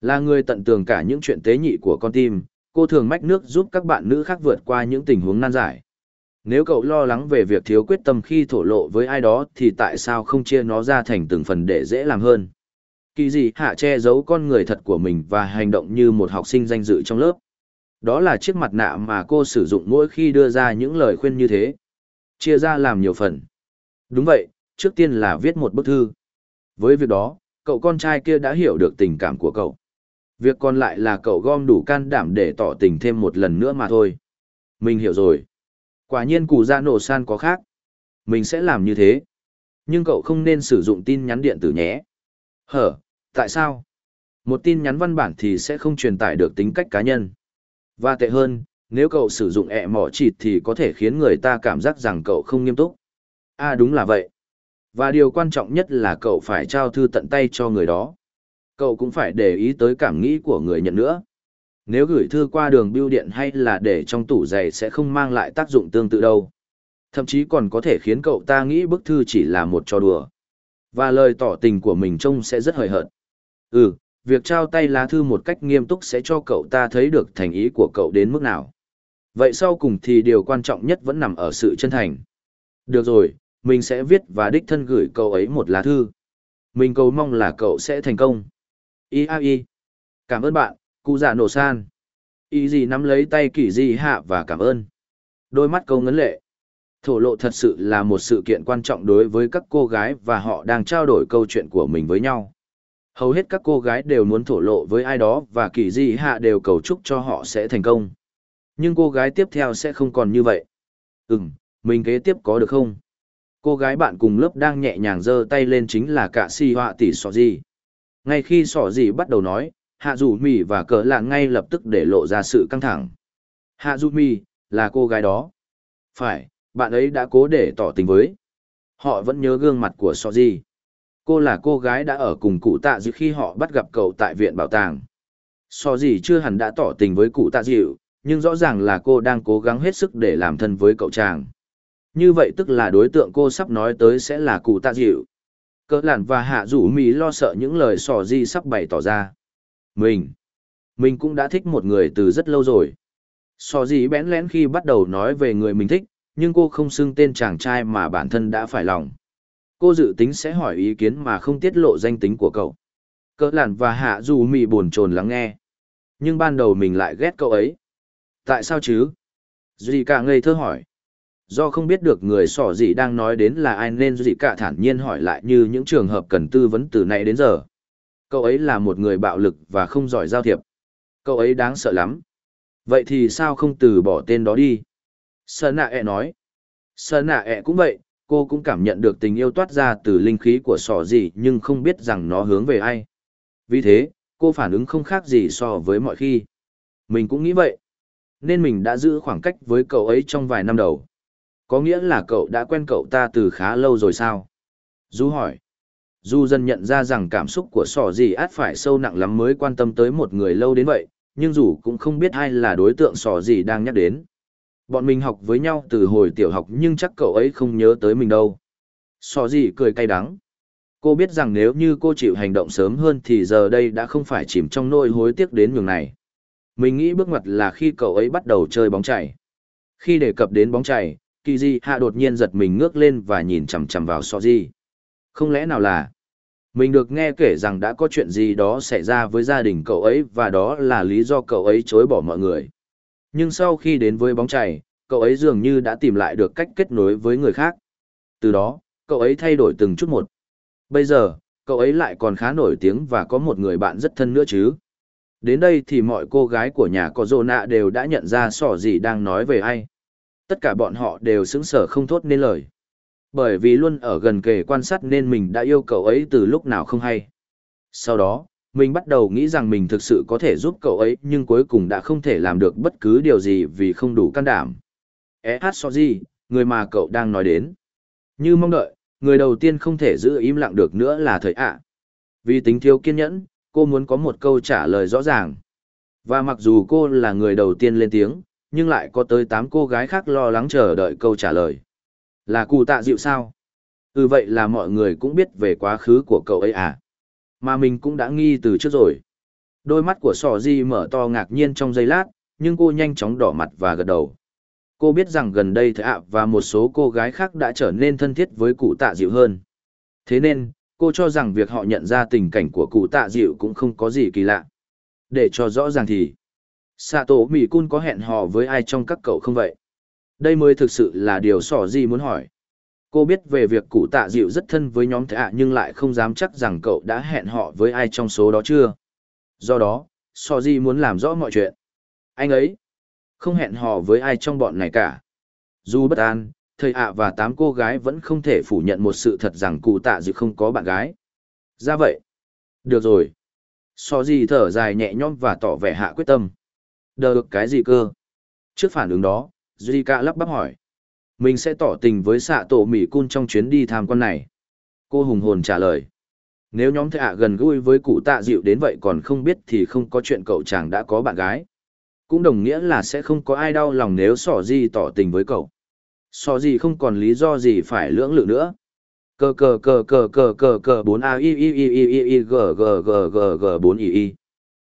Là người tận tường cả những chuyện tế nhị của con tim, cô thường mách nước giúp các bạn nữ khác vượt qua những tình huống nan giải. Nếu cậu lo lắng về việc thiếu quyết tâm khi thổ lộ với ai đó thì tại sao không chia nó ra thành từng phần để dễ làm hơn? Kỳ gì hạ che giấu con người thật của mình và hành động như một học sinh danh dự trong lớp. Đó là chiếc mặt nạ mà cô sử dụng mỗi khi đưa ra những lời khuyên như thế. Chia ra làm nhiều phần. Đúng vậy, trước tiên là viết một bức thư. Với việc đó, cậu con trai kia đã hiểu được tình cảm của cậu. Việc còn lại là cậu gom đủ can đảm để tỏ tình thêm một lần nữa mà thôi. Mình hiểu rồi. Quả nhiên cụ ra nổ san có khác. Mình sẽ làm như thế. Nhưng cậu không nên sử dụng tin nhắn điện tử nhé. Hở, tại sao? Một tin nhắn văn bản thì sẽ không truyền tải được tính cách cá nhân. Và tệ hơn, nếu cậu sử dụng ẹ mỏ chịt thì có thể khiến người ta cảm giác rằng cậu không nghiêm túc. À đúng là vậy. Và điều quan trọng nhất là cậu phải trao thư tận tay cho người đó. Cậu cũng phải để ý tới cảm nghĩ của người nhận nữa. Nếu gửi thư qua đường bưu điện hay là để trong tủ giày sẽ không mang lại tác dụng tương tự đâu. Thậm chí còn có thể khiến cậu ta nghĩ bức thư chỉ là một trò đùa. Và lời tỏ tình của mình trông sẽ rất hời hợt. Ừ, việc trao tay lá thư một cách nghiêm túc sẽ cho cậu ta thấy được thành ý của cậu đến mức nào. Vậy sau cùng thì điều quan trọng nhất vẫn nằm ở sự chân thành. Được rồi, mình sẽ viết và đích thân gửi cậu ấy một lá thư. Mình cầu mong là cậu sẽ thành công. Y a y. Cảm ơn bạn, cụ già nổ san. Y gì nắm lấy tay kỳ di hạ và cảm ơn. Đôi mắt câu ngấn lệ. Thổ lộ thật sự là một sự kiện quan trọng đối với các cô gái và họ đang trao đổi câu chuyện của mình với nhau. Hầu hết các cô gái đều muốn thổ lộ với ai đó và kỳ di hạ đều cầu chúc cho họ sẽ thành công. Nhưng cô gái tiếp theo sẽ không còn như vậy. Ừm, mình kế tiếp có được không? Cô gái bạn cùng lớp đang nhẹ nhàng giơ tay lên chính là cả si họa tỷ sọ gì. Ngay khi sọ gì bắt đầu nói, hạ dù mì và cỡ lạng ngay lập tức để lộ ra sự căng thẳng. Hạ dù mì, là cô gái đó. Phải, bạn ấy đã cố để tỏ tình với. Họ vẫn nhớ gương mặt của sọ gì. Cô là cô gái đã ở cùng cụ tạ dịu khi họ bắt gặp cậu tại viện bảo tàng. So gì chưa hẳn đã tỏ tình với cụ tạ dịu, nhưng rõ ràng là cô đang cố gắng hết sức để làm thân với cậu chàng. Như vậy tức là đối tượng cô sắp nói tới sẽ là cụ tạ dịu. Cỡ lạn và hạ rủ mì lo sợ những lời sò di sắp bày tỏ ra. Mình, mình cũng đã thích một người từ rất lâu rồi. Sò di bẽn lẽn khi bắt đầu nói về người mình thích, nhưng cô không xưng tên chàng trai mà bản thân đã phải lòng. Cô dự tính sẽ hỏi ý kiến mà không tiết lộ danh tính của cậu. Cỡ lản và hạ dù mị buồn chồn lắng nghe. Nhưng ban đầu mình lại ghét cậu ấy. Tại sao chứ? Duy cả ngây thơ hỏi do không biết được người sỏ gì đang nói đến là ai nên gì cả thản nhiên hỏi lại như những trường hợp cần tư vấn từ nay đến giờ cậu ấy là một người bạo lực và không giỏi giao thiệp cậu ấy đáng sợ lắm vậy thì sao không từ bỏ tên đó đi sơn nạ ẹ nói sơn nạ ẹ cũng vậy cô cũng cảm nhận được tình yêu toát ra từ linh khí của sỏ gì nhưng không biết rằng nó hướng về ai vì thế cô phản ứng không khác gì so với mọi khi mình cũng nghĩ vậy nên mình đã giữ khoảng cách với cậu ấy trong vài năm đầu có nghĩa là cậu đã quen cậu ta từ khá lâu rồi sao? Du hỏi. Du dần nhận ra rằng cảm xúc của sỏ gì át phải sâu nặng lắm mới quan tâm tới một người lâu đến vậy, nhưng dù cũng không biết ai là đối tượng sỏ gì đang nhắc đến. Bọn mình học với nhau từ hồi tiểu học nhưng chắc cậu ấy không nhớ tới mình đâu. Sỏ gì cười cay đắng. Cô biết rằng nếu như cô chịu hành động sớm hơn thì giờ đây đã không phải chìm trong nỗi hối tiếc đến nhường này. Mình nghĩ bước ngoặt là khi cậu ấy bắt đầu chơi bóng chảy. Khi đề cập đến bóng chảy, kỳ di hạ đột nhiên giật mình ngước lên và nhìn chằm chằm vào so di không lẽ nào là mình được nghe kể rằng đã có chuyện gì đó xảy ra với gia đình cậu ấy và đó là lý do cậu ấy chối bỏ mọi người nhưng sau khi đến với bóng chày cậu ấy dường như đã tìm lại được cách kết nối với người khác từ đó cậu ấy thay đổi từng chút một bây giờ cậu ấy lại còn khá nổi tiếng và có một người bạn rất thân nữa chứ đến đây thì mọi cô gái của nhà có dồ nạ đều đã nhận ra sỏ gì đang nói về ai tất cả bọn họ đều sững sờ không thốt nên lời. Bởi vì luôn ở gần kề quan sát nên mình đã yêu cậu ấy từ lúc nào không hay. Sau đó, mình bắt đầu nghĩ rằng mình thực sự có thể giúp cậu ấy nhưng cuối cùng đã không thể làm được bất cứ điều gì vì không đủ can đảm. E.H. Soji, người mà cậu đang nói đến. Như mong đợi, người đầu tiên không thể giữ im lặng được nữa là thời ạ. Vì tính thiếu kiên nhẫn, cô muốn có một câu trả lời rõ ràng. Và mặc dù cô là người đầu tiên lên tiếng, nhưng lại có tới 8 cô gái khác lo lắng chờ đợi câu trả lời. Là cụ tạ dịu sao? Ừ vậy là mọi người cũng biết về quá khứ của cậu ấy à? Mà mình cũng đã nghi từ trước rồi. Đôi mắt của sò di mở to ngạc nhiên trong giây lát, nhưng cô nhanh chóng đỏ mặt và gật đầu. Cô biết rằng gần đây thợ ạ và một số cô gái khác đã trở nên thân thiết với cụ tạ dịu hơn. Thế nên, cô cho rằng việc họ nhận ra tình cảnh của cụ tạ dịu cũng không có gì kỳ lạ. Để cho rõ ràng thì, Sato Mỹ Cun có hẹn hò với ai trong các cậu không vậy? Đây mới thực sự là điều sỏ Di muốn hỏi. Cô biết về việc cụ tạ dịu rất thân với nhóm thế ạ nhưng lại không dám chắc rằng cậu đã hẹn họ với ai trong số đó chưa. Do đó, sỏ Di muốn làm rõ mọi chuyện. Anh ấy không hẹn hò với ai trong bọn này cả. Dù bất an, thầy ạ và tám cô gái vẫn không thể phủ nhận một sự thật rằng cụ tạ dịu không có bạn gái. Ra vậy. Được rồi. So Di thở dài nhẹ nhõm và tỏ vẻ hạ quyết tâm. Đờ được cái gì cơ? Trước phản ứng đó, Zika lắp bắp hỏi. Mình sẽ tỏ tình với xạ tổ Mỹ Cun trong chuyến đi tham quan này. Cô hùng hồn trả lời. Nếu nhóm thệ ạ gần gũi với cụ tạ dịu đến vậy còn không biết thì không có chuyện cậu chàng đã có bạn gái. Cũng đồng nghĩa là sẽ không có ai đau lòng nếu sỏ di tỏ tình với cậu. Sỏ di không còn lý do gì phải lưỡng lự nữa. Cờ cờ cờ cờ cờ cờ cờ bốn a i i i i i i g g g g g bốn i i.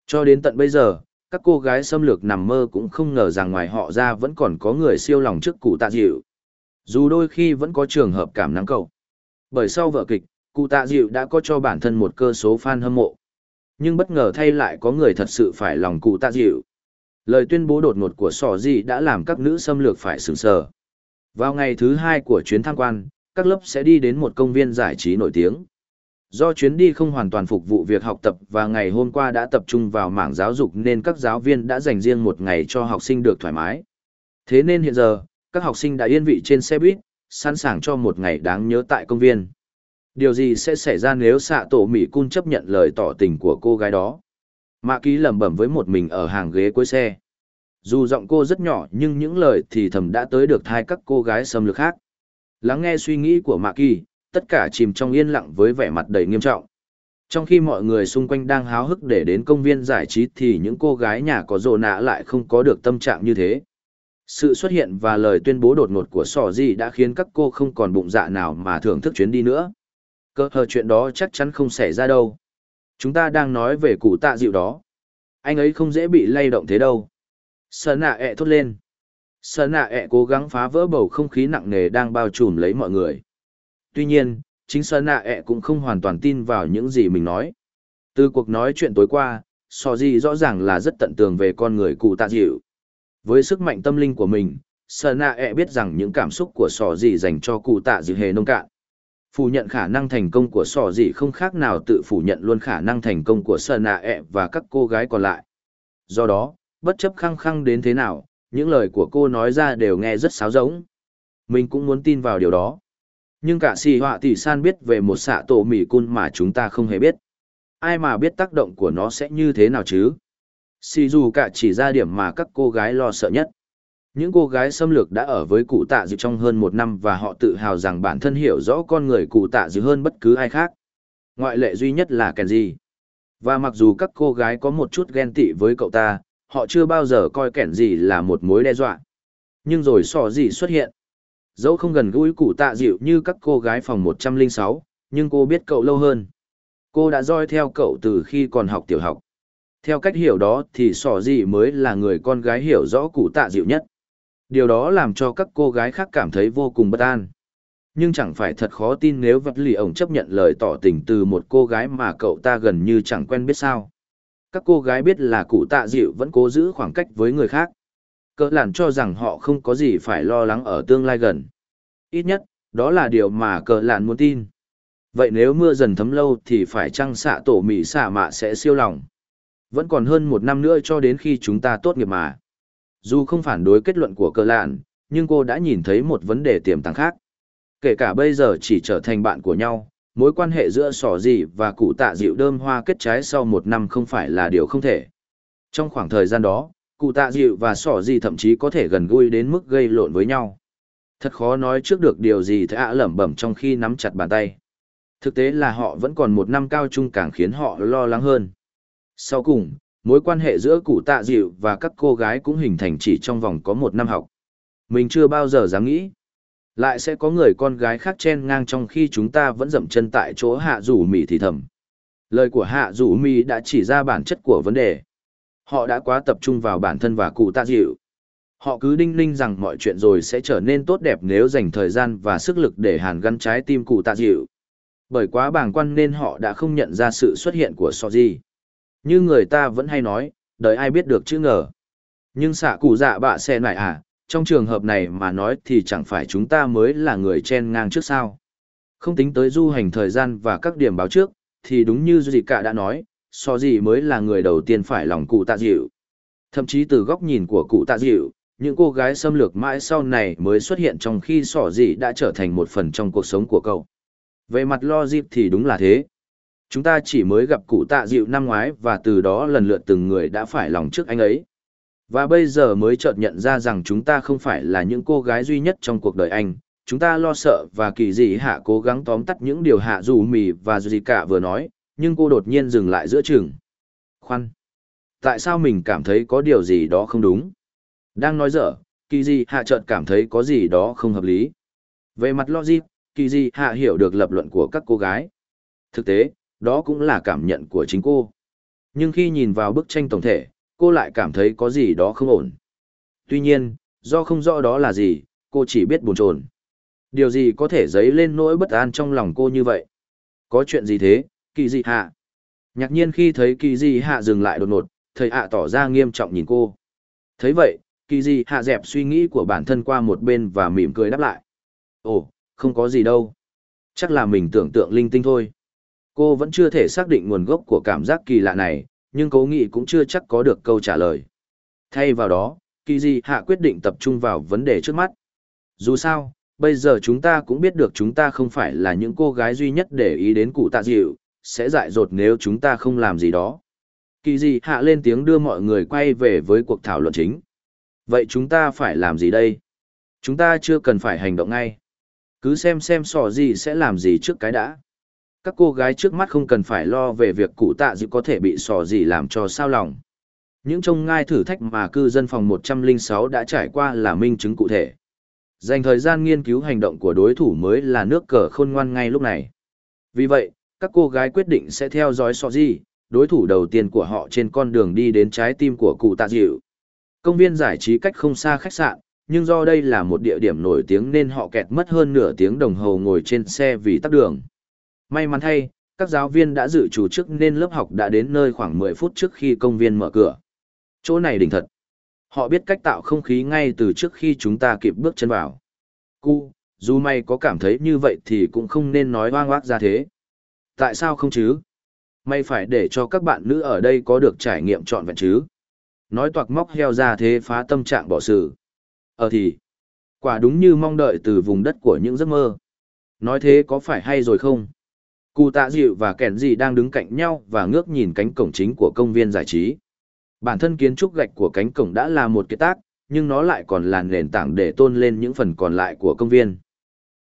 Cho đến tận bây giờ, các cô gái xâm lược nằm mơ cũng không ngờ rằng ngoài họ ra vẫn còn có người siêu lòng trước cụ tạ dịu. Dù đôi khi vẫn có trường hợp cảm nắng cầu. Bởi sau vở kịch, cụ tạ dịu đã có cho bản thân một cơ số fan hâm mộ. Nhưng bất ngờ thay lại có người thật sự phải lòng cụ tạ dịu. Lời tuyên bố đột ngột của sỏ dị đã làm các nữ xâm lược phải sửng sờ. Vào ngày thứ hai của chuyến tham quan, các lớp sẽ đi đến một công viên giải trí nổi tiếng. Do chuyến đi không hoàn toàn phục vụ việc học tập và ngày hôm qua đã tập trung vào mảng giáo dục nên các giáo viên đã dành riêng một ngày cho học sinh được thoải mái. Thế nên hiện giờ, các học sinh đã yên vị trên xe buýt, sẵn sàng cho một ngày đáng nhớ tại công viên. Điều gì sẽ xảy ra nếu xạ tổ Mỹ Cun chấp nhận lời tỏ tình của cô gái đó? Mạ ký lẩm bẩm với một mình ở hàng ghế cuối xe. Dù giọng cô rất nhỏ nhưng những lời thì thầm đã tới được thai các cô gái xâm lược khác. Lắng nghe suy nghĩ của Mạ kỳ, tất cả chìm trong yên lặng với vẻ mặt đầy nghiêm trọng. Trong khi mọi người xung quanh đang háo hức để đến công viên giải trí thì những cô gái nhà có rồ nạ lại không có được tâm trạng như thế. Sự xuất hiện và lời tuyên bố đột ngột của sỏ Di đã khiến các cô không còn bụng dạ nào mà thưởng thức chuyến đi nữa. Cơ hờ chuyện đó chắc chắn không xảy ra đâu. Chúng ta đang nói về cụ tạ dịu đó. Anh ấy không dễ bị lay động thế đâu. sợ nạ ẹ thốt lên. sợ nạ ẹ cố gắng phá vỡ bầu không khí nặng nề đang bao trùm lấy mọi người. Tuy nhiên, chính sợ nạ ẹ cũng không hoàn toàn tin vào những gì mình nói. Từ cuộc nói chuyện tối qua, Sò Di rõ ràng là rất tận tường về con người cụ tạ dịu. Với sức mạnh tâm linh của mình, sợ nạ ẹ biết rằng những cảm xúc của Sò Dì dành cho cụ tạ dì hề nông cạn. Phủ nhận khả năng thành công của sò dị không khác nào tự phủ nhận luôn khả năng thành công của sợ nạ ẹ và các cô gái còn lại. Do đó bất chấp khăng khăng đến thế nào những lời của cô nói ra đều nghe rất sáo rỗng. Mình cũng muốn tin vào điều đó. Nhưng cả xì họa tỷ san biết về một xạ tổ mỹ cun mà chúng ta không hề biết. Ai mà biết tác động của nó sẽ như thế nào chứ? Xì dù cả chỉ ra điểm mà các cô gái lo sợ nhất những cô gái xâm lược đã ở với cụ tạ dịu trong hơn một năm và họ tự hào rằng bản thân hiểu rõ con người cụ tạ dịu hơn bất cứ ai khác. Ngoại lệ duy nhất là Kenji. Và mặc dù các cô gái có một chút ghen tị với cậu ta, họ chưa bao giờ coi Kenji gì là một mối đe dọa. Nhưng rồi sò gì xuất hiện. Dẫu không gần gũi cụ tạ dịu như các cô gái phòng 106, nhưng cô biết cậu lâu hơn. Cô đã roi theo cậu từ khi còn học tiểu học. Theo cách hiểu đó thì sỏ gì mới là người con gái hiểu rõ cụ tạ dịu nhất. Điều đó làm cho các cô gái khác cảm thấy vô cùng bất an. Nhưng chẳng phải thật khó tin nếu vật lì ổng chấp nhận lời tỏ tình từ một cô gái mà cậu ta gần như chẳng quen biết sao. Các cô gái biết là cụ tạ dịu vẫn cố giữ khoảng cách với người khác. Cỡ làn cho rằng họ không có gì phải lo lắng ở tương lai gần. Ít nhất, đó là điều mà cờ làn muốn tin. Vậy nếu mưa dần thấm lâu thì phải chăng xạ tổ mị xạ mạ sẽ siêu lòng. Vẫn còn hơn một năm nữa cho đến khi chúng ta tốt nghiệp mà. Dù không phản đối kết luận của cờ lạn, nhưng cô đã nhìn thấy một vấn đề tiềm tàng khác. Kể cả bây giờ chỉ trở thành bạn của nhau, mối quan hệ giữa sỏ dị và cụ tạ dịu đơm hoa kết trái sau một năm không phải là điều không thể. Trong khoảng thời gian đó, cụ tạ dịu và sỏ dị thậm chí có thể gần gũi đến mức gây lộn với nhau. Thật khó nói trước được điều gì thế ạ lẩm bẩm trong khi nắm chặt bàn tay. Thực tế là họ vẫn còn một năm cao trung càng khiến họ lo lắng hơn. Sau cùng, mối quan hệ giữa cụ tạ dịu và các cô gái cũng hình thành chỉ trong vòng có một năm học. Mình chưa bao giờ dám nghĩ. Lại sẽ có người con gái khác chen ngang trong khi chúng ta vẫn dậm chân tại chỗ hạ rủ mỉ thì thầm. Lời của hạ rủ mỉ đã chỉ ra bản chất của vấn đề. Họ đã quá tập trung vào bản thân và cụ tạ dịu. Họ cứ đinh ninh rằng mọi chuyện rồi sẽ trở nên tốt đẹp nếu dành thời gian và sức lực để hàn gắn trái tim cụ tạ dịu. Bởi quá bàng quan nên họ đã không nhận ra sự xuất hiện của Soji. Như người ta vẫn hay nói, đời ai biết được chứ ngờ. Nhưng xạ cụ dạ bạ xe này à, trong trường hợp này mà nói thì chẳng phải chúng ta mới là người chen ngang trước sao. Không tính tới du hành thời gian và các điểm báo trước, thì đúng như gì Cả đã nói, so gì mới là người đầu tiên phải lòng cụ tạ dịu. Thậm chí từ góc nhìn của cụ tạ dịu, những cô gái xâm lược mãi sau này mới xuất hiện trong khi sỏ dị đã trở thành một phần trong cuộc sống của cậu. Về mặt logic thì đúng là thế. Chúng ta chỉ mới gặp cụ tạ dịu năm ngoái và từ đó lần lượt từng người đã phải lòng trước anh ấy. Và bây giờ mới chợt nhận ra rằng chúng ta không phải là những cô gái duy nhất trong cuộc đời anh. Chúng ta lo sợ và kỳ dị hạ cố gắng tóm tắt những điều hạ dù mì và dù gì cả vừa nói, nhưng cô đột nhiên dừng lại giữa chừng. Khoan! Tại sao mình cảm thấy có điều gì đó không đúng? Đang nói dở, kỳ dị hạ chợt cảm thấy có gì đó không hợp lý. Về mặt logic, kỳ dị hạ hiểu được lập luận của các cô gái. Thực tế, đó cũng là cảm nhận của chính cô. Nhưng khi nhìn vào bức tranh tổng thể, cô lại cảm thấy có gì đó không ổn. Tuy nhiên, do không rõ đó là gì, cô chỉ biết buồn chồn. Điều gì có thể dấy lên nỗi bất an trong lòng cô như vậy? Có chuyện gì thế, kỳ dị hạ? Nhạc nhiên khi thấy kỳ dị hạ dừng lại đột ngột, thầy hạ tỏ ra nghiêm trọng nhìn cô. thấy vậy, kỳ dị hạ dẹp suy nghĩ của bản thân qua một bên và mỉm cười đáp lại. Ồ, không có gì đâu. Chắc là mình tưởng tượng linh tinh thôi. Cô vẫn chưa thể xác định nguồn gốc của cảm giác kỳ lạ này, nhưng cố nghị cũng chưa chắc có được câu trả lời. Thay vào đó, kỳ di hạ quyết định tập trung vào vấn đề trước mắt. Dù sao, bây giờ chúng ta cũng biết được chúng ta không phải là những cô gái duy nhất để ý đến cụ tạ dịu, sẽ dại dột nếu chúng ta không làm gì đó. Kỳ di hạ lên tiếng đưa mọi người quay về với cuộc thảo luận chính. Vậy chúng ta phải làm gì đây? Chúng ta chưa cần phải hành động ngay. Cứ xem xem sò gì sẽ làm gì trước cái đã. Các cô gái trước mắt không cần phải lo về việc cụ tạ dịu có thể bị sò gì làm cho sao lòng. Những trông ngai thử thách mà cư dân phòng 106 đã trải qua là minh chứng cụ thể. Dành thời gian nghiên cứu hành động của đối thủ mới là nước cờ khôn ngoan ngay lúc này. Vì vậy, các cô gái quyết định sẽ theo dõi sò gì, đối thủ đầu tiên của họ trên con đường đi đến trái tim của cụ tạ dịu. Công viên giải trí cách không xa khách sạn, nhưng do đây là một địa điểm nổi tiếng nên họ kẹt mất hơn nửa tiếng đồng hồ ngồi trên xe vì tắc đường. May mắn thay, các giáo viên đã dự chủ trước nên lớp học đã đến nơi khoảng 10 phút trước khi công viên mở cửa. Chỗ này đỉnh thật. Họ biết cách tạo không khí ngay từ trước khi chúng ta kịp bước chân vào. Cu, dù mày có cảm thấy như vậy thì cũng không nên nói hoang hoác ra thế. Tại sao không chứ? Mày phải để cho các bạn nữ ở đây có được trải nghiệm trọn vẹn chứ. Nói toạc móc heo ra thế phá tâm trạng bỏ sự. Ờ thì, quả đúng như mong đợi từ vùng đất của những giấc mơ. Nói thế có phải hay rồi không? Cụ tạ dịu và kẻn dị đang đứng cạnh nhau và ngước nhìn cánh cổng chính của công viên giải trí. Bản thân kiến trúc gạch của cánh cổng đã là một kiệt tác, nhưng nó lại còn là nền tảng để tôn lên những phần còn lại của công viên.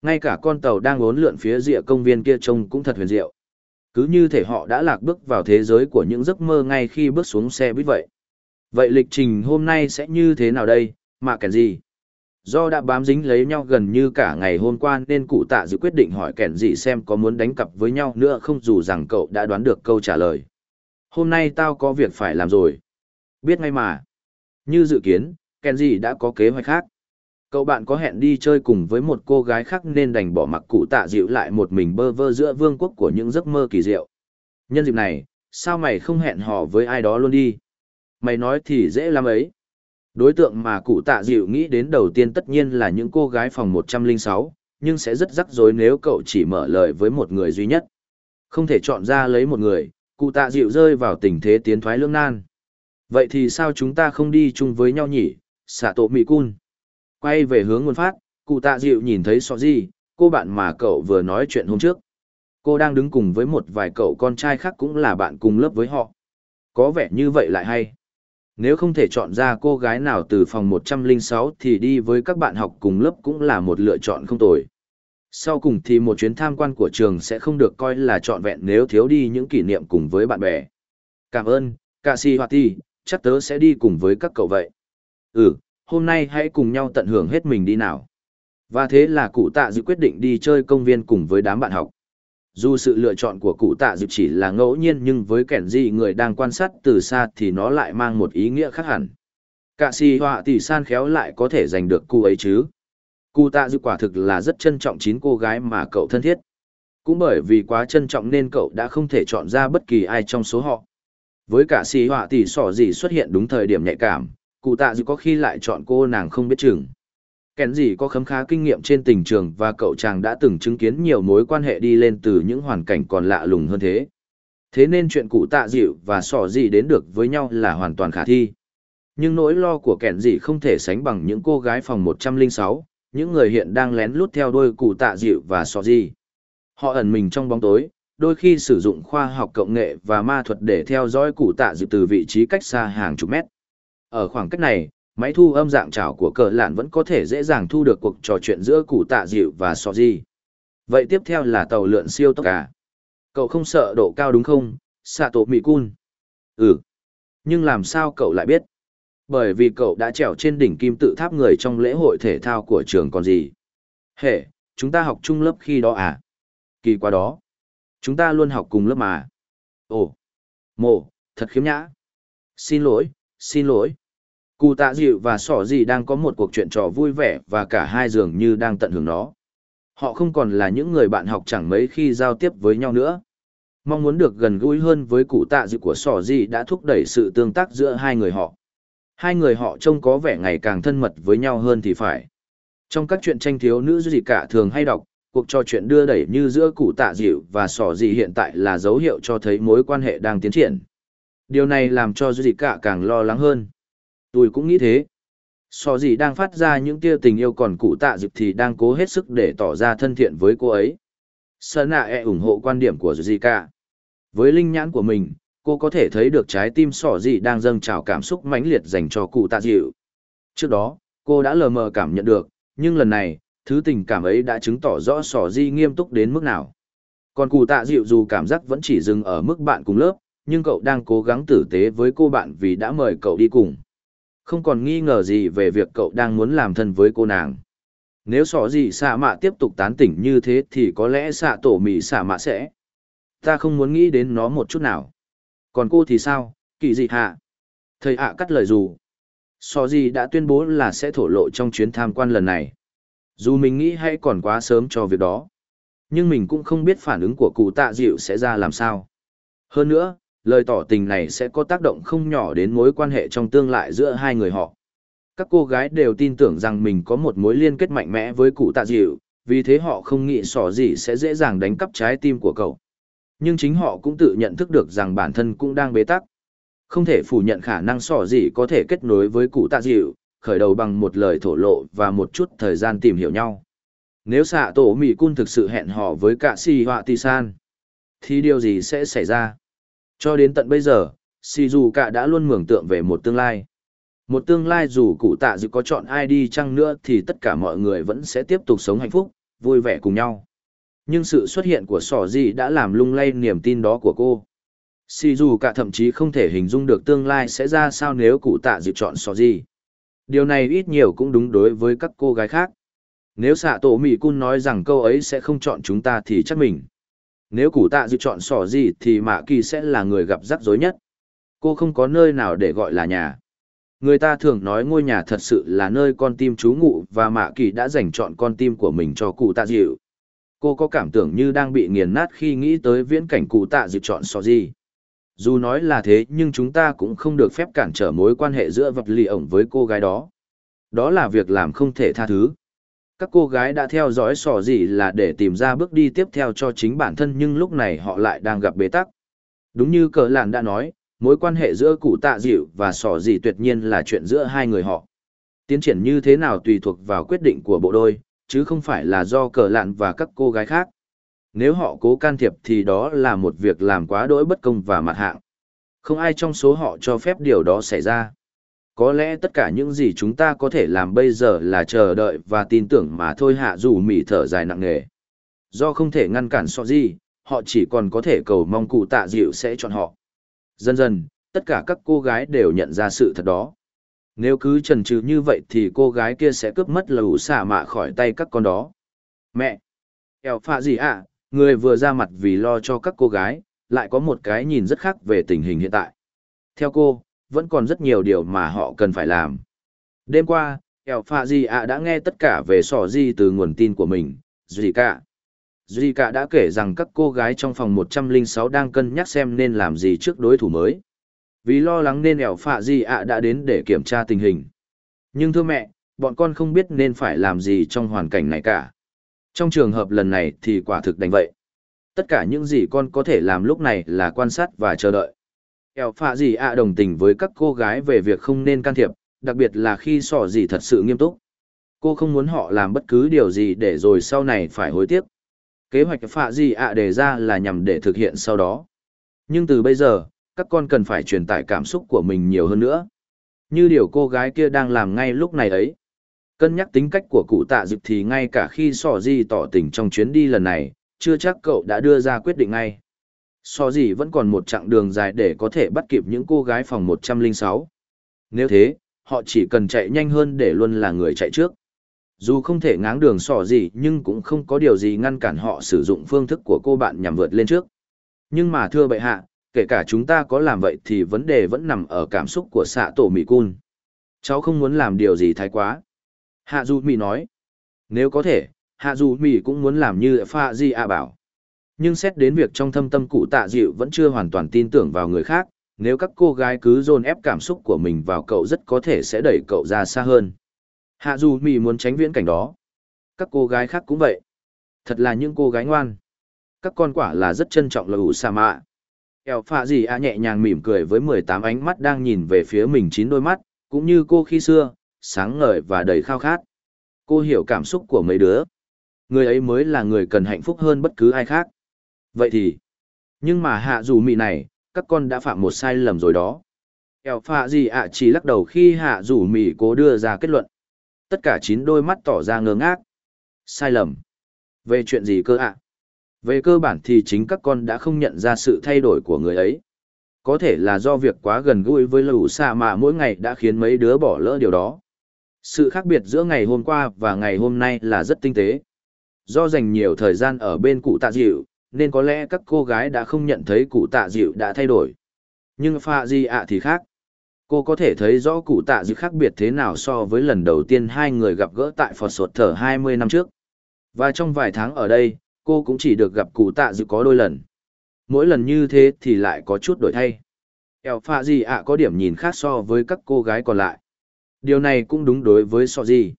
Ngay cả con tàu đang ốn lượn phía rìa công viên kia trông cũng thật huyền diệu. Cứ như thể họ đã lạc bước vào thế giới của những giấc mơ ngay khi bước xuống xe buýt vậy. Vậy lịch trình hôm nay sẽ như thế nào đây, mà kẻn gì? Do đã bám dính lấy nhau gần như cả ngày hôm qua nên cụ tạ dự quyết định hỏi kẻn gì xem có muốn đánh cặp với nhau nữa không dù rằng cậu đã đoán được câu trả lời. Hôm nay tao có việc phải làm rồi. Biết ngay mà. Như dự kiến, kẻn gì đã có kế hoạch khác. Cậu bạn có hẹn đi chơi cùng với một cô gái khác nên đành bỏ mặc cụ tạ dịu lại một mình bơ vơ giữa vương quốc của những giấc mơ kỳ diệu. Nhân dịp này, sao mày không hẹn hò với ai đó luôn đi? Mày nói thì dễ lắm ấy. Đối tượng mà cụ tạ dịu nghĩ đến đầu tiên tất nhiên là những cô gái phòng 106, nhưng sẽ rất rắc rối nếu cậu chỉ mở lời với một người duy nhất. Không thể chọn ra lấy một người, cụ tạ dịu rơi vào tình thế tiến thoái lưỡng nan. Vậy thì sao chúng ta không đi chung với nhau nhỉ, xạ tổ mì cun. Quay về hướng nguồn phát, cụ tạ dịu nhìn thấy sọ gì, cô bạn mà cậu vừa nói chuyện hôm trước. Cô đang đứng cùng với một vài cậu con trai khác cũng là bạn cùng lớp với họ. Có vẻ như vậy lại hay nếu không thể chọn ra cô gái nào từ phòng 106 thì đi với các bạn học cùng lớp cũng là một lựa chọn không tồi. Sau cùng thì một chuyến tham quan của trường sẽ không được coi là trọn vẹn nếu thiếu đi những kỷ niệm cùng với bạn bè. Cảm ơn, Cà Si Hoa Ti, chắc tớ sẽ đi cùng với các cậu vậy. Ừ, hôm nay hãy cùng nhau tận hưởng hết mình đi nào. Và thế là cụ tạ dự quyết định đi chơi công viên cùng với đám bạn học. Dù sự lựa chọn của cụ tạ dịp chỉ là ngẫu nhiên nhưng với kẻn gì người đang quan sát từ xa thì nó lại mang một ý nghĩa khác hẳn. Cả si họa tỷ san khéo lại có thể giành được cô ấy chứ. Cụ tạ dịp quả thực là rất trân trọng chín cô gái mà cậu thân thiết. Cũng bởi vì quá trân trọng nên cậu đã không thể chọn ra bất kỳ ai trong số họ. Với cả si họa tỷ sỏ gì xuất hiện đúng thời điểm nhạy cảm, cụ tạ dịp có khi lại chọn cô nàng không biết chừng. Kèn gì có khấm khá kinh nghiệm trên tình trường và cậu chàng đã từng chứng kiến nhiều mối quan hệ đi lên từ những hoàn cảnh còn lạ lùng hơn thế. Thế nên chuyện cụ tạ dịu và sỏ gì đến được với nhau là hoàn toàn khả thi. Nhưng nỗi lo của kẻn gì không thể sánh bằng những cô gái phòng 106, những người hiện đang lén lút theo đôi cụ tạ dịu và sỏ gì. Họ ẩn mình trong bóng tối, đôi khi sử dụng khoa học cộng nghệ và ma thuật để theo dõi cụ tạ dịu từ vị trí cách xa hàng chục mét. Ở khoảng cách này, máy thu âm dạng trào của cờ lạn vẫn có thể dễ dàng thu được cuộc trò chuyện giữa cụ tạ dịu và sò di. Vậy tiếp theo là tàu lượn siêu tốc cả cậu không sợ độ cao đúng không? Xạ tổ mỹ cun ừ. Nhưng làm sao cậu lại biết? Bởi vì cậu đã trèo trên đỉnh kim tự tháp người trong lễ hội thể thao của trường còn gì? Hệ chúng ta học chung lớp khi đó à? Kỳ qua đó. Chúng ta luôn học cùng lớp mà. Ồ. Mồ thật khiếm nhã. Xin lỗi xin lỗi. Cụ tạ dịu và sỏ gì đang có một cuộc chuyện trò vui vẻ và cả hai dường như đang tận hưởng nó. Họ không còn là những người bạn học chẳng mấy khi giao tiếp với nhau nữa. Mong muốn được gần gũi hơn với cụ tạ dịu của sỏ gì đã thúc đẩy sự tương tác giữa hai người họ. Hai người họ trông có vẻ ngày càng thân mật với nhau hơn thì phải. Trong các chuyện tranh thiếu nữ gì cả thường hay đọc, cuộc trò chuyện đưa đẩy như giữa cụ tạ dịu và sỏ gì hiện tại là dấu hiệu cho thấy mối quan hệ đang tiến triển. Điều này làm cho Dị cả càng lo lắng hơn. Tôi cũng nghĩ thế. So gì đang phát ra những tia tình yêu còn cụ tạ dịp thì đang cố hết sức để tỏ ra thân thiện với cô ấy. Sơn nạ e ủng hộ quan điểm của Zika. Với linh nhãn của mình, cô có thể thấy được trái tim sỏ gì đang dâng trào cảm xúc mãnh liệt dành cho cụ tạ dịu. Trước đó, cô đã lờ mờ cảm nhận được, nhưng lần này, thứ tình cảm ấy đã chứng tỏ rõ sỏ di nghiêm túc đến mức nào. Còn cụ tạ dịu dù cảm giác vẫn chỉ dừng ở mức bạn cùng lớp, nhưng cậu đang cố gắng tử tế với cô bạn vì đã mời cậu đi cùng. Không còn nghi ngờ gì về việc cậu đang muốn làm thân với cô nàng. Nếu sỏ gì xạ mạ tiếp tục tán tỉnh như thế thì có lẽ xạ tổ mì xạ mạ sẽ. Ta không muốn nghĩ đến nó một chút nào. Còn cô thì sao, kỳ dị hạ? Thầy ạ cắt lời dù. Sỏ gì đã tuyên bố là sẽ thổ lộ trong chuyến tham quan lần này. Dù mình nghĩ hay còn quá sớm cho việc đó. Nhưng mình cũng không biết phản ứng của cụ tạ dịu sẽ ra làm sao. Hơn nữa, lời tỏ tình này sẽ có tác động không nhỏ đến mối quan hệ trong tương lai giữa hai người họ. Các cô gái đều tin tưởng rằng mình có một mối liên kết mạnh mẽ với cụ tạ dịu, vì thế họ không nghĩ sỏ gì sẽ dễ dàng đánh cắp trái tim của cậu. Nhưng chính họ cũng tự nhận thức được rằng bản thân cũng đang bế tắc. Không thể phủ nhận khả năng sỏ gì có thể kết nối với cụ tạ dịu, khởi đầu bằng một lời thổ lộ và một chút thời gian tìm hiểu nhau. Nếu xạ tổ mì Cun thực sự hẹn hò với cả si họa tì san, thì điều gì sẽ xảy ra? Cho đến tận bây giờ, Shizuka đã luôn mường tượng về một tương lai. Một tương lai dù cụ tạ dự có chọn ai đi chăng nữa thì tất cả mọi người vẫn sẽ tiếp tục sống hạnh phúc, vui vẻ cùng nhau. Nhưng sự xuất hiện của sỏ gì đã làm lung lay niềm tin đó của cô. Shizuka thậm chí không thể hình dung được tương lai sẽ ra sao nếu cụ tạ dự chọn sỏ gì. Điều này ít nhiều cũng đúng đối với các cô gái khác. Nếu xạ tổ Mỹ Cun nói rằng câu ấy sẽ không chọn chúng ta thì chắc mình. Nếu củ tạ dự chọn sỏ gì thì mạ kỳ sẽ là người gặp rắc rối nhất. Cô không có nơi nào để gọi là nhà. Người ta thường nói ngôi nhà thật sự là nơi con tim trú ngụ và mạ kỳ đã dành chọn con tim của mình cho cụ tạ dịu. Cô có cảm tưởng như đang bị nghiền nát khi nghĩ tới viễn cảnh cụ tạ dịu chọn sò gì. Dù nói là thế nhưng chúng ta cũng không được phép cản trở mối quan hệ giữa vật lì ổng với cô gái đó. Đó là việc làm không thể tha thứ các cô gái đã theo dõi sỏ gì là để tìm ra bước đi tiếp theo cho chính bản thân nhưng lúc này họ lại đang gặp bế tắc. Đúng như cờ làn đã nói, mối quan hệ giữa cụ tạ dịu và sỏ gì tuyệt nhiên là chuyện giữa hai người họ. Tiến triển như thế nào tùy thuộc vào quyết định của bộ đôi, chứ không phải là do cờ lạn và các cô gái khác. Nếu họ cố can thiệp thì đó là một việc làm quá đỗi bất công và mặt hạng. Không ai trong số họ cho phép điều đó xảy ra có lẽ tất cả những gì chúng ta có thể làm bây giờ là chờ đợi và tin tưởng mà thôi hạ dù mỉ thở dài nặng nề do không thể ngăn cản so gì, họ chỉ còn có thể cầu mong cụ tạ dịu sẽ chọn họ. Dần dần, tất cả các cô gái đều nhận ra sự thật đó. Nếu cứ trần trừ như vậy thì cô gái kia sẽ cướp mất lầu xả mạ khỏi tay các con đó. Mẹ! Eo phạ gì ạ? người vừa ra mặt vì lo cho các cô gái, lại có một cái nhìn rất khác về tình hình hiện tại. Theo cô, vẫn còn rất nhiều điều mà họ cần phải làm. Đêm qua, Eo phạ Di ạ đã nghe tất cả về sỏ di từ nguồn tin của mình, Zika. cả. Cả đã kể rằng các cô gái trong phòng 106 đang cân nhắc xem nên làm gì trước đối thủ mới. Vì lo lắng nên Eo phạ Di ạ đã đến để kiểm tra tình hình. Nhưng thưa mẹ, bọn con không biết nên phải làm gì trong hoàn cảnh này cả. Trong trường hợp lần này thì quả thực đánh vậy. Tất cả những gì con có thể làm lúc này là quan sát và chờ đợi ẻo phạ gì ạ đồng tình với các cô gái về việc không nên can thiệp, đặc biệt là khi sỏ gì thật sự nghiêm túc. Cô không muốn họ làm bất cứ điều gì để rồi sau này phải hối tiếc. Kế hoạch phạ gì ạ đề ra là nhằm để thực hiện sau đó. Nhưng từ bây giờ, các con cần phải truyền tải cảm xúc của mình nhiều hơn nữa. Như điều cô gái kia đang làm ngay lúc này ấy. Cân nhắc tính cách của cụ tạ dịp thì ngay cả khi sỏ gì tỏ tình trong chuyến đi lần này, chưa chắc cậu đã đưa ra quyết định ngay. Sò gì vẫn còn một chặng đường dài để có thể bắt kịp những cô gái phòng 106. Nếu thế, họ chỉ cần chạy nhanh hơn để luôn là người chạy trước. Dù không thể ngáng đường sỏ gì nhưng cũng không có điều gì ngăn cản họ sử dụng phương thức của cô bạn nhằm vượt lên trước. Nhưng mà thưa bệ hạ, kể cả chúng ta có làm vậy thì vấn đề vẫn nằm ở cảm xúc của xạ tổ mỹ cun. Cháu không muốn làm điều gì thái quá. Hạ Du Mỹ nói. Nếu có thể, Hạ Du Mỹ cũng muốn làm như Pha Di A bảo. Nhưng xét đến việc trong thâm tâm cụ tạ dịu vẫn chưa hoàn toàn tin tưởng vào người khác, nếu các cô gái cứ dồn ép cảm xúc của mình vào cậu rất có thể sẽ đẩy cậu ra xa hơn. Hạ dù mì muốn tránh viễn cảnh đó. Các cô gái khác cũng vậy. Thật là những cô gái ngoan. Các con quả là rất trân trọng là ủ xa mạ. Eo phạ gì à nhẹ nhàng mỉm cười với mười tám ánh mắt đang nhìn về phía mình chín đôi mắt, cũng như cô khi xưa, sáng ngời và đầy khao khát. Cô hiểu cảm xúc của mấy đứa. Người ấy mới là người cần hạnh phúc hơn bất cứ ai khác. Vậy thì, nhưng mà hạ dù mị này, các con đã phạm một sai lầm rồi đó. Eo phạ gì ạ chỉ lắc đầu khi hạ dù mị cố đưa ra kết luận. Tất cả chín đôi mắt tỏ ra ngơ ngác. Sai lầm. Về chuyện gì cơ ạ? Về cơ bản thì chính các con đã không nhận ra sự thay đổi của người ấy. Có thể là do việc quá gần gũi với lũ xa mà mỗi ngày đã khiến mấy đứa bỏ lỡ điều đó. Sự khác biệt giữa ngày hôm qua và ngày hôm nay là rất tinh tế. Do dành nhiều thời gian ở bên cụ tạ dịu, nên có lẽ các cô gái đã không nhận thấy cụ tạ dịu đã thay đổi. Nhưng pha gì ạ thì khác. Cô có thể thấy rõ cụ tạ dịu khác biệt thế nào so với lần đầu tiên hai người gặp gỡ tại phật sột thở 20 năm trước. Và trong vài tháng ở đây, cô cũng chỉ được gặp cụ tạ dịu có đôi lần. Mỗi lần như thế thì lại có chút đổi thay. Eo pha gì ạ có điểm nhìn khác so với các cô gái còn lại. Điều này cũng đúng đối với so gì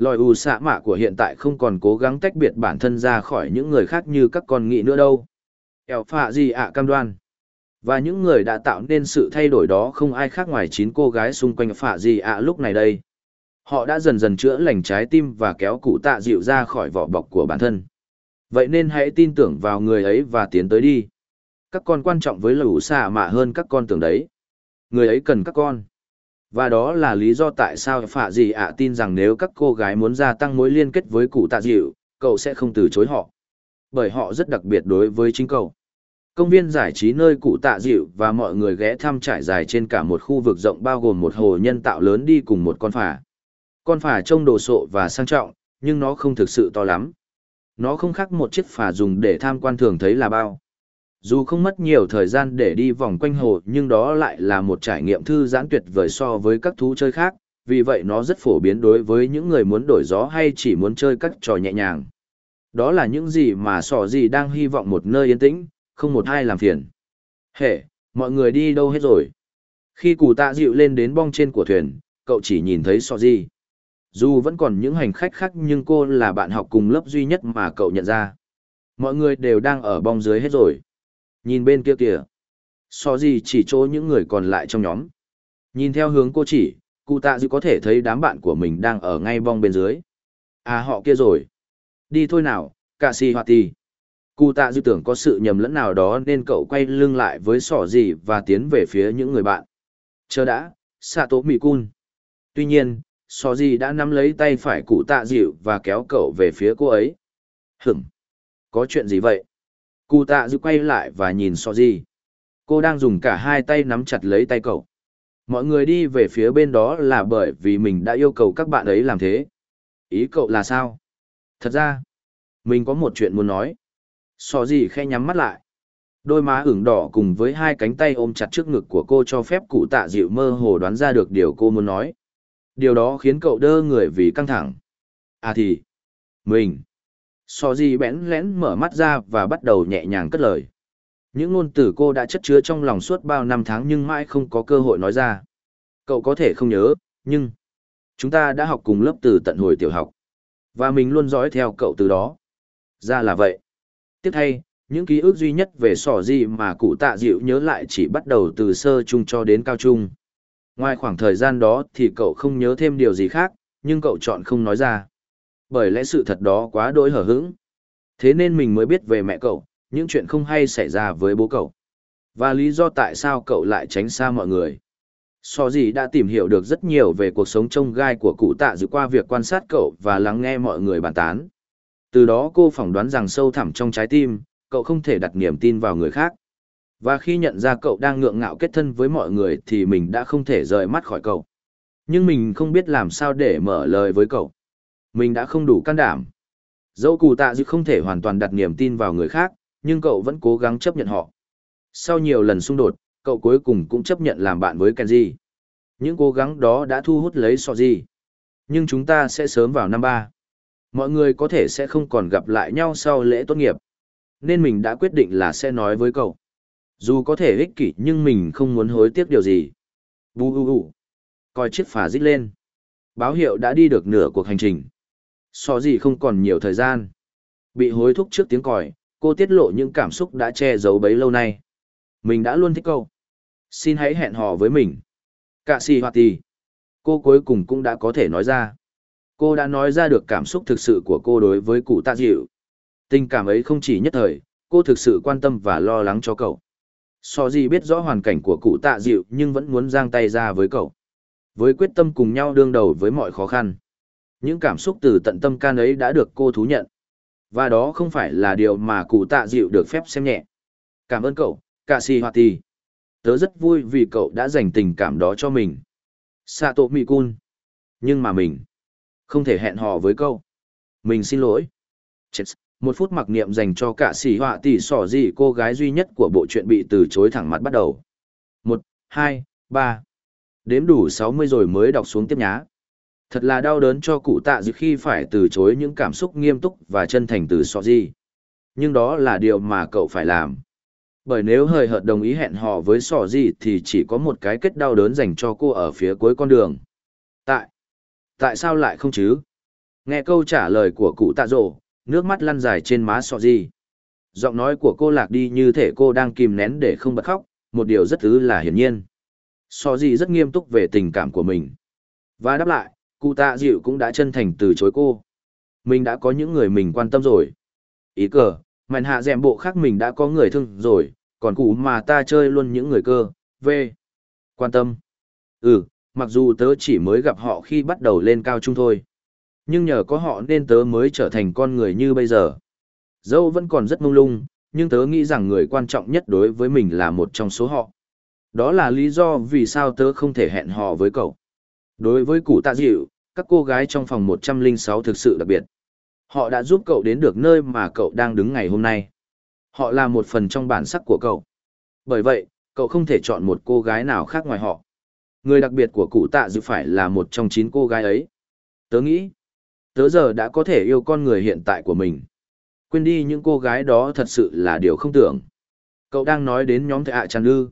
lòi ù xạ mạ của hiện tại không còn cố gắng tách biệt bản thân ra khỏi những người khác như các con nghĩ nữa đâu eo pha gì ạ, cam đoan và những người đã tạo nên sự thay đổi đó không ai khác ngoài chín cô gái xung quanh phạ gì ạ lúc này đây. Họ đã dần dần chữa lành trái tim và kéo cụ tạ dịu ra khỏi vỏ bọc của bản thân. Vậy nên hãy tin tưởng vào người ấy và tiến tới đi. Các con quan trọng với lũ xạ mạ hơn các con tưởng đấy. Người ấy cần các con. Và đó là lý do tại sao phạ gì ạ tin rằng nếu các cô gái muốn gia tăng mối liên kết với cụ tạ dịu, cậu sẽ không từ chối họ. Bởi họ rất đặc biệt đối với chính cậu. Công viên giải trí nơi cụ tạ dịu và mọi người ghé thăm trải dài trên cả một khu vực rộng bao gồm một hồ nhân tạo lớn đi cùng một con phà. Con phà trông đồ sộ và sang trọng, nhưng nó không thực sự to lắm. Nó không khác một chiếc phà dùng để tham quan thường thấy là bao. Dù không mất nhiều thời gian để đi vòng quanh hồ nhưng đó lại là một trải nghiệm thư giãn tuyệt vời so với các thú chơi khác, vì vậy nó rất phổ biến đối với những người muốn đổi gió hay chỉ muốn chơi các trò nhẹ nhàng. Đó là những gì mà sỏ gì đang hy vọng một nơi yên tĩnh, không một ai làm phiền. Hệ, mọi người đi đâu hết rồi? Khi cụ tạ dịu lên đến bong trên của thuyền, cậu chỉ nhìn thấy sọ gì. Dù vẫn còn những hành khách khác nhưng cô là bạn học cùng lớp duy nhất mà cậu nhận ra. Mọi người đều đang ở bong dưới hết rồi. Nhìn bên kia kìa. So gì chỉ chỗ những người còn lại trong nhóm. Nhìn theo hướng cô chỉ, cụ tạ dư có thể thấy đám bạn của mình đang ở ngay bong bên dưới. À họ kia rồi. Đi thôi nào, cả si hoạt tì. Cụ tạ dư tưởng có sự nhầm lẫn nào đó nên cậu quay lưng lại với sỏ gì và tiến về phía những người bạn. Chờ đã, xạ tố mì cun. Tuy nhiên, sỏ gì đã nắm lấy tay phải cụ tạ dịu và kéo cậu về phía cô ấy. Hửm. Có chuyện gì vậy? Cụ tạ dự quay lại và nhìn so gì. Cô đang dùng cả hai tay nắm chặt lấy tay cậu. Mọi người đi về phía bên đó là bởi vì mình đã yêu cầu các bạn ấy làm thế. Ý cậu là sao? Thật ra, mình có một chuyện muốn nói. So gì khe nhắm mắt lại. Đôi má ửng đỏ cùng với hai cánh tay ôm chặt trước ngực của cô cho phép cụ tạ dịu mơ hồ đoán ra được điều cô muốn nói. Điều đó khiến cậu đơ người vì căng thẳng. À thì, mình. So Di bẽn lẽn mở mắt ra và bắt đầu nhẹ nhàng cất lời. Những ngôn từ cô đã chất chứa trong lòng suốt bao năm tháng nhưng mãi không có cơ hội nói ra. Cậu có thể không nhớ, nhưng chúng ta đã học cùng lớp từ tận hồi tiểu học. Và mình luôn dõi theo cậu từ đó. Ra là vậy. Tiếp thay, những ký ức duy nhất về sỏ gì mà cụ tạ dịu nhớ lại chỉ bắt đầu từ sơ trung cho đến cao trung. Ngoài khoảng thời gian đó thì cậu không nhớ thêm điều gì khác, nhưng cậu chọn không nói ra. Bởi lẽ sự thật đó quá đỗi hở hững. Thế nên mình mới biết về mẹ cậu, những chuyện không hay xảy ra với bố cậu. Và lý do tại sao cậu lại tránh xa mọi người. So gì đã tìm hiểu được rất nhiều về cuộc sống trông gai của cụ tạ dự qua việc quan sát cậu và lắng nghe mọi người bàn tán. Từ đó cô phỏng đoán rằng sâu thẳm trong trái tim, cậu không thể đặt niềm tin vào người khác. Và khi nhận ra cậu đang ngượng ngạo kết thân với mọi người thì mình đã không thể rời mắt khỏi cậu. Nhưng mình không biết làm sao để mở lời với cậu. Mình đã không đủ can đảm. Dẫu cụ tạ dự không thể hoàn toàn đặt niềm tin vào người khác, nhưng cậu vẫn cố gắng chấp nhận họ. Sau nhiều lần xung đột, cậu cuối cùng cũng chấp nhận làm bạn với Kenji. Những cố gắng đó đã thu hút lấy Soji. Nhưng chúng ta sẽ sớm vào năm ba. Mọi người có thể sẽ không còn gặp lại nhau sau lễ tốt nghiệp. Nên mình đã quyết định là sẽ nói với cậu. Dù có thể ích kỷ nhưng mình không muốn hối tiếc điều gì. Bù u u. Coi chiếc phà dít lên. Báo hiệu đã đi được nửa cuộc hành trình. So gì không còn nhiều thời gian. Bị hối thúc trước tiếng còi, cô tiết lộ những cảm xúc đã che giấu bấy lâu nay. Mình đã luôn thích câu. Xin hãy hẹn hò với mình. Cạ si hoa tì. Cô cuối cùng cũng đã có thể nói ra. Cô đã nói ra được cảm xúc thực sự của cô đối với cụ tạ dịu. Tình cảm ấy không chỉ nhất thời, cô thực sự quan tâm và lo lắng cho cậu. So gì biết rõ hoàn cảnh của cụ tạ dịu nhưng vẫn muốn giang tay ra với cậu. Với quyết tâm cùng nhau đương đầu với mọi khó khăn. Những cảm xúc từ tận tâm can ấy đã được cô thú nhận. Và đó không phải là điều mà cụ tạ dịu được phép xem nhẹ. Cảm ơn cậu, Cả si hoa tì. Tớ rất vui vì cậu đã dành tình cảm đó cho mình. Sato Mikun. Nhưng mà mình không thể hẹn hò với cậu. Mình xin lỗi. Chết. Một phút mặc niệm dành cho cả sĩ họa tỷ sỏ gì cô gái duy nhất của bộ truyện bị từ chối thẳng mặt bắt đầu. Một, hai, ba. Đếm đủ sáu mươi rồi mới đọc xuống tiếp nhá. Thật là đau đớn cho cụ tạ dự khi phải từ chối những cảm xúc nghiêm túc và chân thành từ sọ di. Nhưng đó là điều mà cậu phải làm. Bởi nếu hời hợt đồng ý hẹn hò với sọ gì thì chỉ có một cái kết đau đớn dành cho cô ở phía cuối con đường. Tại, tại sao lại không chứ? Nghe câu trả lời của cụ tạ rộ, nước mắt lăn dài trên má sọ gì. Giọng nói của cô lạc đi như thể cô đang kìm nén để không bật khóc, một điều rất thứ là hiển nhiên. Sọ gì rất nghiêm túc về tình cảm của mình. Và đáp lại, cụ tạ dịu cũng đã chân thành từ chối cô. Mình đã có những người mình quan tâm rồi. Ý cờ, mạnh hạ dẹm bộ khác mình đã có người thương rồi, còn cụ mà ta chơi luôn những người cơ, v. Quan tâm. Ừ, mặc dù tớ chỉ mới gặp họ khi bắt đầu lên cao trung thôi. Nhưng nhờ có họ nên tớ mới trở thành con người như bây giờ. Dâu vẫn còn rất mông lung, nhưng tớ nghĩ rằng người quan trọng nhất đối với mình là một trong số họ. Đó là lý do vì sao tớ không thể hẹn hò với cậu. Đối với cụ tạ dịu, các cô gái trong phòng 106 thực sự đặc biệt. Họ đã giúp cậu đến được nơi mà cậu đang đứng ngày hôm nay. Họ là một phần trong bản sắc của cậu. Bởi vậy, cậu không thể chọn một cô gái nào khác ngoài họ. Người đặc biệt của cụ tạ dịu phải là một trong chín cô gái ấy. Tớ nghĩ, tớ giờ đã có thể yêu con người hiện tại của mình. Quên đi những cô gái đó thật sự là điều không tưởng. Cậu đang nói đến nhóm thệ ạ tràn ư.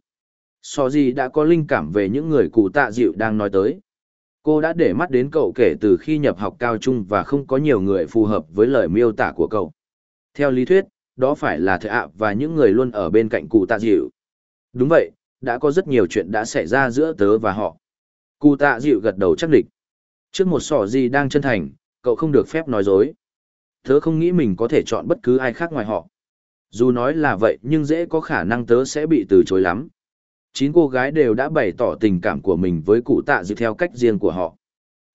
So gì đã có linh cảm về những người cụ tạ dịu đang nói tới. Cô đã để mắt đến cậu kể từ khi nhập học cao trung và không có nhiều người phù hợp với lời miêu tả của cậu. Theo lý thuyết, đó phải là thợ ạ và những người luôn ở bên cạnh cụ tạ dịu. Đúng vậy, đã có rất nhiều chuyện đã xảy ra giữa tớ và họ. Cụ tạ dịu gật đầu chắc địch. Trước một sỏ gì đang chân thành, cậu không được phép nói dối. Tớ không nghĩ mình có thể chọn bất cứ ai khác ngoài họ. Dù nói là vậy nhưng dễ có khả năng tớ sẽ bị từ chối lắm chín cô gái đều đã bày tỏ tình cảm của mình với cụ tạ dịu theo cách riêng của họ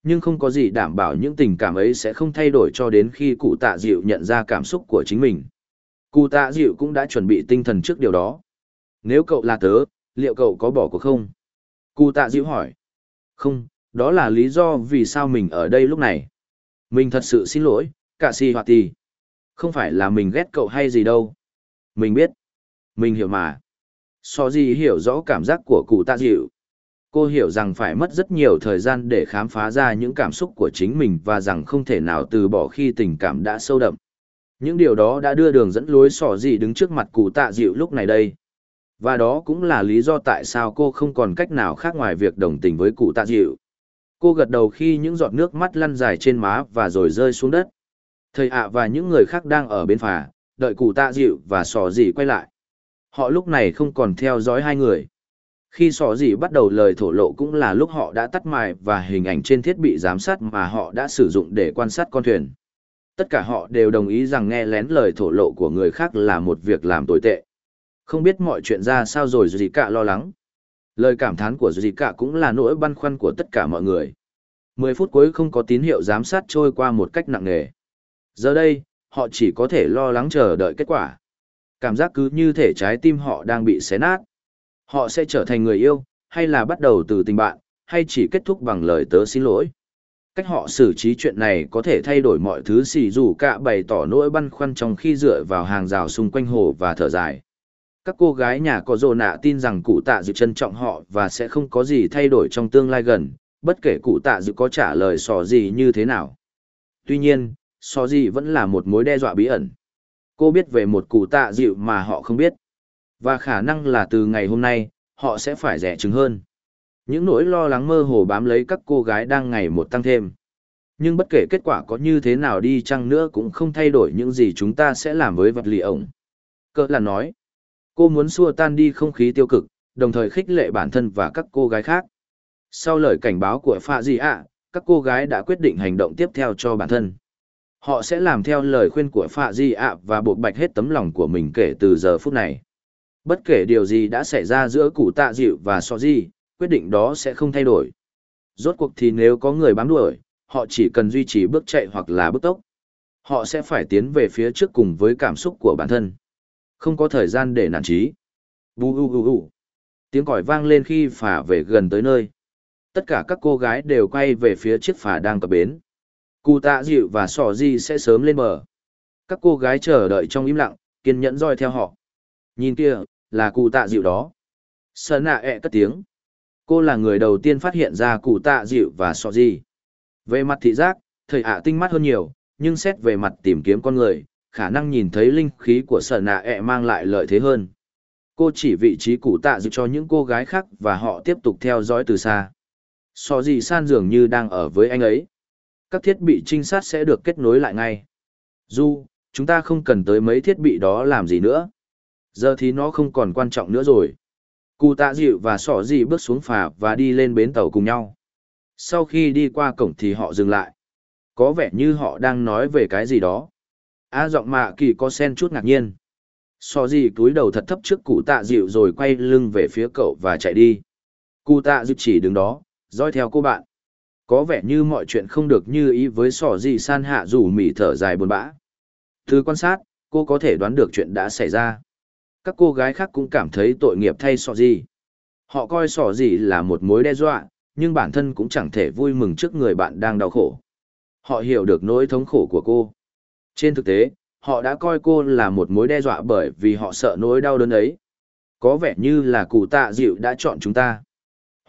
nhưng không có gì đảm bảo những tình cảm ấy sẽ không thay đổi cho đến khi cụ tạ dịu nhận ra cảm xúc của chính mình Cụ tạ dịu cũng đã chuẩn bị tinh thần trước điều đó. Nếu cậu là tớ, liệu cậu có bỏ cuộc không? Cụ tạ dịu hỏi. Không, đó là lý do vì sao mình ở đây lúc này. Mình thật sự xin lỗi, cả si hoạt tì. Không phải là mình ghét cậu hay gì đâu. Mình biết. Mình hiểu mà. So gì hiểu rõ cảm giác của cụ tạ dịu. Cô hiểu rằng phải mất rất nhiều thời gian để khám phá ra những cảm xúc của chính mình và rằng không thể nào từ bỏ khi tình cảm đã sâu đậm. Những điều đó đã đưa đường dẫn lối sỏ gì đứng trước mặt cụ tạ dịu lúc này đây. Và đó cũng là lý do tại sao cô không còn cách nào khác ngoài việc đồng tình với cụ tạ dịu. Cô gật đầu khi những giọt nước mắt lăn dài trên má và rồi rơi xuống đất. Thầy ạ và những người khác đang ở bên phà, đợi cụ tạ dịu và sỏ gì quay lại. Họ lúc này không còn theo dõi hai người. Khi sỏ gì bắt đầu lời thổ lộ cũng là lúc họ đã tắt mài và hình ảnh trên thiết bị giám sát mà họ đã sử dụng để quan sát con thuyền. Tất cả họ đều đồng ý rằng nghe lén lời thổ lộ của người khác là một việc làm tồi tệ. Không biết mọi chuyện ra sao rồi gì cả lo lắng. Lời cảm thán của gì cả cũng là nỗi băn khoăn của tất cả mọi người. Mười phút cuối không có tín hiệu giám sát trôi qua một cách nặng nề. Giờ đây, họ chỉ có thể lo lắng chờ đợi kết quả. Cảm giác cứ như thể trái tim họ đang bị xé nát. Họ sẽ trở thành người yêu, hay là bắt đầu từ tình bạn, hay chỉ kết thúc bằng lời tớ xin lỗi. Cách họ xử trí chuyện này có thể thay đổi mọi thứ xì dù cả bày tỏ nỗi băn khoăn trong khi dựa vào hàng rào xung quanh hồ và thở dài. Các cô gái nhà có rồ nạ tin rằng cụ tạ dự trân trọng họ và sẽ không có gì thay đổi trong tương lai gần, bất kể cụ tạ dự có trả lời sò gì như thế nào. Tuy nhiên, sò gì vẫn là một mối đe dọa bí ẩn. Cô biết về một cụ tạ dịu mà họ không biết. Và khả năng là từ ngày hôm nay, họ sẽ phải rẻ trứng hơn. Những nỗi lo lắng mơ hồ bám lấy các cô gái đang ngày một tăng thêm. Nhưng bất kể kết quả có như thế nào đi chăng nữa cũng không thay đổi những gì chúng ta sẽ làm với vật lì ổng. Cơ là nói, cô muốn xua tan đi không khí tiêu cực, đồng thời khích lệ bản thân và các cô gái khác. Sau lời cảnh báo của Phạ Di ạ, các cô gái đã quyết định hành động tiếp theo cho bản thân. Họ sẽ làm theo lời khuyên của Phạ Di ạ và buộc bạch hết tấm lòng của mình kể từ giờ phút này. Bất kể điều gì đã xảy ra giữa cụ tạ dịu và so di, quyết định đó sẽ không thay đổi. Rốt cuộc thì nếu có người bám đuổi, họ chỉ cần duy trì bước chạy hoặc là bước tốc. Họ sẽ phải tiến về phía trước cùng với cảm xúc của bản thân. Không có thời gian để nản trí. Bu u u u. Tiếng còi vang lên khi phà về gần tới nơi. Tất cả các cô gái đều quay về phía chiếc phà đang cập bến. Cụ tạ dịu và sỏ di sẽ sớm lên bờ. Các cô gái chờ đợi trong im lặng, kiên nhẫn roi theo họ. Nhìn kia, là cụ tạ dịu đó. Sơn nạ ẹ cất tiếng. Cô là người đầu tiên phát hiện ra cụ tạ dịu và sọ di. Về mặt thị giác, thầy ạ tinh mắt hơn nhiều, nhưng xét về mặt tìm kiếm con người, khả năng nhìn thấy linh khí của Sở nạ ẹ mang lại lợi thế hơn. Cô chỉ vị trí cụ tạ dịu cho những cô gái khác và họ tiếp tục theo dõi từ xa. Sọ di san dường như đang ở với anh ấy. Các thiết bị trinh sát sẽ được kết nối lại ngay. Dù, chúng ta không cần tới mấy thiết bị đó làm gì nữa. Giờ thì nó không còn quan trọng nữa rồi. Cụ tạ dịu và sỏ dị bước xuống phà và đi lên bến tàu cùng nhau. Sau khi đi qua cổng thì họ dừng lại. Có vẻ như họ đang nói về cái gì đó. A giọng mạ kỳ có sen chút ngạc nhiên. Sỏ dị cúi đầu thật thấp trước cụ tạ dịu rồi quay lưng về phía cậu và chạy đi. Cụ tạ dịu chỉ đứng đó, dõi theo cô bạn. Có vẻ như mọi chuyện không được như ý với sỏ dị san hạ rủ mỉ thở dài buồn bã. Thứ quan sát, cô có thể đoán được chuyện đã xảy ra các cô gái khác cũng cảm thấy tội nghiệp thay sỏ gì. Họ coi sỏ gì là một mối đe dọa, nhưng bản thân cũng chẳng thể vui mừng trước người bạn đang đau khổ. Họ hiểu được nỗi thống khổ của cô. Trên thực tế, họ đã coi cô là một mối đe dọa bởi vì họ sợ nỗi đau đớn ấy. Có vẻ như là cụ tạ dịu đã chọn chúng ta.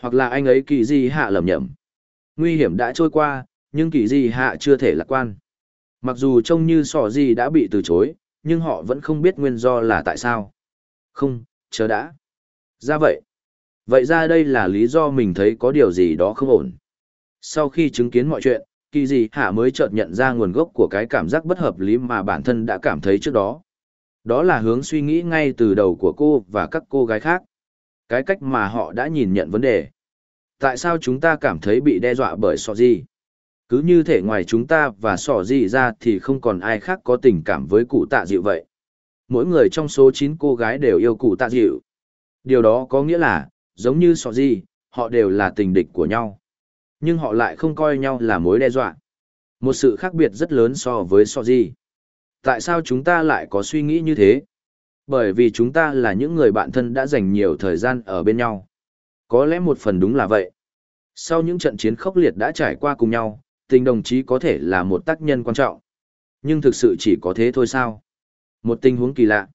Hoặc là anh ấy kỳ di hạ lầm nhầm. Nguy hiểm đã trôi qua, nhưng kỳ di hạ chưa thể lạc quan. Mặc dù trông như sỏ gì đã bị từ chối, nhưng họ vẫn không biết nguyên do là tại sao. Không, chờ đã. Ra vậy. Vậy ra đây là lý do mình thấy có điều gì đó không ổn. Sau khi chứng kiến mọi chuyện, kỳ gì hạ mới chợt nhận ra nguồn gốc của cái cảm giác bất hợp lý mà bản thân đã cảm thấy trước đó. Đó là hướng suy nghĩ ngay từ đầu của cô và các cô gái khác. Cái cách mà họ đã nhìn nhận vấn đề. Tại sao chúng ta cảm thấy bị đe dọa bởi sọ gì? Cứ như thể ngoài chúng ta và sọ gì ra thì không còn ai khác có tình cảm với cụ tạ dịu vậy mỗi người trong số chín cô gái đều yêu cụ tạ dịu. Điều đó có nghĩa là, giống như sọ gì, họ đều là tình địch của nhau. Nhưng họ lại không coi nhau là mối đe dọa. Một sự khác biệt rất lớn so với sọ gì. Tại sao chúng ta lại có suy nghĩ như thế? Bởi vì chúng ta là những người bạn thân đã dành nhiều thời gian ở bên nhau. Có lẽ một phần đúng là vậy. Sau những trận chiến khốc liệt đã trải qua cùng nhau, tình đồng chí có thể là một tác nhân quan trọng. Nhưng thực sự chỉ có thế thôi sao? Một tình huống kỳ lạ.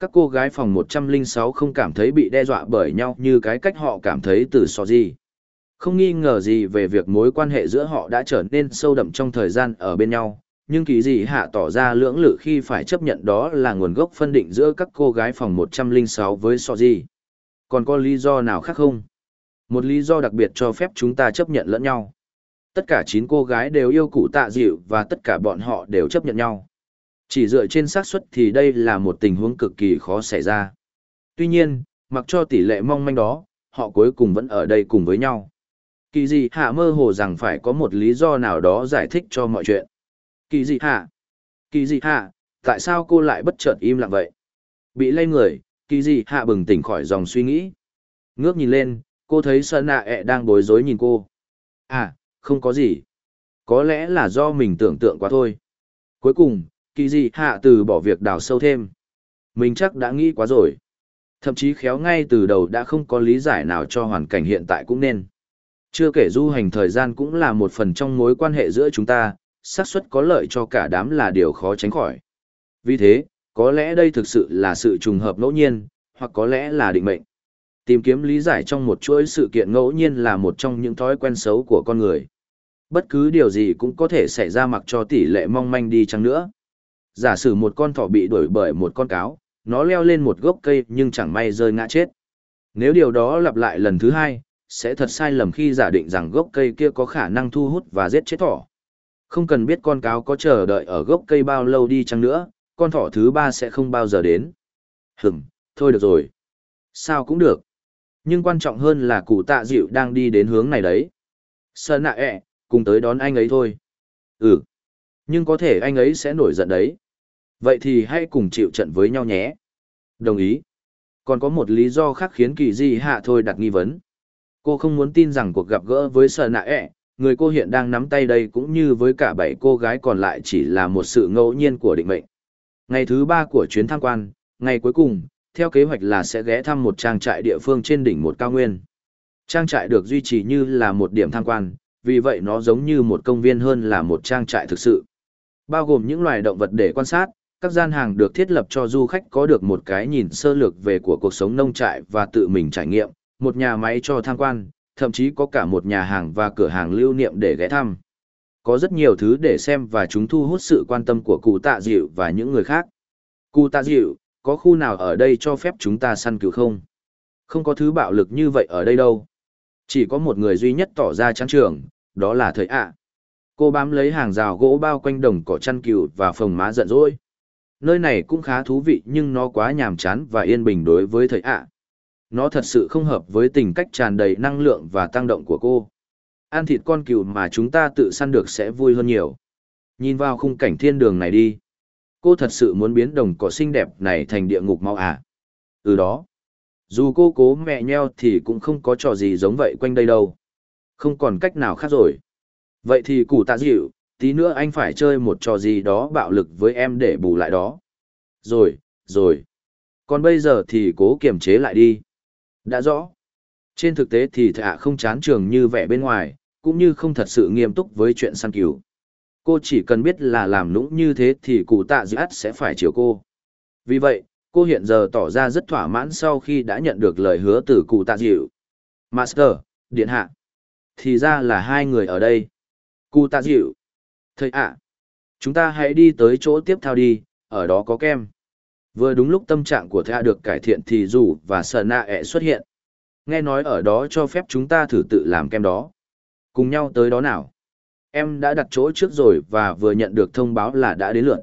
Các cô gái phòng 106 không cảm thấy bị đe dọa bởi nhau như cái cách họ cảm thấy từ so gì. Không nghi ngờ gì về việc mối quan hệ giữa họ đã trở nên sâu đậm trong thời gian ở bên nhau, nhưng kỳ dị hạ tỏ ra lưỡng lự khi phải chấp nhận đó là nguồn gốc phân định giữa các cô gái phòng 106 với so gì. Còn có lý do nào khác không? Một lý do đặc biệt cho phép chúng ta chấp nhận lẫn nhau. Tất cả 9 cô gái đều yêu cụ tạ dịu và tất cả bọn họ đều chấp nhận nhau. Chỉ dựa trên xác suất thì đây là một tình huống cực kỳ khó xảy ra. Tuy nhiên, mặc cho tỷ lệ mong manh đó, họ cuối cùng vẫn ở đây cùng với nhau. Kỳ dị hạ mơ hồ rằng phải có một lý do nào đó giải thích cho mọi chuyện. Kỳ dị hạ? Kỳ dị hạ, tại sao cô lại bất chợt im lặng vậy? Bị lây người, kỳ dị hạ bừng tỉnh khỏi dòng suy nghĩ. Ngước nhìn lên, cô thấy sơn nạ ẹ e đang bối rối nhìn cô. À, không có gì. Có lẽ là do mình tưởng tượng quá thôi. Cuối cùng, kỳ dị hạ từ bỏ việc đào sâu thêm. Mình chắc đã nghĩ quá rồi. Thậm chí khéo ngay từ đầu đã không có lý giải nào cho hoàn cảnh hiện tại cũng nên. Chưa kể du hành thời gian cũng là một phần trong mối quan hệ giữa chúng ta, xác suất có lợi cho cả đám là điều khó tránh khỏi. Vì thế, có lẽ đây thực sự là sự trùng hợp ngẫu nhiên, hoặc có lẽ là định mệnh. Tìm kiếm lý giải trong một chuỗi sự kiện ngẫu nhiên là một trong những thói quen xấu của con người. Bất cứ điều gì cũng có thể xảy ra mặc cho tỷ lệ mong manh đi chăng nữa. Giả sử một con thỏ bị đuổi bởi một con cáo, nó leo lên một gốc cây nhưng chẳng may rơi ngã chết. Nếu điều đó lặp lại lần thứ hai, sẽ thật sai lầm khi giả định rằng gốc cây kia có khả năng thu hút và giết chết thỏ. Không cần biết con cáo có chờ đợi ở gốc cây bao lâu đi chăng nữa, con thỏ thứ ba sẽ không bao giờ đến. Hừm, thôi được rồi. Sao cũng được. Nhưng quan trọng hơn là cụ tạ dịu đang đi đến hướng này đấy. Sơ nạ ẹ, cùng tới đón anh ấy thôi. Ừ. Nhưng có thể anh ấy sẽ nổi giận đấy. Vậy thì hãy cùng chịu trận với nhau nhé. Đồng ý. Còn có một lý do khác khiến kỳ di hạ thôi đặt nghi vấn. Cô không muốn tin rằng cuộc gặp gỡ với Sơ nạ ẹ, người cô hiện đang nắm tay đây cũng như với cả bảy cô gái còn lại chỉ là một sự ngẫu nhiên của định mệnh. Ngày thứ ba của chuyến tham quan, ngày cuối cùng, theo kế hoạch là sẽ ghé thăm một trang trại địa phương trên đỉnh một cao nguyên. Trang trại được duy trì như là một điểm tham quan, vì vậy nó giống như một công viên hơn là một trang trại thực sự. Bao gồm những loài động vật để quan sát, các gian hàng được thiết lập cho du khách có được một cái nhìn sơ lược về của cuộc sống nông trại và tự mình trải nghiệm, một nhà máy cho tham quan, thậm chí có cả một nhà hàng và cửa hàng lưu niệm để ghé thăm. Có rất nhiều thứ để xem và chúng thu hút sự quan tâm của cụ tạ dịu và những người khác. Cụ tạ dịu, có khu nào ở đây cho phép chúng ta săn cứu không? Không có thứ bạo lực như vậy ở đây đâu. Chỉ có một người duy nhất tỏ ra trắng trường, đó là thời ạ. Cô bám lấy hàng rào gỗ bao quanh đồng cỏ chăn cừu và phồng má giận dỗi. Nơi này cũng khá thú vị nhưng nó quá nhàm chán và yên bình đối với thời ạ. Nó thật sự không hợp với tình cách tràn đầy năng lượng và tăng động của cô. Ăn thịt con cừu mà chúng ta tự săn được sẽ vui hơn nhiều. Nhìn vào khung cảnh thiên đường này đi. Cô thật sự muốn biến đồng cỏ xinh đẹp này thành địa ngục mau à? Ừ đó. Dù cô cố mẹ nheo thì cũng không có trò gì giống vậy quanh đây đâu. Không còn cách nào khác rồi. Vậy thì củ tạ dịu, tí nữa anh phải chơi một trò gì đó bạo lực với em để bù lại đó. Rồi, rồi. Còn bây giờ thì cố kiềm chế lại đi. Đã rõ. Trên thực tế thì thạ không chán trường như vẻ bên ngoài, cũng như không thật sự nghiêm túc với chuyện săn cứu. Cô chỉ cần biết là làm nũng như thế thì cụ tạ dịu sẽ phải chiều cô. Vì vậy, cô hiện giờ tỏ ra rất thỏa mãn sau khi đã nhận được lời hứa từ cụ tạ dịu. Master, điện hạ. Thì ra là hai người ở đây. Cụ tạ dịu. Thầy ạ. chúng ta hãy đi tới chỗ tiếp theo đi, ở đó có kem. Vừa đúng lúc tâm trạng của thea được cải thiện thì dù và sờ nạ ẹ xuất hiện. Nghe nói ở đó cho phép chúng ta thử tự làm kem đó. Cùng nhau tới đó nào. Em đã đặt chỗ trước rồi và vừa nhận được thông báo là đã đến lượt.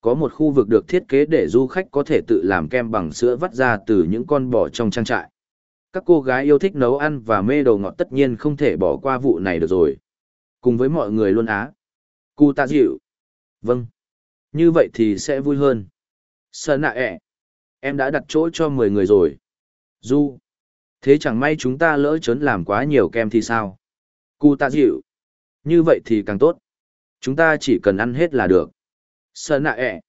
Có một khu vực được thiết kế để du khách có thể tự làm kem bằng sữa vắt ra từ những con bò trong trang trại. Các cô gái yêu thích nấu ăn và mê đồ ngọt tất nhiên không thể bỏ qua vụ này được rồi. Cùng với mọi người luôn á. Cụ ta dịu. Vâng. Như vậy thì sẽ vui hơn. Sơn nạ ẹ. Em đã đặt chỗ cho 10 người rồi. Du. Thế chẳng may chúng ta lỡ chớn làm quá nhiều kem thì sao? Cụ ta dịu. Như vậy thì càng tốt. Chúng ta chỉ cần ăn hết là được. Sơn nạ ẹ.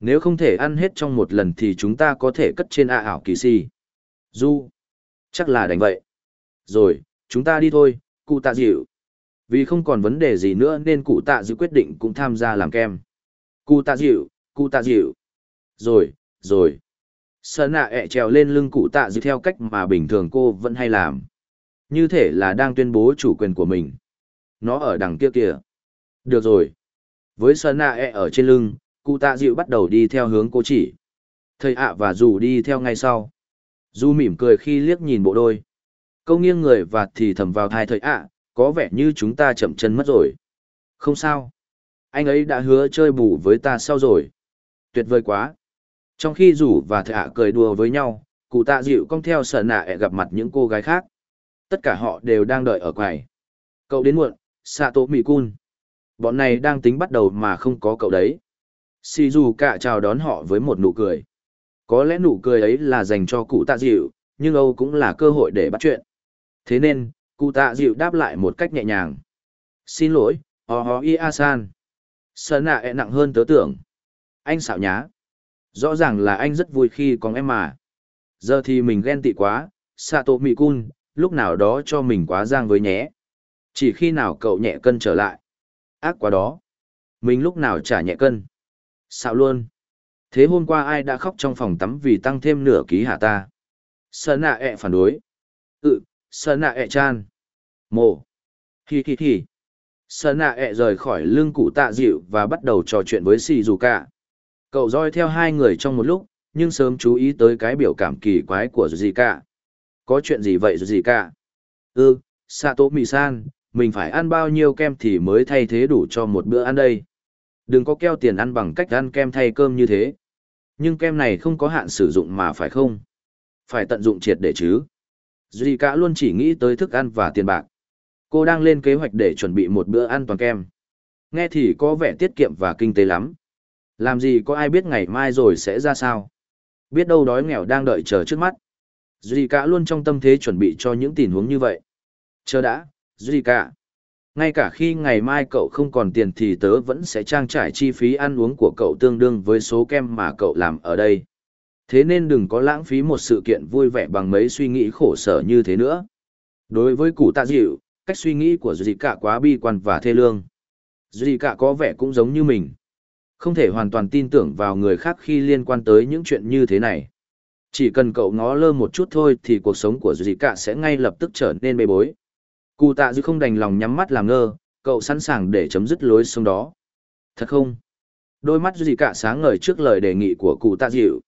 Nếu không thể ăn hết trong một lần thì chúng ta có thể cất trên A ảo kỳ si. Du. Chắc là đánh vậy. Rồi, chúng ta đi thôi, cụ tạ dịu. Vì không còn vấn đề gì nữa nên cụ tạ dịu quyết định cũng tham gia làm kem. Cụ tạ dịu, cụ tạ dịu. Rồi, rồi. Sơn nạ ẹ trèo lên lưng cụ tạ dịu theo cách mà bình thường cô vẫn hay làm. Như thể là đang tuyên bố chủ quyền của mình. Nó ở đằng kia kìa. Được rồi. Với Sơn nạ e ở trên lưng, cụ tạ dịu bắt đầu đi theo hướng cô chỉ. Thầy ạ và dù đi theo ngay sau. Du mỉm cười khi liếc nhìn bộ đôi. Câu nghiêng người và thì thầm vào thai thầy ạ, có vẻ như chúng ta chậm chân mất rồi. Không sao. Anh ấy đã hứa chơi bù với ta sau rồi. Tuyệt vời quá. Trong khi rủ và thầy ạ cười đùa với nhau, cụ tạ dịu cong theo sợ nạ e gặp mặt những cô gái khác. Tất cả họ đều đang đợi ở quầy. Cậu đến muộn, Sato Mikun. Bọn này đang tính bắt đầu mà không có cậu đấy. Shizuka chào đón họ với một nụ cười. Có lẽ nụ cười ấy là dành cho cụ tạ dịu, nhưng Âu cũng là cơ hội để bắt chuyện. Thế nên, cụ tạ dịu đáp lại một cách nhẹ nhàng. Xin lỗi, ho ho i a-san. Sơn nạ e nặng hơn tớ tưởng. Anh xạo nhá. Rõ ràng là anh rất vui khi có em mà. Giờ thì mình ghen tị quá, Sato Mikun, lúc nào đó cho mình quá giang với nhé. Chỉ khi nào cậu nhẹ cân trở lại. Ác quá đó. Mình lúc nào trả nhẹ cân. Xạo luôn. Thế hôm qua ai đã khóc trong phòng tắm vì tăng thêm nửa ký hả ta? Sơn nạ ẹ phản đối. Ừ, Sơn nạ ẹ chan. Mồ. Hi hi hi. Sơn nạ ẹ rời khỏi lưng cụ tạ dịu và bắt đầu trò chuyện với xì dù cả. Cậu roi theo hai người trong một lúc, nhưng sớm chú ý tới cái biểu cảm kỳ quái của gì cả. Có chuyện gì vậy gì cả? Ừ, Sato Mì-san, mình phải ăn bao nhiêu kem thì mới thay thế đủ cho một bữa ăn đây. Đừng có keo tiền ăn bằng cách ăn kem thay cơm như thế. Nhưng kem này không có hạn sử dụng mà phải không? Phải tận dụng triệt để chứ. Duy cả luôn chỉ nghĩ tới thức ăn và tiền bạc. Cô đang lên kế hoạch để chuẩn bị một bữa ăn toàn kem. Nghe thì có vẻ tiết kiệm và kinh tế lắm. Làm gì có ai biết ngày mai rồi sẽ ra sao? Biết đâu đói nghèo đang đợi chờ trước mắt. Duy cả luôn trong tâm thế chuẩn bị cho những tình huống như vậy. Chờ đã, Duy cả. Ngay cả khi ngày mai cậu không còn tiền thì tớ vẫn sẽ trang trải chi phí ăn uống của cậu tương đương với số kem mà cậu làm ở đây. Thế nên đừng có lãng phí một sự kiện vui vẻ bằng mấy suy nghĩ khổ sở như thế nữa. Đối với cụ tạ dịu, cách suy nghĩ của Duy cả quá bi quan và thê lương. Duy cả có vẻ cũng giống như mình. Không thể hoàn toàn tin tưởng vào người khác khi liên quan tới những chuyện như thế này. Chỉ cần cậu ngó lơ một chút thôi thì cuộc sống của Duy cả sẽ ngay lập tức trở nên bê bối. Cụ tạ dư không đành lòng nhắm mắt làm ngơ, cậu sẵn sàng để chấm dứt lối sống đó. Thật không? Đôi mắt Dị cả sáng ngời trước lời đề nghị của cụ tạ dịu.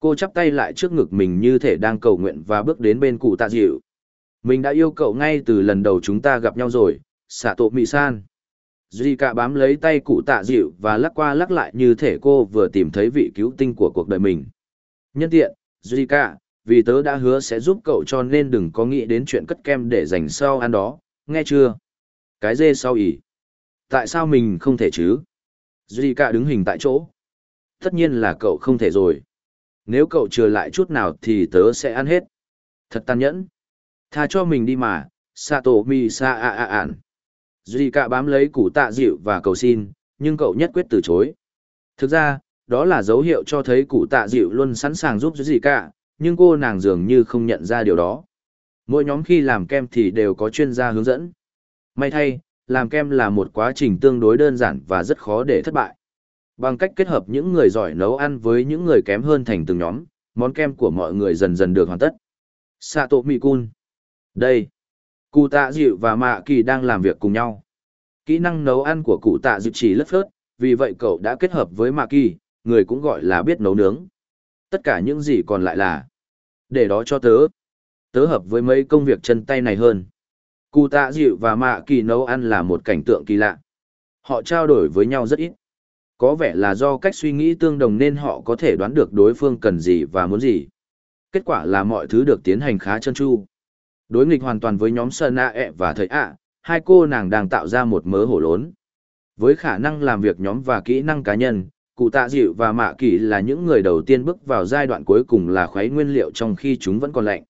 Cô chắp tay lại trước ngực mình như thể đang cầu nguyện và bước đến bên cụ tạ dịu. Mình đã yêu cậu ngay từ lần đầu chúng ta gặp nhau rồi, xạ tổ mị san. Duy cả bám lấy tay cụ tạ dịu và lắc qua lắc lại như thể cô vừa tìm thấy vị cứu tinh của cuộc đời mình. Nhân tiện, Duy cả, vì tớ đã hứa sẽ giúp cậu cho nên đừng có nghĩ đến chuyện cất kem để dành sau ăn đó, nghe chưa? Cái dê sau ỉ. Tại sao mình không thể chứ? Duy cả đứng hình tại chỗ. Tất nhiên là cậu không thể rồi. Nếu cậu trừ lại chút nào thì tớ sẽ ăn hết. Thật tàn nhẫn. Tha cho mình đi mà, Sato mi sa a a an Duy cả bám lấy củ tạ dịu và cầu xin, nhưng cậu nhất quyết từ chối. Thực ra, đó là dấu hiệu cho thấy cụ tạ dịu luôn sẵn sàng giúp Duy cả, nhưng cô nàng dường như không nhận ra điều đó. Mỗi nhóm khi làm kem thì đều có chuyên gia hướng dẫn. May thay, làm kem là một quá trình tương đối đơn giản và rất khó để thất bại. Bằng cách kết hợp những người giỏi nấu ăn với những người kém hơn thành từng nhóm, món kem của mọi người dần dần được hoàn tất. Sato Mikun. Đây. Cụ tạ dịu và mạ kỳ đang làm việc cùng nhau. Kỹ năng nấu ăn của cụ tạ dịu chỉ lất phớt, vì vậy cậu đã kết hợp với mạ kỳ, người cũng gọi là biết nấu nướng. Tất cả những gì còn lại là để đó cho tớ. Tớ hợp với mấy công việc chân tay này hơn. Cụ tạ dịu và mạ kỳ nấu ăn là một cảnh tượng kỳ lạ. Họ trao đổi với nhau rất ít. Có vẻ là do cách suy nghĩ tương đồng nên họ có thể đoán được đối phương cần gì và muốn gì. Kết quả là mọi thứ được tiến hành khá chân tru, Đối nghịch hoàn toàn với nhóm Sơn A ẹ và Thầy ạ, hai cô nàng đang tạo ra một mớ hổ lốn. Với khả năng làm việc nhóm và kỹ năng cá nhân, cụ tạ dịu và mạ kỳ là những người đầu tiên bước vào giai đoạn cuối cùng là khuấy nguyên liệu trong khi chúng vẫn còn lạnh.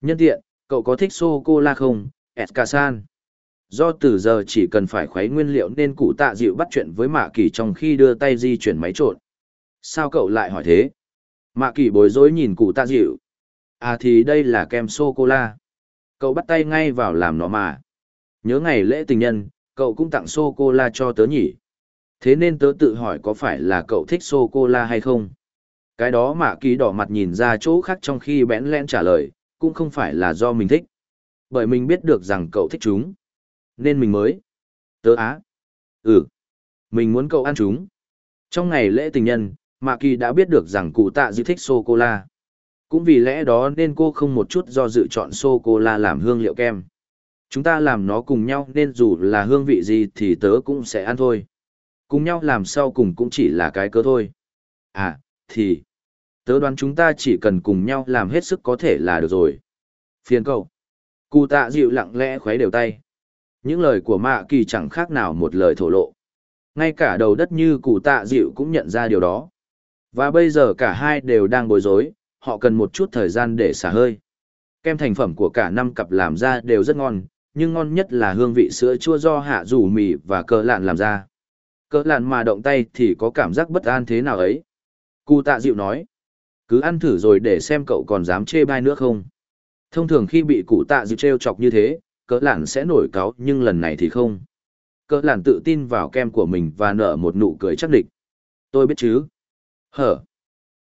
Nhân tiện, cậu có thích sô-cô-la không, Eskasan? Do từ giờ chỉ cần phải khuấy nguyên liệu nên cụ tạ dịu bắt chuyện với mạ kỳ trong khi đưa tay di chuyển máy trộn. Sao cậu lại hỏi thế? Mạ kỳ bối rối nhìn cụ tạ dịu. À thì đây là kem sô-cô-la. Cậu bắt tay ngay vào làm nó mà. Nhớ ngày lễ tình nhân, cậu cũng tặng sô-cô-la cho tớ nhỉ. Thế nên tớ tự hỏi có phải là cậu thích sô-cô-la hay không? Cái đó mạ kỳ đỏ mặt nhìn ra chỗ khác trong khi bẽn lẽn trả lời, cũng không phải là do mình thích. Bởi mình biết được rằng cậu thích chúng. Nên mình mới. Tớ á. Ừ. Mình muốn cậu ăn chúng. Trong ngày lễ tình nhân, Mạ Kỳ đã biết được rằng cụ tạ dư thích sô-cô-la. Cũng vì lẽ đó nên cô không một chút do dự chọn sô-cô-la làm hương liệu kem. Chúng ta làm nó cùng nhau nên dù là hương vị gì thì tớ cũng sẽ ăn thôi. Cùng nhau làm sau cùng cũng chỉ là cái cớ thôi. À, thì... Tớ đoán chúng ta chỉ cần cùng nhau làm hết sức có thể là được rồi. Phiền cậu. Cụ tạ dịu lặng lẽ khuấy đều tay. Những lời của Mạ Kỳ chẳng khác nào một lời thổ lộ. Ngay cả đầu đất như cụ tạ dịu cũng nhận ra điều đó. Và bây giờ cả hai đều đang bối rối, họ cần một chút thời gian để xả hơi. Kem thành phẩm của cả năm cặp làm ra đều rất ngon, nhưng ngon nhất là hương vị sữa chua do hạ rủ mì và cờ lạn làm ra cỡ lạn mà động tay thì có cảm giác bất an thế nào ấy. Cụ tạ dịu nói, cứ ăn thử rồi để xem cậu còn dám chê bai nữa không. Thông thường khi bị cụ tạ dịu treo chọc như thế, cỡ lạn sẽ nổi cáo nhưng lần này thì không. Cỡ lạn tự tin vào kem của mình và nở một nụ cười chắc địch. Tôi biết chứ. Hở.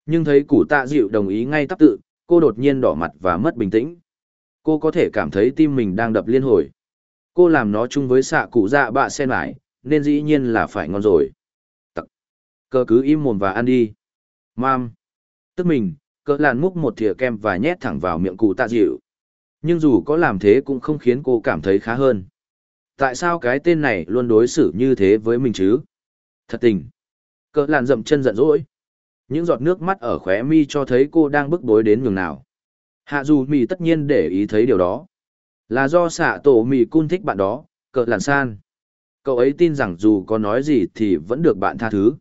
Nhưng thấy cụ tạ dịu đồng ý ngay tắp tự, cô đột nhiên đỏ mặt và mất bình tĩnh. Cô có thể cảm thấy tim mình đang đập liên hồi. Cô làm nó chung với xạ cụ dạ bạ sen mải, nên dĩ nhiên là phải ngon rồi. Tặc. Cơ cứ im mồm và ăn đi. Mam. Tức mình, cỡ làn múc một thìa kem và nhét thẳng vào miệng cụ tạ dịu. Nhưng dù có làm thế cũng không khiến cô cảm thấy khá hơn. Tại sao cái tên này luôn đối xử như thế với mình chứ? Thật tình. Cỡ làn dậm chân giận dỗi. Những giọt nước mắt ở khóe mi cho thấy cô đang bức bối đến nhường nào. Hạ dù mì tất nhiên để ý thấy điều đó. Là do xạ tổ mì cun thích bạn đó, cỡ làn san. Cậu ấy tin rằng dù có nói gì thì vẫn được bạn tha thứ.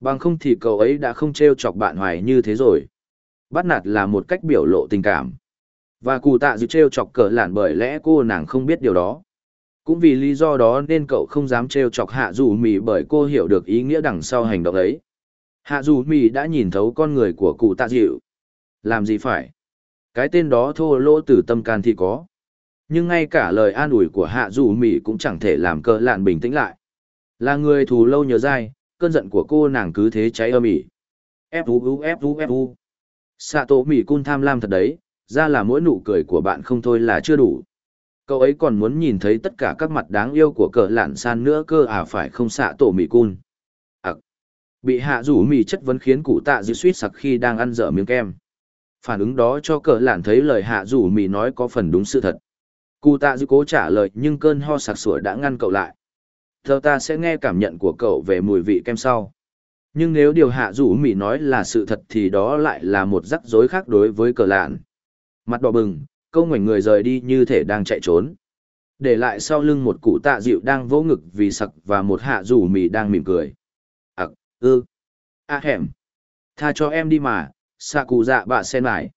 Bằng không thì cậu ấy đã không trêu chọc bạn hoài như thế rồi. Bắt nạt là một cách biểu lộ tình cảm. Và cụ tạ dự trêu chọc cỡ lạn bởi lẽ cô nàng không biết điều đó. Cũng vì lý do đó nên cậu không dám trêu chọc hạ dù mì bởi cô hiểu được ý nghĩa đằng sau hành động ấy. Hạ dù mì đã nhìn thấu con người của cụ tạ dịu. Làm gì phải? Cái tên đó thô lỗ từ tâm can thì có. Nhưng ngay cả lời an ủi của hạ dù mỹ cũng chẳng thể làm cờ lạn bình tĩnh lại. Là người thù lâu nhớ dai, cơn giận của cô nàng cứ thế cháy âm ỉ. Fu fu fu. Sạ tổ mỹ cun tham lam thật đấy, ra là mỗi nụ cười của bạn không thôi là chưa đủ. Cậu ấy còn muốn nhìn thấy tất cả các mặt đáng yêu của cờ lạn san nữa cơ à phải không xạ tổ mỹ cun. À. Bị hạ rủ mỹ chất vấn khiến cụ tạ dư suýt sặc khi đang ăn dở miếng kem. Phản ứng đó cho cờ lạn thấy lời hạ rủ mỹ nói có phần đúng sự thật. Cụ tạ dư cố trả lời nhưng cơn ho sặc sủa đã ngăn cậu lại. Thơ ta sẽ nghe cảm nhận của cậu về mùi vị kem sau. Nhưng nếu điều hạ rủ mì nói là sự thật thì đó lại là một rắc rối khác đối với cờ lạn. Mặt đỏ bừng, câu ngoảnh người rời đi như thể đang chạy trốn. Để lại sau lưng một cụ tạ dịu đang vỗ ngực vì sặc và một hạ rủ mì đang mỉm cười. Ấc, ư, a hẻm. Tha cho em đi mà, xạ cụ dạ bạ sen lại.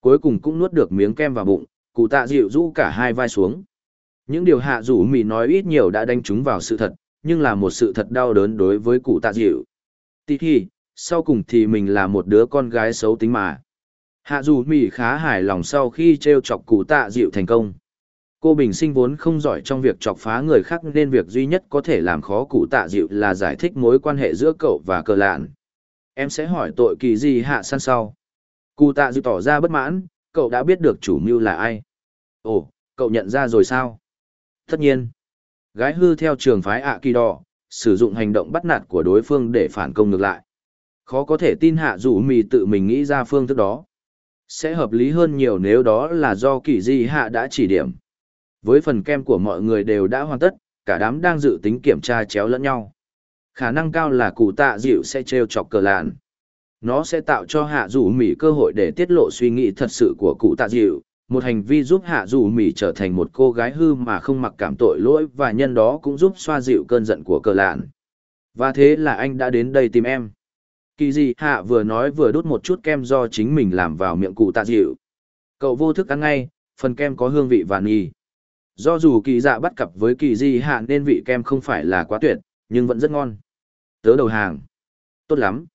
Cuối cùng cũng nuốt được miếng kem vào bụng, cụ tạ dịu rũ cả hai vai xuống. Những điều hạ rủ mì nói ít nhiều đã đánh trúng vào sự thật, nhưng là một sự thật đau đớn đối với cụ tạ dịu. Tì thì, sau cùng thì mình là một đứa con gái xấu tính mà. Hạ dù mì khá hài lòng sau khi t r e o chọc cụ tạ dịu thành công. Cô bình sinh vốn không giỏi trong việc chọc phá người khác nên việc duy nhất có thể làm khó cụ tạ dịu là giải thích mối quan hệ giữa cậu và cờ lạn. Em sẽ hỏi tội kỳ gì hạ San sau. Cụ tạ dịu tỏ ra bất mãn, cậu đã biết được chủ mưu là ai. Ồ, cậu nhận ra rồi sao? Tất nhiên, gái hư theo trường phái ạ kỳ đỏ, sử dụng hành động bắt nạt của đối phương để phản công ngược lại. Khó có thể tin hạ dù mì tự mình nghĩ ra phương thức đó. Sẽ hợp lý hơn nhiều nếu đó là do kỳ di hạ đã chỉ điểm. Với phần kem của mọi người đều đã hoàn tất, cả đám đang dự tính kiểm tra chéo lẫn nhau. Khả năng cao là cụ tạ dịu sẽ treo chọc cờ lạn. Nó sẽ tạo cho hạ dù mỉ cơ hội để tiết lộ suy nghĩ thật sự của cụ tạ dịu, một hành vi giúp hạ dù mỉ trở thành một cô gái hư mà không mặc cảm tội lỗi và nhân đó cũng giúp xoa dịu cơn giận của cờ lạn. Và thế là anh đã đến đây tìm em. Kỳ Dị hạ vừa nói vừa đút một chút kem do chính mình làm vào miệng cụ tạ dịu. Cậu vô thức ăn ngay, phần kem có hương vị vàng nghi Do dù kỳ dạ bắt cặp với kỳ di hạ nên vị kem không phải là quá tuyệt, nhưng vẫn rất ngon. Tớ đầu hàng. Tốt lắm.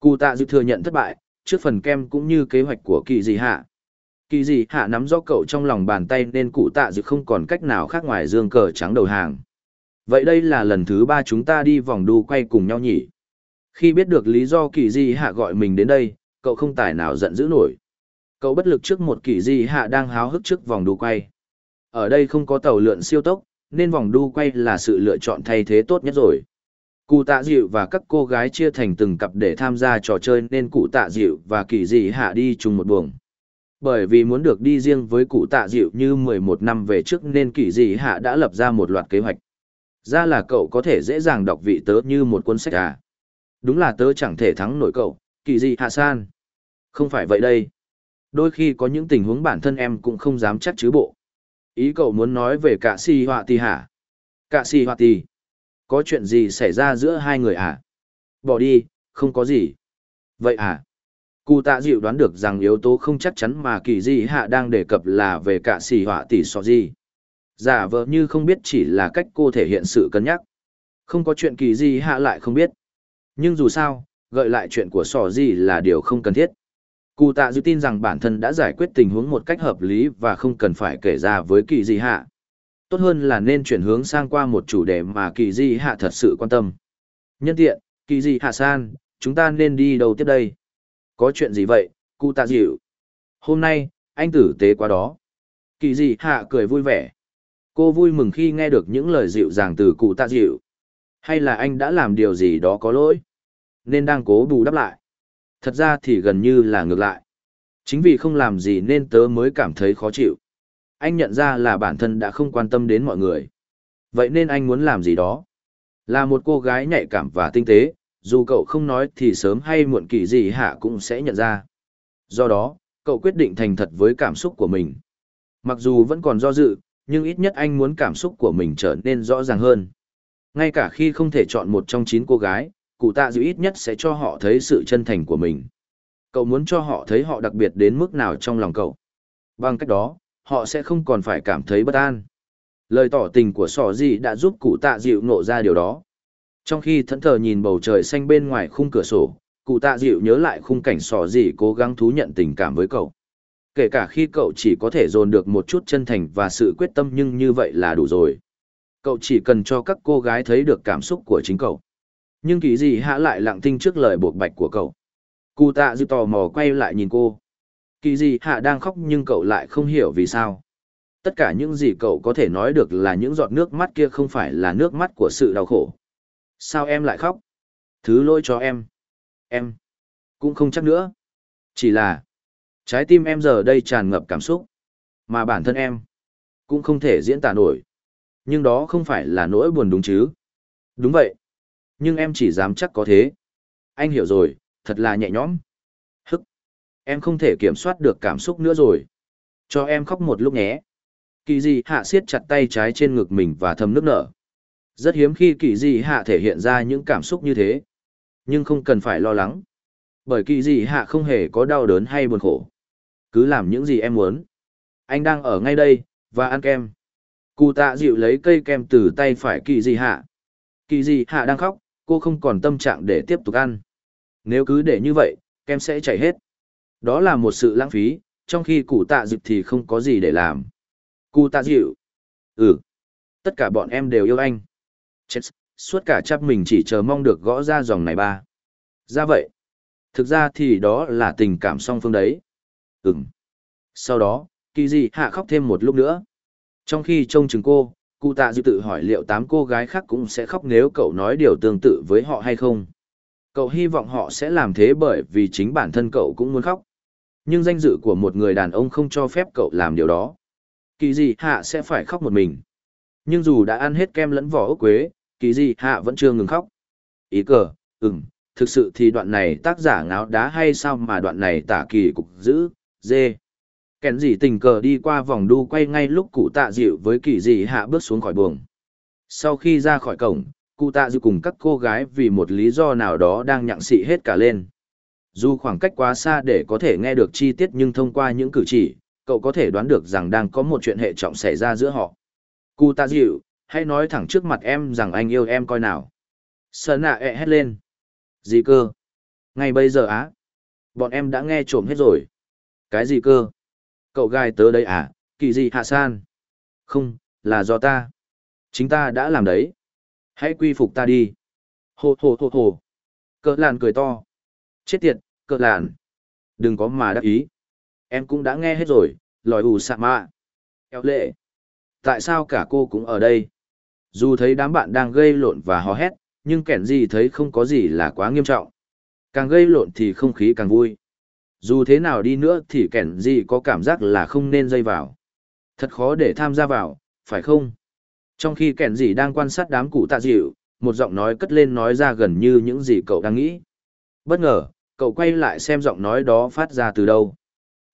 Cụ tạ dịu thừa nhận thất bại, trước phần kem cũng như kế hoạch của kỳ dị hạ. Kỳ dị hạ nắm rõ cậu trong lòng bàn tay nên cụ tạ dự không còn cách nào khác ngoài dương cờ trắng đầu hàng. Vậy đây là lần thứ ba chúng ta đi vòng đu quay cùng nhau nhỉ? Khi biết được lý do kỳ dị hạ gọi mình đến đây, cậu không tài nào giận dữ nổi. Cậu bất lực trước một kỳ dị hạ đang háo hức trước vòng đu quay. Ở đây không có tàu lượn siêu tốc, nên vòng đu quay là sự lựa chọn thay thế tốt nhất rồi. Cụ tạ dịu và các cô gái chia thành từng cặp để tham gia trò chơi nên cụ tạ dịu và kỳ dị hạ đi chung một buồng. Bởi vì muốn được đi riêng với cụ tạ dịu như 11 năm về trước nên kỳ dị hạ đã lập ra một loạt kế hoạch. Ra là cậu có thể dễ dàng đọc vị tớ như một cuốn sách à. Đúng là tớ chẳng thể thắng nổi cậu, kỳ dị hạ san. Không phải vậy đây. Đôi khi có những tình huống bản thân em cũng không dám chắc chứ bộ. Ý cậu muốn nói về cả si họa tì hả? Cả si họa tì. Có chuyện gì xảy ra giữa hai người à? Bỏ đi, không có gì. Vậy à? Cụ tạ dịu đoán được rằng yếu tố không chắc chắn mà kỳ di hạ đang đề cập là về cả xì họa tỷ sọ di Giả vờ như không biết chỉ là cách cô thể hiện sự cân nhắc. Không có chuyện kỳ di hạ lại không biết. Nhưng dù sao, gợi lại chuyện của sọ di là điều không cần thiết. Cụ tạ dịu tin rằng bản thân đã giải quyết tình huống một cách hợp lý và không cần phải kể ra với kỳ di hạ. Tốt hơn là nên chuyển hướng sang qua một chủ đề mà kỳ di hạ thật sự quan tâm. Nhân tiện, kỳ di hạ san, chúng ta nên đi đâu tiếp đây? Có chuyện gì vậy, cụ tạ dịu? Hôm nay, anh tử tế quá đó. Kỳ dị, hạ cười vui vẻ. Cô vui mừng khi nghe được những lời dịu dàng từ cụ tạ dịu. Hay là anh đã làm điều gì đó có lỗi? Nên đang cố bù đắp lại. Thật ra thì gần như là ngược lại. Chính vì không làm gì nên tớ mới cảm thấy khó chịu. Anh nhận ra là bản thân đã không quan tâm đến mọi người. Vậy nên anh muốn làm gì đó. Là một cô gái nhạy cảm và tinh tế, dù cậu không nói thì sớm hay muộn kỳ gì hạ cũng sẽ nhận ra. Do đó, cậu quyết định thành thật với cảm xúc của mình. Mặc dù vẫn còn do dự, nhưng ít nhất anh muốn cảm xúc của mình trở nên rõ ràng hơn. Ngay cả khi không thể chọn một trong chín cô gái, cụ tạ dịu ít nhất sẽ cho họ thấy sự chân thành của mình. Cậu muốn cho họ thấy họ đặc biệt đến mức nào trong lòng cậu. Bằng cách đó, họ sẽ không còn phải cảm thấy bất an. Lời tỏ tình của sò gì đã giúp cụ tạ dịu nộ ra điều đó. Trong khi thẫn thờ nhìn bầu trời xanh bên ngoài khung cửa sổ, cụ tạ dịu nhớ lại khung cảnh sò gì cố gắng thú nhận tình cảm với cậu. Kể cả khi cậu chỉ có thể dồn được một chút chân thành và sự quyết tâm nhưng như vậy là đủ rồi. Cậu chỉ cần cho các cô gái thấy được cảm xúc của chính cậu. Nhưng kỳ gì hạ lại lặng thinh trước lời buộc bạch của cậu. Cụ tạ dịu tò mò quay lại nhìn cô. Kỳ gì hạ đang khóc nhưng cậu lại không hiểu vì sao. Tất cả những gì cậu có thể nói được là những giọt nước mắt kia không phải là nước mắt của sự đau khổ. Sao em lại khóc? Thứ lỗi cho em. Em. Cũng không chắc nữa. Chỉ là. Trái tim em giờ đây tràn ngập cảm xúc. Mà bản thân em. Cũng không thể diễn tả nổi. Nhưng đó không phải là nỗi buồn đúng chứ. Đúng vậy. Nhưng em chỉ dám chắc có thế. Anh hiểu rồi, thật là nhẹ nhõm. Hức. Em không thể kiểm soát được cảm xúc nữa rồi. Cho em khóc một lúc nhé. Kỳ gì hạ siết chặt tay trái trên ngực mình và thầm nước nở. Rất hiếm khi kỳ dị hạ thể hiện ra những cảm xúc như thế. Nhưng không cần phải lo lắng. Bởi kỳ dị hạ không hề có đau đớn hay buồn khổ. Cứ làm những gì em muốn. Anh đang ở ngay đây, và ăn kem. Cụ tạ dịu lấy cây kem từ tay phải kỳ dị hạ. Kỳ dị hạ đang khóc, cô không còn tâm trạng để tiếp tục ăn. Nếu cứ để như vậy, kem sẽ chảy hết. Đó là một sự lãng phí, trong khi cụ tạ dịu thì không có gì để làm. Cụ tạ dịu. Ừ. Tất cả bọn em đều yêu anh. Chết, suốt cả chắp mình chỉ chờ mong được gõ ra dòng này ba. Ra vậy. Thực ra thì đó là tình cảm song phương đấy. Ừm. Sau đó, kỳ dị hạ khóc thêm một lúc nữa. Trong khi trông chừng cô, cụ tạ dự tự hỏi liệu tám cô gái khác cũng sẽ khóc nếu cậu nói điều tương tự với họ hay không. Cậu hy vọng họ sẽ làm thế bởi vì chính bản thân cậu cũng muốn khóc. Nhưng danh dự của một người đàn ông không cho phép cậu làm điều đó. Kỳ dị hạ sẽ phải khóc một mình. Nhưng dù đã ăn hết kem lẫn vỏ ốc quế, kỳ di hạ vẫn chưa ngừng khóc. Ý cờ, ừm, thực sự thì đoạn này tác giả ngáo đá hay sao mà đoạn này tả kỳ cục giữ, dê. Kèn gì tình cờ đi qua vòng đu quay ngay lúc cụ tạ dịu với kỳ dị hạ bước xuống khỏi buồng. Sau khi ra khỏi cổng, cụ tạ dịu cùng các cô gái vì một lý do nào đó đang nhặng xị hết cả lên. Dù khoảng cách quá xa để có thể nghe được chi tiết nhưng thông qua những cử chỉ, cậu có thể đoán được rằng đang có một chuyện hệ trọng xảy ra giữa họ. Cụ tạ dịu, hãy nói thẳng trước mặt em rằng anh yêu em coi nào. Sơn nạ ẹ hét lên. Gì cơ? Ngay bây giờ á, bọn em đã nghe trộm hết rồi. Cái gì cơ? Cậu gai tớ đây à, kỳ gì hạ san? Không, là do ta. Chính ta đã làm đấy. Hãy quy phục ta đi. Hồ hồ hồ hồ. Cỡ làn cười to. Chết tiệt, cỡ làn. Đừng có mà đắc ý. Em cũng đã nghe hết rồi, lòi ủ sạ mạ. Eo lệ. Tại sao cả cô cũng ở đây? Dù thấy đám bạn đang gây lộn và hò hét, nhưng kẻn gì thấy không có gì là quá nghiêm trọng. Càng gây lộn thì không khí càng vui. Dù thế nào đi nữa thì kẻn gì có cảm giác là không nên dây vào. Thật khó để tham gia vào, phải không? Trong khi kẻn gì đang quan sát đám cụ tạ dịu, một giọng nói cất lên nói ra gần như những gì cậu đang nghĩ. Bất ngờ, cậu quay lại xem giọng nói đó phát ra từ đâu.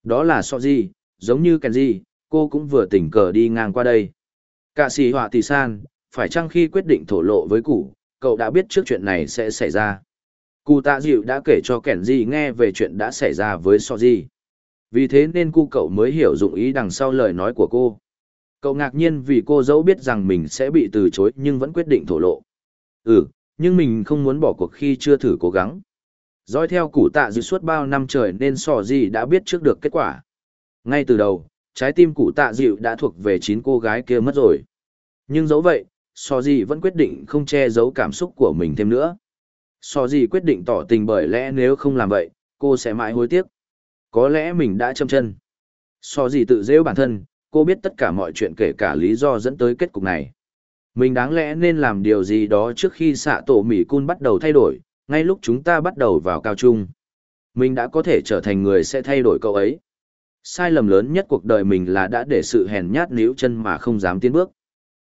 Đó là so gì, giống như kẻn gì, cô cũng vừa tình cờ đi ngang qua đây. Cả sĩ họa tỷ san, phải chăng khi quyết định thổ lộ với cụ, cậu đã biết trước chuyện này sẽ xảy ra. Cụ tạ dịu đã kể cho kẻn gì nghe về chuyện đã xảy ra với Soji. Vì thế nên cu cậu mới hiểu dụng ý đằng sau lời nói của cô. Cậu ngạc nhiên vì cô dẫu biết rằng mình sẽ bị từ chối nhưng vẫn quyết định thổ lộ. Ừ, nhưng mình không muốn bỏ cuộc khi chưa thử cố gắng. Dõi theo củ tạ dịu suốt bao năm trời nên sò gì đã biết trước được kết quả. Ngay từ đầu, trái tim cụ tạ dịu đã thuộc về chín cô gái kia mất rồi. Nhưng dẫu vậy, sò gì vẫn quyết định không che giấu cảm xúc của mình thêm nữa. Sò gì quyết định tỏ tình bởi lẽ nếu không làm vậy, cô sẽ mãi hối tiếc. Có lẽ mình đã châm chân. Sò gì tự dễu bản thân, cô biết tất cả mọi chuyện kể cả lý do dẫn tới kết cục này. Mình đáng lẽ nên làm điều gì đó trước khi xạ tổ Mỹ Cun bắt đầu thay đổi, ngay lúc chúng ta bắt đầu vào cao trung. Mình đã có thể trở thành người sẽ thay đổi cậu ấy. Sai lầm lớn nhất cuộc đời mình là đã để sự hèn nhát níu chân mà không dám tiến bước.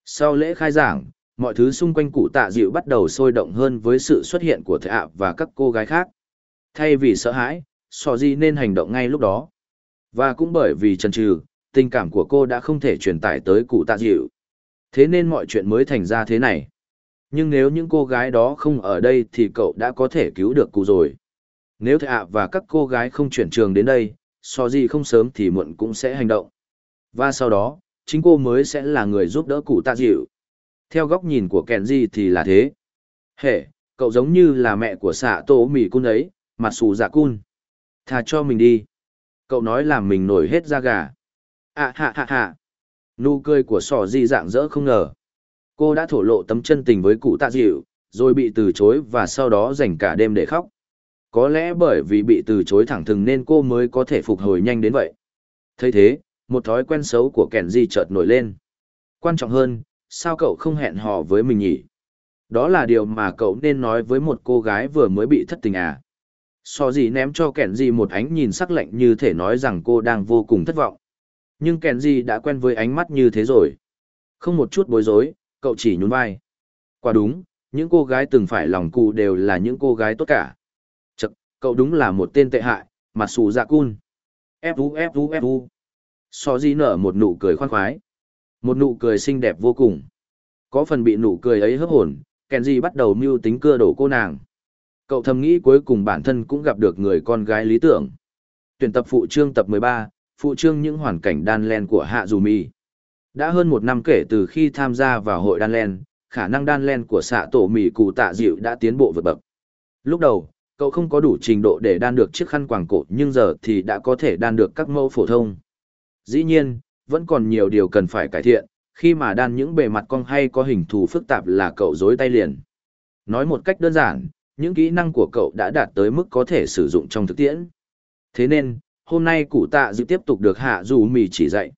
Sau lễ khai giảng, mọi thứ xung quanh cụ tạ dịu bắt đầu sôi động hơn với sự xuất hiện của thệ ạ và các cô gái khác. Thay vì sợ hãi, sò Di nên hành động ngay lúc đó. Và cũng bởi vì chần chừ, tình cảm của cô đã không thể truyền tải tới cụ tạ dịu. Thế nên mọi chuyện mới thành ra thế này. Nhưng nếu những cô gái đó không ở đây thì cậu đã có thể cứu được cụ rồi. Nếu thệ ạ và các cô gái không chuyển trường đến đây, so gì không sớm thì muộn cũng sẽ hành động. Và sau đó, chính cô mới sẽ là người giúp đỡ cụ tạ dịu. Theo góc nhìn của Kenji thì là thế. Hệ, cậu giống như là mẹ của xạ tổ mì cun ấy, mặt xù dạ cun. Thà cho mình đi. Cậu nói làm mình nổi hết da gà. À hạ hạ hạ. Nụ cười của sò di dạng dỡ không ngờ. Cô đã thổ lộ tấm chân tình với cụ tạ dịu, rồi bị từ chối và sau đó dành cả đêm để khóc. Có lẽ bởi vì bị từ chối thẳng thừng nên cô mới có thể phục hồi nhanh đến vậy. thấy thế, một thói quen xấu của kẻn di chợt nổi lên. Quan trọng hơn, sao cậu không hẹn hò với mình nhỉ? Đó là điều mà cậu nên nói với một cô gái vừa mới bị thất tình à. So gì ném cho kẻn di một ánh nhìn sắc lạnh như thể nói rằng cô đang vô cùng thất vọng. Nhưng kẻn di đã quen với ánh mắt như thế rồi. Không một chút bối rối, cậu chỉ nhún vai. Quả đúng, những cô gái từng phải lòng cụ đều là những cô gái tốt cả. Chật, cậu đúng là một tên tệ hại, mặt xù dạ cun. Fu fu fu. So di nở một nụ cười khoan khoái. Một nụ cười xinh đẹp vô cùng. Có phần bị nụ cười ấy hấp hồn, Kenji bắt đầu mưu tính cưa đổ cô nàng. Cậu thầm nghĩ cuối cùng bản thân cũng gặp được người con gái lý tưởng. Tuyển tập phụ trương tập 13, phụ trương những hoàn cảnh đan len của Hạ Dù Mi. Đã hơn một năm kể từ khi tham gia vào hội đan len, khả năng đan len của xạ tổ mì cụ tạ dịu đã tiến bộ vượt bậc. Lúc đầu, cậu không có đủ trình độ để đan được chiếc khăn quàng cổ nhưng giờ thì đã có thể đan được các mẫu phổ thông. Dĩ nhiên, vẫn còn nhiều điều cần phải cải thiện, khi mà đan những bề mặt cong hay có hình thù phức tạp là cậu dối tay liền. Nói một cách đơn giản, những kỹ năng của cậu đã đạt tới mức có thể sử dụng trong thực tiễn. Thế nên, hôm nay cụ tạ dự tiếp tục được hạ dù mì chỉ dạy.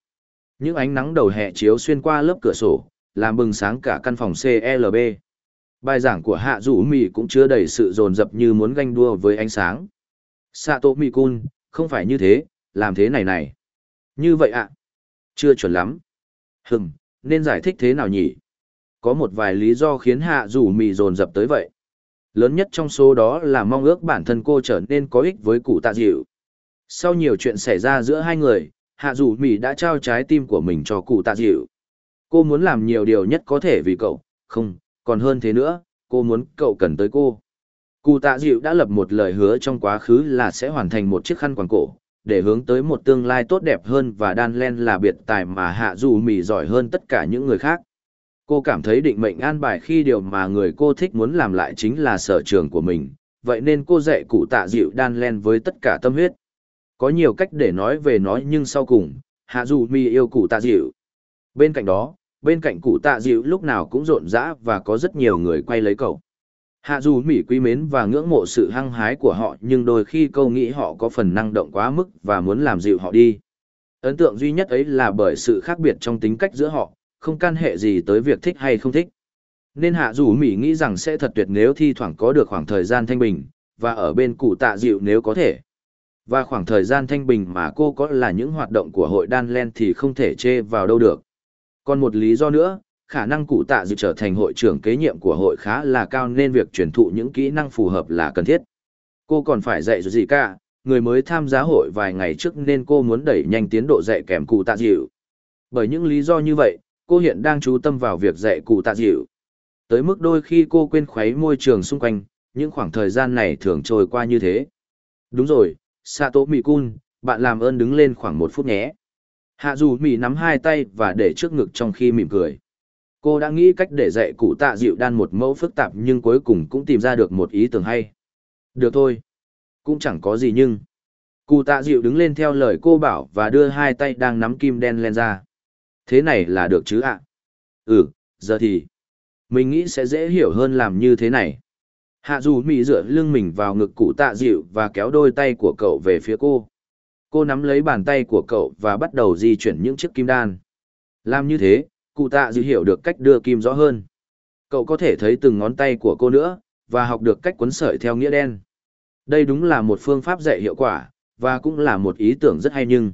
Những ánh nắng đầu hè chiếu xuyên qua lớp cửa sổ, làm bừng sáng cả căn phòng CLB. Bài giảng của hạ dù mì cũng chứa đầy sự dồn dập như muốn ganh đua với ánh sáng. Sato Mikun, không phải như thế, làm thế này này. Như vậy ạ. Chưa chuẩn lắm. Hừm, nên giải thích thế nào nhỉ? Có một vài lý do khiến hạ rủ mì dồn dập tới vậy. Lớn nhất trong số đó là mong ước bản thân cô trở nên có ích với cụ tạ dịu. Sau nhiều chuyện xảy ra giữa hai người, hạ rủ mì đã trao trái tim của mình cho cụ tạ dịu. Cô muốn làm nhiều điều nhất có thể vì cậu, không, còn hơn thế nữa, cô muốn cậu cần tới cô. Cụ tạ dịu đã lập một lời hứa trong quá khứ là sẽ hoàn thành một chiếc khăn quàng cổ, để hướng tới một tương lai tốt đẹp hơn và đan len là biệt tài mà hạ dù mì giỏi hơn tất cả những người khác. Cô cảm thấy định mệnh an bài khi điều mà người cô thích muốn làm lại chính là sở trường của mình, vậy nên cô dạy cụ tạ dịu đan len với tất cả tâm huyết. Có nhiều cách để nói về nói nhưng sau cùng, hạ dù mi yêu cụ tạ dịu. Bên cạnh đó, bên cạnh cụ tạ dịu lúc nào cũng rộn rã và có rất nhiều người quay lấy cậu. Hạ dù mỉ quý mến và ngưỡng mộ sự hăng hái của họ nhưng đôi khi câu nghĩ họ có phần năng động quá mức và muốn làm dịu họ đi. Ấn tượng duy nhất ấy là bởi sự khác biệt trong tính cách giữa họ, không can hệ gì tới việc thích hay không thích. Nên hạ dù mỉ nghĩ rằng sẽ thật tuyệt nếu thi thoảng có được khoảng thời gian thanh bình, và ở bên cụ tạ dịu nếu có thể. Và khoảng thời gian thanh bình mà cô có là những hoạt động của hội đan len thì không thể chê vào đâu được. Còn một lý do nữa, khả năng cụ tạ dự trở thành hội trưởng kế nhiệm của hội khá là cao nên việc truyền thụ những kỹ năng phù hợp là cần thiết. Cô còn phải dạy gì cả, người mới tham gia hội vài ngày trước nên cô muốn đẩy nhanh tiến độ dạy kèm cụ tạ dịu. Bởi những lý do như vậy, cô hiện đang chú tâm vào việc dạy cụ tạ dịu. Tới mức đôi khi cô quên khuấy môi trường xung quanh, những khoảng thời gian này thường trôi qua như thế. Đúng rồi, Sato Mikun, bạn làm ơn đứng lên khoảng một phút nhé. Hạ dù mỉ nắm hai tay và để trước ngực trong khi mỉm cười. Cô đã nghĩ cách để dạy cụ tạ dịu đan một mẫu phức tạp nhưng cuối cùng cũng tìm ra được một ý tưởng hay. Được thôi. Cũng chẳng có gì nhưng. Cụ tạ dịu đứng lên theo lời cô bảo và đưa hai tay đang nắm kim đen lên ra. Thế này là được chứ ạ? Ừ, giờ thì. Mình nghĩ sẽ dễ hiểu hơn làm như thế này. Hạ dù mỉ dựa lưng mình vào ngực cụ tạ dịu và kéo đôi tay của cậu về phía cô. Cô nắm lấy bàn tay của cậu và bắt đầu di chuyển những chiếc kim đan. Làm như thế, cụ tạ dư hiểu được cách đưa kim rõ hơn. Cậu có thể thấy từng ngón tay của cô nữa, và học được cách quấn sợi theo nghĩa đen. Đây đúng là một phương pháp dạy hiệu quả, và cũng là một ý tưởng rất hay nhưng.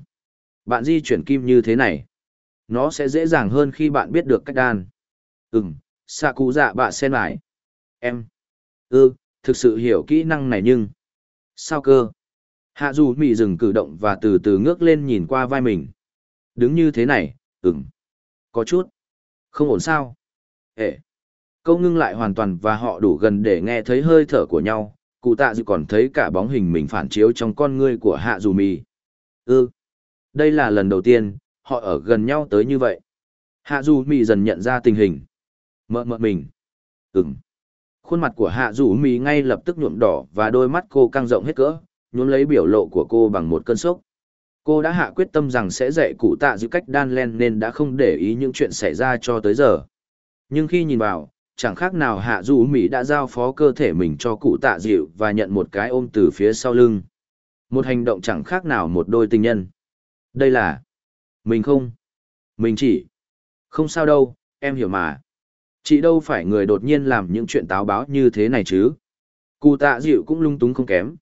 Bạn di chuyển kim như thế này. Nó sẽ dễ dàng hơn khi bạn biết được cách đan. Ừm, xạ cụ dạ bạ sen lại. Em. Ừ, thực sự hiểu kỹ năng này nhưng. Sao cơ? Hạ dù mị dừng cử động và từ từ ngước lên nhìn qua vai mình. Đứng như thế này, ừm. Có chút. Không ổn sao? Ê. Câu ngưng lại hoàn toàn và họ đủ gần để nghe thấy hơi thở của nhau. Cụ tạ dự còn thấy cả bóng hình mình phản chiếu trong con ngươi của hạ dù mì. Ừ. Đây là lần đầu tiên, họ ở gần nhau tới như vậy. Hạ dù mì dần nhận ra tình hình. Mợ mợ mình. Ừm. Khuôn mặt của hạ dù mì ngay lập tức nhuộm đỏ và đôi mắt cô căng rộng hết cỡ, nhuốm lấy biểu lộ của cô bằng một cơn sốc. Cô đã hạ quyết tâm rằng sẽ dạy cụ tạ giữ cách đan len nên đã không để ý những chuyện xảy ra cho tới giờ. Nhưng khi nhìn vào, chẳng khác nào hạ du mỹ đã giao phó cơ thể mình cho cụ tạ dịu và nhận một cái ôm từ phía sau lưng. Một hành động chẳng khác nào một đôi tình nhân. Đây là... Mình không. Mình chỉ... Không sao đâu, em hiểu mà. Chị đâu phải người đột nhiên làm những chuyện táo báo như thế này chứ. Cụ tạ dịu cũng lung túng không kém.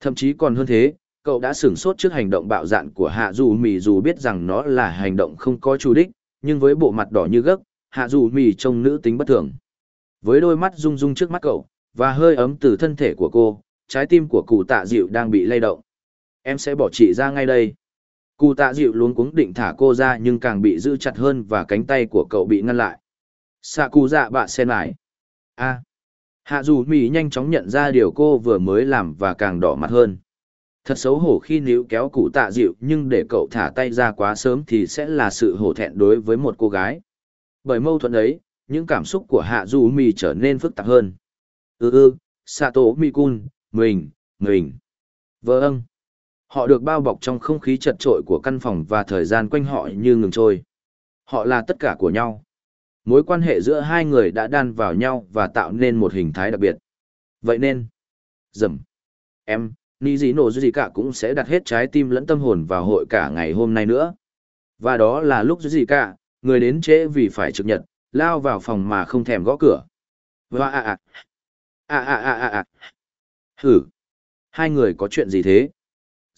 Thậm chí còn hơn thế, cậu đã sửng sốt trước hành động bạo dạn của hạ dù mì dù biết rằng nó là hành động không có chủ đích, nhưng với bộ mặt đỏ như gấc, hạ dù mì trông nữ tính bất thường. Với đôi mắt rung rung trước mắt cậu, và hơi ấm từ thân thể của cô, trái tim của cụ tạ dịu đang bị lay động. Em sẽ bỏ chị ra ngay đây. Cụ tạ dịu luống cuống định thả cô ra nhưng càng bị giữ chặt hơn và cánh tay của cậu bị ngăn lại. Xạ cụ dạ bạ sen lại. a Hạ dù mì nhanh chóng nhận ra điều cô vừa mới làm và càng đỏ mặt hơn. Thật xấu hổ khi níu kéo cụ tạ dịu nhưng để cậu thả tay ra quá sớm thì sẽ là sự hổ thẹn đối với một cô gái. Bởi mâu thuẫn ấy, những cảm xúc của hạ Du mì trở nên phức tạp hơn. Ừ ừ, Sato Mikun, mình, mình. Vâng. Họ được bao bọc trong không khí chật trội của căn phòng và thời gian quanh họ như ngừng trôi. Họ là tất cả của nhau. Mối quan hệ giữa hai người đã đan vào nhau và tạo nên một hình thái đặc biệt. Vậy nên, dầm, em, ni gì nổ gì cả cũng sẽ đặt hết trái tim lẫn tâm hồn vào hội cả ngày hôm nay nữa. Và đó là lúc gì cả, người đến trễ vì phải trực nhật, lao vào phòng mà không thèm gõ cửa. Và à à, à à à à à, hử, hai người có chuyện gì thế?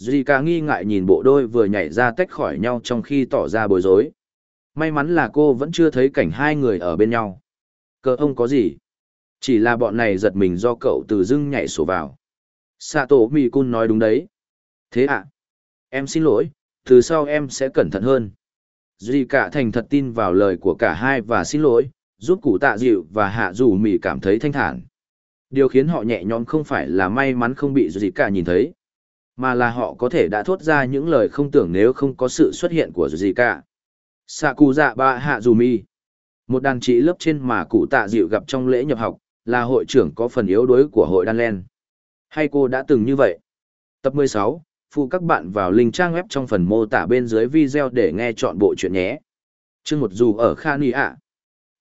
Zika nghi ngại nhìn bộ đôi vừa nhảy ra tách khỏi nhau trong khi tỏ ra bối rối. May mắn là cô vẫn chưa thấy cảnh hai người ở bên nhau. Cờ ông có gì? Chỉ là bọn này giật mình do cậu từ dưng nhảy sổ vào. Sato Cun nói đúng đấy. Thế ạ? À? Em xin lỗi, từ sau em sẽ cẩn thận hơn. Duy cả thành thật tin vào lời của cả hai và xin lỗi, giúp cụ tạ dịu và hạ dù mì cảm thấy thanh thản. Điều khiến họ nhẹ nhõm không phải là may mắn không bị Duy cả nhìn thấy, mà là họ có thể đã thốt ra những lời không tưởng nếu không có sự xuất hiện của Duy cả. Sạ cụ dạ ba hạ dù mì. Một đàn chị lớp trên mà cụ tạ dịu gặp trong lễ nhập học, là hội trưởng có phần yếu đuối của hội đan len. Hay cô đã từng như vậy? Tập 16, phụ các bạn vào link trang web trong phần mô tả bên dưới video để nghe chọn bộ chuyện nhé. Chương một dù ở Kha Ni ạ.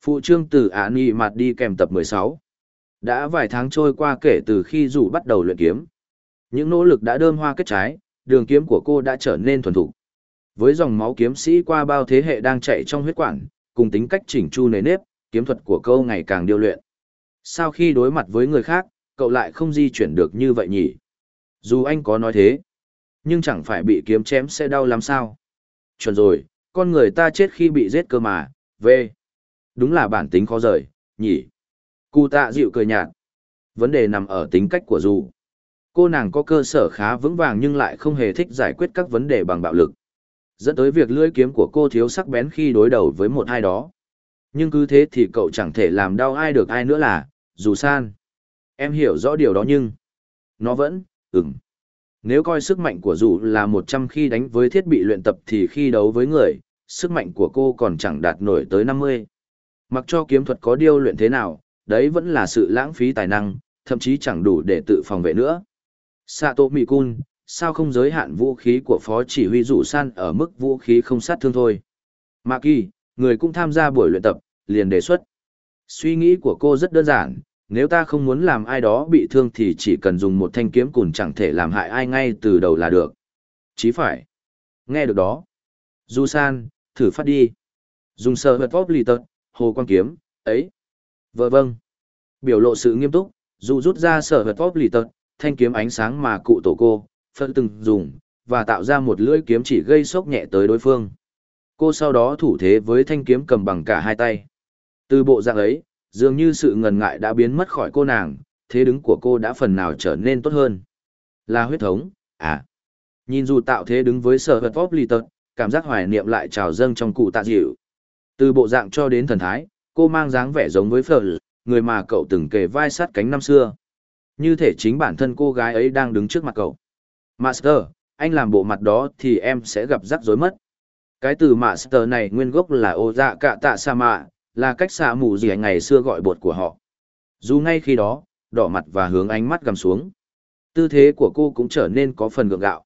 Phụ trương từ Ả Ni Mạt đi kèm tập 16. Đã vài tháng trôi qua kể từ khi dù bắt đầu luyện kiếm. Những nỗ lực đã đơm hoa kết trái, đường kiếm của cô đã trở nên thuần thục. Với dòng máu kiếm sĩ qua bao thế hệ đang chạy trong huyết quản, cùng tính cách chỉnh chu nề nếp, kiếm thuật của cô ngày càng điêu luyện. Sau khi đối mặt với người khác, cậu lại không di chuyển được như vậy nhỉ? Dù anh có nói thế, nhưng chẳng phải bị kiếm chém sẽ đau làm sao? Chuẩn rồi, con người ta chết khi bị giết cơ mà, về. Đúng là bản tính khó rời, nhỉ? Cụ tạ dịu cười nhạt. Vấn đề nằm ở tính cách của dù. Cô nàng có cơ sở khá vững vàng nhưng lại không hề thích giải quyết các vấn đề bằng bạo lực. Dẫn tới việc lưỡi kiếm của cô thiếu sắc bén khi đối đầu với một ai đó. Nhưng cứ thế thì cậu chẳng thể làm đau ai được ai nữa là, dù san. Em hiểu rõ điều đó nhưng... Nó vẫn, ừm. Nếu coi sức mạnh của dù là một trăm khi đánh với thiết bị luyện tập thì khi đấu với người, sức mạnh của cô còn chẳng đạt nổi tới năm mươi. Mặc cho kiếm thuật có điêu luyện thế nào, đấy vẫn là sự lãng phí tài năng, thậm chí chẳng đủ để tự phòng vệ nữa. Sato Mikun, sao không giới hạn vũ khí của phó chỉ huy rủ san ở mức vũ khí không sát thương thôi? Maki, người cũng tham gia buổi luyện tập, liền đề xuất. Suy nghĩ của cô rất đơn giản, nếu ta không muốn làm ai đó bị thương thì chỉ cần dùng một thanh kiếm cùn chẳng thể làm hại ai ngay từ đầu là được. Chí phải. Nghe được đó. Du san, thử phát đi. Dùng sờ vật vóp lì tật, hồ quan kiếm, ấy. Vợ vâng. Biểu lộ sự nghiêm túc, dù rút ra sở vật vóp lì tật, thanh kiếm ánh sáng mà cụ tổ cô, phân từng dùng, và tạo ra một lưỡi kiếm chỉ gây sốc nhẹ tới đối phương. Cô sau đó thủ thế với thanh kiếm cầm bằng cả hai tay. Từ bộ dạng ấy, dường như sự ngần ngại đã biến mất khỏi cô nàng, thế đứng của cô đã phần nào trở nên tốt hơn. Là huyết thống, à. Nhìn dù tạo thế đứng với sở vật vóp lì tật, cảm giác hoài niệm lại trào dâng trong cụ tạ dịu. Từ bộ dạng cho đến thần thái, cô mang dáng vẻ giống với Phở, người mà cậu từng kề vai sát cánh năm xưa. Như thể chính bản thân cô gái ấy đang đứng trước mặt cậu. Master, anh làm bộ mặt đó thì em sẽ gặp rắc rối mất. Cái từ Master này nguyên gốc là ô dạ cạ tạ sa mạ, là cách xạ mù gì ngày xưa gọi bột của họ. Dù ngay khi đó, đỏ mặt và hướng ánh mắt gầm xuống. Tư thế của cô cũng trở nên có phần gượng gạo.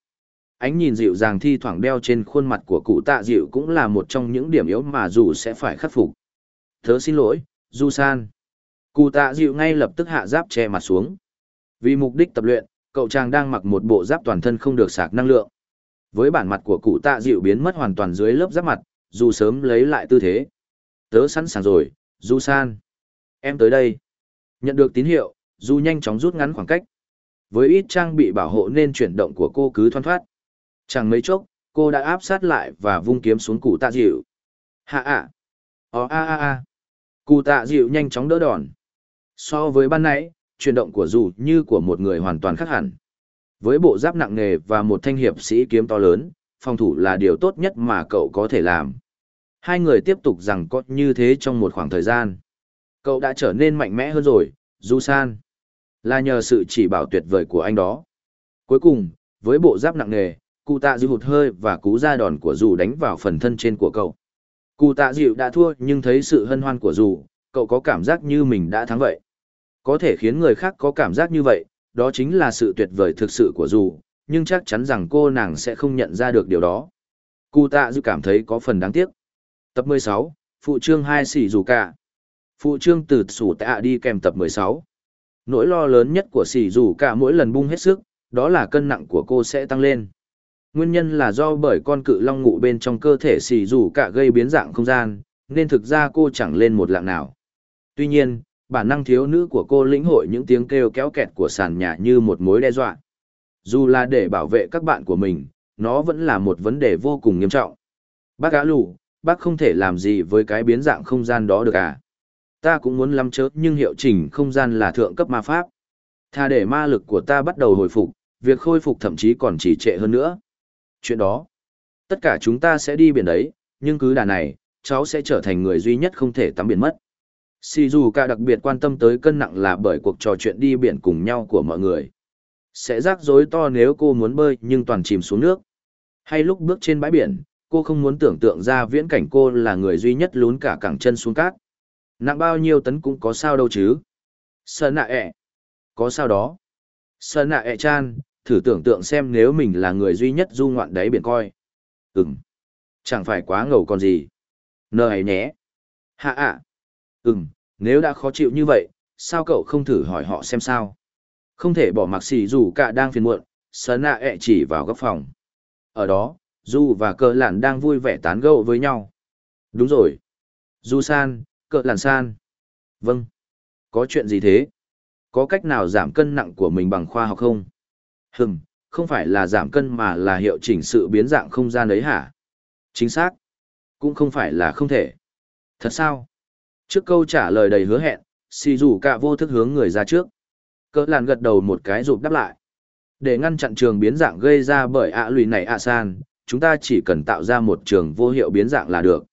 Ánh nhìn dịu dàng thi thoảng đeo trên khuôn mặt của cụ tạ dịu cũng là một trong những điểm yếu mà dù sẽ phải khắc phục. Thớ xin lỗi, Du San. Cụ tạ dịu ngay lập tức hạ giáp che mặt xuống. Vì mục đích tập luyện, cậu chàng đang mặc một bộ giáp toàn thân không được sạc năng lượng. Với bản mặt của cụ tạ dịu biến mất hoàn toàn dưới lớp giáp mặt, dù sớm lấy lại tư thế. Tớ sẵn sàng rồi, Du San. Em tới đây. Nhận được tín hiệu, Du nhanh chóng rút ngắn khoảng cách. Với ít trang bị bảo hộ nên chuyển động của cô cứ thoăn thoát. Chẳng mấy chốc, cô đã áp sát lại và vung kiếm xuống cụ tạ dịu. Hạ ạ. Ồ a a a. Cụ tạ dịu nhanh chóng đỡ đòn. So với ban nãy, chuyển động của dù như của một người hoàn toàn khác hẳn. Với bộ giáp nặng nề và một thanh hiệp sĩ kiếm to lớn, phòng thủ là điều tốt nhất mà cậu có thể làm. Hai người tiếp tục rằng có như thế trong một khoảng thời gian. Cậu đã trở nên mạnh mẽ hơn rồi, Du San. Là nhờ sự chỉ bảo tuyệt vời của anh đó. Cuối cùng, với bộ giáp nặng nề, cụ tạ dịu hụt hơi và cú ra đòn của dù đánh vào phần thân trên của cậu. Cụ tạ dịu đã thua nhưng thấy sự hân hoan của dù, cậu có cảm giác như mình đã thắng vậy. Có thể khiến người khác có cảm giác như vậy, đó chính là sự tuyệt vời thực sự của dù, nhưng chắc chắn rằng cô nàng sẽ không nhận ra được điều đó. Cụ tạ dịu cảm thấy có phần đáng tiếc. Tập 16, Phụ trương 2 xỉ dù cả. Phụ trương từ sủ tạ đi kèm tập 16. Nỗi lo lớn nhất của xỉ dù cả mỗi lần bung hết sức, đó là cân nặng của cô sẽ tăng lên. Nguyên nhân là do bởi con cự long ngụ bên trong cơ thể xỉ dù cả gây biến dạng không gian, nên thực ra cô chẳng lên một lạng nào. Tuy nhiên, bản năng thiếu nữ của cô lĩnh hội những tiếng kêu kéo kẹt của sàn nhà như một mối đe dọa. Dù là để bảo vệ các bạn của mình, nó vẫn là một vấn đề vô cùng nghiêm trọng. Bác gã lù, bác không thể làm gì với cái biến dạng không gian đó được à? Ta cũng muốn lắm chớ nhưng hiệu chỉnh không gian là thượng cấp ma pháp. Tha để ma lực của ta bắt đầu hồi phục, việc khôi phục thậm chí còn chỉ trệ hơn nữa. Chuyện đó, tất cả chúng ta sẽ đi biển đấy, nhưng cứ đà này, cháu sẽ trở thành người duy nhất không thể tắm biển mất. Shizuka đặc biệt quan tâm tới cân nặng là bởi cuộc trò chuyện đi biển cùng nhau của mọi người. Sẽ rắc rối to nếu cô muốn bơi nhưng toàn chìm xuống nước. Hay lúc bước trên bãi biển, cô không muốn tưởng tượng ra viễn cảnh cô là người duy nhất lún cả cẳng chân xuống cát. Nặng bao nhiêu tấn cũng có sao đâu chứ. Sợ nạ ẹ. Có sao đó. Sơn nạ ẹ chan, thử tưởng tượng xem nếu mình là người duy nhất du ngoạn đáy biển coi. Ừm. Chẳng phải quá ngầu còn gì. Nờ ấy nhé. Hạ ạ. À. Ừm, nếu đã khó chịu như vậy, sao cậu không thử hỏi họ xem sao? Không thể bỏ mặc xì dù cả đang phiền muộn, Sơn nạ ẹ chỉ vào góc phòng. Ở đó, Du và cờ lạn đang vui vẻ tán gẫu với nhau. Đúng rồi. Du san, cờ lạn san. Vâng. Có chuyện gì thế? Có cách nào giảm cân nặng của mình bằng khoa học không? Hừm, không phải là giảm cân mà là hiệu chỉnh sự biến dạng không gian đấy hả? Chính xác. Cũng không phải là không thể. Thật sao? Trước câu trả lời đầy hứa hẹn, xì rủ cả vô thức hướng người ra trước. Cỡ làn gật đầu một cái rụp đáp lại. Để ngăn chặn trường biến dạng gây ra bởi ạ lùi này ạ san, chúng ta chỉ cần tạo ra một trường vô hiệu biến dạng là được.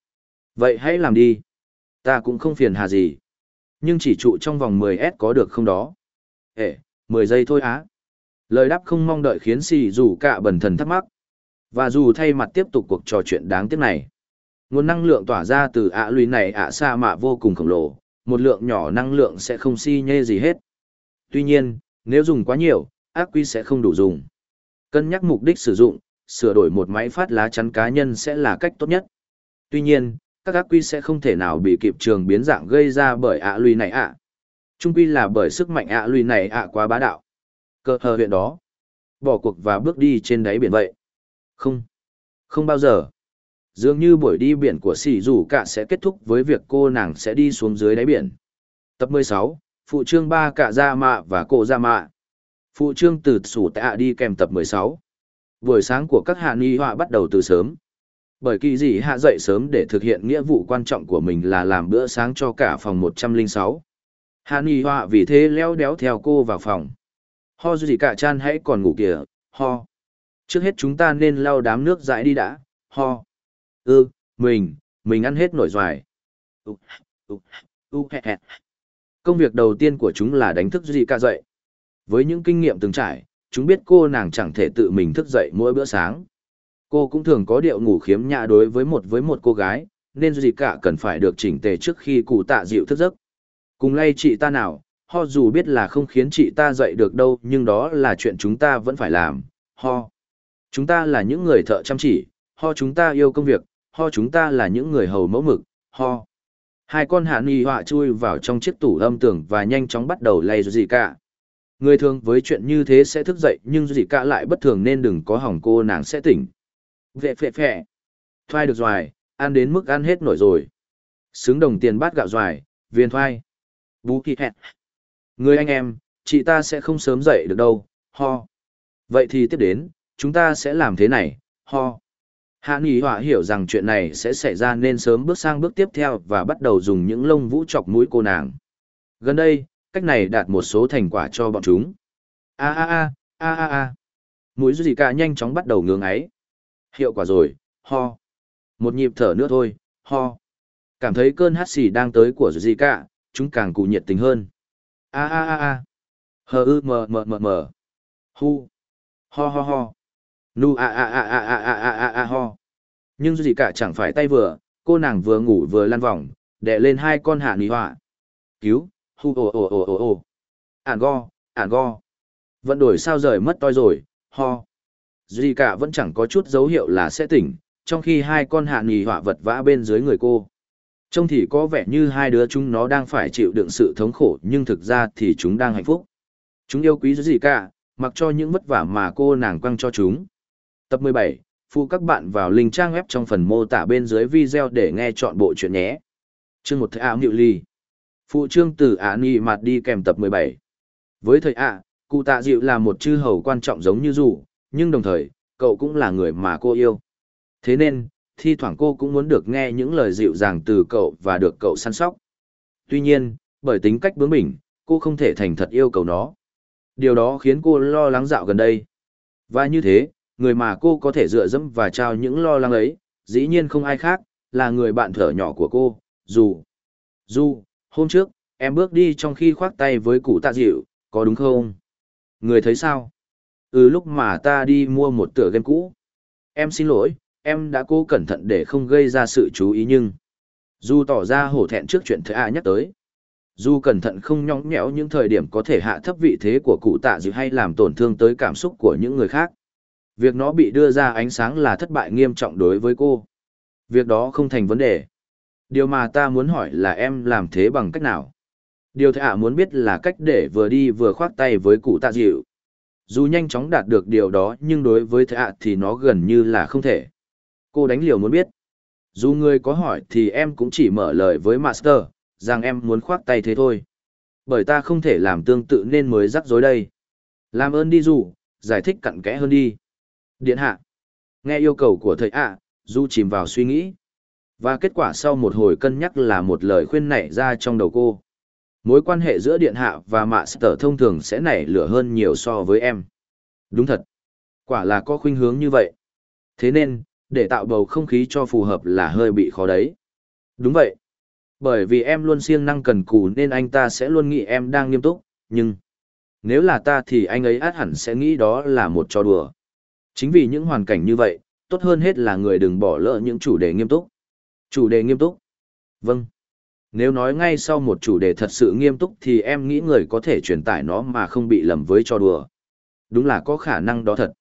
Vậy hãy làm đi. Ta cũng không phiền hà gì. Nhưng chỉ trụ trong vòng 10S có được không đó? Ê, 10 giây thôi á. Lời đáp không mong đợi khiến xì dù cả bần thần thắc mắc. Và dù thay mặt tiếp tục cuộc trò chuyện đáng tiếc này. Nguồn năng lượng tỏa ra từ ạ lùi này ạ xa mạ vô cùng khổng lồ, một lượng nhỏ năng lượng sẽ không si nhê gì hết. Tuy nhiên, nếu dùng quá nhiều, ác quy sẽ không đủ dùng. Cân nhắc mục đích sử dụng, sửa đổi một máy phát lá chắn cá nhân sẽ là cách tốt nhất. Tuy nhiên, các ác quy sẽ không thể nào bị kịp trường biến dạng gây ra bởi ạ lùi này ạ. Trung quy là bởi sức mạnh ạ lùi này ạ quá bá đạo. Cơ hờ huyện đó. Bỏ cuộc và bước đi trên đáy biển vậy. Không. Không bao giờ. Dường như buổi đi biển của sỉ rủ cả sẽ kết thúc với việc cô nàng sẽ đi xuống dưới đáy biển. Tập 16, Phụ trương ba cả ra mạ và cô ra mạ. Phụ trương từ sủ tạ đi kèm tập 16. Buổi sáng của các hạ ni họa bắt đầu từ sớm. Bởi kỳ dị hạ dậy sớm để thực hiện nghĩa vụ quan trọng của mình là làm bữa sáng cho cả phòng 106. Hạ ni họa vì thế leo đéo theo cô vào phòng. Ho gì cả chan hãy còn ngủ kìa, ho. Trước hết chúng ta nên lau đám nước dãi đi đã, ho. Ừ, mình, mình ăn hết nổi doài. Công việc đầu tiên của chúng là đánh thức gì cả dậy. Với những kinh nghiệm từng trải, chúng biết cô nàng chẳng thể tự mình thức dậy mỗi bữa sáng. Cô cũng thường có điệu ngủ khiếm nhã đối với một với một cô gái, nên gì cả cần phải được chỉnh tề trước khi cụ tạ dịu thức giấc. Cùng lay chị ta nào, ho dù biết là không khiến chị ta dậy được đâu nhưng đó là chuyện chúng ta vẫn phải làm, ho. Chúng ta là những người thợ chăm chỉ, ho chúng ta yêu công việc, ho chúng ta là những người hầu mẫu mực, ho. Hai con hạ nghi họa chui vào trong chiếc tủ âm tưởng và nhanh chóng bắt đầu lay gì cả. Người thường với chuyện như thế sẽ thức dậy nhưng gì cả lại bất thường nên đừng có hỏng cô nàng sẽ tỉnh. Vệ phệ phệ. Thoai được doài, ăn đến mức ăn hết nổi rồi. Xứng đồng tiền bát gạo doài, viên thoai. Bú kỳ hẹn. Người anh em, chị ta sẽ không sớm dậy được đâu, ho. Vậy thì tiếp đến, chúng ta sẽ làm thế này, ho. Hạ Nghị Họa hiểu rằng chuyện này sẽ xảy ra nên sớm bước sang bước tiếp theo và bắt đầu dùng những lông vũ chọc mũi cô nàng. Gần đây, cách này đạt một số thành quả cho bọn chúng. A a a, a a a. Mũi gì cả nhanh chóng bắt đầu ngưỡng ấy. Hiệu quả rồi, ho. Một nhịp thở nữa thôi, ho. Cảm thấy cơn hát xì đang tới của gì cả, chúng càng cụ nhiệt tình hơn. A a a a. Hờ ư mờ mờ mờ mờ. Hu. Ho ho ho. Nu a a a a a a a a a ho. Nhưng gì cả chẳng phải tay vừa, cô nàng vừa ngủ vừa lăn vòng, đè lên hai con hạ nì họa. Cứu, hu ồ ồ ồ ồ ồ. Ản go, ản go. Vận đổi sao rời mất toi rồi, ho. Duy cả vẫn chẳng có chút dấu hiệu là sẽ tỉnh, trong khi hai con hạ nghỉ họa vật vã bên dưới người cô. Trông thì có vẻ như hai đứa chúng nó đang phải chịu đựng sự thống khổ nhưng thực ra thì chúng đang hạnh phúc. Chúng yêu quý gì cả, mặc cho những vất vả mà cô nàng quăng cho chúng. Tập 17, phụ các bạn vào link trang web trong phần mô tả bên dưới video để nghe chọn bộ chuyện nhé. Chương một thế ảo hiệu ly. Phụ trương từ ả nì mặt đi kèm tập 17. Với thời ạ, cụ tạ dịu là một chư hầu quan trọng giống như dù, nhưng đồng thời, cậu cũng là người mà cô yêu. Thế nên, thi thoảng cô cũng muốn được nghe những lời dịu dàng từ cậu và được cậu săn sóc. Tuy nhiên, bởi tính cách bướng bỉnh, cô không thể thành thật yêu cầu nó. Điều đó khiến cô lo lắng dạo gần đây. Và như thế, người mà cô có thể dựa dẫm và trao những lo lắng ấy, dĩ nhiên không ai khác, là người bạn thở nhỏ của cô, dù. Dù, hôm trước, em bước đi trong khi khoác tay với cụ tạ dịu, có đúng không? Người thấy sao? Ừ lúc mà ta đi mua một tựa game cũ. Em xin lỗi, em đã cố cẩn thận để không gây ra sự chú ý nhưng dù tỏ ra hổ thẹn trước chuyện thứ a nhắc tới dù cẩn thận không nhõng nhẽo những thời điểm có thể hạ thấp vị thế của cụ tạ dịu hay làm tổn thương tới cảm xúc của những người khác. Việc nó bị đưa ra ánh sáng là thất bại nghiêm trọng đối với cô. Việc đó không thành vấn đề. Điều mà ta muốn hỏi là em làm thế bằng cách nào? Điều thầy ạ muốn biết là cách để vừa đi vừa khoác tay với cụ tạ dịu. Dù nhanh chóng đạt được điều đó nhưng đối với thầy ạ thì nó gần như là không thể. Cô đánh liều muốn biết. Dù người có hỏi thì em cũng chỉ mở lời với Master, rằng em muốn khoác tay thế thôi. Bởi ta không thể làm tương tự nên mới rắc rối đây. Làm ơn đi dù, giải thích cặn kẽ hơn đi. Điện hạ. Nghe yêu cầu của thầy ạ, Du chìm vào suy nghĩ. Và kết quả sau một hồi cân nhắc là một lời khuyên nảy ra trong đầu cô. Mối quan hệ giữa điện hạ và mạ sở thông thường sẽ nảy lửa hơn nhiều so với em. Đúng thật. Quả là có khuynh hướng như vậy. Thế nên, để tạo bầu không khí cho phù hợp là hơi bị khó đấy. Đúng vậy. Bởi vì em luôn siêng năng cần cù nên anh ta sẽ luôn nghĩ em đang nghiêm túc, nhưng... Nếu là ta thì anh ấy át hẳn sẽ nghĩ đó là một trò đùa. Chính vì những hoàn cảnh như vậy, tốt hơn hết là người đừng bỏ lỡ những chủ đề nghiêm túc. Chủ đề nghiêm túc. Vâng. Nếu nói ngay sau một chủ đề thật sự nghiêm túc thì em nghĩ người có thể truyền tải nó mà không bị lầm với trò đùa. Đúng là có khả năng đó thật.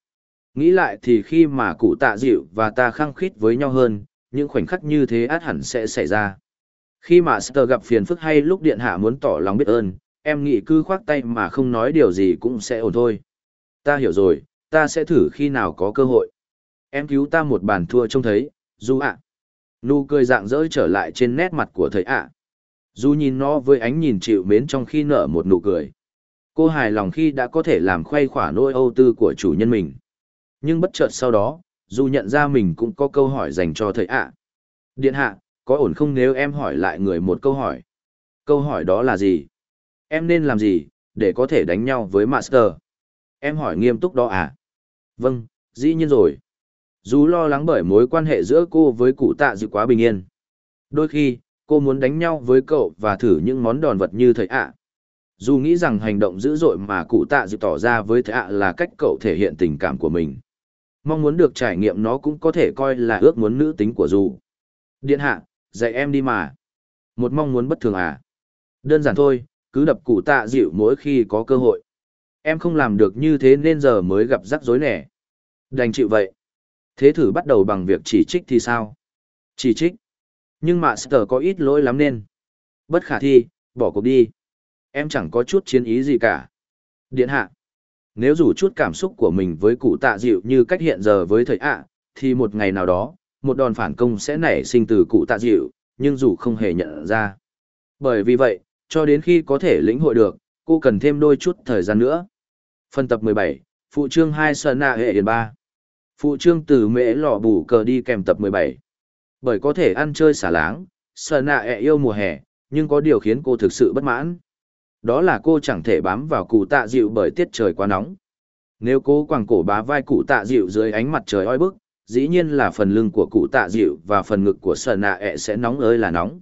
Nghĩ lại thì khi mà cụ tạ dịu và ta khăng khít với nhau hơn, những khoảnh khắc như thế át hẳn sẽ xảy ra. Khi mà Sơ gặp phiền phức hay lúc điện hạ muốn tỏ lòng biết ơn, em nghĩ cứ khoác tay mà không nói điều gì cũng sẽ ổn thôi. Ta hiểu rồi, ta sẽ thử khi nào có cơ hội. Em cứu ta một bàn thua trông thấy, Du ạ. Nụ cười dạng dỡ trở lại trên nét mặt của thầy ạ. Du nhìn nó với ánh nhìn chịu mến trong khi nở một nụ cười. Cô hài lòng khi đã có thể làm khuây khỏa nỗi âu tư của chủ nhân mình. Nhưng bất chợt sau đó, Du nhận ra mình cũng có câu hỏi dành cho thầy ạ. Điện hạ, có ổn không nếu em hỏi lại người một câu hỏi? Câu hỏi đó là gì? Em nên làm gì, để có thể đánh nhau với Master? Em hỏi nghiêm túc đó à? Vâng, dĩ nhiên rồi. Dù lo lắng bởi mối quan hệ giữa cô với cụ tạ dự quá bình yên. Đôi khi, cô muốn đánh nhau với cậu và thử những món đòn vật như thầy ạ. Dù nghĩ rằng hành động dữ dội mà cụ tạ dự tỏ ra với thầy ạ là cách cậu thể hiện tình cảm của mình. Mong muốn được trải nghiệm nó cũng có thể coi là ước muốn nữ tính của dù. Điện hạ, dạy em đi mà. Một mong muốn bất thường à? Đơn giản thôi, cứ đập cụ tạ dịu mỗi khi có cơ hội. Em không làm được như thế nên giờ mới gặp rắc rối nè. Đành chịu vậy. Thế thử bắt đầu bằng việc chỉ trích thì sao? Chỉ trích. Nhưng mà Master có ít lỗi lắm nên. Bất khả thi, bỏ cuộc đi. Em chẳng có chút chiến ý gì cả. Điện hạ. Nếu dù chút cảm xúc của mình với cụ tạ dịu như cách hiện giờ với thầy ạ, thì một ngày nào đó, một đòn phản công sẽ nảy sinh từ cụ tạ dịu, nhưng dù không hề nhận ra. Bởi vì vậy, cho đến khi có thể lĩnh hội được, cô cần thêm đôi chút thời gian nữa. Phần tập 17, Phụ chương 2 Sơn Nạ Hệ Hiền 3 Phụ trương từ mễ lò bù cờ đi kèm tập 17. Bởi có thể ăn chơi xả láng, Sơn Nạ ẹ yêu mùa hè, nhưng có điều khiến cô thực sự bất mãn. Đó là cô chẳng thể bám vào cụ tạ dịu bởi tiết trời quá nóng. Nếu cô quàng cổ bá vai cụ tạ dịu dưới ánh mặt trời oi bức, dĩ nhiên là phần lưng của cụ tạ dịu và phần ngực của Sơn Nạ ẹ sẽ nóng ơi là nóng.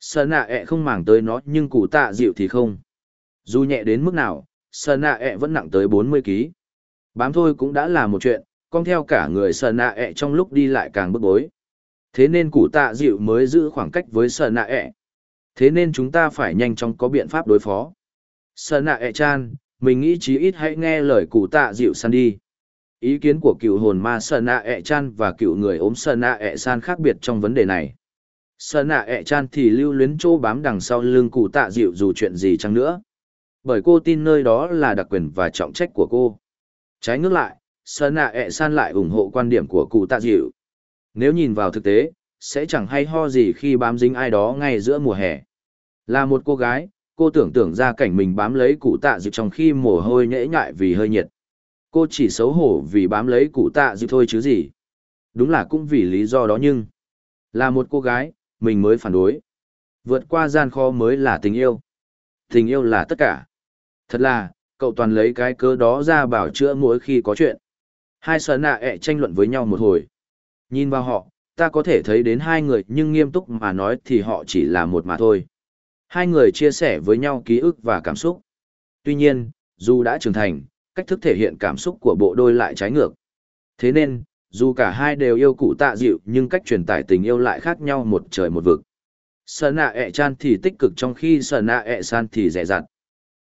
Sơn Nạ ẹ không màng tới nó nhưng cụ tạ dịu thì không. Dù nhẹ đến mức nào, Sơn Nạ ẹ vẫn nặng tới 40 kg. Bám thôi cũng đã là một chuyện, con theo cả người Sơn Nạ ẹ trong lúc đi lại càng bức bối. Thế nên củ tạ dịu mới giữ khoảng cách với Sơn Nạ ẹ. Thế nên chúng ta phải nhanh chóng có biện pháp đối phó. Sơn Nạ ẹ chan, mình nghĩ chí ít hãy nghe lời cụ tạ dịu san đi. Ý kiến của cựu hồn ma Sơn Nạ ẹ chan và cựu người ốm Sơn Nạ ẹ san khác biệt trong vấn đề này. Sơn Nạ ẹ chan thì lưu luyến chỗ bám đằng sau lưng cụ tạ dịu dù chuyện gì chăng nữa bởi cô tin nơi đó là đặc quyền và trọng trách của cô. Trái ngược lại, Sơn Nạ ẹ san lại ủng hộ quan điểm của cụ tạ dịu. Nếu nhìn vào thực tế, sẽ chẳng hay ho gì khi bám dính ai đó ngay giữa mùa hè. Là một cô gái, cô tưởng tượng ra cảnh mình bám lấy cụ tạ dịu trong khi mồ hôi nhễ nhại vì hơi nhiệt. Cô chỉ xấu hổ vì bám lấy cụ tạ dịu thôi chứ gì. Đúng là cũng vì lý do đó nhưng... Là một cô gái, mình mới phản đối. Vượt qua gian khó mới là tình yêu. Tình yêu là tất cả. Thật là, cậu toàn lấy cái cớ đó ra bảo chữa mỗi khi có chuyện. Hai sở nạ ẹ tranh luận với nhau một hồi. Nhìn vào họ, ta có thể thấy đến hai người nhưng nghiêm túc mà nói thì họ chỉ là một mà thôi. Hai người chia sẻ với nhau ký ức và cảm xúc. Tuy nhiên, dù đã trưởng thành, cách thức thể hiện cảm xúc của bộ đôi lại trái ngược. Thế nên, dù cả hai đều yêu cụ tạ dịu nhưng cách truyền tải tình yêu lại khác nhau một trời một vực. Sở nạ ẹ chan thì tích cực trong khi sở nạ ẹ san thì rẻ rặt.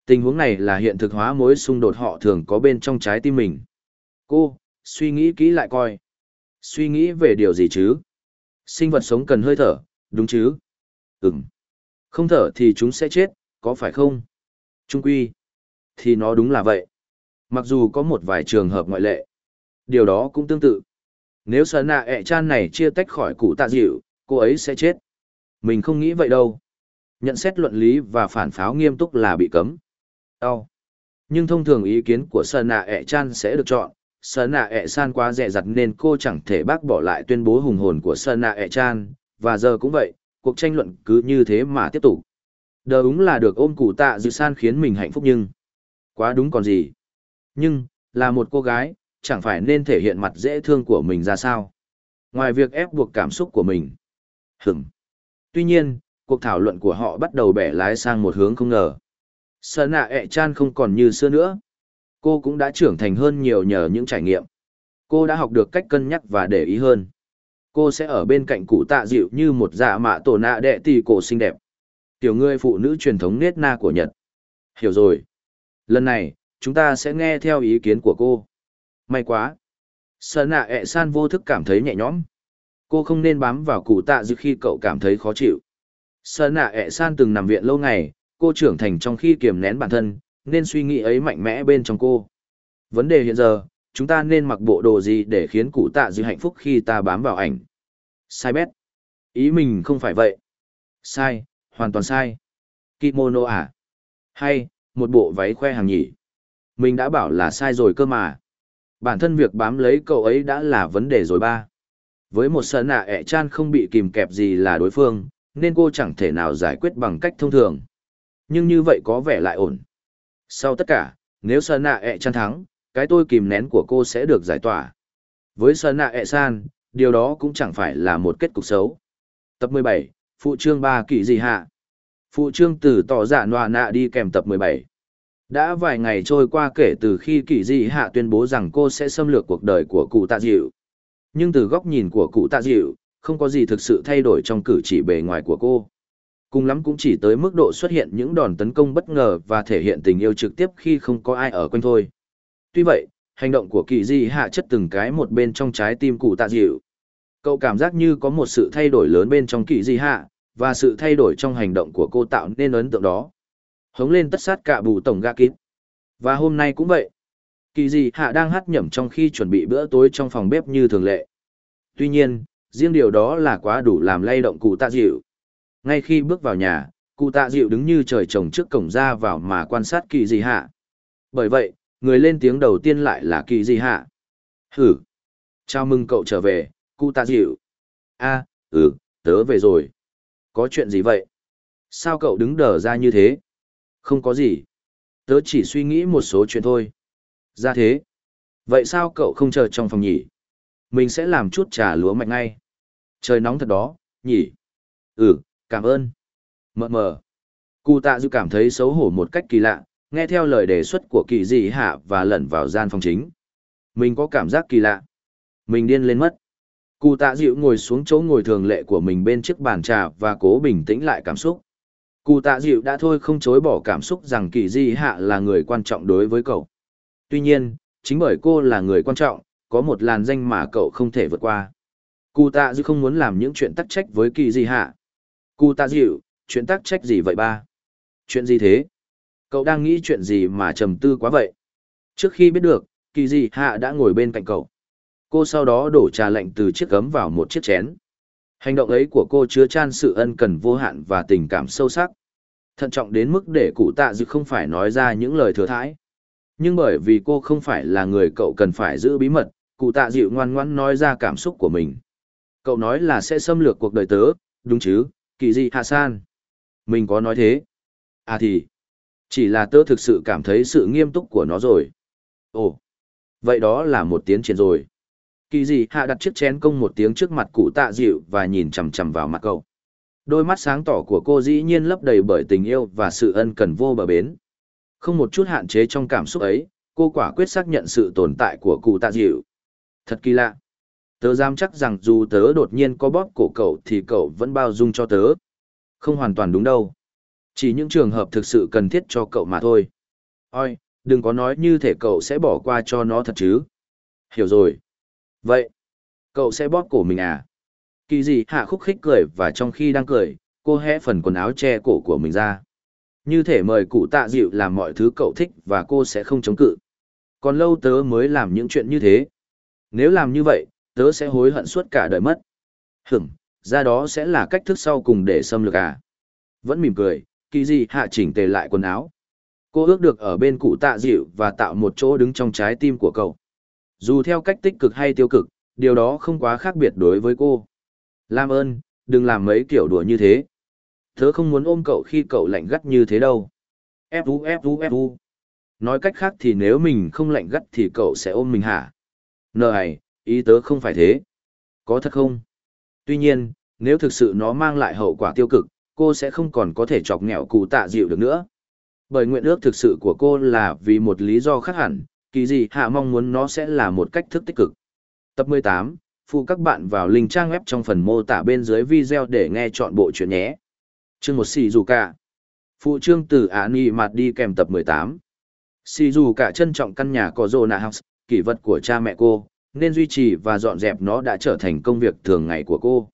Tình huống này là hiện thực hóa mối xung đột họ thường có bên trong trái tim mình. Cô, suy nghĩ kỹ lại coi. Suy nghĩ về điều gì chứ? Sinh vật sống cần hơi thở, đúng chứ? Ừm. Không thở thì chúng sẽ chết, có phải không? Trung quy. Thì nó đúng là vậy. Mặc dù có một vài trường hợp ngoại lệ. Điều đó cũng tương tự. Nếu sở nạ ẹ chan này chia tách khỏi cụ tạ dịu, cô ấy sẽ chết. Mình không nghĩ vậy đâu. Nhận xét luận lý và phản pháo nghiêm túc là bị cấm. Đau. Nhưng thông thường ý kiến của sở nạ ẹ chan sẽ được chọn. Sở nạ ẹ san quá dè dặt nên cô chẳng thể bác bỏ lại tuyên bố hùng hồn của sở nạ ẹ chan. Và giờ cũng vậy, cuộc tranh luận cứ như thế mà tiếp tục. Đờ đúng là được ôm cụ tạ dịu san khiến mình hạnh phúc nhưng... Quá đúng còn gì. Nhưng, là một cô gái, chẳng phải nên thể hiện mặt dễ thương của mình ra sao. Ngoài việc ép buộc cảm xúc của mình. Hửm. Tuy nhiên, cuộc thảo luận của họ bắt đầu bẻ lái sang một hướng không ngờ. Sở nạ ẹ chan không còn như xưa nữa. Cô cũng đã trưởng thành hơn nhiều nhờ những trải nghiệm. Cô đã học được cách cân nhắc và để ý hơn. Cô sẽ ở bên cạnh cụ tạ dịu như một dạ mạ tổ nạ đệ tỷ cổ xinh đẹp. Tiểu ngươi phụ nữ truyền thống nết na của Nhật. Hiểu rồi. Lần này, chúng ta sẽ nghe theo ý kiến của cô. May quá. sợ nạ ẹ san vô thức cảm thấy nhẹ nhõm. Cô không nên bám vào cụ tạ dịu khi cậu cảm thấy khó chịu. sợ nạ ẹ san từng nằm viện lâu ngày, cô trưởng thành trong khi kiềm nén bản thân, nên suy nghĩ ấy mạnh mẽ bên trong cô. Vấn đề hiện giờ, chúng ta nên mặc bộ đồ gì để khiến cụ tạ dư hạnh phúc khi ta bám vào ảnh. Sai bét. Ý mình không phải vậy. Sai, hoàn toàn sai. Kimono à? Hay, một bộ váy khoe hàng nhỉ? Mình đã bảo là sai rồi cơ mà. Bản thân việc bám lấy cậu ấy đã là vấn đề rồi ba. Với một sợ nạ ẹ chan không bị kìm kẹp gì là đối phương, nên cô chẳng thể nào giải quyết bằng cách thông thường. Nhưng như vậy có vẻ lại ổn. Sau tất cả, nếu Sơn nạ ẹ e chăn thắng, cái tôi kìm nén của cô sẽ được giải tỏa. Với Sơn nạ ẹ e san, điều đó cũng chẳng phải là một kết cục xấu. Tập 17, Phụ trương 3 kỳ gì hạ? Phụ trương từ tỏ giả nòa nạ đi kèm tập 17. Đã vài ngày trôi qua kể từ khi kỳ dị hạ tuyên bố rằng cô sẽ xâm lược cuộc đời của cụ tạ dịu. Nhưng từ góc nhìn của cụ tạ dịu, không có gì thực sự thay đổi trong cử chỉ bề ngoài của cô. Cùng lắm cũng chỉ tới mức độ xuất hiện những đòn tấn công bất ngờ và thể hiện tình yêu trực tiếp khi không có ai ở quanh thôi. Tuy vậy, hành động của kỳ di hạ chất từng cái một bên trong trái tim cụ tạ dịu. Cậu cảm giác như có một sự thay đổi lớn bên trong kỳ di hạ, và sự thay đổi trong hành động của cô tạo nên ấn tượng đó. Hống lên tất sát cả bù tổng ga kín. Và hôm nay cũng vậy. Kỳ di hạ đang hát nhẩm trong khi chuẩn bị bữa tối trong phòng bếp như thường lệ. Tuy nhiên, riêng điều đó là quá đủ làm lay động cụ tạ dịu. Ngay khi bước vào nhà, cụ tạ dịu đứng như trời trồng trước cổng ra vào mà quan sát kỳ dị hạ. Bởi vậy, người lên tiếng đầu tiên lại là kỳ dị hạ. Hử! Chào mừng cậu trở về, cụ tạ dịu. a ừ, tớ về rồi. Có chuyện gì vậy? Sao cậu đứng đờ ra như thế? Không có gì. Tớ chỉ suy nghĩ một số chuyện thôi. Ra thế. Vậy sao cậu không chờ trong phòng nhỉ? Mình sẽ làm chút trà lúa mạnh ngay. Trời nóng thật đó, nhỉ? Ừ, cảm ơn. Mờ mờ. Cụ tạ dư cảm thấy xấu hổ một cách kỳ lạ, nghe theo lời đề xuất của kỳ dị hạ và lẩn vào gian phòng chính. Mình có cảm giác kỳ lạ. Mình điên lên mất. Cụ tạ dịu ngồi xuống chỗ ngồi thường lệ của mình bên chiếc bàn trà và cố bình tĩnh lại cảm xúc. Cụ tạ dịu đã thôi không chối bỏ cảm xúc rằng kỳ di hạ là người quan trọng đối với cậu. Tuy nhiên, chính bởi cô là người quan trọng, có một làn danh mà cậu không thể vượt qua. Cụ tạ dịu không muốn làm những chuyện tắc trách với kỳ di hạ. Cụ tạ dịu, chuyện tắc trách gì vậy ba? Chuyện gì thế? Cậu đang nghĩ chuyện gì mà trầm tư quá vậy? Trước khi biết được, kỳ Dị hạ đã ngồi bên cạnh cậu. Cô sau đó đổ trà lạnh từ chiếc cấm vào một chiếc chén. Hành động ấy của cô chứa chan sự ân cần vô hạn và tình cảm sâu sắc. Thận trọng đến mức để cụ tạ dư không phải nói ra những lời thừa thãi. Nhưng bởi vì cô không phải là người cậu cần phải giữ bí mật, cụ tạ dịu ngoan ngoãn nói ra cảm xúc của mình. Cậu nói là sẽ xâm lược cuộc đời tớ, đúng chứ, kỳ dị hạ san. Mình có nói thế. À thì, chỉ là tớ thực sự cảm thấy sự nghiêm túc của nó rồi. Ồ, vậy đó là một tiến triển rồi. Kỳ dị hạ đặt chiếc chén công một tiếng trước mặt cụ tạ dịu và nhìn chằm chằm vào mặt cậu. Đôi mắt sáng tỏ của cô dĩ nhiên lấp đầy bởi tình yêu và sự ân cần vô bờ bến. Không một chút hạn chế trong cảm xúc ấy, cô quả quyết xác nhận sự tồn tại của cụ tạ dịu. Thật kỳ lạ. Tớ dám chắc rằng dù tớ đột nhiên có bóp cổ cậu thì cậu vẫn bao dung cho tớ. Không hoàn toàn đúng đâu. Chỉ những trường hợp thực sự cần thiết cho cậu mà thôi. Ôi, đừng có nói như thể cậu sẽ bỏ qua cho nó thật chứ. Hiểu rồi. Vậy, cậu sẽ bóp cổ mình à? Kỳ gì hạ khúc khích cười và trong khi đang cười, cô hé phần quần áo che cổ của mình ra. Như thể mời cụ tạ dịu làm mọi thứ cậu thích và cô sẽ không chống cự. Còn lâu tớ mới làm những chuyện như thế. Nếu làm như vậy, tớ sẽ hối hận suốt cả đời mất. Hửm, ra đó sẽ là cách thức sau cùng để xâm lược à. Vẫn mỉm cười, kỳ gì hạ chỉnh tề lại quần áo. Cô ước được ở bên cụ tạ dịu và tạo một chỗ đứng trong trái tim của cậu. Dù theo cách tích cực hay tiêu cực, điều đó không quá khác biệt đối với cô. Làm ơn, đừng làm mấy kiểu đùa như thế. Tớ không muốn ôm cậu khi cậu lạnh gắt như thế đâu. Fu fu fu. Nói cách khác thì nếu mình không lạnh gắt thì cậu sẽ ôm mình hả? Nờ này, ý tớ không phải thế. Có thật không? Tuy nhiên, nếu thực sự nó mang lại hậu quả tiêu cực, cô sẽ không còn có thể chọc nghẹo cụ tạ dịu được nữa. Bởi nguyện ước thực sự của cô là vì một lý do khác hẳn, kỳ gì hạ mong muốn nó sẽ là một cách thức tích cực. Tập 18, phụ các bạn vào link trang web trong phần mô tả bên dưới video để nghe chọn bộ chuyện nhé. Chương một xì dù cả. Phụ trương từ Á Nhi mặt đi kèm tập 18. Xì dù cả trân trọng căn nhà có Zona House, kỷ vật của cha mẹ cô, nên duy trì và dọn dẹp nó đã trở thành công việc thường ngày của cô.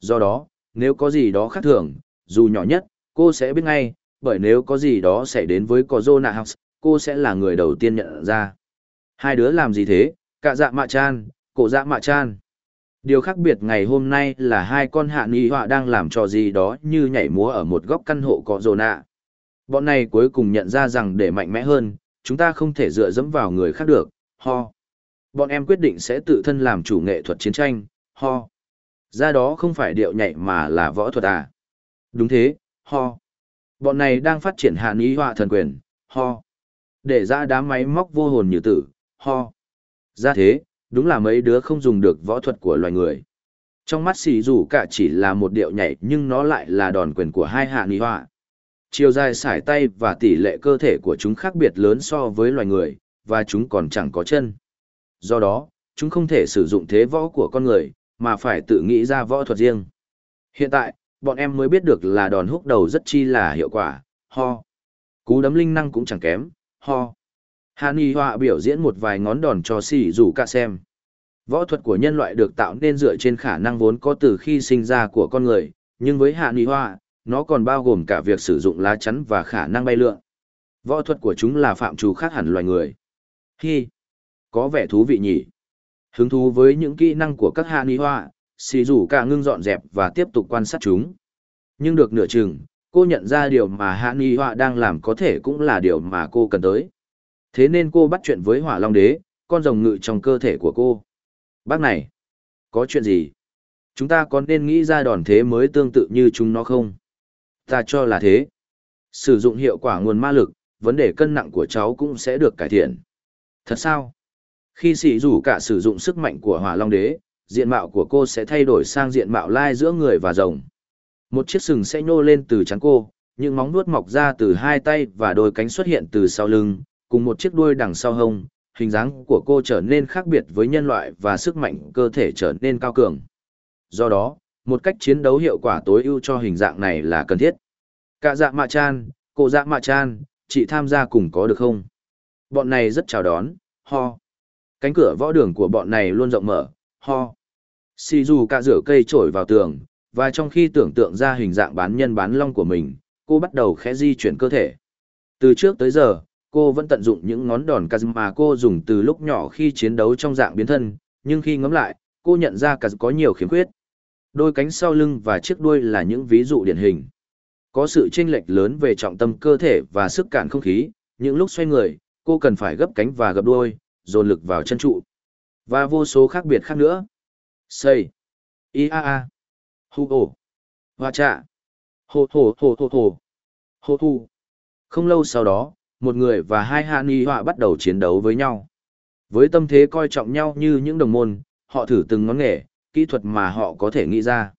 Do đó, nếu có gì đó khác thường, dù nhỏ nhất, cô sẽ biết ngay, bởi nếu có gì đó xảy đến với Corona House, cô sẽ là người đầu tiên nhận ra. Hai đứa làm gì thế, cả dạ mạ chan, cổ dạ mạ chan. Điều khác biệt ngày hôm nay là hai con hạ nghi họa đang làm trò gì đó như nhảy múa ở một góc căn hộ có rồ nạ. Bọn này cuối cùng nhận ra rằng để mạnh mẽ hơn, chúng ta không thể dựa dẫm vào người khác được, ho. Bọn em quyết định sẽ tự thân làm chủ nghệ thuật chiến tranh, ho. Ra đó không phải điệu nhảy mà là võ thuật à. Đúng thế, ho. Bọn này đang phát triển hạ ý họa thần quyền, ho. Để ra đám máy móc vô hồn như tử, ho. Ra thế, đúng là mấy đứa không dùng được võ thuật của loài người. Trong mắt xì dù cả chỉ là một điệu nhảy nhưng nó lại là đòn quyền của hai hạ nghị họa. Chiều dài sải tay và tỷ lệ cơ thể của chúng khác biệt lớn so với loài người, và chúng còn chẳng có chân. Do đó, chúng không thể sử dụng thế võ của con người, mà phải tự nghĩ ra võ thuật riêng. Hiện tại, bọn em mới biết được là đòn húc đầu rất chi là hiệu quả, ho. Cú đấm linh năng cũng chẳng kém, ho. Hàn Y Họa biểu diễn một vài ngón đòn cho xỉ rủ cả xem. Võ thuật của nhân loại được tạo nên dựa trên khả năng vốn có từ khi sinh ra của con người, nhưng với Hàn Y Họa, nó còn bao gồm cả việc sử dụng lá chắn và khả năng bay lượn. Võ thuật của chúng là phạm trù khác hẳn loài người. Hi! Có vẻ thú vị nhỉ? Hứng thú với những kỹ năng của các Hạ Nhi Hoa, xì rủ cả ngưng dọn dẹp và tiếp tục quan sát chúng. Nhưng được nửa chừng, cô nhận ra điều mà Hạ Nhi Hoa đang làm có thể cũng là điều mà cô cần tới. Thế nên cô bắt chuyện với hỏa long đế, con rồng ngự trong cơ thể của cô. Bác này, có chuyện gì? Chúng ta có nên nghĩ ra đòn thế mới tương tự như chúng nó không? Ta cho là thế. Sử dụng hiệu quả nguồn ma lực, vấn đề cân nặng của cháu cũng sẽ được cải thiện. Thật sao? Khi sĩ rủ cả sử dụng sức mạnh của hỏa long đế, diện mạo của cô sẽ thay đổi sang diện mạo lai giữa người và rồng. Một chiếc sừng sẽ nhô lên từ trán cô, những móng nuốt mọc ra từ hai tay và đôi cánh xuất hiện từ sau lưng, cùng một chiếc đuôi đằng sau hông, hình dáng của cô trở nên khác biệt với nhân loại và sức mạnh cơ thể trở nên cao cường. Do đó, một cách chiến đấu hiệu quả tối ưu cho hình dạng này là cần thiết. Cả dạ mạ chan, cô dạ mạ chan, chị tham gia cùng có được không? Bọn này rất chào đón, ho. Cánh cửa võ đường của bọn này luôn rộng mở, ho. Si dù cả rửa cây trổi vào tường, và trong khi tưởng tượng ra hình dạng bán nhân bán long của mình, cô bắt đầu khẽ di chuyển cơ thể. Từ trước tới giờ, cô vẫn tận dụng những ngón đòn kaz mà cô dùng từ lúc nhỏ khi chiến đấu trong dạng biến thân, nhưng khi ngắm lại, cô nhận ra kaz có nhiều khiếm khuyết. Đôi cánh sau lưng và chiếc đuôi là những ví dụ điển hình. Có sự chênh lệch lớn về trọng tâm cơ thể và sức cản không khí, những lúc xoay người, cô cần phải gấp cánh và gập đuôi, dồn lực vào chân trụ. Và vô số khác biệt khác nữa. Xây. I a a. Ồ. Hoa trạ. Hồ hồ hồ hồ hồ. Hồ thu. Không lâu sau đó, một người và hai hạ ni họa bắt đầu chiến đấu với nhau. Với tâm thế coi trọng nhau như những đồng môn, họ thử từng ngón nghề, kỹ thuật mà họ có thể nghĩ ra.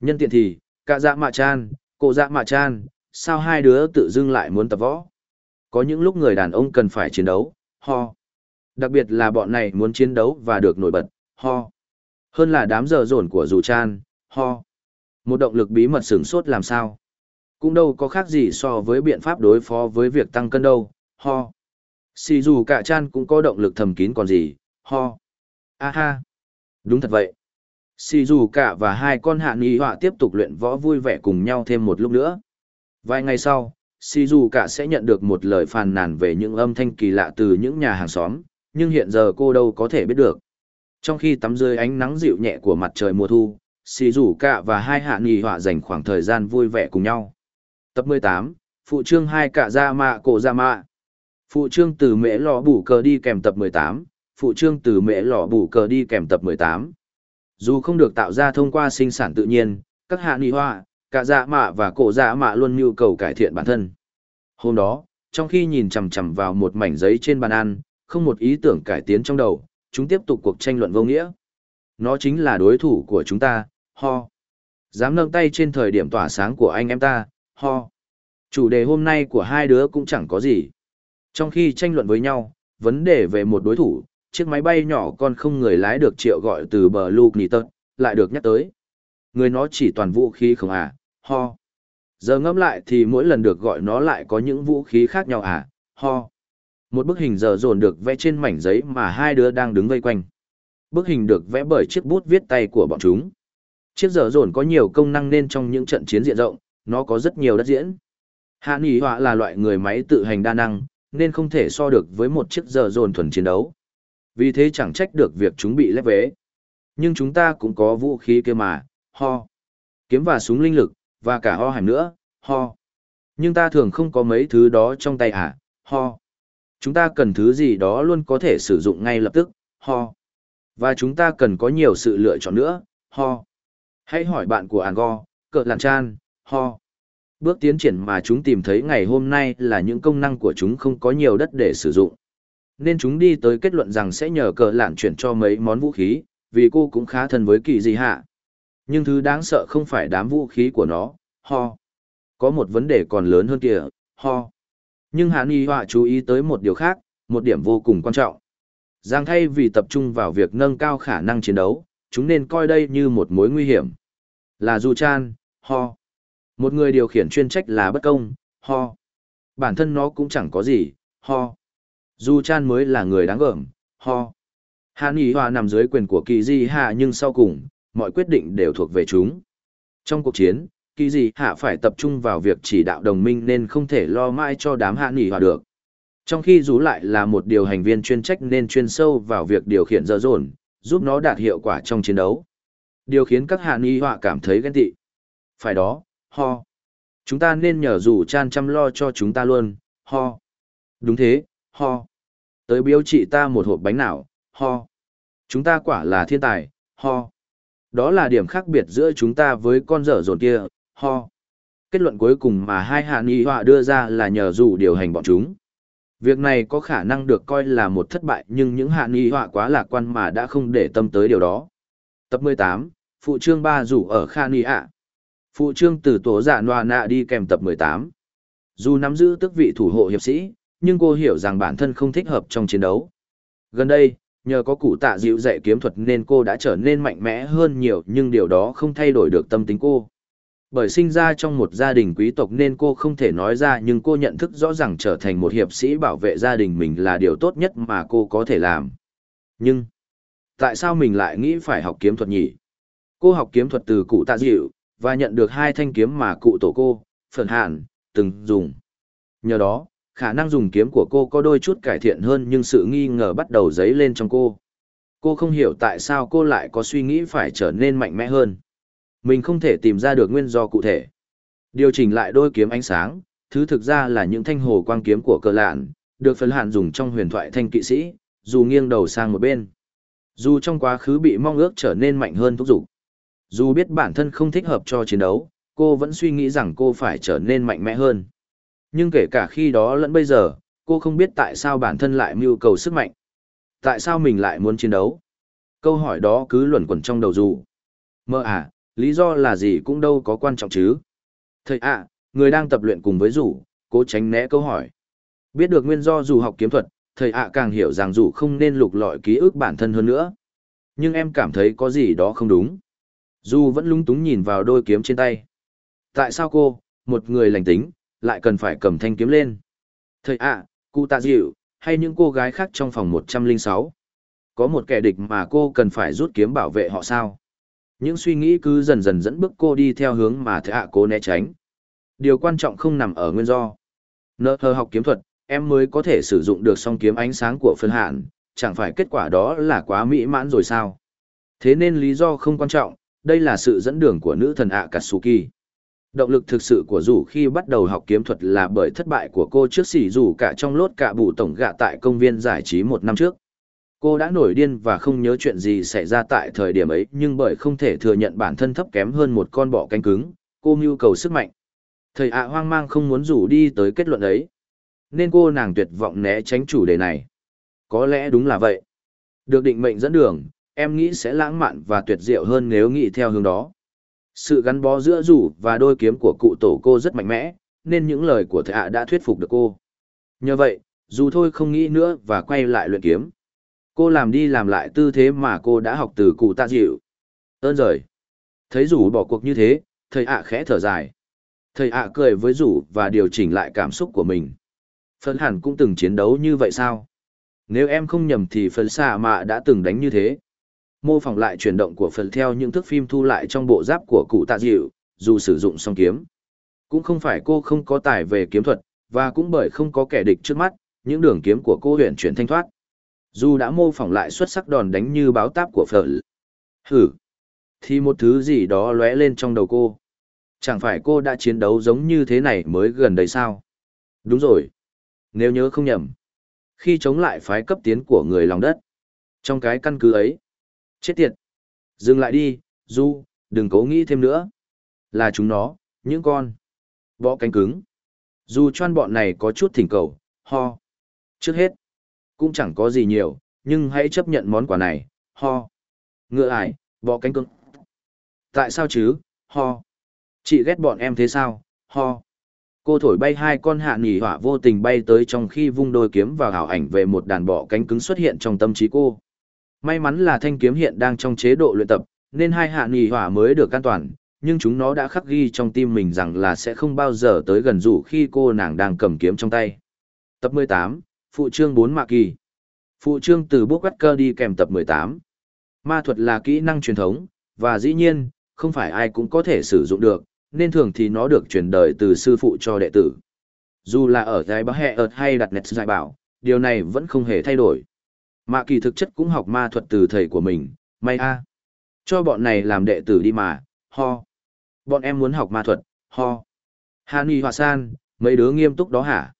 Nhân tiện thì, cả dạ mạ chan, cô dạ mạ chan, sao hai đứa tự dưng lại muốn tập võ? Có những lúc người đàn ông cần phải chiến đấu, ho. Đặc biệt là bọn này muốn chiến đấu và được nổi bật, ho. Hơn là đám giờ dồn của dù chan, ho. Một động lực bí mật sửng sốt làm sao? Cũng đâu có khác gì so với biện pháp đối phó với việc tăng cân đâu, ho. Xì dù cả chan cũng có động lực thầm kín còn gì, ho. A ha. Đúng thật vậy. Xì dù cả và hai con hạ nghị họa tiếp tục luyện võ vui vẻ cùng nhau thêm một lúc nữa. Vài ngày sau, Shizuka dù cả sẽ nhận được một lời phàn nàn về những âm thanh kỳ lạ từ những nhà hàng xóm, nhưng hiện giờ cô đâu có thể biết được. Trong khi tắm dưới ánh nắng dịu nhẹ của mặt trời mùa thu, xì dù cả và hai hạ nghỉ họa dành khoảng thời gian vui vẻ cùng nhau. Tập 18, Phụ trương hai cả ra mạ cổ ra mạ. Phụ trương từ mễ lò bủ cờ đi kèm tập 18, phụ trương từ mễ lò bủ cờ đi kèm tập 18. Dù không được tạo ra thông qua sinh sản tự nhiên, các hạ nghỉ hoa, cả ra dạ mạ và cổ ra mạ luôn nhu cầu cải thiện bản thân. Hôm đó, trong khi nhìn chằm chằm vào một mảnh giấy trên bàn ăn, không một ý tưởng cải tiến trong đầu, chúng tiếp tục cuộc tranh luận vô nghĩa. Nó chính là đối thủ của chúng ta, ho. Dám nâng tay trên thời điểm tỏa sáng của anh em ta, ho. Chủ đề hôm nay của hai đứa cũng chẳng có gì. Trong khi tranh luận với nhau, vấn đề về một đối thủ, chiếc máy bay nhỏ con không người lái được triệu gọi từ bờ Luke Nitton, lại được nhắc tới. Người nó chỉ toàn vũ khí không à, ho. Giờ ngẫm lại thì mỗi lần được gọi nó lại có những vũ khí khác nhau à, ho. Một bức hình giờ dồn được vẽ trên mảnh giấy mà hai đứa đang đứng vây quanh. Bức hình được vẽ bởi chiếc bút viết tay của bọn chúng. Chiếc giờ dồn có nhiều công năng nên trong những trận chiến diện rộng, nó có rất nhiều đất diễn. Hạ Nghị Họa là loại người máy tự hành đa năng, nên không thể so được với một chiếc giờ dồn thuần chiến đấu. Vì thế chẳng trách được việc chúng bị lép vế. Nhưng chúng ta cũng có vũ khí kia mà, ho. Kiếm và súng linh lực, và cả ho hành nữa, ho. Nhưng ta thường không có mấy thứ đó trong tay à, ho. Chúng ta cần thứ gì đó luôn có thể sử dụng ngay lập tức, ho. Và chúng ta cần có nhiều sự lựa chọn nữa, ho. Hãy hỏi bạn của Ango, cờ làn chan, ho. Bước tiến triển mà chúng tìm thấy ngày hôm nay là những công năng của chúng không có nhiều đất để sử dụng. Nên chúng đi tới kết luận rằng sẽ nhờ cờ lạn chuyển cho mấy món vũ khí, vì cô cũng khá thân với kỳ gì hạ. Nhưng thứ đáng sợ không phải đám vũ khí của nó, ho. Có một vấn đề còn lớn hơn kìa, ho. Nhưng Hàn Nhi Họa chú ý tới một điều khác, một điểm vô cùng quan trọng. Giang thay vì tập trung vào việc nâng cao khả năng chiến đấu, chúng nên coi đây như một mối nguy hiểm. Là Du Chan, ho. Một người điều khiển chuyên trách là bất công, ho. Bản thân nó cũng chẳng có gì, ho. Du Chan mới là người đáng gờm, ho. Hàn Y Hòa nằm dưới quyền của Kỳ Di Hạ nhưng sau cùng, mọi quyết định đều thuộc về chúng. Trong cuộc chiến, Kỳ gì Hạ phải tập trung vào việc chỉ đạo đồng minh nên không thể lo mãi cho đám Hạ nghỉ Hòa được. Trong khi rú lại là một điều hành viên chuyên trách nên chuyên sâu vào việc điều khiển dở dồn, giúp nó đạt hiệu quả trong chiến đấu. Điều khiến các Hạ nghỉ Hòa cảm thấy ghen tị. Phải đó, ho. Chúng ta nên nhờ rủ Chan chăm lo cho chúng ta luôn, ho. Đúng thế, ho. Tới biếu chị ta một hộp bánh nào, ho. Chúng ta quả là thiên tài, ho. Đó là điểm khác biệt giữa chúng ta với con dở dồn kia, ho. Kết luận cuối cùng mà hai hạ nghị họa đưa ra là nhờ dù điều hành bọn chúng. Việc này có khả năng được coi là một thất bại nhưng những hạ nghị họa quá lạc quan mà đã không để tâm tới điều đó. Tập 18, Phụ trương 3 rủ ở Kha Ni ạ. Phụ trương từ tổ giả noa nạ đi kèm tập 18. Dù nắm giữ tước vị thủ hộ hiệp sĩ, nhưng cô hiểu rằng bản thân không thích hợp trong chiến đấu. Gần đây, nhờ có cụ tạ dịu dạy kiếm thuật nên cô đã trở nên mạnh mẽ hơn nhiều nhưng điều đó không thay đổi được tâm tính cô. Bởi sinh ra trong một gia đình quý tộc nên cô không thể nói ra nhưng cô nhận thức rõ ràng trở thành một hiệp sĩ bảo vệ gia đình mình là điều tốt nhất mà cô có thể làm. Nhưng, tại sao mình lại nghĩ phải học kiếm thuật nhỉ? Cô học kiếm thuật từ cụ tạ dịu, và nhận được hai thanh kiếm mà cụ tổ cô, Phần Hạn, từng dùng. Nhờ đó, khả năng dùng kiếm của cô có đôi chút cải thiện hơn nhưng sự nghi ngờ bắt đầu dấy lên trong cô. Cô không hiểu tại sao cô lại có suy nghĩ phải trở nên mạnh mẽ hơn. Mình không thể tìm ra được nguyên do cụ thể. Điều chỉnh lại đôi kiếm ánh sáng, thứ thực ra là những thanh hồ quang kiếm của cờ lạn, được phần hạn dùng trong huyền thoại thanh kỵ sĩ, dù nghiêng đầu sang một bên. Dù trong quá khứ bị mong ước trở nên mạnh hơn thúc giục. Dù biết bản thân không thích hợp cho chiến đấu, cô vẫn suy nghĩ rằng cô phải trở nên mạnh mẽ hơn. Nhưng kể cả khi đó lẫn bây giờ, cô không biết tại sao bản thân lại mưu cầu sức mạnh. Tại sao mình lại muốn chiến đấu? Câu hỏi đó cứ luẩn quẩn trong đầu dù. Mơ à, lý do là gì cũng đâu có quan trọng chứ. Thầy ạ, người đang tập luyện cùng với rủ, cố tránh né câu hỏi. Biết được nguyên do dù học kiếm thuật, thầy ạ càng hiểu rằng dù không nên lục lọi ký ức bản thân hơn nữa. Nhưng em cảm thấy có gì đó không đúng. Dù vẫn lúng túng nhìn vào đôi kiếm trên tay. Tại sao cô, một người lành tính, lại cần phải cầm thanh kiếm lên. Thầy ạ, cụ tạ dịu, hay những cô gái khác trong phòng 106. Có một kẻ địch mà cô cần phải rút kiếm bảo vệ họ sao? Những suy nghĩ cứ dần dần dẫn bước cô đi theo hướng mà thầy ạ cố né tránh. Điều quan trọng không nằm ở nguyên do. Nợ thơ học kiếm thuật, em mới có thể sử dụng được song kiếm ánh sáng của phân hạn, chẳng phải kết quả đó là quá mỹ mãn rồi sao? Thế nên lý do không quan trọng, đây là sự dẫn đường của nữ thần ạ Katsuki. Động lực thực sự của rủ khi bắt đầu học kiếm thuật là bởi thất bại của cô trước xỉ rủ cả trong lốt cả bụ tổng gạ tại công viên giải trí một năm trước. Cô đã nổi điên và không nhớ chuyện gì xảy ra tại thời điểm ấy nhưng bởi không thể thừa nhận bản thân thấp kém hơn một con bọ cánh cứng, cô mưu cầu sức mạnh. Thầy ạ hoang mang không muốn rủ đi tới kết luận ấy. Nên cô nàng tuyệt vọng né tránh chủ đề này. Có lẽ đúng là vậy. Được định mệnh dẫn đường, em nghĩ sẽ lãng mạn và tuyệt diệu hơn nếu nghĩ theo hướng đó. Sự gắn bó giữa rủ và đôi kiếm của cụ tổ cô rất mạnh mẽ, nên những lời của thầy ạ đã thuyết phục được cô. Nhờ vậy, dù thôi không nghĩ nữa và quay lại luyện kiếm. Cô làm đi làm lại tư thế mà cô đã học từ cụ tạ dịu. Ơn rời. Thấy rủ bỏ cuộc như thế, thầy ạ khẽ thở dài. Thầy ạ cười với rủ và điều chỉnh lại cảm xúc của mình. Phân hẳn cũng từng chiến đấu như vậy sao? Nếu em không nhầm thì phần xạ mạ đã từng đánh như thế mô phỏng lại chuyển động của phần theo những thước phim thu lại trong bộ giáp của cụ tạ dịu, dù sử dụng song kiếm. Cũng không phải cô không có tài về kiếm thuật, và cũng bởi không có kẻ địch trước mắt, những đường kiếm của cô huyện chuyển thanh thoát. Dù đã mô phỏng lại xuất sắc đòn đánh như báo táp của phở. Hử! Thì một thứ gì đó lóe lên trong đầu cô. Chẳng phải cô đã chiến đấu giống như thế này mới gần đây sao? Đúng rồi. Nếu nhớ không nhầm. Khi chống lại phái cấp tiến của người lòng đất. Trong cái căn cứ ấy, Chết tiệt! Dừng lại đi, Du, đừng cố nghĩ thêm nữa. Là chúng nó, những con. võ cánh cứng. Dù choan bọn này có chút thỉnh cầu, ho. Trước hết, cũng chẳng có gì nhiều, nhưng hãy chấp nhận món quà này, ho. Ngựa ải, bọ cánh cứng. Tại sao chứ, ho. Chị ghét bọn em thế sao, ho. Cô thổi bay hai con hạ nỉ hỏa vô tình bay tới trong khi vung đôi kiếm vào ảo ảnh về một đàn bọ cánh cứng xuất hiện trong tâm trí cô. May mắn là thanh kiếm hiện đang trong chế độ luyện tập, nên hai hạ nỉ hỏa mới được an toàn, nhưng chúng nó đã khắc ghi trong tim mình rằng là sẽ không bao giờ tới gần rủ khi cô nàng đang cầm kiếm trong tay. Tập 18, Phụ trương 4 Mạ Kỳ Phụ trương từ bước cơ đi kèm tập 18. Ma thuật là kỹ năng truyền thống, và dĩ nhiên, không phải ai cũng có thể sử dụng được, nên thường thì nó được truyền đời từ sư phụ cho đệ tử. Dù là ở giai báo hẹ ợt hay đặt nét giải bảo, điều này vẫn không hề thay đổi. Mạ kỳ thực chất cũng học ma thuật từ thầy của mình, may a. Cho bọn này làm đệ tử đi mà, ho. Bọn em muốn học ma thuật, ho. Hà Nhi Hòa San, mấy đứa nghiêm túc đó hả?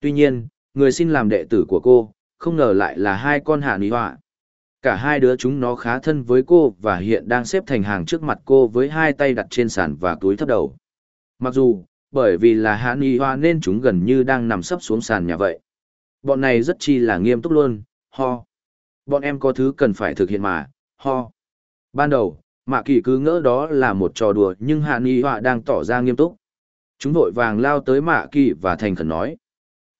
Tuy nhiên, người xin làm đệ tử của cô, không ngờ lại là hai con hạ nỉ họa. Cả hai đứa chúng nó khá thân với cô và hiện đang xếp thành hàng trước mặt cô với hai tay đặt trên sàn và túi thấp đầu. Mặc dù, bởi vì là hạ nỉ họa nên chúng gần như đang nằm sấp xuống sàn nhà vậy. Bọn này rất chi là nghiêm túc luôn, ho. Bọn em có thứ cần phải thực hiện mà, ho. Ban đầu, Mạ Kỳ cứ ngỡ đó là một trò đùa nhưng Hạ nỉ Họa đang tỏ ra nghiêm túc. Chúng vội vàng lao tới Mạ Kỳ và thành khẩn nói.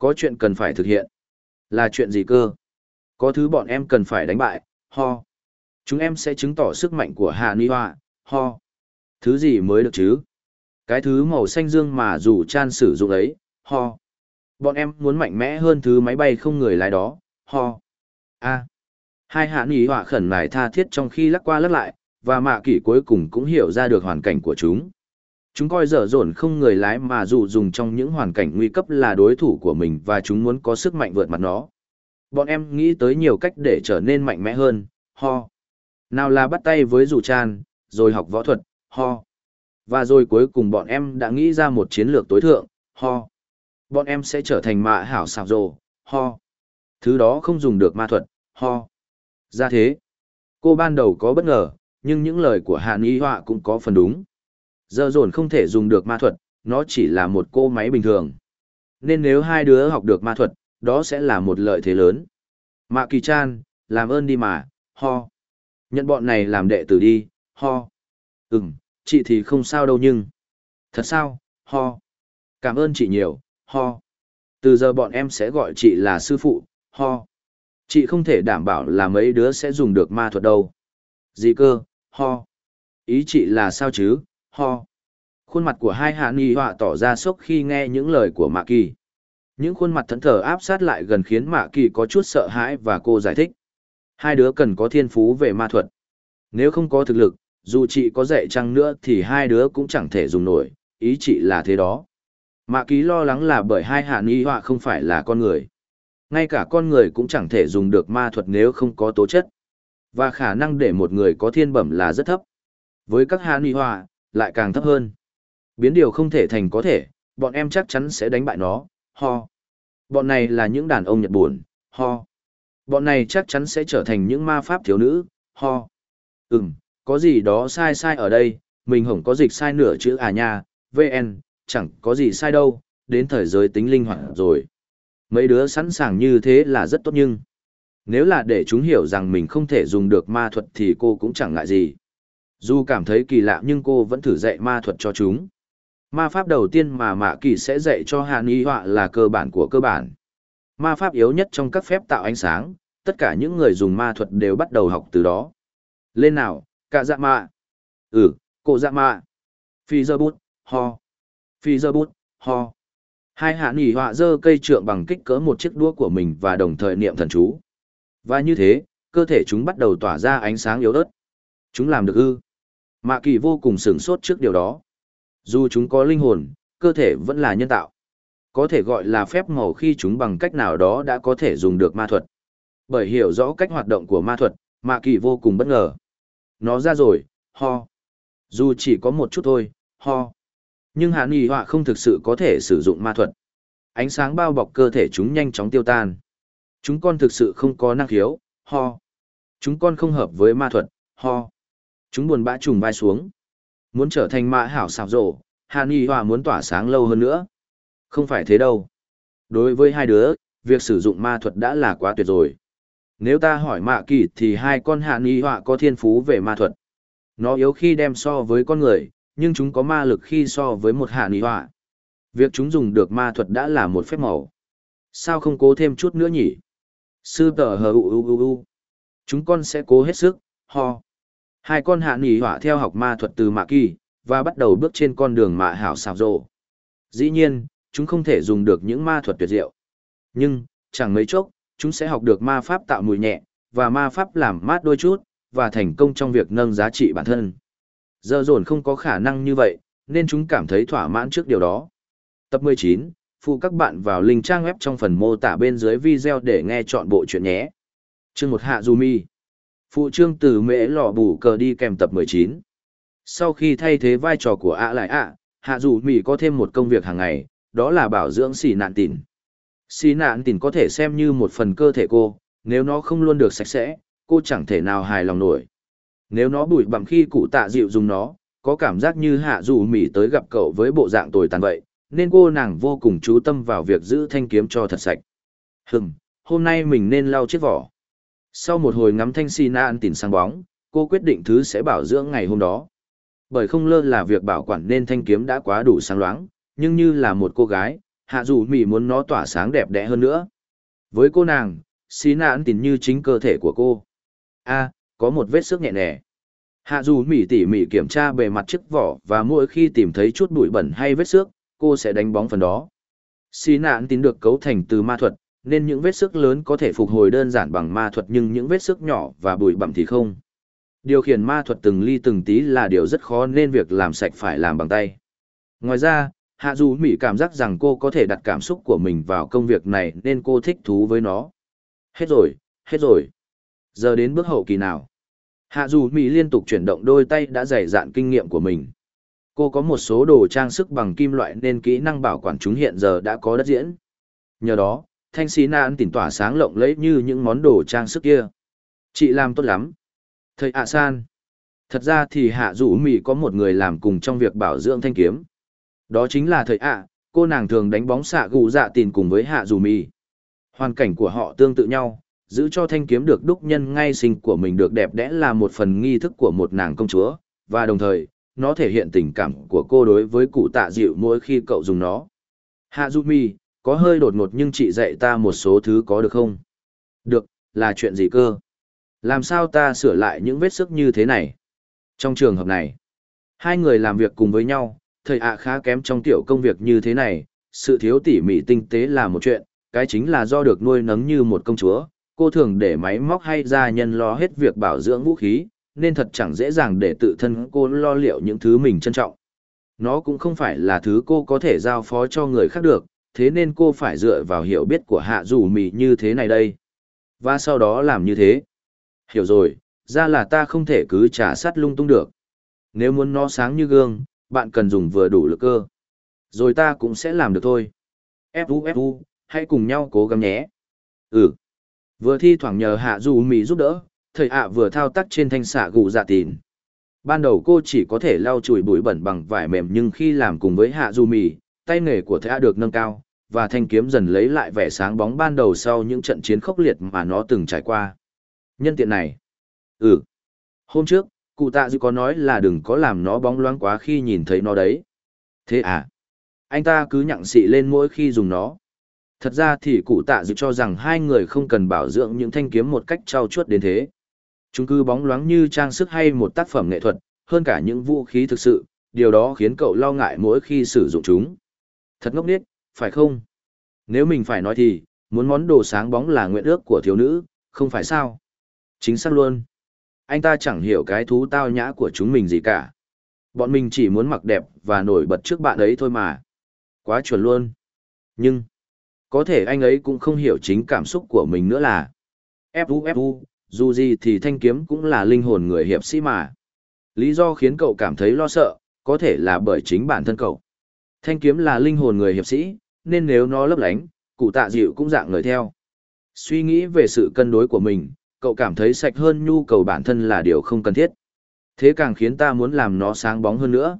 Có chuyện cần phải thực hiện. Là chuyện gì cơ? Có thứ bọn em cần phải đánh bại, ho. Chúng em sẽ chứng tỏ sức mạnh của Hạ Ni Hoa, ho. Thứ gì mới được chứ? Cái thứ màu xanh dương mà dù chan sử dụng ấy, ho. Bọn em muốn mạnh mẽ hơn thứ máy bay không người lái đó, ho. A. Hai hạ Ni Hoa khẩn nải tha thiết trong khi lắc qua lắc lại, và mạ kỷ cuối cùng cũng hiểu ra được hoàn cảnh của chúng. Chúng coi dở dồn không người lái mà dù dùng trong những hoàn cảnh nguy cấp là đối thủ của mình và chúng muốn có sức mạnh vượt mặt nó. Bọn em nghĩ tới nhiều cách để trở nên mạnh mẽ hơn, ho. Nào là bắt tay với dù chan, rồi học võ thuật, ho. Và rồi cuối cùng bọn em đã nghĩ ra một chiến lược tối thượng, ho. Bọn em sẽ trở thành mạ hảo xào rồ, ho. Thứ đó không dùng được ma thuật, ho. Ra thế, cô ban đầu có bất ngờ, nhưng những lời của Hạ Nghi Họa cũng có phần đúng. Giờ dồn không thể dùng được ma thuật, nó chỉ là một cô máy bình thường. Nên nếu hai đứa học được ma thuật, đó sẽ là một lợi thế lớn. Mạ Kỳ Chan, làm ơn đi mà, ho. Nhận bọn này làm đệ tử đi, ho. Ừm, chị thì không sao đâu nhưng. Thật sao, ho. Cảm ơn chị nhiều, ho. Từ giờ bọn em sẽ gọi chị là sư phụ, ho. Chị không thể đảm bảo là mấy đứa sẽ dùng được ma thuật đâu. Gì cơ, ho. Ý chị là sao chứ, ho. Khuôn mặt của hai hạ nghi họa tỏ ra sốc khi nghe những lời của Mạ Kỳ. Những khuôn mặt thẫn thờ áp sát lại gần khiến Mạ Kỳ có chút sợ hãi và cô giải thích. Hai đứa cần có thiên phú về ma thuật. Nếu không có thực lực, dù chị có dạy chăng nữa thì hai đứa cũng chẳng thể dùng nổi, ý chị là thế đó. Mạ Kỳ lo lắng là bởi hai hạ nghi họa không phải là con người. Ngay cả con người cũng chẳng thể dùng được ma thuật nếu không có tố chất. Và khả năng để một người có thiên bẩm là rất thấp. Với các hạ nghi họa, lại càng thấp hơn. Biến điều không thể thành có thể, bọn em chắc chắn sẽ đánh bại nó, ho. Bọn này là những đàn ông Nhật buồn, ho. Bọn này chắc chắn sẽ trở thành những ma pháp thiếu nữ, ho. Ừm, có gì đó sai sai ở đây, mình hổng có dịch sai nửa chữ à nha, VN, chẳng có gì sai đâu, đến thời giới tính linh hoạt rồi. Mấy đứa sẵn sàng như thế là rất tốt nhưng, nếu là để chúng hiểu rằng mình không thể dùng được ma thuật thì cô cũng chẳng ngại gì. Dù cảm thấy kỳ lạ nhưng cô vẫn thử dạy ma thuật cho chúng. Ma pháp đầu tiên mà Mạ Kỳ sẽ dạy cho Hàn Y Họa là cơ bản của cơ bản. Ma pháp yếu nhất trong các phép tạo ánh sáng, tất cả những người dùng ma thuật đều bắt đầu học từ đó. Lên nào, cả dạ mạ. Ừ, cô dạ mạ. Phi dơ bút, ho. Phi dơ bút, ho. Hai hạ nỉ họa dơ cây trượng bằng kích cỡ một chiếc đũa của mình và đồng thời niệm thần chú. Và như thế, cơ thể chúng bắt đầu tỏa ra ánh sáng yếu ớt. Chúng làm được ư. Mạ kỳ vô cùng sửng sốt trước điều đó. Dù chúng có linh hồn, cơ thể vẫn là nhân tạo. Có thể gọi là phép màu khi chúng bằng cách nào đó đã có thể dùng được ma thuật. Bởi hiểu rõ cách hoạt động của ma thuật, Mạ Kỳ vô cùng bất ngờ. Nó ra rồi, ho. Dù chỉ có một chút thôi, ho. Nhưng Hạ Nghị Họa không thực sự có thể sử dụng ma thuật. Ánh sáng bao bọc cơ thể chúng nhanh chóng tiêu tan. Chúng con thực sự không có năng khiếu, ho. Chúng con không hợp với ma thuật, ho. Chúng buồn bã trùng vai xuống. Muốn trở thành mã hảo xào rộ, Hạ Nghị hòa muốn tỏa sáng lâu hơn nữa. Không phải thế đâu. Đối với hai đứa, việc sử dụng ma thuật đã là quá tuyệt rồi. Nếu ta hỏi mạ kỳ thì hai con hạ Y Hòa có thiên phú về ma thuật. Nó yếu khi đem so với con người, nhưng chúng có ma lực khi so với một hạ Y Hòa. Việc chúng dùng được ma thuật đã là một phép màu. Sao không cố thêm chút nữa nhỉ? Sư tờ hờ u u u u. Chúng con sẽ cố hết sức, ho. Hai con hạ nghỉ hỏa theo học ma thuật từ mạ kỳ, và bắt đầu bước trên con đường mạ hảo xào rộ. Dĩ nhiên, chúng không thể dùng được những ma thuật tuyệt diệu. Nhưng, chẳng mấy chốc, chúng sẽ học được ma pháp tạo mùi nhẹ, và ma pháp làm mát đôi chút, và thành công trong việc nâng giá trị bản thân. Giờ dồn không có khả năng như vậy, nên chúng cảm thấy thỏa mãn trước điều đó. Tập 19, phụ các bạn vào link trang web trong phần mô tả bên dưới video để nghe chọn bộ chuyện nhé. Chương một Hạ Du Mi Phụ trương từ mễ lò bù cờ đi kèm tập 19. Sau khi thay thế vai trò của ạ lại ạ, Hạ dù Mi có thêm một công việc hàng ngày, đó là bảo dưỡng xì nạn tỉn. Xì nạn tỉn có thể xem như một phần cơ thể cô, nếu nó không luôn được sạch sẽ, cô chẳng thể nào hài lòng nổi. Nếu nó bụi bặm khi cụ tạ dịu dùng nó, có cảm giác như hạ dù mỉ tới gặp cậu với bộ dạng tồi tàn vậy, nên cô nàng vô cùng chú tâm vào việc giữ thanh kiếm cho thật sạch. Hừm, hôm nay mình nên lau chiếc vỏ. Sau một hồi ngắm thanh si na ăn tỉn sang bóng, cô quyết định thứ sẽ bảo dưỡng ngày hôm đó. Bởi không lơ là việc bảo quản nên thanh kiếm đã quá đủ sáng loáng, nhưng như là một cô gái, hạ dù mỉ muốn nó tỏa sáng đẹp đẽ hơn nữa. Với cô nàng, xì Nạn ăn như chính cơ thể của cô. a có một vết xước nhẹ nẻ. Hạ dù mỉ tỉ mỉ kiểm tra bề mặt chiếc vỏ và mỗi khi tìm thấy chút bụi bẩn hay vết xước, cô sẽ đánh bóng phần đó. Xì nạn tín được cấu thành từ ma thuật, nên những vết sức lớn có thể phục hồi đơn giản bằng ma thuật nhưng những vết sức nhỏ và bụi bặm thì không. Điều khiển ma thuật từng ly từng tí là điều rất khó nên việc làm sạch phải làm bằng tay. Ngoài ra, Hạ Du Mỹ cảm giác rằng cô có thể đặt cảm xúc của mình vào công việc này nên cô thích thú với nó. Hết rồi, hết rồi. Giờ đến bước hậu kỳ nào. Hạ Du Mỹ liên tục chuyển động đôi tay đã dày dạn kinh nghiệm của mình. Cô có một số đồ trang sức bằng kim loại nên kỹ năng bảo quản chúng hiện giờ đã có đất diễn. Nhờ đó, thanh xí nạn tỉnh tỏa sáng lộng lẫy như những món đồ trang sức kia. Chị làm tốt lắm. Thầy ạ san. Thật ra thì hạ rủ mì có một người làm cùng trong việc bảo dưỡng thanh kiếm. Đó chính là thầy ạ, cô nàng thường đánh bóng xạ gù dạ tìn cùng với hạ rủ mì. Hoàn cảnh của họ tương tự nhau, giữ cho thanh kiếm được đúc nhân ngay sinh của mình được đẹp đẽ là một phần nghi thức của một nàng công chúa, và đồng thời, nó thể hiện tình cảm của cô đối với cụ tạ dịu mỗi khi cậu dùng nó. Hạ Du Mi, có hơi đột ngột nhưng chị dạy ta một số thứ có được không? Được, là chuyện gì cơ? Làm sao ta sửa lại những vết sức như thế này? Trong trường hợp này, hai người làm việc cùng với nhau, thầy ạ khá kém trong tiểu công việc như thế này, sự thiếu tỉ mỉ tinh tế là một chuyện, cái chính là do được nuôi nấng như một công chúa, cô thường để máy móc hay gia nhân lo hết việc bảo dưỡng vũ khí, nên thật chẳng dễ dàng để tự thân cô lo liệu những thứ mình trân trọng. Nó cũng không phải là thứ cô có thể giao phó cho người khác được, thế nên cô phải dựa vào hiểu biết của hạ dù mì như thế này đây. Và sau đó làm như thế. Hiểu rồi, ra là ta không thể cứ trả sắt lung tung được. Nếu muốn nó sáng như gương, bạn cần dùng vừa đủ lực cơ. Rồi ta cũng sẽ làm được thôi. Fu Fu, hãy cùng nhau cố gắng nhé. Ừ. Vừa thi thoảng nhờ hạ dù mì giúp đỡ, thầy ạ vừa thao tác trên thanh xạ gù dạ tìn. Ban đầu cô chỉ có thể lau chùi bụi bẩn bằng vải mềm nhưng khi làm cùng với hạ dù mì, tay nghề của thầy được nâng cao, và thanh kiếm dần lấy lại vẻ sáng bóng ban đầu sau những trận chiến khốc liệt mà nó từng trải qua. Nhân tiện này. Ừ. Hôm trước, cụ tạ dư có nói là đừng có làm nó bóng loáng quá khi nhìn thấy nó đấy. Thế à? Anh ta cứ nhặng xị lên mỗi khi dùng nó. Thật ra thì cụ tạ dự cho rằng hai người không cần bảo dưỡng những thanh kiếm một cách trau chuốt đến thế. Chúng cứ bóng loáng như trang sức hay một tác phẩm nghệ thuật, hơn cả những vũ khí thực sự, điều đó khiến cậu lo ngại mỗi khi sử dụng chúng. Thật ngốc nghếch, phải không? Nếu mình phải nói thì, muốn món đồ sáng bóng là nguyện ước của thiếu nữ, không phải sao? Chính xác luôn. Anh ta chẳng hiểu cái thú tao nhã của chúng mình gì cả. Bọn mình chỉ muốn mặc đẹp và nổi bật trước bạn ấy thôi mà. Quá chuẩn luôn. Nhưng, có thể anh ấy cũng không hiểu chính cảm xúc của mình nữa là. Fu Fu, dù gì thì thanh kiếm cũng là linh hồn người hiệp sĩ mà. Lý do khiến cậu cảm thấy lo sợ, có thể là bởi chính bản thân cậu. Thanh kiếm là linh hồn người hiệp sĩ, nên nếu nó lấp lánh, cụ tạ dịu cũng dạng người theo. Suy nghĩ về sự cân đối của mình, cậu cảm thấy sạch hơn nhu cầu bản thân là điều không cần thiết. Thế càng khiến ta muốn làm nó sáng bóng hơn nữa.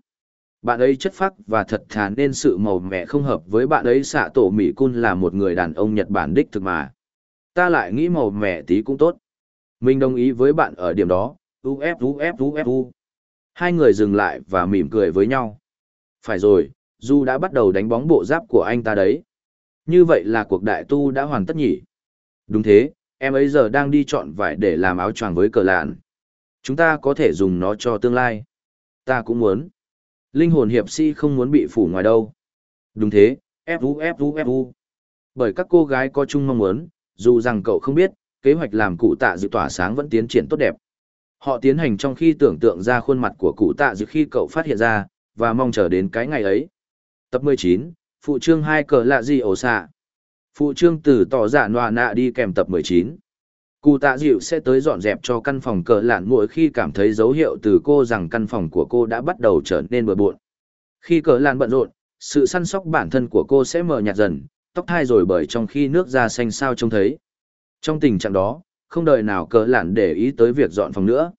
Bạn ấy chất phác và thật thà nên sự màu mẹ không hợp với bạn ấy xạ tổ Mỹ Cun là một người đàn ông Nhật Bản đích thực mà. Ta lại nghĩ màu mẹ tí cũng tốt. Mình đồng ý với bạn ở điểm đó, uf uf uf uf. Hai người dừng lại và mỉm cười với nhau. Phải rồi, dù đã bắt đầu đánh bóng bộ giáp của anh ta đấy. Như vậy là cuộc đại tu đã hoàn tất nhỉ? Đúng thế, em ấy giờ đang đi chọn vải để làm áo choàng với cờ lạn. Chúng ta có thể dùng nó cho tương lai. Ta cũng muốn. Linh hồn hiệp sĩ không muốn bị phủ ngoài đâu. Đúng thế, fu fu fu. Bởi các cô gái có chung mong muốn, dù rằng cậu không biết, kế hoạch làm cụ tạ dự tỏa sáng vẫn tiến triển tốt đẹp. Họ tiến hành trong khi tưởng tượng ra khuôn mặt của cụ tạ dự khi cậu phát hiện ra, và mong chờ đến cái ngày ấy. Tập 19, Phụ trương hai cờ lạ gì ổ xạ. Phụ trương từ tỏ giả nòa nạ đi kèm tập 19. Cụ tạ dịu sẽ tới dọn dẹp cho căn phòng cờ lạn mỗi khi cảm thấy dấu hiệu từ cô rằng căn phòng của cô đã bắt đầu trở nên bừa bộn. Khi cờ lạn bận rộn, sự săn sóc bản thân của cô sẽ mờ nhạt dần, tóc thai rồi bởi trong khi nước da xanh sao trông thấy. Trong tình trạng đó, không đời nào cờ lạn để ý tới việc dọn phòng nữa.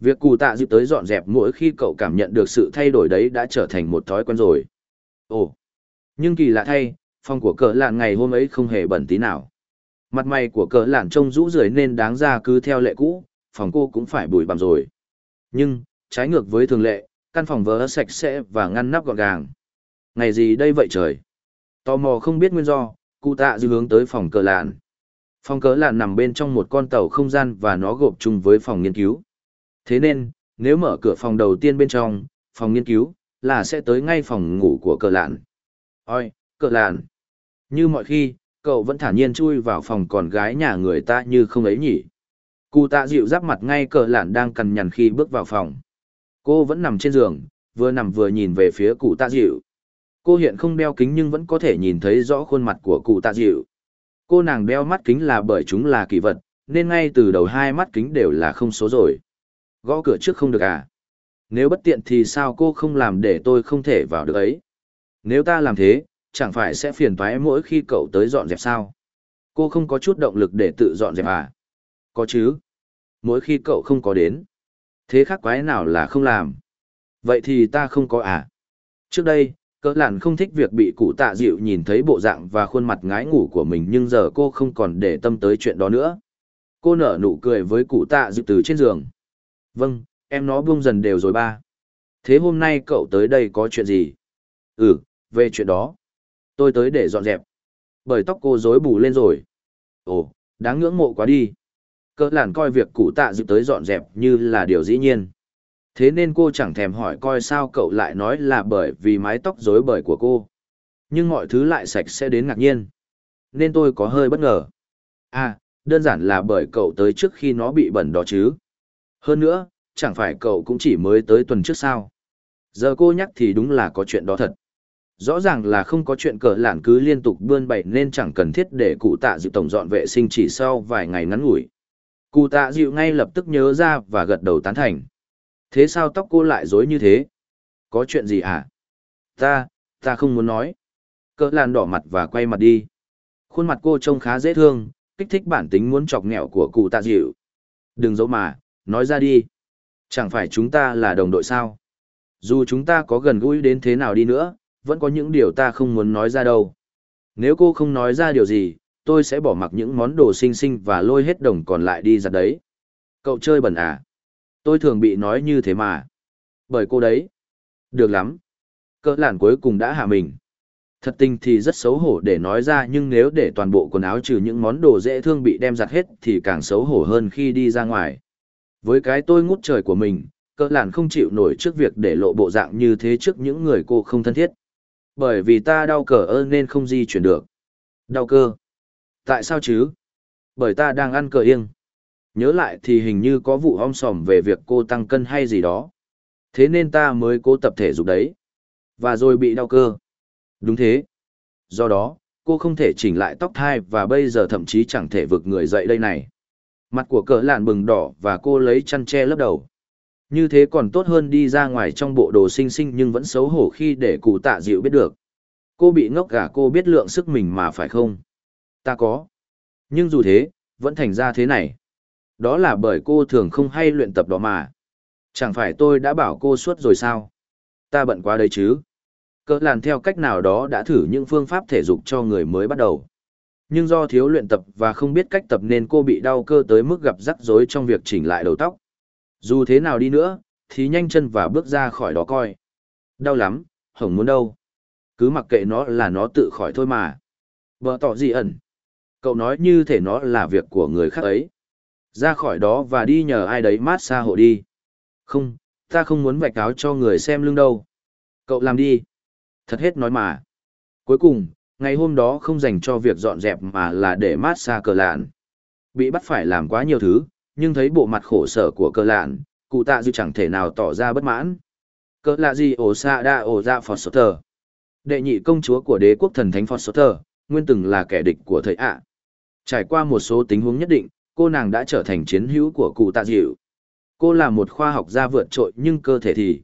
Việc cụ tạ dịu tới dọn dẹp mỗi khi cậu cảm nhận được sự thay đổi đấy đã trở thành một thói quen rồi. Ồ, nhưng kỳ lạ thay, phòng của cờ lạn ngày hôm ấy không hề bẩn tí nào. Mặt mày của cờ lạn trông rũ rưởi nên đáng ra cứ theo lệ cũ, phòng cô cũng phải bụi bặm rồi. Nhưng, trái ngược với thường lệ, căn phòng vỡ sạch sẽ và ngăn nắp gọn gàng. Ngày gì đây vậy trời? Tò mò không biết nguyên do, cụ tạ dư hướng tới phòng cờ lạn. Phòng cờ lạn nằm bên trong một con tàu không gian và nó gộp chung với phòng nghiên cứu. Thế nên, nếu mở cửa phòng đầu tiên bên trong, phòng nghiên cứu, là sẽ tới ngay phòng ngủ của cờ lạn. Ôi, cờ lạn. Như mọi khi, cậu vẫn thản nhiên chui vào phòng con gái nhà người ta như không ấy nhỉ. Cụ tạ dịu giáp mặt ngay cờ lạn đang cằn nhằn khi bước vào phòng. Cô vẫn nằm trên giường, vừa nằm vừa nhìn về phía cụ tạ dịu. Cô hiện không đeo kính nhưng vẫn có thể nhìn thấy rõ khuôn mặt của cụ tạ dịu. Cô nàng đeo mắt kính là bởi chúng là kỳ vật, nên ngay từ đầu hai mắt kính đều là không số rồi. Gõ cửa trước không được à? Nếu bất tiện thì sao cô không làm để tôi không thể vào được ấy? Nếu ta làm thế, chẳng phải sẽ phiền toái mỗi khi cậu tới dọn dẹp sao? Cô không có chút động lực để tự dọn dẹp à? Có chứ. Mỗi khi cậu không có đến. Thế khác quái nào là không làm? Vậy thì ta không có à? Trước đây, cỡ lạn không thích việc bị cụ tạ dịu nhìn thấy bộ dạng và khuôn mặt ngái ngủ của mình nhưng giờ cô không còn để tâm tới chuyện đó nữa. Cô nở nụ cười với cụ tạ dịu từ trên giường. Vâng, em nó buông dần đều rồi ba. Thế hôm nay cậu tới đây có chuyện gì? Ừ, về chuyện đó. Tôi tới để dọn dẹp. Bởi tóc cô rối bù lên rồi. Ồ, đáng ngưỡng mộ quá đi. Cỡ làn coi việc cụ tạ dự tới dọn dẹp như là điều dĩ nhiên. Thế nên cô chẳng thèm hỏi coi sao cậu lại nói là bởi vì mái tóc rối bời của cô. Nhưng mọi thứ lại sạch sẽ đến ngạc nhiên. Nên tôi có hơi bất ngờ. À, đơn giản là bởi cậu tới trước khi nó bị bẩn đó chứ. Hơn nữa, chẳng phải cậu cũng chỉ mới tới tuần trước sao. Giờ cô nhắc thì đúng là có chuyện đó thật. Rõ ràng là không có chuyện cờ lản cứ liên tục bươn bậy nên chẳng cần thiết để cụ tạ dịu tổng dọn vệ sinh chỉ sau vài ngày ngắn ngủi. Cụ tạ dịu ngay lập tức nhớ ra và gật đầu tán thành. Thế sao tóc cô lại rối như thế? Có chuyện gì hả? Ta, ta không muốn nói. Cỡ lản đỏ mặt và quay mặt đi. Khuôn mặt cô trông khá dễ thương, kích thích bản tính muốn chọc nghẹo của cụ tạ dịu. Đừng giấu mà, nói ra đi. Chẳng phải chúng ta là đồng đội sao? Dù chúng ta có gần gũi đến thế nào đi nữa, vẫn có những điều ta không muốn nói ra đâu. Nếu cô không nói ra điều gì, tôi sẽ bỏ mặc những món đồ xinh xinh và lôi hết đồng còn lại đi ra đấy. Cậu chơi bẩn à? Tôi thường bị nói như thế mà. Bởi cô đấy. Được lắm. Cỡ làn cuối cùng đã hạ mình. Thật tình thì rất xấu hổ để nói ra nhưng nếu để toàn bộ quần áo trừ những món đồ dễ thương bị đem giặt hết thì càng xấu hổ hơn khi đi ra ngoài. Với cái tôi ngút trời của mình, cỡ làn không chịu nổi trước việc để lộ bộ dạng như thế trước những người cô không thân thiết. Bởi vì ta đau cờ ơ nên không di chuyển được. Đau cơ. Tại sao chứ? Bởi ta đang ăn cờ yên. Nhớ lại thì hình như có vụ om sòm về việc cô tăng cân hay gì đó. Thế nên ta mới cố tập thể dục đấy. Và rồi bị đau cơ. Đúng thế. Do đó, cô không thể chỉnh lại tóc thai và bây giờ thậm chí chẳng thể vực người dậy đây này. Mặt của cỡ lạn bừng đỏ và cô lấy chăn che lấp đầu. Như thế còn tốt hơn đi ra ngoài trong bộ đồ xinh xinh nhưng vẫn xấu hổ khi để cụ tạ dịu biết được. Cô bị ngốc gà cô biết lượng sức mình mà phải không? Ta có. Nhưng dù thế, vẫn thành ra thế này. Đó là bởi cô thường không hay luyện tập đó mà. Chẳng phải tôi đã bảo cô suốt rồi sao? Ta bận quá đấy chứ. Cỡ làn theo cách nào đó đã thử những phương pháp thể dục cho người mới bắt đầu. Nhưng do thiếu luyện tập và không biết cách tập nên cô bị đau cơ tới mức gặp rắc rối trong việc chỉnh lại đầu tóc. Dù thế nào đi nữa, thì nhanh chân và bước ra khỏi đó coi. Đau lắm, hổng muốn đâu. Cứ mặc kệ nó là nó tự khỏi thôi mà. Vợ tỏ gì ẩn. Cậu nói như thể nó là việc của người khác ấy. Ra khỏi đó và đi nhờ ai đấy mát xa hộ đi. Không, ta không muốn vạch áo cho người xem lưng đâu. Cậu làm đi. Thật hết nói mà. Cuối cùng, ngày hôm đó không dành cho việc dọn dẹp mà là để mát xa cờ lạn. Bị bắt phải làm quá nhiều thứ, nhưng thấy bộ mặt khổ sở của cờ lạn, cụ tạ dư chẳng thể nào tỏ ra bất mãn. Cờ lạ gì ổ xa đa ổ dạ tờ. Đệ nhị công chúa của đế quốc thần thánh Foster, nguyên từng là kẻ địch của thầy ạ. Trải qua một số tình huống nhất định, cô nàng đã trở thành chiến hữu của cụ tạ dịu. Cô là một khoa học gia vượt trội nhưng cơ thể thì.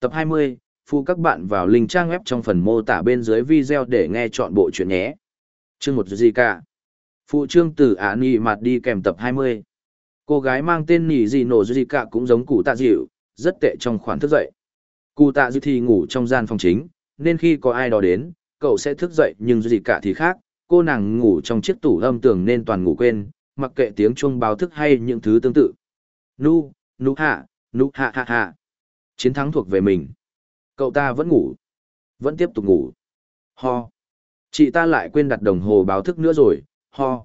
Tập 20, phụ các bạn vào link trang web trong phần mô tả bên dưới video để nghe chọn bộ chuyện nhé. Chương một gì cả. Phụ trương từ Ả Nì Mạt đi kèm tập 20. Cô gái mang tên Nì Dì Nổ Dì Cả cũng giống cụ tạ dịu, rất tệ trong khoản thức dậy. Cụ tạ dịu thì ngủ trong gian phòng chính, nên khi có ai đó đến, cậu sẽ thức dậy nhưng Dì Cả thì khác, cô nàng ngủ trong chiếc tủ âm tường nên toàn ngủ quên, mặc kệ tiếng chuông báo thức hay những thứ tương tự. Nu, nu hạ, nu hạ hạ hạ. Chiến thắng thuộc về mình. Cậu ta vẫn ngủ. Vẫn tiếp tục ngủ. Ho. Chị ta lại quên đặt đồng hồ báo thức nữa rồi. Ho.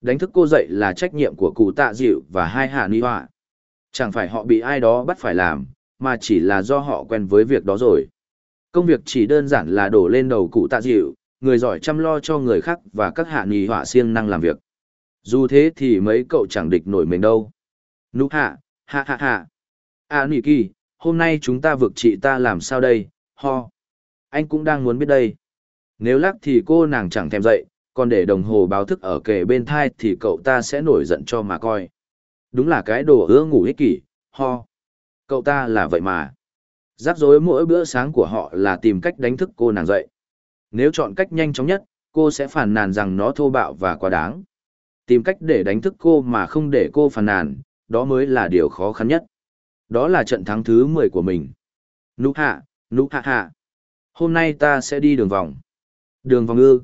Đánh thức cô dậy là trách nhiệm của cụ tạ dịu và hai hạ ni họa. Chẳng phải họ bị ai đó bắt phải làm, mà chỉ là do họ quen với việc đó rồi. Công việc chỉ đơn giản là đổ lên đầu cụ tạ dịu, người giỏi chăm lo cho người khác và các hạ ni họa siêng năng làm việc. Dù thế thì mấy cậu chẳng địch nổi mình đâu. Nú hạ, hạ hạ hạ. À nỉ kỳ, hôm nay chúng ta vực chị ta làm sao đây, ho. Anh cũng đang muốn biết đây. Nếu lắc thì cô nàng chẳng thèm dậy, còn để đồng hồ báo thức ở kề bên thai thì cậu ta sẽ nổi giận cho mà coi. Đúng là cái đồ ưa ngủ ích kỷ, ho. Cậu ta là vậy mà. Rắc rối mỗi bữa sáng của họ là tìm cách đánh thức cô nàng dậy. Nếu chọn cách nhanh chóng nhất, cô sẽ phản nàn rằng nó thô bạo và quá đáng. Tìm cách để đánh thức cô mà không để cô phản nàn, đó mới là điều khó khăn nhất. Đó là trận thắng thứ 10 của mình. Nụ hạ, nụ hạ hạ. Hôm nay ta sẽ đi đường vòng. Đường vòng ư.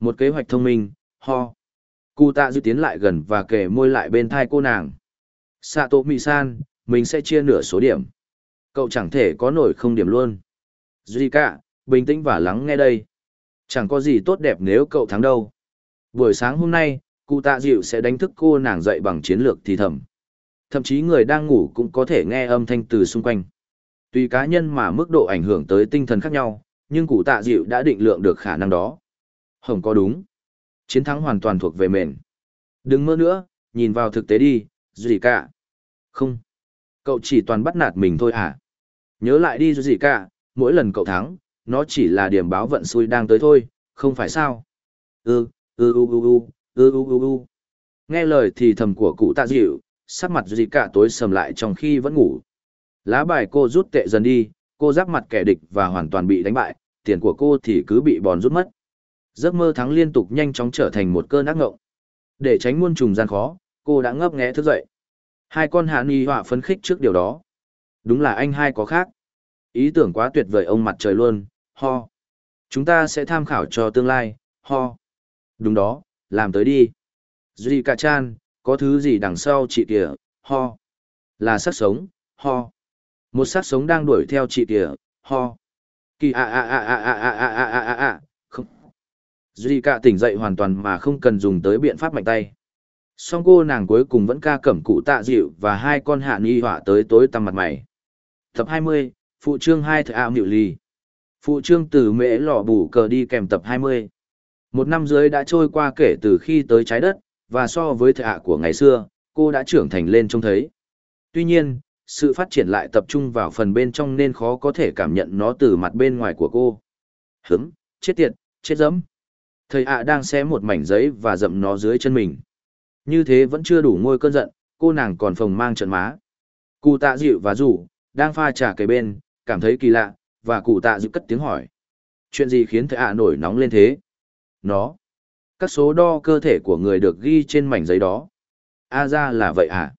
Một kế hoạch thông minh, ho. Cụ tạ dư tiến lại gần và kề môi lại bên thai cô nàng. Sato Mi-san, mình sẽ chia nửa số điểm. Cậu chẳng thể có nổi không điểm luôn. Duy cả, bình tĩnh và lắng nghe đây. Chẳng có gì tốt đẹp nếu cậu thắng đâu. Buổi sáng hôm nay, cụ tạ dịu sẽ đánh thức cô nàng dậy bằng chiến lược thì thầm thậm chí người đang ngủ cũng có thể nghe âm thanh từ xung quanh. Tùy cá nhân mà mức độ ảnh hưởng tới tinh thần khác nhau, nhưng cụ tạ dịu đã định lượng được khả năng đó. Hồng có đúng. Chiến thắng hoàn toàn thuộc về mình. Đừng mơ nữa, nhìn vào thực tế đi, gì cả. Không. Cậu chỉ toàn bắt nạt mình thôi à? Nhớ lại đi gì cả, mỗi lần cậu thắng, nó chỉ là điểm báo vận xui đang tới thôi, không phải sao? Ừ, ừ ừ ừ ừ, ừ ừ ừ ừ. Nghe lời thì thầm của cụ tạ dịu, sắc mặt gì cả tối sầm lại trong khi vẫn ngủ. Lá bài cô rút tệ dần đi, cô giáp mặt kẻ địch và hoàn toàn bị đánh bại, tiền của cô thì cứ bị bòn rút mất. Giấc mơ thắng liên tục nhanh chóng trở thành một cơn ác ngộng. Để tránh muôn trùng gian khó, cô đã ngấp nghé thức dậy. Hai con hạ nghi họa phấn khích trước điều đó. Đúng là anh hai có khác. Ý tưởng quá tuyệt vời ông mặt trời luôn, ho. Chúng ta sẽ tham khảo cho tương lai, ho. Đúng đó, làm tới đi. Duy chan, có thứ gì đằng sau chị kìa, ho. Là sắc sống, ho. Một sắc sống đang đuổi theo chị kìa, ho. Kỳ a a a a a a a a a a a không. Duy cả tỉnh dậy hoàn toàn mà không cần dùng tới biện pháp mạnh tay. Song cô nàng cuối cùng vẫn ca cẩm cụ tạ dịu và hai con hạ nghi họa tới tối tăm mặt mày. Tập 20, Phụ trương 2 thợ ảo nhịu ly. Phụ trương từ mễ lò bù cờ đi kèm tập 20. Một năm dưới đã trôi qua kể từ khi tới trái đất, và so với thời ạ của ngày xưa, cô đã trưởng thành lên trông thấy. Tuy nhiên, sự phát triển lại tập trung vào phần bên trong nên khó có thể cảm nhận nó từ mặt bên ngoài của cô. Hứng, chết tiệt, chết dẫm. Thầy ạ đang xé một mảnh giấy và dậm nó dưới chân mình. Như thế vẫn chưa đủ ngôi cơn giận, cô nàng còn phồng mang trận má. Cụ tạ dịu và rủ, đang pha trà kế bên, cảm thấy kỳ lạ, và cụ tạ dịu cất tiếng hỏi. Chuyện gì khiến thầy ạ nổi nóng lên thế? Nó. Các số đo cơ thể của người được ghi trên mảnh giấy đó. A ra là vậy à?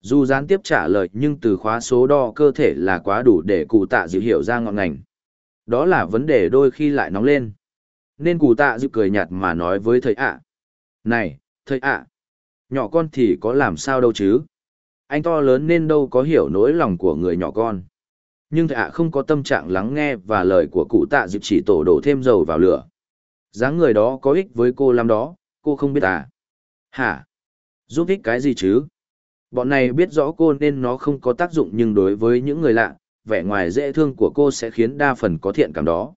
Dù gián tiếp trả lời nhưng từ khóa số đo cơ thể là quá đủ để cụ tạ dịu hiểu ra ngọn ngành. Đó là vấn đề đôi khi lại nóng lên. Nên cụ tạ dịu cười nhạt mà nói với thầy ạ. Này, thầy ạ, nhỏ con thì có làm sao đâu chứ? Anh to lớn nên đâu có hiểu nỗi lòng của người nhỏ con. Nhưng thầy ạ không có tâm trạng lắng nghe và lời của cụ tạ dịu chỉ tổ đổ thêm dầu vào lửa dáng người đó có ích với cô lắm đó, cô không biết à? Hả? Giúp ích cái gì chứ? Bọn này biết rõ cô nên nó không có tác dụng nhưng đối với những người lạ, vẻ ngoài dễ thương của cô sẽ khiến đa phần có thiện cảm đó.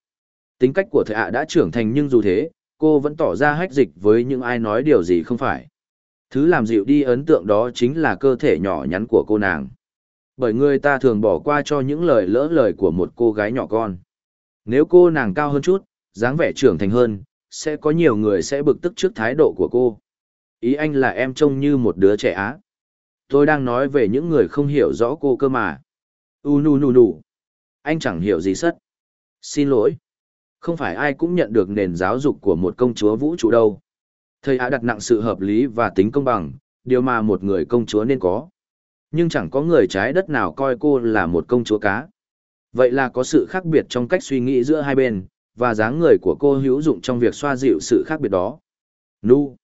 Tính cách của thợ ạ đã trưởng thành nhưng dù thế, cô vẫn tỏ ra hách dịch với những ai nói điều gì không phải. Thứ làm dịu đi ấn tượng đó chính là cơ thể nhỏ nhắn của cô nàng. Bởi người ta thường bỏ qua cho những lời lỡ lời của một cô gái nhỏ con. Nếu cô nàng cao hơn chút, dáng vẻ trưởng thành hơn, sẽ có nhiều người sẽ bực tức trước thái độ của cô. Ý anh là em trông như một đứa trẻ á. Tôi đang nói về những người không hiểu rõ cô cơ mà. U nu nu nu. Anh chẳng hiểu gì sất. Xin lỗi. Không phải ai cũng nhận được nền giáo dục của một công chúa vũ trụ đâu. Thầy Á đặt nặng sự hợp lý và tính công bằng, điều mà một người công chúa nên có. Nhưng chẳng có người trái đất nào coi cô là một công chúa cá. Vậy là có sự khác biệt trong cách suy nghĩ giữa hai bên, và dáng người của cô hữu dụng trong việc xoa dịu sự khác biệt đó. Nu.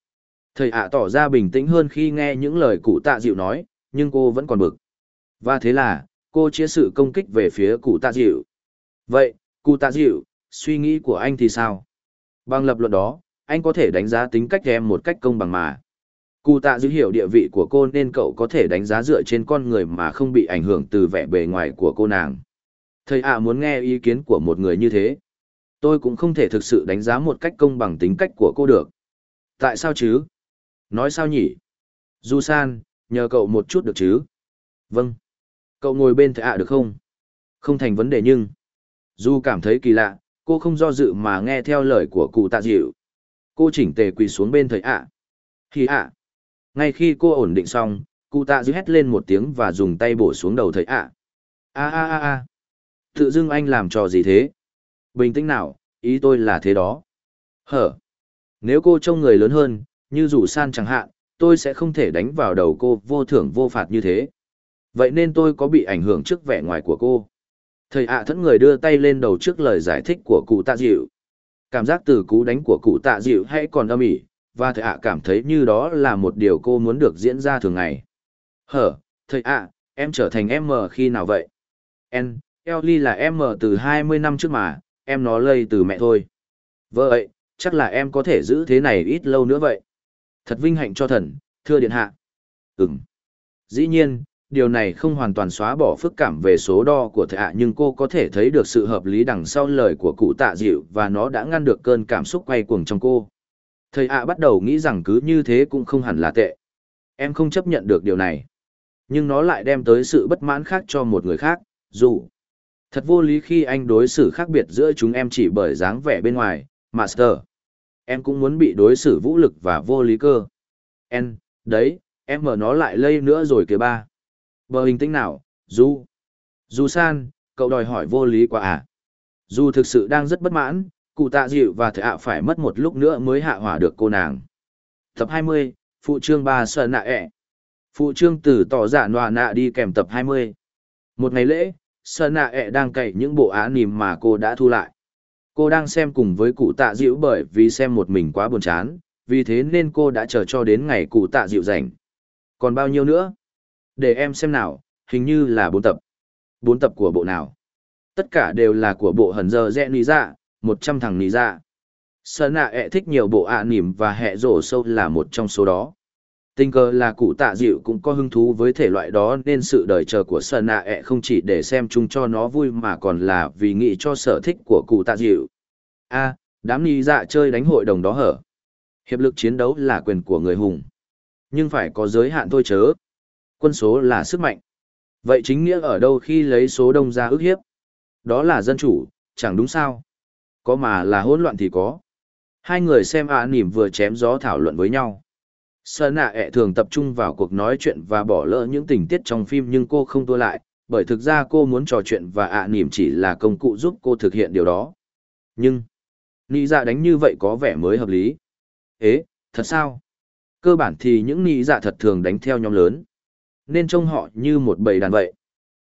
Thầy ạ tỏ ra bình tĩnh hơn khi nghe những lời cụ tạ dịu nói, nhưng cô vẫn còn bực. Và thế là, cô chia sự công kích về phía cụ tạ dịu. Vậy, cụ tạ dịu, suy nghĩ của anh thì sao? Bằng lập luận đó, anh có thể đánh giá tính cách em một cách công bằng mà. Cụ tạ dịu hiểu địa vị của cô nên cậu có thể đánh giá dựa trên con người mà không bị ảnh hưởng từ vẻ bề ngoài của cô nàng. Thầy ạ muốn nghe ý kiến của một người như thế. Tôi cũng không thể thực sự đánh giá một cách công bằng tính cách của cô được. Tại sao chứ? Nói sao nhỉ? Du San, nhờ cậu một chút được chứ? Vâng. Cậu ngồi bên thầy ạ được không? Không thành vấn đề nhưng. Du cảm thấy kỳ lạ, cô không do dự mà nghe theo lời của cụ tạ dịu. Cô chỉnh tề quỳ xuống bên thầy ạ. Thì ạ. Ngay khi cô ổn định xong, cụ tạ dịu hét lên một tiếng và dùng tay bổ xuống đầu thầy ạ. A a a a. Tự dưng anh làm trò gì thế? Bình tĩnh nào, ý tôi là thế đó. Hở. Nếu cô trông người lớn hơn, như rủ san chẳng hạn, tôi sẽ không thể đánh vào đầu cô vô thưởng vô phạt như thế. Vậy nên tôi có bị ảnh hưởng trước vẻ ngoài của cô. Thầy ạ à thẫn người đưa tay lên đầu trước lời giải thích của cụ tạ dịu. Cảm giác từ cú đánh của cụ tạ dịu hay còn âm ỉ, và thầy ạ cảm thấy như đó là một điều cô muốn được diễn ra thường ngày. Hở, thầy ạ, em trở thành em M khi nào vậy? En, Ellie là em M từ 20 năm trước mà, em nó lây từ mẹ thôi. Vậy, chắc là em có thể giữ thế này ít lâu nữa vậy. Thật vinh hạnh cho thần, thưa điện hạ. Ừm. Dĩ nhiên, điều này không hoàn toàn xóa bỏ phức cảm về số đo của thầy ạ nhưng cô có thể thấy được sự hợp lý đằng sau lời của cụ tạ dịu và nó đã ngăn được cơn cảm xúc quay cuồng trong cô. Thầy ạ bắt đầu nghĩ rằng cứ như thế cũng không hẳn là tệ. Em không chấp nhận được điều này. Nhưng nó lại đem tới sự bất mãn khác cho một người khác, dù. Thật vô lý khi anh đối xử khác biệt giữa chúng em chỉ bởi dáng vẻ bên ngoài, Master. Em cũng muốn bị đối xử vũ lực và vô lý cơ. En, đấy, em mở nó lại lây nữa rồi kìa ba. Bờ hình tĩnh nào, Du. Du san, cậu đòi hỏi vô lý quá à. Du thực sự đang rất bất mãn, cụ tạ dịu và thợ ạ phải mất một lúc nữa mới hạ hỏa được cô nàng. Tập 20, Phụ trương 3 sợ nạ ẹ. Phụ trương từ tỏ giả nòa nạ đi kèm tập 20. Một ngày lễ, sợ nạ ẹ e đang cậy những bộ á nìm mà cô đã thu lại. Cô đang xem cùng với cụ tạ dịu bởi vì xem một mình quá buồn chán, vì thế nên cô đã chờ cho đến ngày cụ tạ dịu rảnh. Còn bao nhiêu nữa? Để em xem nào, hình như là bốn tập. Bốn tập của bộ nào? Tất cả đều là của bộ hần giờ rẽ nì dạ, một trăm thằng nì dạ. Sơn nạ ẹ e thích nhiều bộ ạ à nỉm và hẹ rổ sâu là một trong số đó. Tình cờ là cụ tạ dịu cũng có hứng thú với thể loại đó nên sự đợi chờ của Sơn nạ ẹ không chỉ để xem chung cho nó vui mà còn là vì nghĩ cho sở thích của cụ tạ dịu. a đám ni dạ chơi đánh hội đồng đó hở. Hiệp lực chiến đấu là quyền của người hùng. Nhưng phải có giới hạn thôi chớ. Quân số là sức mạnh. Vậy chính nghĩa ở đâu khi lấy số đông ra ức hiếp? Đó là dân chủ, chẳng đúng sao? Có mà là hỗn loạn thì có. Hai người xem ạ à nỉm vừa chém gió thảo luận với nhau. Sở nạ ẹ thường tập trung vào cuộc nói chuyện và bỏ lỡ những tình tiết trong phim nhưng cô không tua lại, bởi thực ra cô muốn trò chuyện và ạ à nỉm chỉ là công cụ giúp cô thực hiện điều đó. Nhưng, nị dạ đánh như vậy có vẻ mới hợp lý. Ế, thật sao? Cơ bản thì những nị dạ thật thường đánh theo nhóm lớn. Nên trông họ như một bầy đàn vậy.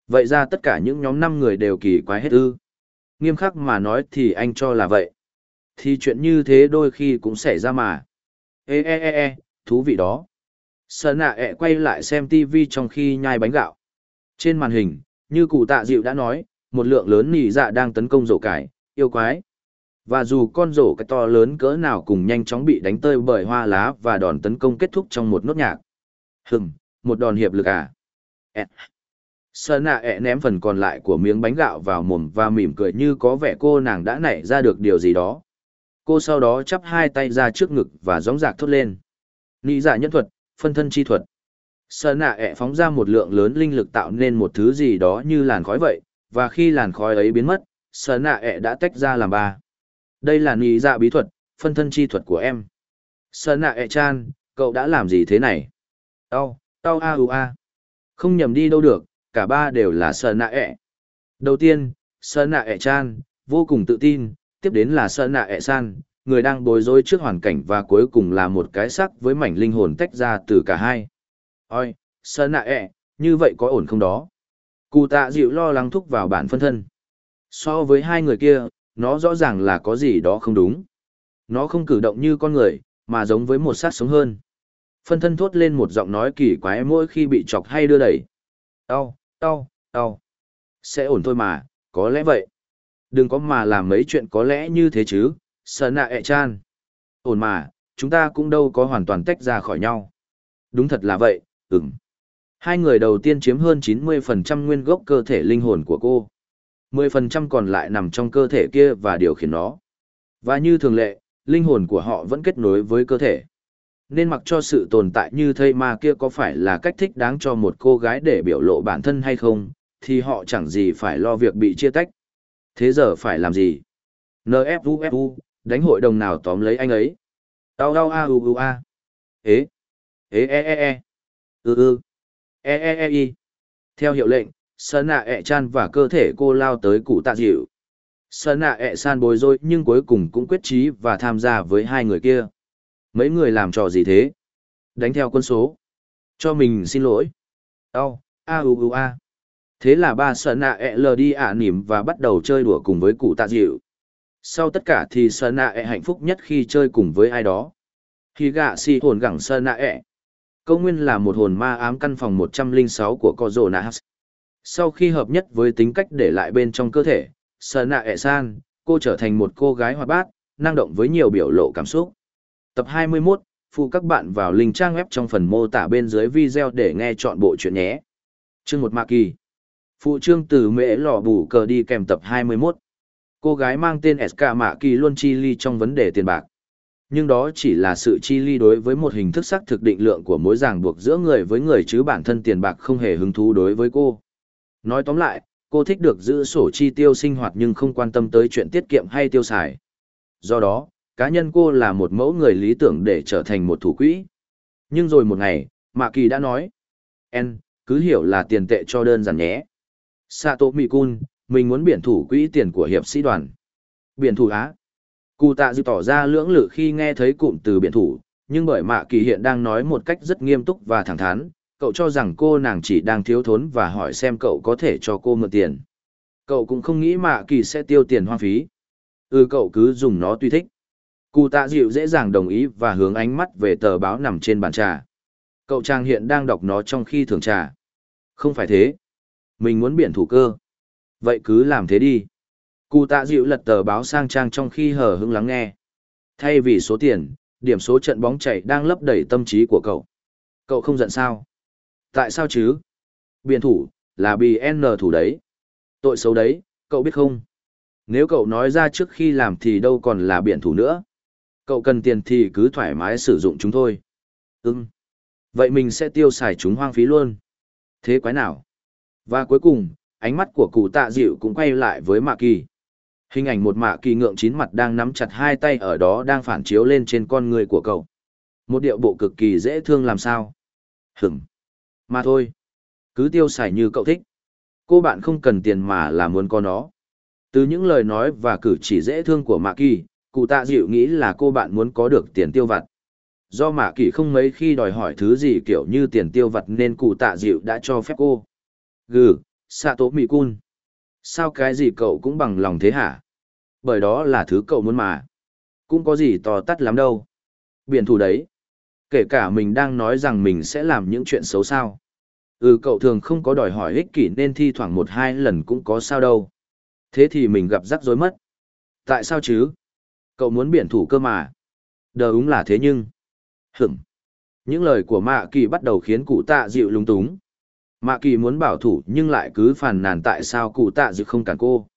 Vậy ra tất cả những nhóm năm người đều kỳ quái hết ư. Nghiêm khắc mà nói thì anh cho là vậy. Thì chuyện như thế đôi khi cũng xảy ra mà. Ê ê ê ê, thú vị đó. Sở nạ ẹ quay lại xem TV trong khi nhai bánh gạo. Trên màn hình, như cụ tạ dịu đã nói, một lượng lớn nỉ dạ đang tấn công rổ cải, yêu quái. Và dù con rổ cái to lớn cỡ nào cùng nhanh chóng bị đánh tơi bởi hoa lá và đòn tấn công kết thúc trong một nốt nhạc. Hừm, một đòn hiệp lực à? Ê. Sơn nạ ẹ ném phần còn lại của miếng bánh gạo vào mồm và mỉm cười như có vẻ cô nàng đã nảy ra được điều gì đó. Cô sau đó chắp hai tay ra trước ngực và gióng giạc thốt lên. Nị giả nhân thuật, phân thân chi thuật. Sở nạ ẹ phóng ra một lượng lớn linh lực tạo nên một thứ gì đó như làn khói vậy, và khi làn khói ấy biến mất, sở nạ ẹ đã tách ra làm ba. Đây là nị dạ bí thuật, phân thân chi thuật của em. Sở nạ ẹ chan, cậu đã làm gì thế này? Tao, tao a u a. Không nhầm đi đâu được, cả ba đều là sở nạ ẹ. Đầu tiên, sở nạ ẹ chan, vô cùng tự tin, tiếp đến là sở nạ ẹ san, người đang bối rối trước hoàn cảnh và cuối cùng là một cái sắc với mảnh linh hồn tách ra từ cả hai. Ôi, sơ nạ ẹ, như vậy có ổn không đó? Cụ tạ dịu lo lắng thúc vào bản phân thân. So với hai người kia, nó rõ ràng là có gì đó không đúng. Nó không cử động như con người, mà giống với một sát sống hơn. Phân thân thốt lên một giọng nói kỳ quái mỗi khi bị chọc hay đưa đẩy. Đau, đau, đau. Sẽ ổn thôi mà, có lẽ vậy. Đừng có mà làm mấy chuyện có lẽ như thế chứ, sợ nạ ẹ chan. Ổn mà, chúng ta cũng đâu có hoàn toàn tách ra khỏi nhau. Đúng thật là vậy, ừm. Hai người đầu tiên chiếm hơn 90% nguyên gốc cơ thể linh hồn của cô. 10% còn lại nằm trong cơ thể kia và điều khiển nó. Và như thường lệ, linh hồn của họ vẫn kết nối với cơ thể. Nên mặc cho sự tồn tại như thây ma kia có phải là cách thích đáng cho một cô gái để biểu lộ bản thân hay không, thì họ chẳng gì phải lo việc bị chia tách. Thế giờ phải làm gì? NFUFU, đánh hội đồng nào tóm lấy anh ấy? Tao đau a u u a. Ế. Ế e e e. Ừ ừ. E e e i Theo hiệu lệnh, sơn nạ ẹ chan và cơ thể cô lao tới cụ tạ dịu. Sơn nạ ẹ san bối rối nhưng cuối cùng cũng quyết trí và tham gia với hai người kia. Mấy người làm trò gì thế? Đánh theo quân số. Cho mình xin lỗi. Đau, a u u a. Thế là ba sợ nạ ẹ lờ đi ả nỉm và bắt đầu chơi đùa cùng với cụ tạ dịu. Sau tất cả thì sợ nạ ẹ hạnh phúc nhất khi chơi cùng với ai đó. Khi gạ si hồn gẳng sợ nạ ẹ. Câu nguyên là một hồn ma ám căn phòng 106 của Kozo Nahas. Sau khi hợp nhất với tính cách để lại bên trong cơ thể, sợ nạ ẹ san, cô trở thành một cô gái hoạt bát, năng động với nhiều biểu lộ cảm xúc. Tập 21, phụ các bạn vào link trang web trong phần mô tả bên dưới video để nghe chọn bộ chuyện nhé. Chương một ma Kỳ Phụ trương từ mễ lò bù cờ đi kèm tập 21. Cô gái mang tên SK Mạ Kỳ luôn chi ly trong vấn đề tiền bạc. Nhưng đó chỉ là sự chi ly đối với một hình thức xác thực định lượng của mối ràng buộc giữa người với người chứ bản thân tiền bạc không hề hứng thú đối với cô. Nói tóm lại, cô thích được giữ sổ chi tiêu sinh hoạt nhưng không quan tâm tới chuyện tiết kiệm hay tiêu xài. Do đó, cá nhân cô là một mẫu người lý tưởng để trở thành một thủ quỹ. Nhưng rồi một ngày, Mạ Kỳ đã nói, En, cứ hiểu là tiền tệ cho đơn giản nhé. Sato Mikun, mình muốn biển thủ quỹ tiền của hiệp sĩ đoàn. Biển thủ Á. Cụ tạ dự tỏ ra lưỡng lự khi nghe thấy cụm từ biển thủ, nhưng bởi Mạ Kỳ hiện đang nói một cách rất nghiêm túc và thẳng thắn, cậu cho rằng cô nàng chỉ đang thiếu thốn và hỏi xem cậu có thể cho cô mượn tiền. Cậu cũng không nghĩ Mạ Kỳ sẽ tiêu tiền hoang phí. Ừ cậu cứ dùng nó tùy thích. Cụ tạ dịu dễ dàng đồng ý và hướng ánh mắt về tờ báo nằm trên bàn trà. Cậu trang hiện đang đọc nó trong khi thưởng trà. Không phải thế. Mình muốn biển thủ cơ. Vậy cứ làm thế đi. Cụ tạ dịu lật tờ báo sang trang trong khi hờ hững lắng nghe. Thay vì số tiền, điểm số trận bóng chảy đang lấp đầy tâm trí của cậu. Cậu không giận sao? Tại sao chứ? Biển thủ, là BN thủ đấy. Tội xấu đấy, cậu biết không? Nếu cậu nói ra trước khi làm thì đâu còn là biển thủ nữa. Cậu cần tiền thì cứ thoải mái sử dụng chúng thôi. Ừm. Vậy mình sẽ tiêu xài chúng hoang phí luôn. Thế quái nào? Và cuối cùng, ánh mắt của cụ tạ dịu cũng quay lại với mạ kỳ. Hình ảnh một mạ kỳ ngượng chín mặt đang nắm chặt hai tay ở đó đang phản chiếu lên trên con người của cậu. Một điệu bộ cực kỳ dễ thương làm sao. Hửm. Mà thôi. Cứ tiêu xài như cậu thích. Cô bạn không cần tiền mà là muốn có nó. Từ những lời nói và cử chỉ dễ thương của Mạ Kỳ, cụ tạ dịu nghĩ là cô bạn muốn có được tiền tiêu vặt. Do Mạ Kỳ không mấy khi đòi hỏi thứ gì kiểu như tiền tiêu vặt nên cụ tạ dịu đã cho phép cô. Gừ, Sato Cun, Sao cái gì cậu cũng bằng lòng thế hả? Bởi đó là thứ cậu muốn mà. Cũng có gì to tắt lắm đâu. Biển thủ đấy. Kể cả mình đang nói rằng mình sẽ làm những chuyện xấu sao. Ừ cậu thường không có đòi hỏi ích kỷ nên thi thoảng một hai lần cũng có sao đâu. Thế thì mình gặp rắc rối mất. Tại sao chứ? Cậu muốn biển thủ cơ mà. Đờ đúng là thế nhưng. Hửng. Những lời của Mạ Kỳ bắt đầu khiến cụ tạ dịu lung túng. Mạ Kỳ muốn bảo thủ nhưng lại cứ phàn nàn tại sao cụ tạ dự không cản cô.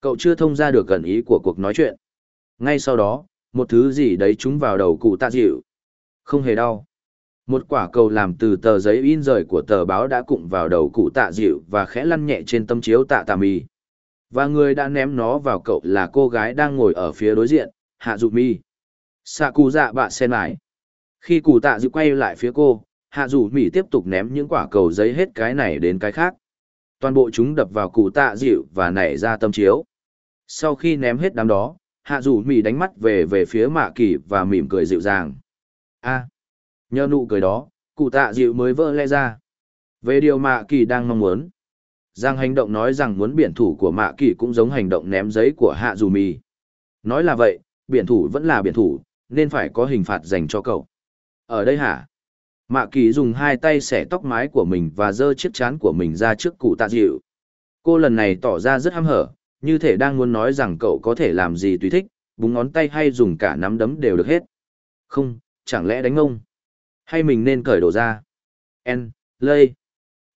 Cậu chưa thông ra được gần ý của cuộc nói chuyện. Ngay sau đó, một thứ gì đấy trúng vào đầu cụ tạ dịu. Không hề đau. Một quả cầu làm từ tờ giấy in rời của tờ báo đã cụng vào đầu cụ tạ dịu và khẽ lăn nhẹ trên tấm chiếu tạ tà mì. Và người đã ném nó vào cậu là cô gái đang ngồi ở phía đối diện, Hạ Dụ Mi. Sạ cụ dạ bạ sen lại. Khi cụ tạ dịu quay lại phía cô, Hạ Dù Mi tiếp tục ném những quả cầu giấy hết cái này đến cái khác. Toàn bộ chúng đập vào cụ tạ dịu và nảy ra tâm chiếu. Sau khi ném hết đám đó, Hạ Dù Mi đánh mắt về về phía Mạ Kỳ và mỉm cười dịu dàng. a nhờ nụ cười đó, cụ tạ dịu mới vỡ lẽ ra. Về điều Mạ Kỳ đang mong muốn. Giang hành động nói rằng muốn biển thủ của Mạ Kỳ cũng giống hành động ném giấy của Hạ Dù Mì. Nói là vậy, biển thủ vẫn là biển thủ, nên phải có hình phạt dành cho cậu. Ở đây hả? Mạ Kỳ dùng hai tay xẻ tóc mái của mình và giơ chiếc chán của mình ra trước cụ tạ dịu. Cô lần này tỏ ra rất hăm hở, như thể đang muốn nói rằng cậu có thể làm gì tùy thích, búng ngón tay hay dùng cả nắm đấm đều được hết. Không, chẳng lẽ đánh ông? Hay mình nên cởi đồ ra? En, lây.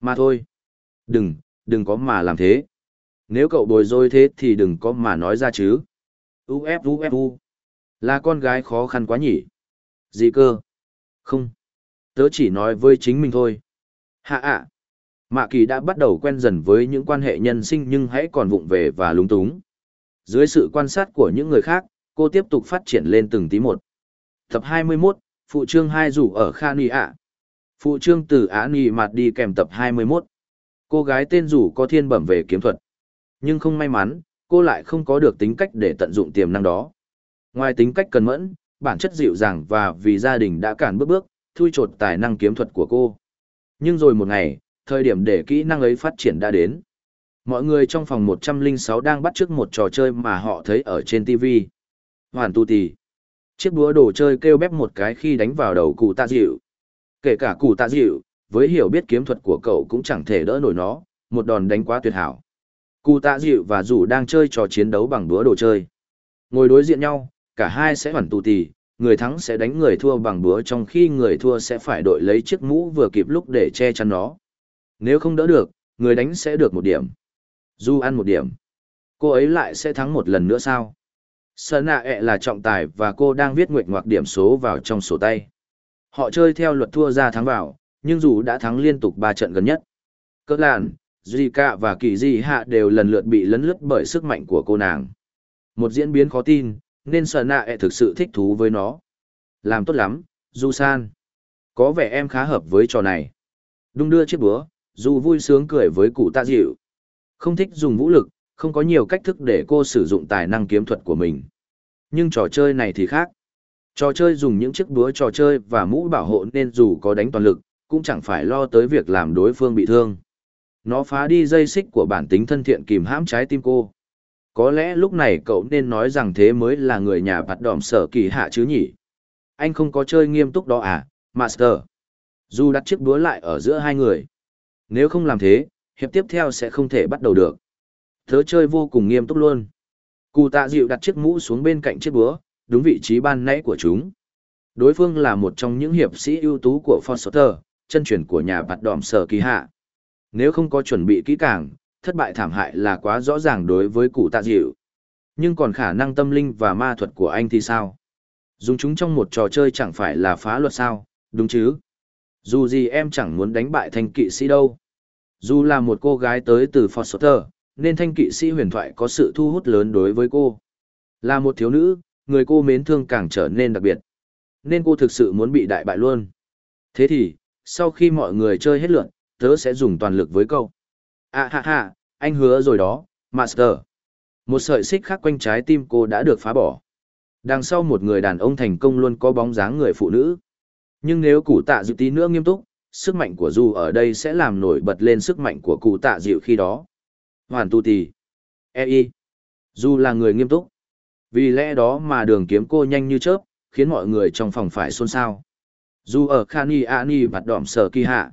Mà thôi. Đừng, đừng có mà làm thế. Nếu cậu bồi dối thế thì đừng có mà nói ra chứ. Uf uf u. Là con gái khó khăn quá nhỉ. Gì cơ? Không. Tớ chỉ nói với chính mình thôi. Hạ ạ. Mạ kỳ đã bắt đầu quen dần với những quan hệ nhân sinh nhưng hãy còn vụng về và lúng túng. Dưới sự quan sát của những người khác, cô tiếp tục phát triển lên từng tí một. Tập 21, Phụ trương 2 rủ ở Kha Nì ạ. Phụ trương từ Á Nì mạt đi kèm tập 21. Cô gái tên rủ có thiên bẩm về kiếm thuật. Nhưng không may mắn, cô lại không có được tính cách để tận dụng tiềm năng đó. Ngoài tính cách cần mẫn, bản chất dịu dàng và vì gia đình đã cản bước bước, thui chột tài năng kiếm thuật của cô. Nhưng rồi một ngày, thời điểm để kỹ năng ấy phát triển đã đến. Mọi người trong phòng 106 đang bắt chước một trò chơi mà họ thấy ở trên TV. Hoàn tu tì. Chiếc búa đồ chơi kêu bép một cái khi đánh vào đầu cụ tạ dịu. Kể cả cụ tạ dịu, với hiểu biết kiếm thuật của cậu cũng chẳng thể đỡ nổi nó, một đòn đánh quá tuyệt hảo. Cụ tạ dịu và rủ đang chơi trò chiến đấu bằng búa đồ chơi. Ngồi đối diện nhau, cả hai sẽ hoàn tù tì, người thắng sẽ đánh người thua bằng búa trong khi người thua sẽ phải đội lấy chiếc mũ vừa kịp lúc để che chắn nó. Nếu không đỡ được, người đánh sẽ được một điểm. Du ăn một điểm. Cô ấy lại sẽ thắng một lần nữa sao? Sơn nạ ẹ là trọng tài và cô đang viết nguyệt ngoạc điểm số vào trong sổ tay. Họ chơi theo luật thua ra thắng vào, nhưng dù đã thắng liên tục ba trận gần nhất. Cơ làn, Zika và Kỳ Di Hạ đều lần lượt bị lấn lướt bởi sức mạnh của cô nàng. Một diễn biến khó tin, nên sợ nạ ẹ thực sự thích thú với nó. Làm tốt lắm, Du San. Có vẻ em khá hợp với trò này. Đung đưa chiếc búa, Du vui sướng cười với cụ tạ dịu. Không thích dùng vũ lực, không có nhiều cách thức để cô sử dụng tài năng kiếm thuật của mình. Nhưng trò chơi này thì khác. Trò chơi dùng những chiếc búa trò chơi và mũ bảo hộ nên dù có đánh toàn lực, cũng chẳng phải lo tới việc làm đối phương bị thương. Nó phá đi dây xích của bản tính thân thiện kìm hãm trái tim cô. Có lẽ lúc này cậu nên nói rằng thế mới là người nhà bạt đỏm sở kỳ hạ chứ nhỉ. Anh không có chơi nghiêm túc đó à, Master. Dù đặt chiếc búa lại ở giữa hai người. Nếu không làm thế, hiệp tiếp theo sẽ không thể bắt đầu được. Thớ chơi vô cùng nghiêm túc luôn. Cụ tạ dịu đặt chiếc mũ xuống bên cạnh chiếc búa, đúng vị trí ban nãy của chúng. Đối phương là một trong những hiệp sĩ ưu tú của Foster, chân truyền của nhà bạt đỏm sở kỳ hạ. Nếu không có chuẩn bị kỹ càng, thất bại thảm hại là quá rõ ràng đối với cụ tạ dịu. Nhưng còn khả năng tâm linh và ma thuật của anh thì sao? Dùng chúng trong một trò chơi chẳng phải là phá luật sao, đúng chứ? Dù gì em chẳng muốn đánh bại thanh kỵ sĩ đâu. Dù là một cô gái tới từ Foster, nên thanh kỵ sĩ huyền thoại có sự thu hút lớn đối với cô. Là một thiếu nữ, người cô mến thương càng trở nên đặc biệt. Nên cô thực sự muốn bị đại bại luôn. Thế thì, sau khi mọi người chơi hết lượn, tớ sẽ dùng toàn lực với cậu. À ha ha, anh hứa rồi đó, Master. Một sợi xích khác quanh trái tim cô đã được phá bỏ. Đằng sau một người đàn ông thành công luôn có bóng dáng người phụ nữ. Nhưng nếu cụ tạ dịu tí nữa nghiêm túc, sức mạnh của Du ở đây sẽ làm nổi bật lên sức mạnh của cụ tạ dịu khi đó. Hoàn tu tì. E y. Du là người nghiêm túc. Vì lẽ đó mà đường kiếm cô nhanh như chớp, khiến mọi người trong phòng phải xôn xao. Du ở Khani Ani bật đỏm sở kỳ hạ.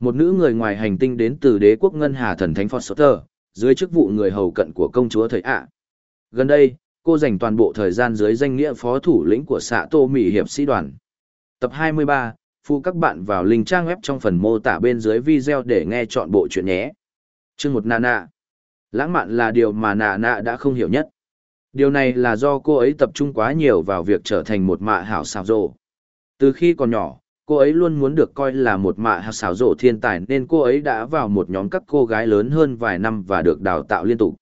Một nữ người ngoài hành tinh đến từ đế quốc ngân hà thần thánh Foster, dưới chức vụ người hầu cận của công chúa thời ạ. Gần đây, cô dành toàn bộ thời gian dưới danh nghĩa phó thủ lĩnh của xã Tô Mỹ Hiệp sĩ đoàn. Tập 23, phụ các bạn vào link trang web trong phần mô tả bên dưới video để nghe chọn bộ chuyện nhé. Chương một Nana. Lãng mạn là điều mà nà nạ đã không hiểu nhất. Điều này là do cô ấy tập trung quá nhiều vào việc trở thành một mạ hảo xào rộ. Từ khi còn nhỏ, cô ấy luôn muốn được coi là một mạ hạ xảo rộ thiên tài nên cô ấy đã vào một nhóm các cô gái lớn hơn vài năm và được đào tạo liên tục.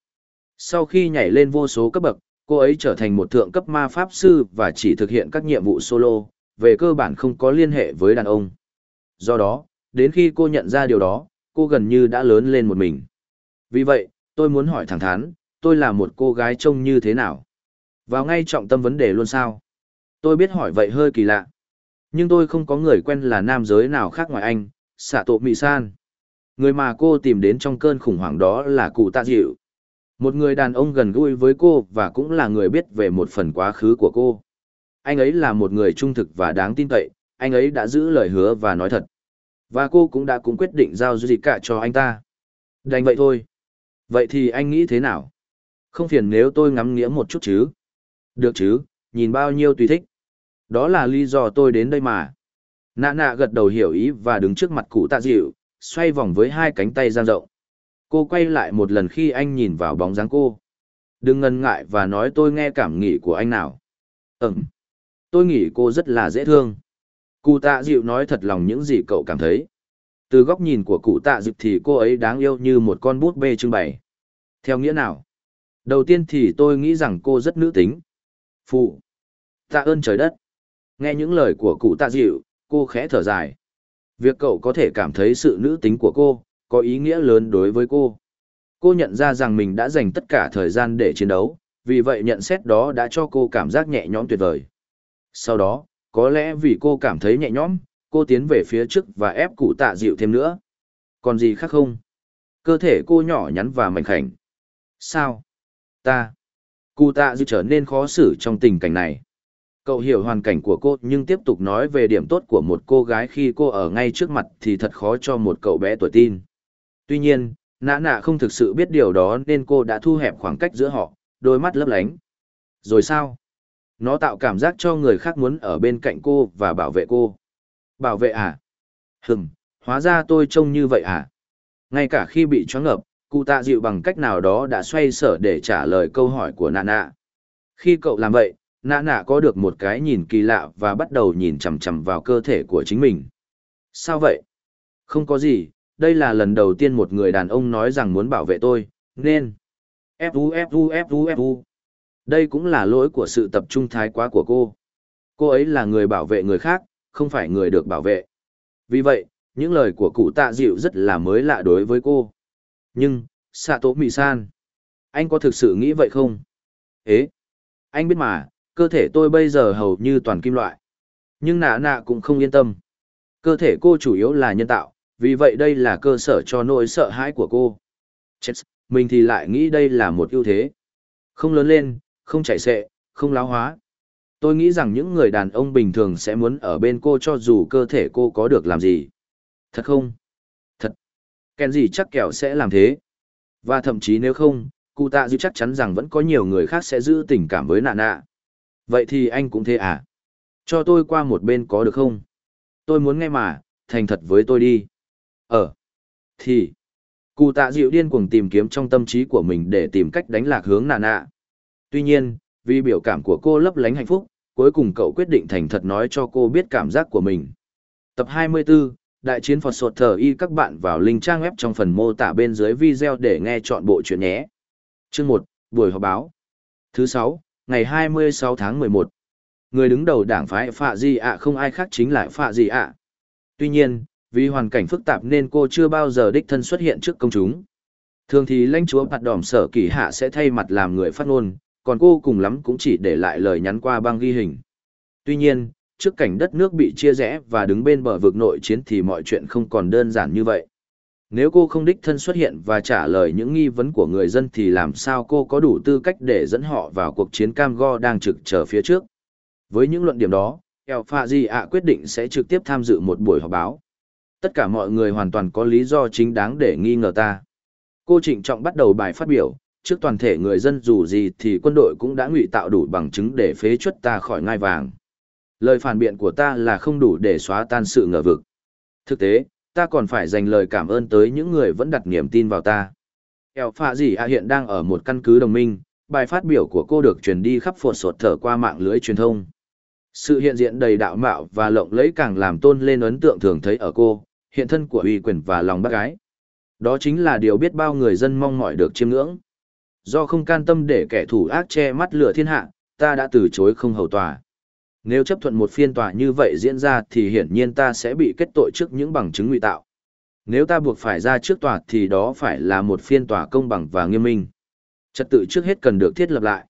Sau khi nhảy lên vô số cấp bậc, cô ấy trở thành một thượng cấp ma pháp sư và chỉ thực hiện các nhiệm vụ solo, về cơ bản không có liên hệ với đàn ông. Do đó, đến khi cô nhận ra điều đó, cô gần như đã lớn lên một mình. Vì vậy, tôi muốn hỏi thẳng thắn, tôi là một cô gái trông như thế nào? Vào ngay trọng tâm vấn đề luôn sao? Tôi biết hỏi vậy hơi kỳ lạ. Nhưng tôi không có người quen là nam giới nào khác ngoài anh, xạ tổ mị san. Người mà cô tìm đến trong cơn khủng hoảng đó là cụ tạ dịu. Một người đàn ông gần gũi với cô và cũng là người biết về một phần quá khứ của cô. Anh ấy là một người trung thực và đáng tin cậy, anh ấy đã giữ lời hứa và nói thật. Và cô cũng đã cũng quyết định giao gì cả cho anh ta. Đành vậy thôi. Vậy thì anh nghĩ thế nào? Không phiền nếu tôi ngắm nghĩa một chút chứ? Được chứ, nhìn bao nhiêu tùy thích. Đó là lý do tôi đến đây mà. Nạ nạ gật đầu hiểu ý và đứng trước mặt cụ tạ dịu, xoay vòng với hai cánh tay giang rộng. Cô quay lại một lần khi anh nhìn vào bóng dáng cô. Đừng ngần ngại và nói tôi nghe cảm nghĩ của anh nào. Ừm. Tôi nghĩ cô rất là dễ thương. Cụ tạ dịu nói thật lòng những gì cậu cảm thấy. Từ góc nhìn của cụ tạ dịu thì cô ấy đáng yêu như một con bút bê trưng bày. Theo nghĩa nào? Đầu tiên thì tôi nghĩ rằng cô rất nữ tính. Phụ. Tạ ơn trời đất. Nghe những lời của cụ tạ dịu, cô khẽ thở dài. Việc cậu có thể cảm thấy sự nữ tính của cô, có ý nghĩa lớn đối với cô. Cô nhận ra rằng mình đã dành tất cả thời gian để chiến đấu, vì vậy nhận xét đó đã cho cô cảm giác nhẹ nhõm tuyệt vời. Sau đó, có lẽ vì cô cảm thấy nhẹ nhõm, cô tiến về phía trước và ép cụ tạ dịu thêm nữa. Còn gì khác không? Cơ thể cô nhỏ nhắn và mảnh khảnh. Sao? Ta. Cụ tạ dịu trở nên khó xử trong tình cảnh này. Cậu hiểu hoàn cảnh của cô nhưng tiếp tục nói về điểm tốt của một cô gái khi cô ở ngay trước mặt thì thật khó cho một cậu bé tuổi tin. Tuy nhiên, nã nạ không thực sự biết điều đó nên cô đã thu hẹp khoảng cách giữa họ, đôi mắt lấp lánh. Rồi sao? Nó tạo cảm giác cho người khác muốn ở bên cạnh cô và bảo vệ cô. Bảo vệ à? Hừm, hóa ra tôi trông như vậy à? Ngay cả khi bị choáng ngợp, cụ tạ dịu bằng cách nào đó đã xoay sở để trả lời câu hỏi của nạ nạ. Khi cậu làm vậy, nạ nạ có được một cái nhìn kỳ lạ và bắt đầu nhìn chằm chằm vào cơ thể của chính mình. Sao vậy? Không có gì, đây là lần đầu tiên một người đàn ông nói rằng muốn bảo vệ tôi, nên... Fu Fu Fu Fu. Đây cũng là lỗi của sự tập trung thái quá của cô. Cô ấy là người bảo vệ người khác, không phải người được bảo vệ. Vì vậy, những lời của cụ tạ dịu rất là mới lạ đối với cô. Nhưng, Sato Mì-san, anh có thực sự nghĩ vậy không? Ế, anh biết mà, cơ thể tôi bây giờ hầu như toàn kim loại. Nhưng nạ nạ cũng không yên tâm. Cơ thể cô chủ yếu là nhân tạo, vì vậy đây là cơ sở cho nỗi sợ hãi của cô. Chết, mình thì lại nghĩ đây là một ưu thế. Không lớn lên, không chảy xệ, không láo hóa. Tôi nghĩ rằng những người đàn ông bình thường sẽ muốn ở bên cô cho dù cơ thể cô có được làm gì. Thật không? Thật. Kèn gì chắc kẻo sẽ làm thế. Và thậm chí nếu không, cụ tạ dư chắc chắn rằng vẫn có nhiều người khác sẽ giữ tình cảm với nạ nạ. Vậy thì anh cũng thế à? Cho tôi qua một bên có được không? Tôi muốn nghe mà, thành thật với tôi đi. Ờ. Thì. Cụ tạ dịu điên cuồng tìm kiếm trong tâm trí của mình để tìm cách đánh lạc hướng nà nạ. Tuy nhiên, vì biểu cảm của cô lấp lánh hạnh phúc, cuối cùng cậu quyết định thành thật nói cho cô biết cảm giác của mình. Tập 24, Đại chiến Phật Sột Thờ Y các bạn vào link trang web trong phần mô tả bên dưới video để nghe chọn bộ chuyện nhé. Chương 1, Buổi họp báo. Thứ 6, ngày 26 tháng 11. Người đứng đầu đảng phái Phạ Di ạ không ai khác chính là Phạ Di ạ. Tuy nhiên, vì hoàn cảnh phức tạp nên cô chưa bao giờ đích thân xuất hiện trước công chúng. Thường thì lãnh chúa bạt đỏm sở kỳ hạ sẽ thay mặt làm người phát ngôn, còn cô cùng lắm cũng chỉ để lại lời nhắn qua băng ghi hình. Tuy nhiên, trước cảnh đất nước bị chia rẽ và đứng bên bờ vực nội chiến thì mọi chuyện không còn đơn giản như vậy. Nếu cô không đích thân xuất hiện và trả lời những nghi vấn của người dân thì làm sao cô có đủ tư cách để dẫn họ vào cuộc chiến cam go đang trực chờ phía trước. Với những luận điểm đó, El Di ạ quyết định sẽ trực tiếp tham dự một buổi họp báo. Tất cả mọi người hoàn toàn có lý do chính đáng để nghi ngờ ta. Cô trịnh trọng bắt đầu bài phát biểu, trước toàn thể người dân dù gì thì quân đội cũng đã ngụy tạo đủ bằng chứng để phế chuất ta khỏi ngai vàng. Lời phản biện của ta là không đủ để xóa tan sự ngờ vực. Thực tế, ta còn phải dành lời cảm ơn tới những người vẫn đặt niềm tin vào ta. Eo Phạ dĩ A hiện đang ở một căn cứ đồng minh, bài phát biểu của cô được truyền đi khắp phột sột thở qua mạng lưới truyền thông. Sự hiện diện đầy đạo mạo và lộng lẫy càng làm tôn lên ấn tượng thường thấy ở cô, hiện thân của uy quyền và lòng bác gái. Đó chính là điều biết bao người dân mong mỏi được chiêm ngưỡng. Do không can tâm để kẻ thủ ác che mắt lửa thiên hạ, ta đã từ chối không hầu tòa. Nếu chấp thuận một phiên tòa như vậy diễn ra thì hiển nhiên ta sẽ bị kết tội trước những bằng chứng ngụy tạo. Nếu ta buộc phải ra trước tòa thì đó phải là một phiên tòa công bằng và nghiêm minh. Trật tự trước hết cần được thiết lập lại.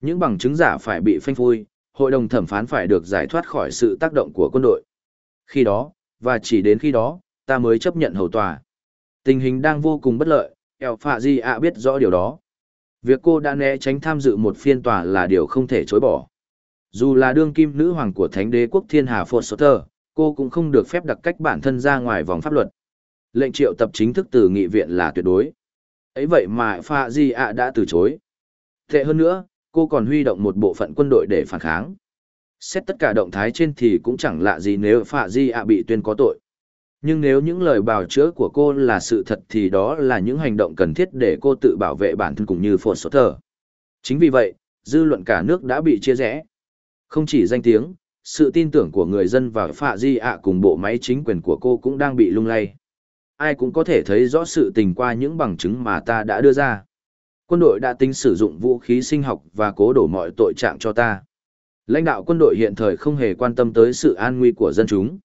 Những bằng chứng giả phải bị phanh phui, hội đồng thẩm phán phải được giải thoát khỏi sự tác động của quân đội. Khi đó, và chỉ đến khi đó, ta mới chấp nhận hầu tòa. Tình hình đang vô cùng bất lợi, Eo Phạ Di ạ biết rõ điều đó. Việc cô đã né tránh tham dự một phiên tòa là điều không thể chối bỏ. Dù là đương kim nữ hoàng của thánh đế quốc thiên hà Foster, cô cũng không được phép đặt cách bản thân ra ngoài vòng pháp luật. Lệnh triệu tập chính thức từ nghị viện là tuyệt đối. ấy vậy mà Pha Di ạ đã từ chối. Tệ hơn nữa, cô còn huy động một bộ phận quân đội để phản kháng. Xét tất cả động thái trên thì cũng chẳng lạ gì nếu Pha Di ạ bị tuyên có tội. Nhưng nếu những lời bào chữa của cô là sự thật thì đó là những hành động cần thiết để cô tự bảo vệ bản thân cũng như Foster. Chính vì vậy, dư luận cả nước đã bị chia rẽ. Không chỉ danh tiếng, sự tin tưởng của người dân vào Phạ Di ạ cùng bộ máy chính quyền của cô cũng đang bị lung lay. Ai cũng có thể thấy rõ sự tình qua những bằng chứng mà ta đã đưa ra. Quân đội đã tính sử dụng vũ khí sinh học và cố đổ mọi tội trạng cho ta. Lãnh đạo quân đội hiện thời không hề quan tâm tới sự an nguy của dân chúng.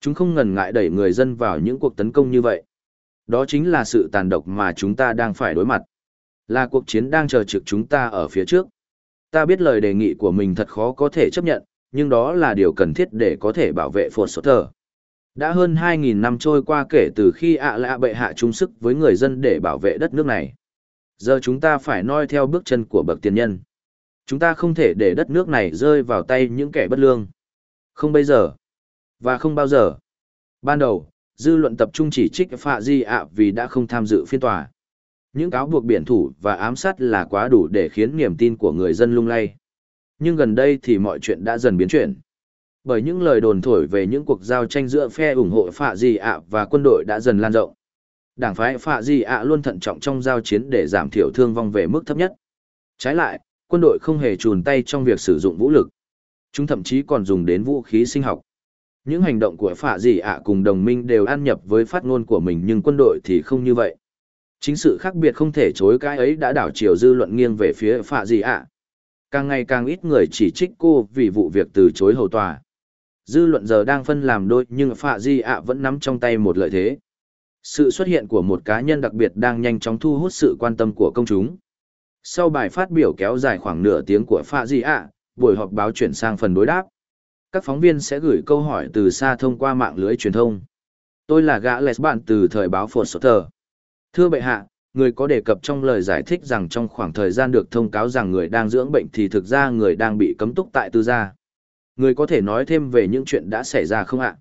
Chúng không ngần ngại đẩy người dân vào những cuộc tấn công như vậy. Đó chính là sự tàn độc mà chúng ta đang phải đối mặt. Là cuộc chiến đang chờ trực chúng ta ở phía trước. Ta biết lời đề nghị của mình thật khó có thể chấp nhận, nhưng đó là điều cần thiết để có thể bảo vệ phột sốt thờ. Đã hơn 2.000 năm trôi qua kể từ khi ạ lạ bệ hạ chung sức với người dân để bảo vệ đất nước này. Giờ chúng ta phải noi theo bước chân của bậc tiền nhân. Chúng ta không thể để đất nước này rơi vào tay những kẻ bất lương. Không bây giờ. Và không bao giờ. Ban đầu, dư luận tập trung chỉ trích Phạ Di ạ vì đã không tham dự phiên tòa. Những cáo buộc biển thủ và ám sát là quá đủ để khiến niềm tin của người dân lung lay. Nhưng gần đây thì mọi chuyện đã dần biến chuyển. Bởi những lời đồn thổi về những cuộc giao tranh giữa phe ủng hộ Phạ Di ạ và quân đội đã dần lan rộng. Đảng phái Phạ Di ạ luôn thận trọng trong giao chiến để giảm thiểu thương vong về mức thấp nhất. Trái lại, quân đội không hề chùn tay trong việc sử dụng vũ lực. Chúng thậm chí còn dùng đến vũ khí sinh học. Những hành động của Phạ Di ạ cùng đồng minh đều ăn nhập với phát ngôn của mình nhưng quân đội thì không như vậy. Chính sự khác biệt không thể chối cái ấy đã đảo chiều dư luận nghiêng về phía Phạ gì ạ. Càng ngày càng ít người chỉ trích cô vì vụ việc từ chối hầu tòa. Dư luận giờ đang phân làm đôi nhưng Phạ Di ạ vẫn nắm trong tay một lợi thế. Sự xuất hiện của một cá nhân đặc biệt đang nhanh chóng thu hút sự quan tâm của công chúng. Sau bài phát biểu kéo dài khoảng nửa tiếng của Phạ Di ạ, buổi họp báo chuyển sang phần đối đáp. Các phóng viên sẽ gửi câu hỏi từ xa thông qua mạng lưới truyền thông. Tôi là gã Les bạn từ thời báo Phột Sotter. Thưa bệ hạ, người có đề cập trong lời giải thích rằng trong khoảng thời gian được thông cáo rằng người đang dưỡng bệnh thì thực ra người đang bị cấm túc tại tư gia. Người có thể nói thêm về những chuyện đã xảy ra không ạ?